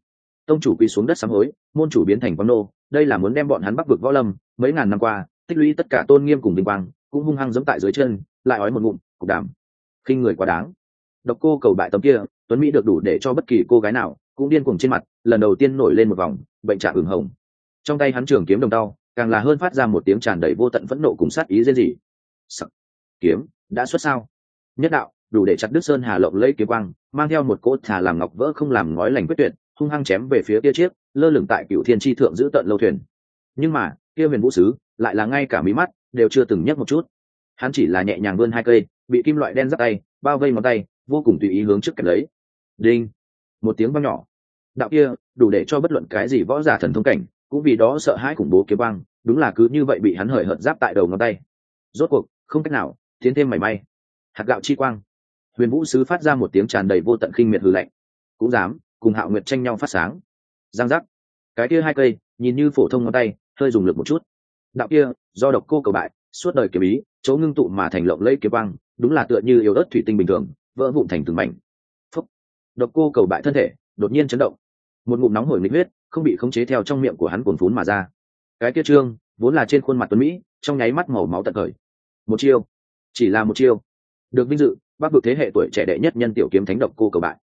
S1: tông chủ quy xuống đất sám hối, môn chủ biến thành quang nô, đây là muốn đem bọn hắn bắc vực võ lâm. Mấy ngàn năm qua, tích lũy tất cả tôn nghiêm cùng vinh quang, cũng hung hăng giẫm tại dưới chân, lại ói một ngụm, cục đảm khinh người quá đáng. Độc cô cầu bại tấm kia, tuấn mỹ được đủ để cho bất kỳ cô gái nào cũng điên cuồng trên mặt, lần đầu tiên nổi lên một vòng, bệnh trạng ửng hồng. Trong tay hắn trường kiếm đồng đau càng là hơn phát ra một tiếng tràn đầy vô tận phẫn nộ cùng sát ý riêng gì Sắc. kiếm, đã xuất sao? Nhất đạo, đủ để chặt đứt sơn hà lộng lấy kiếm quang, mang theo một cỗ thả làm ngọc vỡ không làm ngói lành quyết tuyệt, hung hăng chém về phía kia chiếc, lơ lửng tại cựu thiên tri thượng giữ tận lâu thuyền. Nhưng mà, kia huyền vũ sứ, lại là ngay cả mí mắt, đều chưa từng nhấc một chút. Hắn chỉ là nhẹ nhàng vươn hai cây, bị kim loại đen giáp tay, bao vây ngón tay, vô cùng tùy ý hướng trước kẹp lấy. Đinh. Một tiếng vang nhỏ đạo kia, đủ để cho bất luận cái gì võ giả thần thông cảnh, cũng vì đó sợ hãi khủng bố kiếm băng đúng là cứ như vậy bị hắn hời hợt giáp tại đầu ngón tay. Rốt cuộc, không cách nào, tiến thêm mảy may. Hạt gạo chi quang. Huyền vũ sứ phát ra một tiếng tràn đầy vô tận khinh miệt hư lạnh. Cũng dám, cùng hạo nguyệt tranh nhau phát sáng. Giang giác. Cái kia hai cây, nhìn như phổ thông ngón tay, hơi dùng lực một chút. Đạo kia, do độc cô cầu bại, suốt đời kiếm ý, chỗ ngưng tụ mà thành lộng lẫy kiếm băng đúng là tựa như yếu ớt thủy tinh bình thường, vỡ vụn thành từng mảnh. Phúc. Độc cô cầu bại thân thể, đột nhiên chấn động một ngụm nóng hổi nghịch huyết, không bị khống chế theo trong miệng của hắn cuồn phún mà ra. Cái kia trương, vốn là trên khuôn mặt tuấn mỹ, trong nháy mắt màu máu tận khởi một chiêu. Chỉ là một chiêu. Được vinh dự bắc vực thế hệ tuổi trẻ đệ nhất nhân tiểu kiếm thánh độc cô cầu bại.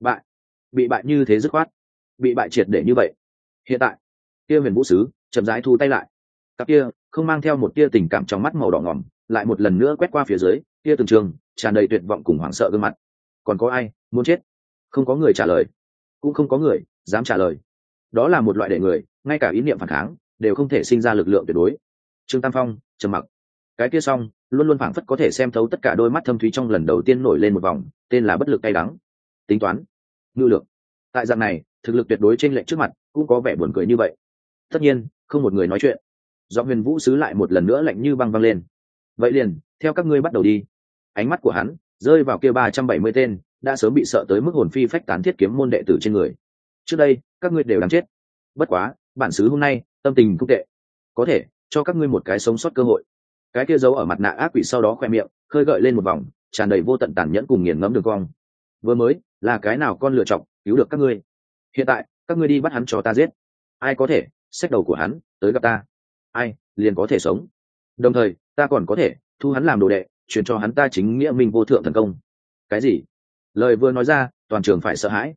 S1: Bại. Bị bại như thế dứt khoát. Bị bại triệt để như vậy. Hiện tại, kia huyền vũ sứ, chậm rãi thu tay lại. Cặp kia, không mang theo một tia tình cảm trong mắt màu đỏ ngỏm, lại một lần nữa quét qua phía dưới, kia từng trường, tràn đầy tuyệt vọng cùng hoảng sợ gương mặt. Còn có ai muốn chết? Không có người trả lời. Cũng không có người dám trả lời. Đó là một loại đệ người, ngay cả ý niệm phản kháng, đều không thể sinh ra lực lượng tuyệt đối. Trương tam phong, trầm mặc. Cái kia xong, luôn luôn phảng phất có thể xem thấu tất cả đôi mắt thâm thúy trong lần đầu tiên nổi lên một vòng, tên là bất lực cay đắng. Tính toán. Ngư lượng tại dạng này, thực lực tuyệt đối trên lệnh trước mặt, cũng có vẻ buồn cười như vậy. Tất nhiên, không một người nói chuyện. Do huyền vũ sứ lại một lần nữa lạnh như băng băng lên. Vậy liền, theo các ngươi bắt đầu đi. Ánh mắt của hắn, rơi vào kia ba trăm bảy mươi tên, đã sớm bị sợ tới mức hồn phi phách tán thiết kiếm môn đệ tử trên người trước đây, các ngươi đều đáng chết. Bất quá, bản xứ hôm nay, tâm tình không tệ. Có thể, cho các ngươi một cái sống sót cơ hội. Cái kia giấu ở mặt nạ ác quỷ sau đó khoe miệng, khơi gợi lên một vòng, tràn đầy vô tận tàn nhẫn cùng nghiền ngẫm đường cong. Vừa mới, là cái nào con lựa chọn, cứu được các ngươi? Hiện tại, các ngươi đi bắt hắn cho ta giết. Ai có thể, xách đầu của hắn, tới gặp ta. Ai, liền có thể sống. Đồng thời, ta còn có thể, thu hắn làm đồ đệ, truyền cho hắn ta chính nghĩa minh vô thượng thần công. Cái gì? Lời vừa nói ra, toàn trường phải sợ hãi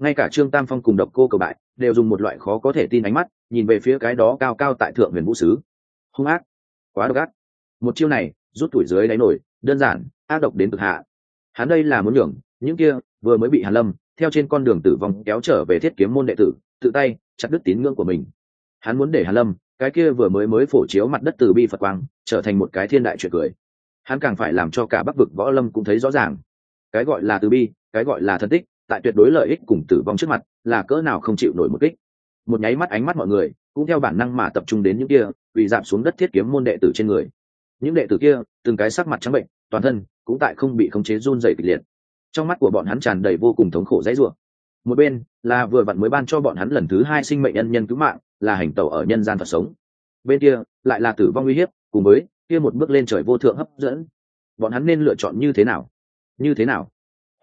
S1: ngay cả trương tam phong cùng độc cô cầu bại đều dùng một loại khó có thể tin ánh mắt nhìn về phía cái đó cao cao tại thượng huyền vũ sứ. Hung ác. Quá độc ác. Một chiêu này, rút tuổi dưới đáy nổi, đơn giản, ác độc đến cực hạ. Hắn đây là muốn nhường, những kia vừa mới bị hàn lâm theo trên con đường tử vong kéo trở về thiết kiếm môn đệ tử, tự tay chặt đứt tín ngưỡng của mình. Hắn muốn để hàn lâm, cái kia vừa mới mới phổ chiếu mặt đất từ bi phật quang, trở thành một cái thiên đại chuyện cười. Hắn càng phải làm cho cả bắc vực võ lâm cũng thấy rõ ràng. Cái gọi là từ bi, cái gọi là thân tích tại tuyệt đối lợi ích cùng tử vong trước mặt, là cỡ nào không chịu nổi một kích. Một nháy mắt ánh mắt mọi người, cũng theo bản năng mà tập trung đến những kia, vì giảm xuống đất thiết kiếm môn đệ tử trên người. Những đệ tử kia, từng cái sắc mặt trắng bệnh, toàn thân cũng tại không bị khống chế run dày kịch liệt. Trong mắt của bọn hắn tràn đầy vô cùng thống khổ dãy rủa. Một bên, là vừa vặn mới ban cho bọn hắn lần thứ hai sinh mệnh nhân nhân cứu mạng, là hành tẩu ở nhân gian thật sống. Bên kia, lại là tử vong uy hiếp, cùng với kia một bước lên trời vô thượng hấp dẫn. Bọn hắn nên lựa chọn như thế nào? Như thế nào?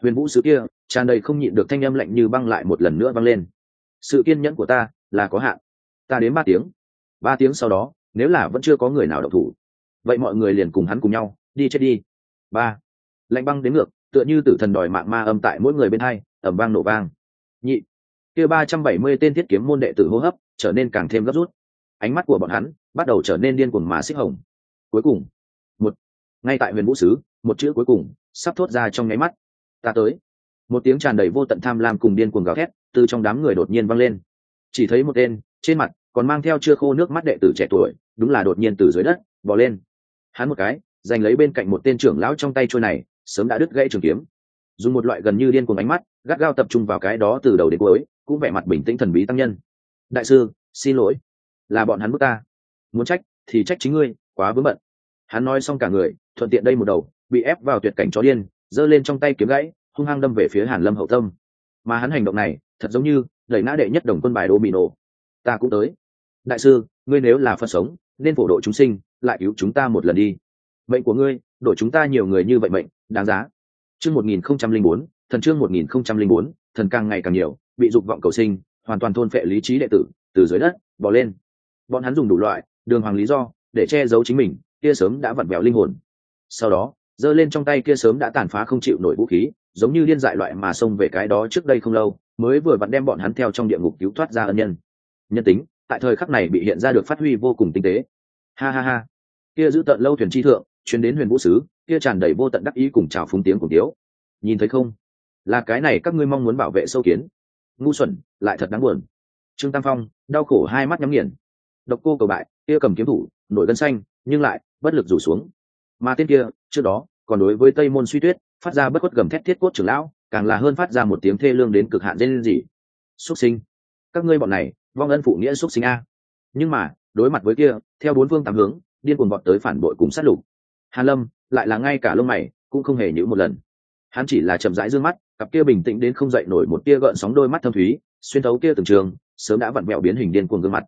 S1: Huyền vũ sứ kia tràn đầy không nhịn được thanh âm lạnh như băng lại một lần nữa băng lên. Sự kiên nhẫn của ta là có hạn. Ta đến ba tiếng. Ba tiếng sau đó, nếu là vẫn chưa có người nào đậu thủ, vậy mọi người liền cùng hắn cùng nhau, đi chết đi. Ba. Lạnh băng đến ngược, tựa như tử thần đòi mạng ma âm tại mỗi người bên hai ẩm vang nổ vang. Nhị. Kia ba trăm bảy mươi tên thiết kiếm môn đệ tử hô hấp trở nên càng thêm gấp rút. Ánh mắt của bọn hắn bắt đầu trở nên điên cuồng mà xích hồng. Cuối cùng, một. Ngay tại huyền vũ sứ, một chữ cuối cùng sắp thốt ra trong nháy mắt. Ta tới một tiếng tràn đầy vô tận tham lam cùng điên cuồng gào thét từ trong đám người đột nhiên vang lên. Chỉ thấy một tên, trên mặt còn mang theo chưa khô nước mắt đệ tử trẻ tuổi, đúng là đột nhiên từ dưới đất bỏ lên. Hắn một cái, giành lấy bên cạnh một tên trưởng lão trong tay trôi này, sớm đã đứt gãy trường kiếm. Dùng một loại gần như điên cuồng ánh mắt, gắt gao tập trung vào cái đó từ đầu đến cuối, cũng vẻ mặt bình tĩnh thần bí tăng nhân. Đại sư, xin lỗi. Là bọn hắn bước ta. Muốn trách, thì trách chính ngươi, quá vướng bận. Hắn nói xong cả người, thuận tiện đây một đầu, bị ép vào tuyệt cảnh chó điên, giơ lên trong tay kiếm gãy hung hăng đâm về phía hàn lâm hậu tâm. Mà hắn hành động này, thật giống như đẩy nã đệ nhất đồng quân bài đô nổ. Ta cũng tới. Đại sư, ngươi nếu là phân sống, nên phổ độ chúng sinh, lại cứu chúng ta một lần đi. Mệnh của ngươi, đổi chúng ta nhiều người như vậy mệnh, đáng giá. Chương một nghìn không trăm linh bốn, thần chương một nghìn không trăm linh bốn, thần càng ngày càng nhiều, bị dục vọng cầu sinh, hoàn toàn thôn phệ lý trí đệ tử, từ dưới đất bỏ lên. Bọn hắn dùng đủ loại, đường hoàng lý do, để che giấu chính mình, kia sớm đã vặn vẹo linh hồn. Sau đó, giơ lên trong tay kia sớm đã tàn phá không chịu nổi vũ khí giống như điên dại loại mà xông về cái đó trước đây không lâu, mới vừa vặn đem bọn hắn theo trong địa ngục cứu thoát ra ân nhân. Nhân tính, tại thời khắc này bị hiện ra được phát huy vô cùng tinh tế. Ha ha ha. Kia giữ tận lâu thuyền chi thượng chuyến đến huyền vũ sứ, kia tràn đầy vô tận đắc ý cùng chào phúng tiếng cùng tiếu. Nhìn thấy không? Là cái này các ngươi mong muốn bảo vệ sâu kiến. Ngu xuẩn, lại thật đáng buồn. Trương tam phong, đau khổ hai mắt nhắm nghiền. Độc cô cầu bại, kia cầm kiếm thủ, nổi gân xanh, nhưng lại bất lực rủ xuống. Mà tên kia, trước đó, còn đối với tây môn suy tuyết phát ra bất khuất gầm thét thiết cốt trưởng lão, càng là hơn phát ra một tiếng thê lương đến cực hạn dên gì xuất sinh. Các ngươi bọn này, vong ân phụ nghĩa xuất sinh a. Nhưng mà, đối mặt với kia, theo bốn phương tám hướng, điên cuồng bọn tới phản bội cùng sát lục. Hàn lâm, lại là ngay cả lông mày, cũng không hề nhữ một lần. Hắn chỉ là chậm rãi dương mắt, cặp kia bình tĩnh đến không dậy nổi một tia gợn sóng đôi mắt thâm thúy, xuyên thấu kia từng trường, sớm đã vặn mẹo biến hình điên cuồng gương mặt.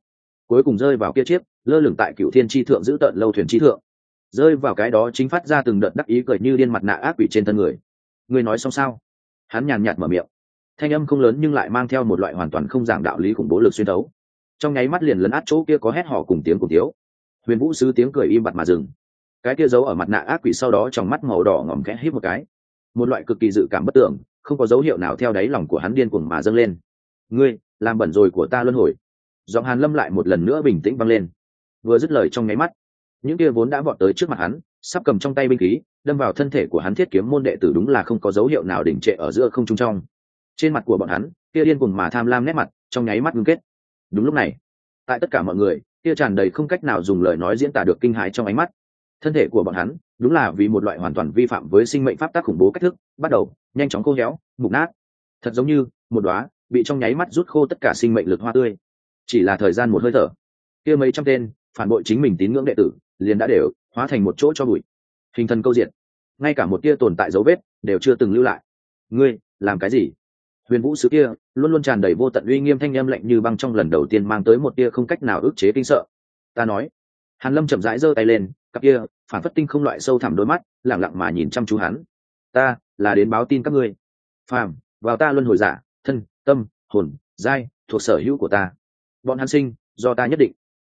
S1: Cuối cùng rơi vào kia chiếc, lơ lửng tại cựu thiên tri thượng giữ tận lâu thuyền tri thượng rơi vào cái đó chính phát ra từng đợt đắc ý cười như điên mặt nạ ác quỷ trên thân người. Người nói xong sao? Hắn nhàn nhạt mở miệng. Thanh âm không lớn nhưng lại mang theo một loại hoàn toàn không giảng đạo lý khủng bố lực xuyên thấu. Trong nháy mắt liền lấn át chỗ kia có hét họ cùng tiếng cùng tiếu huyền vũ sứ tiếng cười im bặt mà dừng. Cái kia giấu ở mặt nạ ác quỷ sau đó trong mắt màu đỏ ngỏm khẽ hít một cái. Một loại cực kỳ dự cảm bất tưởng, không có dấu hiệu nào theo đáy lòng của hắn điên cuồng mà dâng lên. Ngươi, làm bẩn rồi của ta luân hồi. Giọng hàn lâm lại một lần nữa bình tĩnh vang lên. Vừa dứt lời trong nháy mắt những kia vốn đã vọt tới trước mặt hắn, sắp cầm trong tay binh khí, đâm vào thân thể của hắn thiết kiếm môn đệ tử đúng là không có dấu hiệu nào đỉnh trệ ở giữa không trung trong. Trên mặt của bọn hắn, kia điên cùng mà tham lam nét mặt, trong nháy mắt ngưng kết. Đúng lúc này, tại tất cả mọi người, kia tràn đầy không cách nào dùng lời nói diễn tả được kinh hãi trong ánh mắt. Thân thể của bọn hắn, đúng là vì một loại hoàn toàn vi phạm với sinh mệnh pháp tác khủng bố cách thức, bắt đầu, nhanh chóng khô héo, mục nát. Thật giống như, một đóa bị trong nháy mắt rút khô tất cả sinh mệnh lực hoa tươi. Chỉ là thời gian một hơi thở. Kia mấy trăm tên, phản bội chính mình tín ngưỡng đệ tử liền đã đều hóa thành một chỗ cho bụi. Hình thần câu diện. Ngay cả một tia tồn tại dấu vết đều chưa từng lưu lại. Ngươi, làm cái gì? Huyền vũ sứ kia luôn luôn tràn đầy vô tận uy nghiêm thanh â m lạnh như băng trong lần đầu tiên mang tới một tia không cách nào ức chế kinh sợ. Ta nói. Hàn lâm chậm rãi giơ tay lên, cặp kia phản phất tinh không loại sâu thẳm đôi mắt lẳng lặng mà nhìn chăm chú hắn. Ta là đến báo tin các ngươi. Phàm, vào ta luân hồi giả, thân, tâm, hồn, giai, thuộc sở hữu của ta. Bọn hắn sinh, do ta nhất định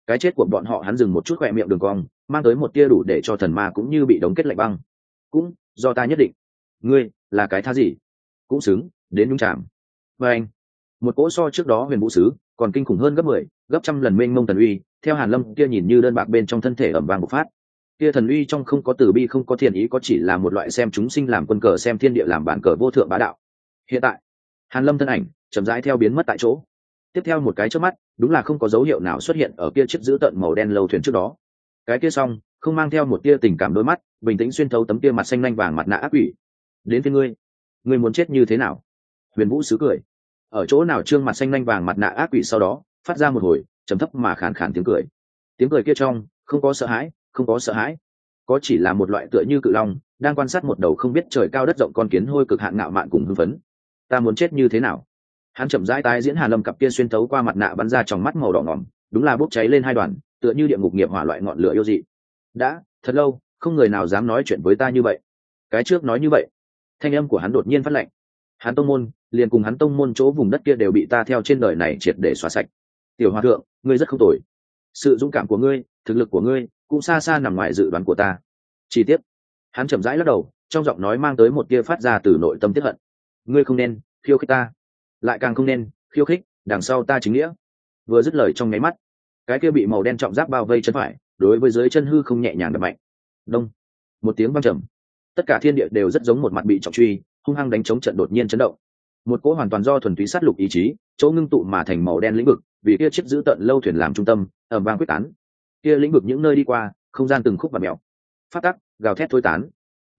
S1: cái chết của bọn họ hắn dừng một chút khỏe miệng đường cong, mang tới một tia đủ để cho thần ma cũng như bị đóng kết lạnh băng. Cũng, do ta nhất định. Ngươi, là cái tha gì? Cũng xứng, đến nhung chạm. Và anh, một cỗ so trước đó huyền vũ sứ, còn kinh khủng hơn gấp mười, gấp trăm lần mênh mông thần uy, theo hàn lâm kia nhìn như đơn bạc bên trong thân thể ẩm vàng bộc phát. Kia thần uy trong không có từ bi, không có thiền ý, có chỉ là một loại xem chúng sinh làm quân cờ, xem thiên địa làm bản cờ vô thượng bá đạo. Hiện tại, hàn lâm thân ảnh chậm rãi theo biến mất tại chỗ tiếp theo một cái trước mắt, đúng là không có dấu hiệu nào xuất hiện ở kia chiếc giữ tận màu đen lâu thuyền trước đó. Cái kia xong, không mang theo một tia tình cảm đôi mắt, bình tĩnh xuyên thấu tấm kia mặt xanh lanh vàng mặt nạ ác quỷ. Đến thế ngươi ngươi muốn chết như thế nào? Huyền vũ sứ cười. Ở chỗ nào trương mặt xanh lanh vàng mặt nạ ác quỷ sau đó, phát ra một hồi, trầm thấp mà khàn khàn tiếng cười. Tiếng cười kia trong, không có sợ hãi, không có sợ hãi. Có chỉ là một loại tựa như cự long, đang quan sát một đầu không biết trời cao đất rộng con kiến hôi cực hạn ngạo mạn cùng hưng phấn. Ta muốn chết như thế nào? Hắn chậm rãi tái diễn hàn lâm cặp kia xuyên thấu qua mặt nạ bắn ra trong mắt màu đỏ ngỏm, đúng là bốc cháy lên hai đoàn, tựa như địa ngục nghiệp hỏa loại ngọn lửa yêu dị. Đã, thật lâu, không người nào dám nói chuyện với ta như vậy. Cái trước nói như vậy, thanh âm của hắn đột nhiên phát lệnh hắn tông môn, liền cùng hắn tông môn chỗ vùng đất kia đều bị ta theo trên đời này triệt để xóa sạch. Tiểu hòa thượng, ngươi rất không tồi. Sự dũng cảm của ngươi, thực lực của ngươi, cũng xa xa nằm ngoài dự đoán của ta. Chi tiết. Hắn chậm rãi lắc đầu, trong giọng nói mang tới một tia phát ra từ nội tâm tiếp hận. Ngươi không nên khiêu khích ta lại càng không nên, khiêu khích, đằng sau ta chính nghĩa. Vừa dứt lời trong nháy mắt, cái kia bị màu đen trọng giáp bao vây chân phải, đối với dưới chân hư không nhẹ nhàng đập mạnh. Đông. Một tiếng văng trầm. Tất cả thiên địa đều rất giống một mặt bị trọng truy, hung hăng đánh chống trận đột nhiên chấn động. Một cỗ hoàn toàn do thuần túy sát lục ý chí, chỗ ngưng tụ mà thành màu đen lĩnh vực, vì kia chiếc giữ tận lâu thuyền làm trung tâm ẩm bang quyết tán. Kia lĩnh vực những nơi đi qua, không gian từng khúc và mèo. Phát tắc, gào thét thôi tán.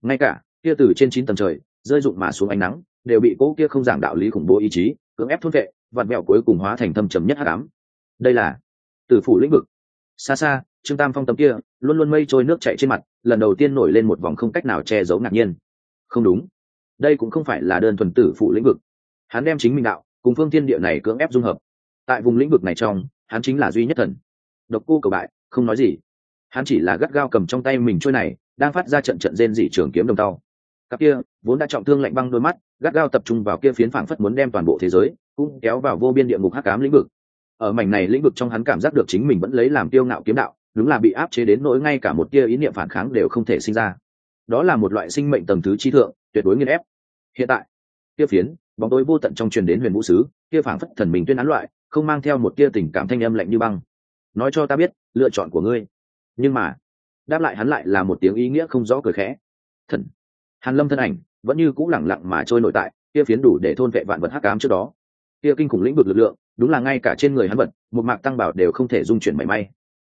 S1: Ngay cả, kia từ trên chín tầng trời, rơi rụng mà xuống ánh nắng đều bị cố kia không giảng đạo lý khủng bố ý chí, cưỡng ép thôn vệ vạt mẹo cuối cùng hóa thành thâm trầm nhất hát ám. Đây là tử phủ lĩnh vực. Xa xa, trương tam phong tấm kia, luôn luôn mây trôi nước chạy trên mặt, lần đầu tiên nổi lên một vòng không cách nào che giấu ngạc nhiên. Không đúng. Đây cũng không phải là đơn thuần tử phụ lĩnh vực. Hắn đem chính mình đạo, cùng phương thiên địa này cưỡng ép dung hợp. Tại vùng lĩnh vực này trong, hắn chính là duy nhất thần. Độc cô cầu bại, không nói gì. Hắn chỉ là gắt gao cầm trong tay mình trôi này, đang phát ra trận trận rên dị trường kiếm đồng tàu cặp kia, vốn đã trọng thương lạnh băng đôi mắt, gắt gao tập trung vào kia phiến phảng phất muốn đem toàn bộ thế giới, cũng kéo vào vô biên địa ngục hắc ám lĩnh vực. Ở mảnh này lĩnh vực trong hắn cảm giác được chính mình vẫn lấy làm tiêu ngạo kiếm đạo, đúng là bị áp chế đến nỗi ngay cả một tia ý niệm phản kháng đều không thể sinh ra. Đó là một loại sinh mệnh tầng thứ trí thượng, tuyệt đối nghiên ép. Hiện tại, kia phiến, bóng tối vô tận trong truyền đến huyền vũ sứ, kia phảng phất thần mình tuyên án loại, không mang theo một tia tình cảm thanh âm lạnh như băng. Nói cho ta biết, lựa chọn của ngươi. Nhưng mà, đáp lại hắn lại là một tiếng ý nghĩa không rõ cười khẽ. Thần hàn lâm thân ảnh vẫn như cũ lẳng lặng mà trôi nội tại, kia phiến đủ để thôn vệ vạn vật hắc ám trước đó. Kia kinh khủng lĩnh vực lực lượng, đúng là ngay cả trên người hắn vật, một mạc tăng bảo đều không thể dung chuyển mảy may.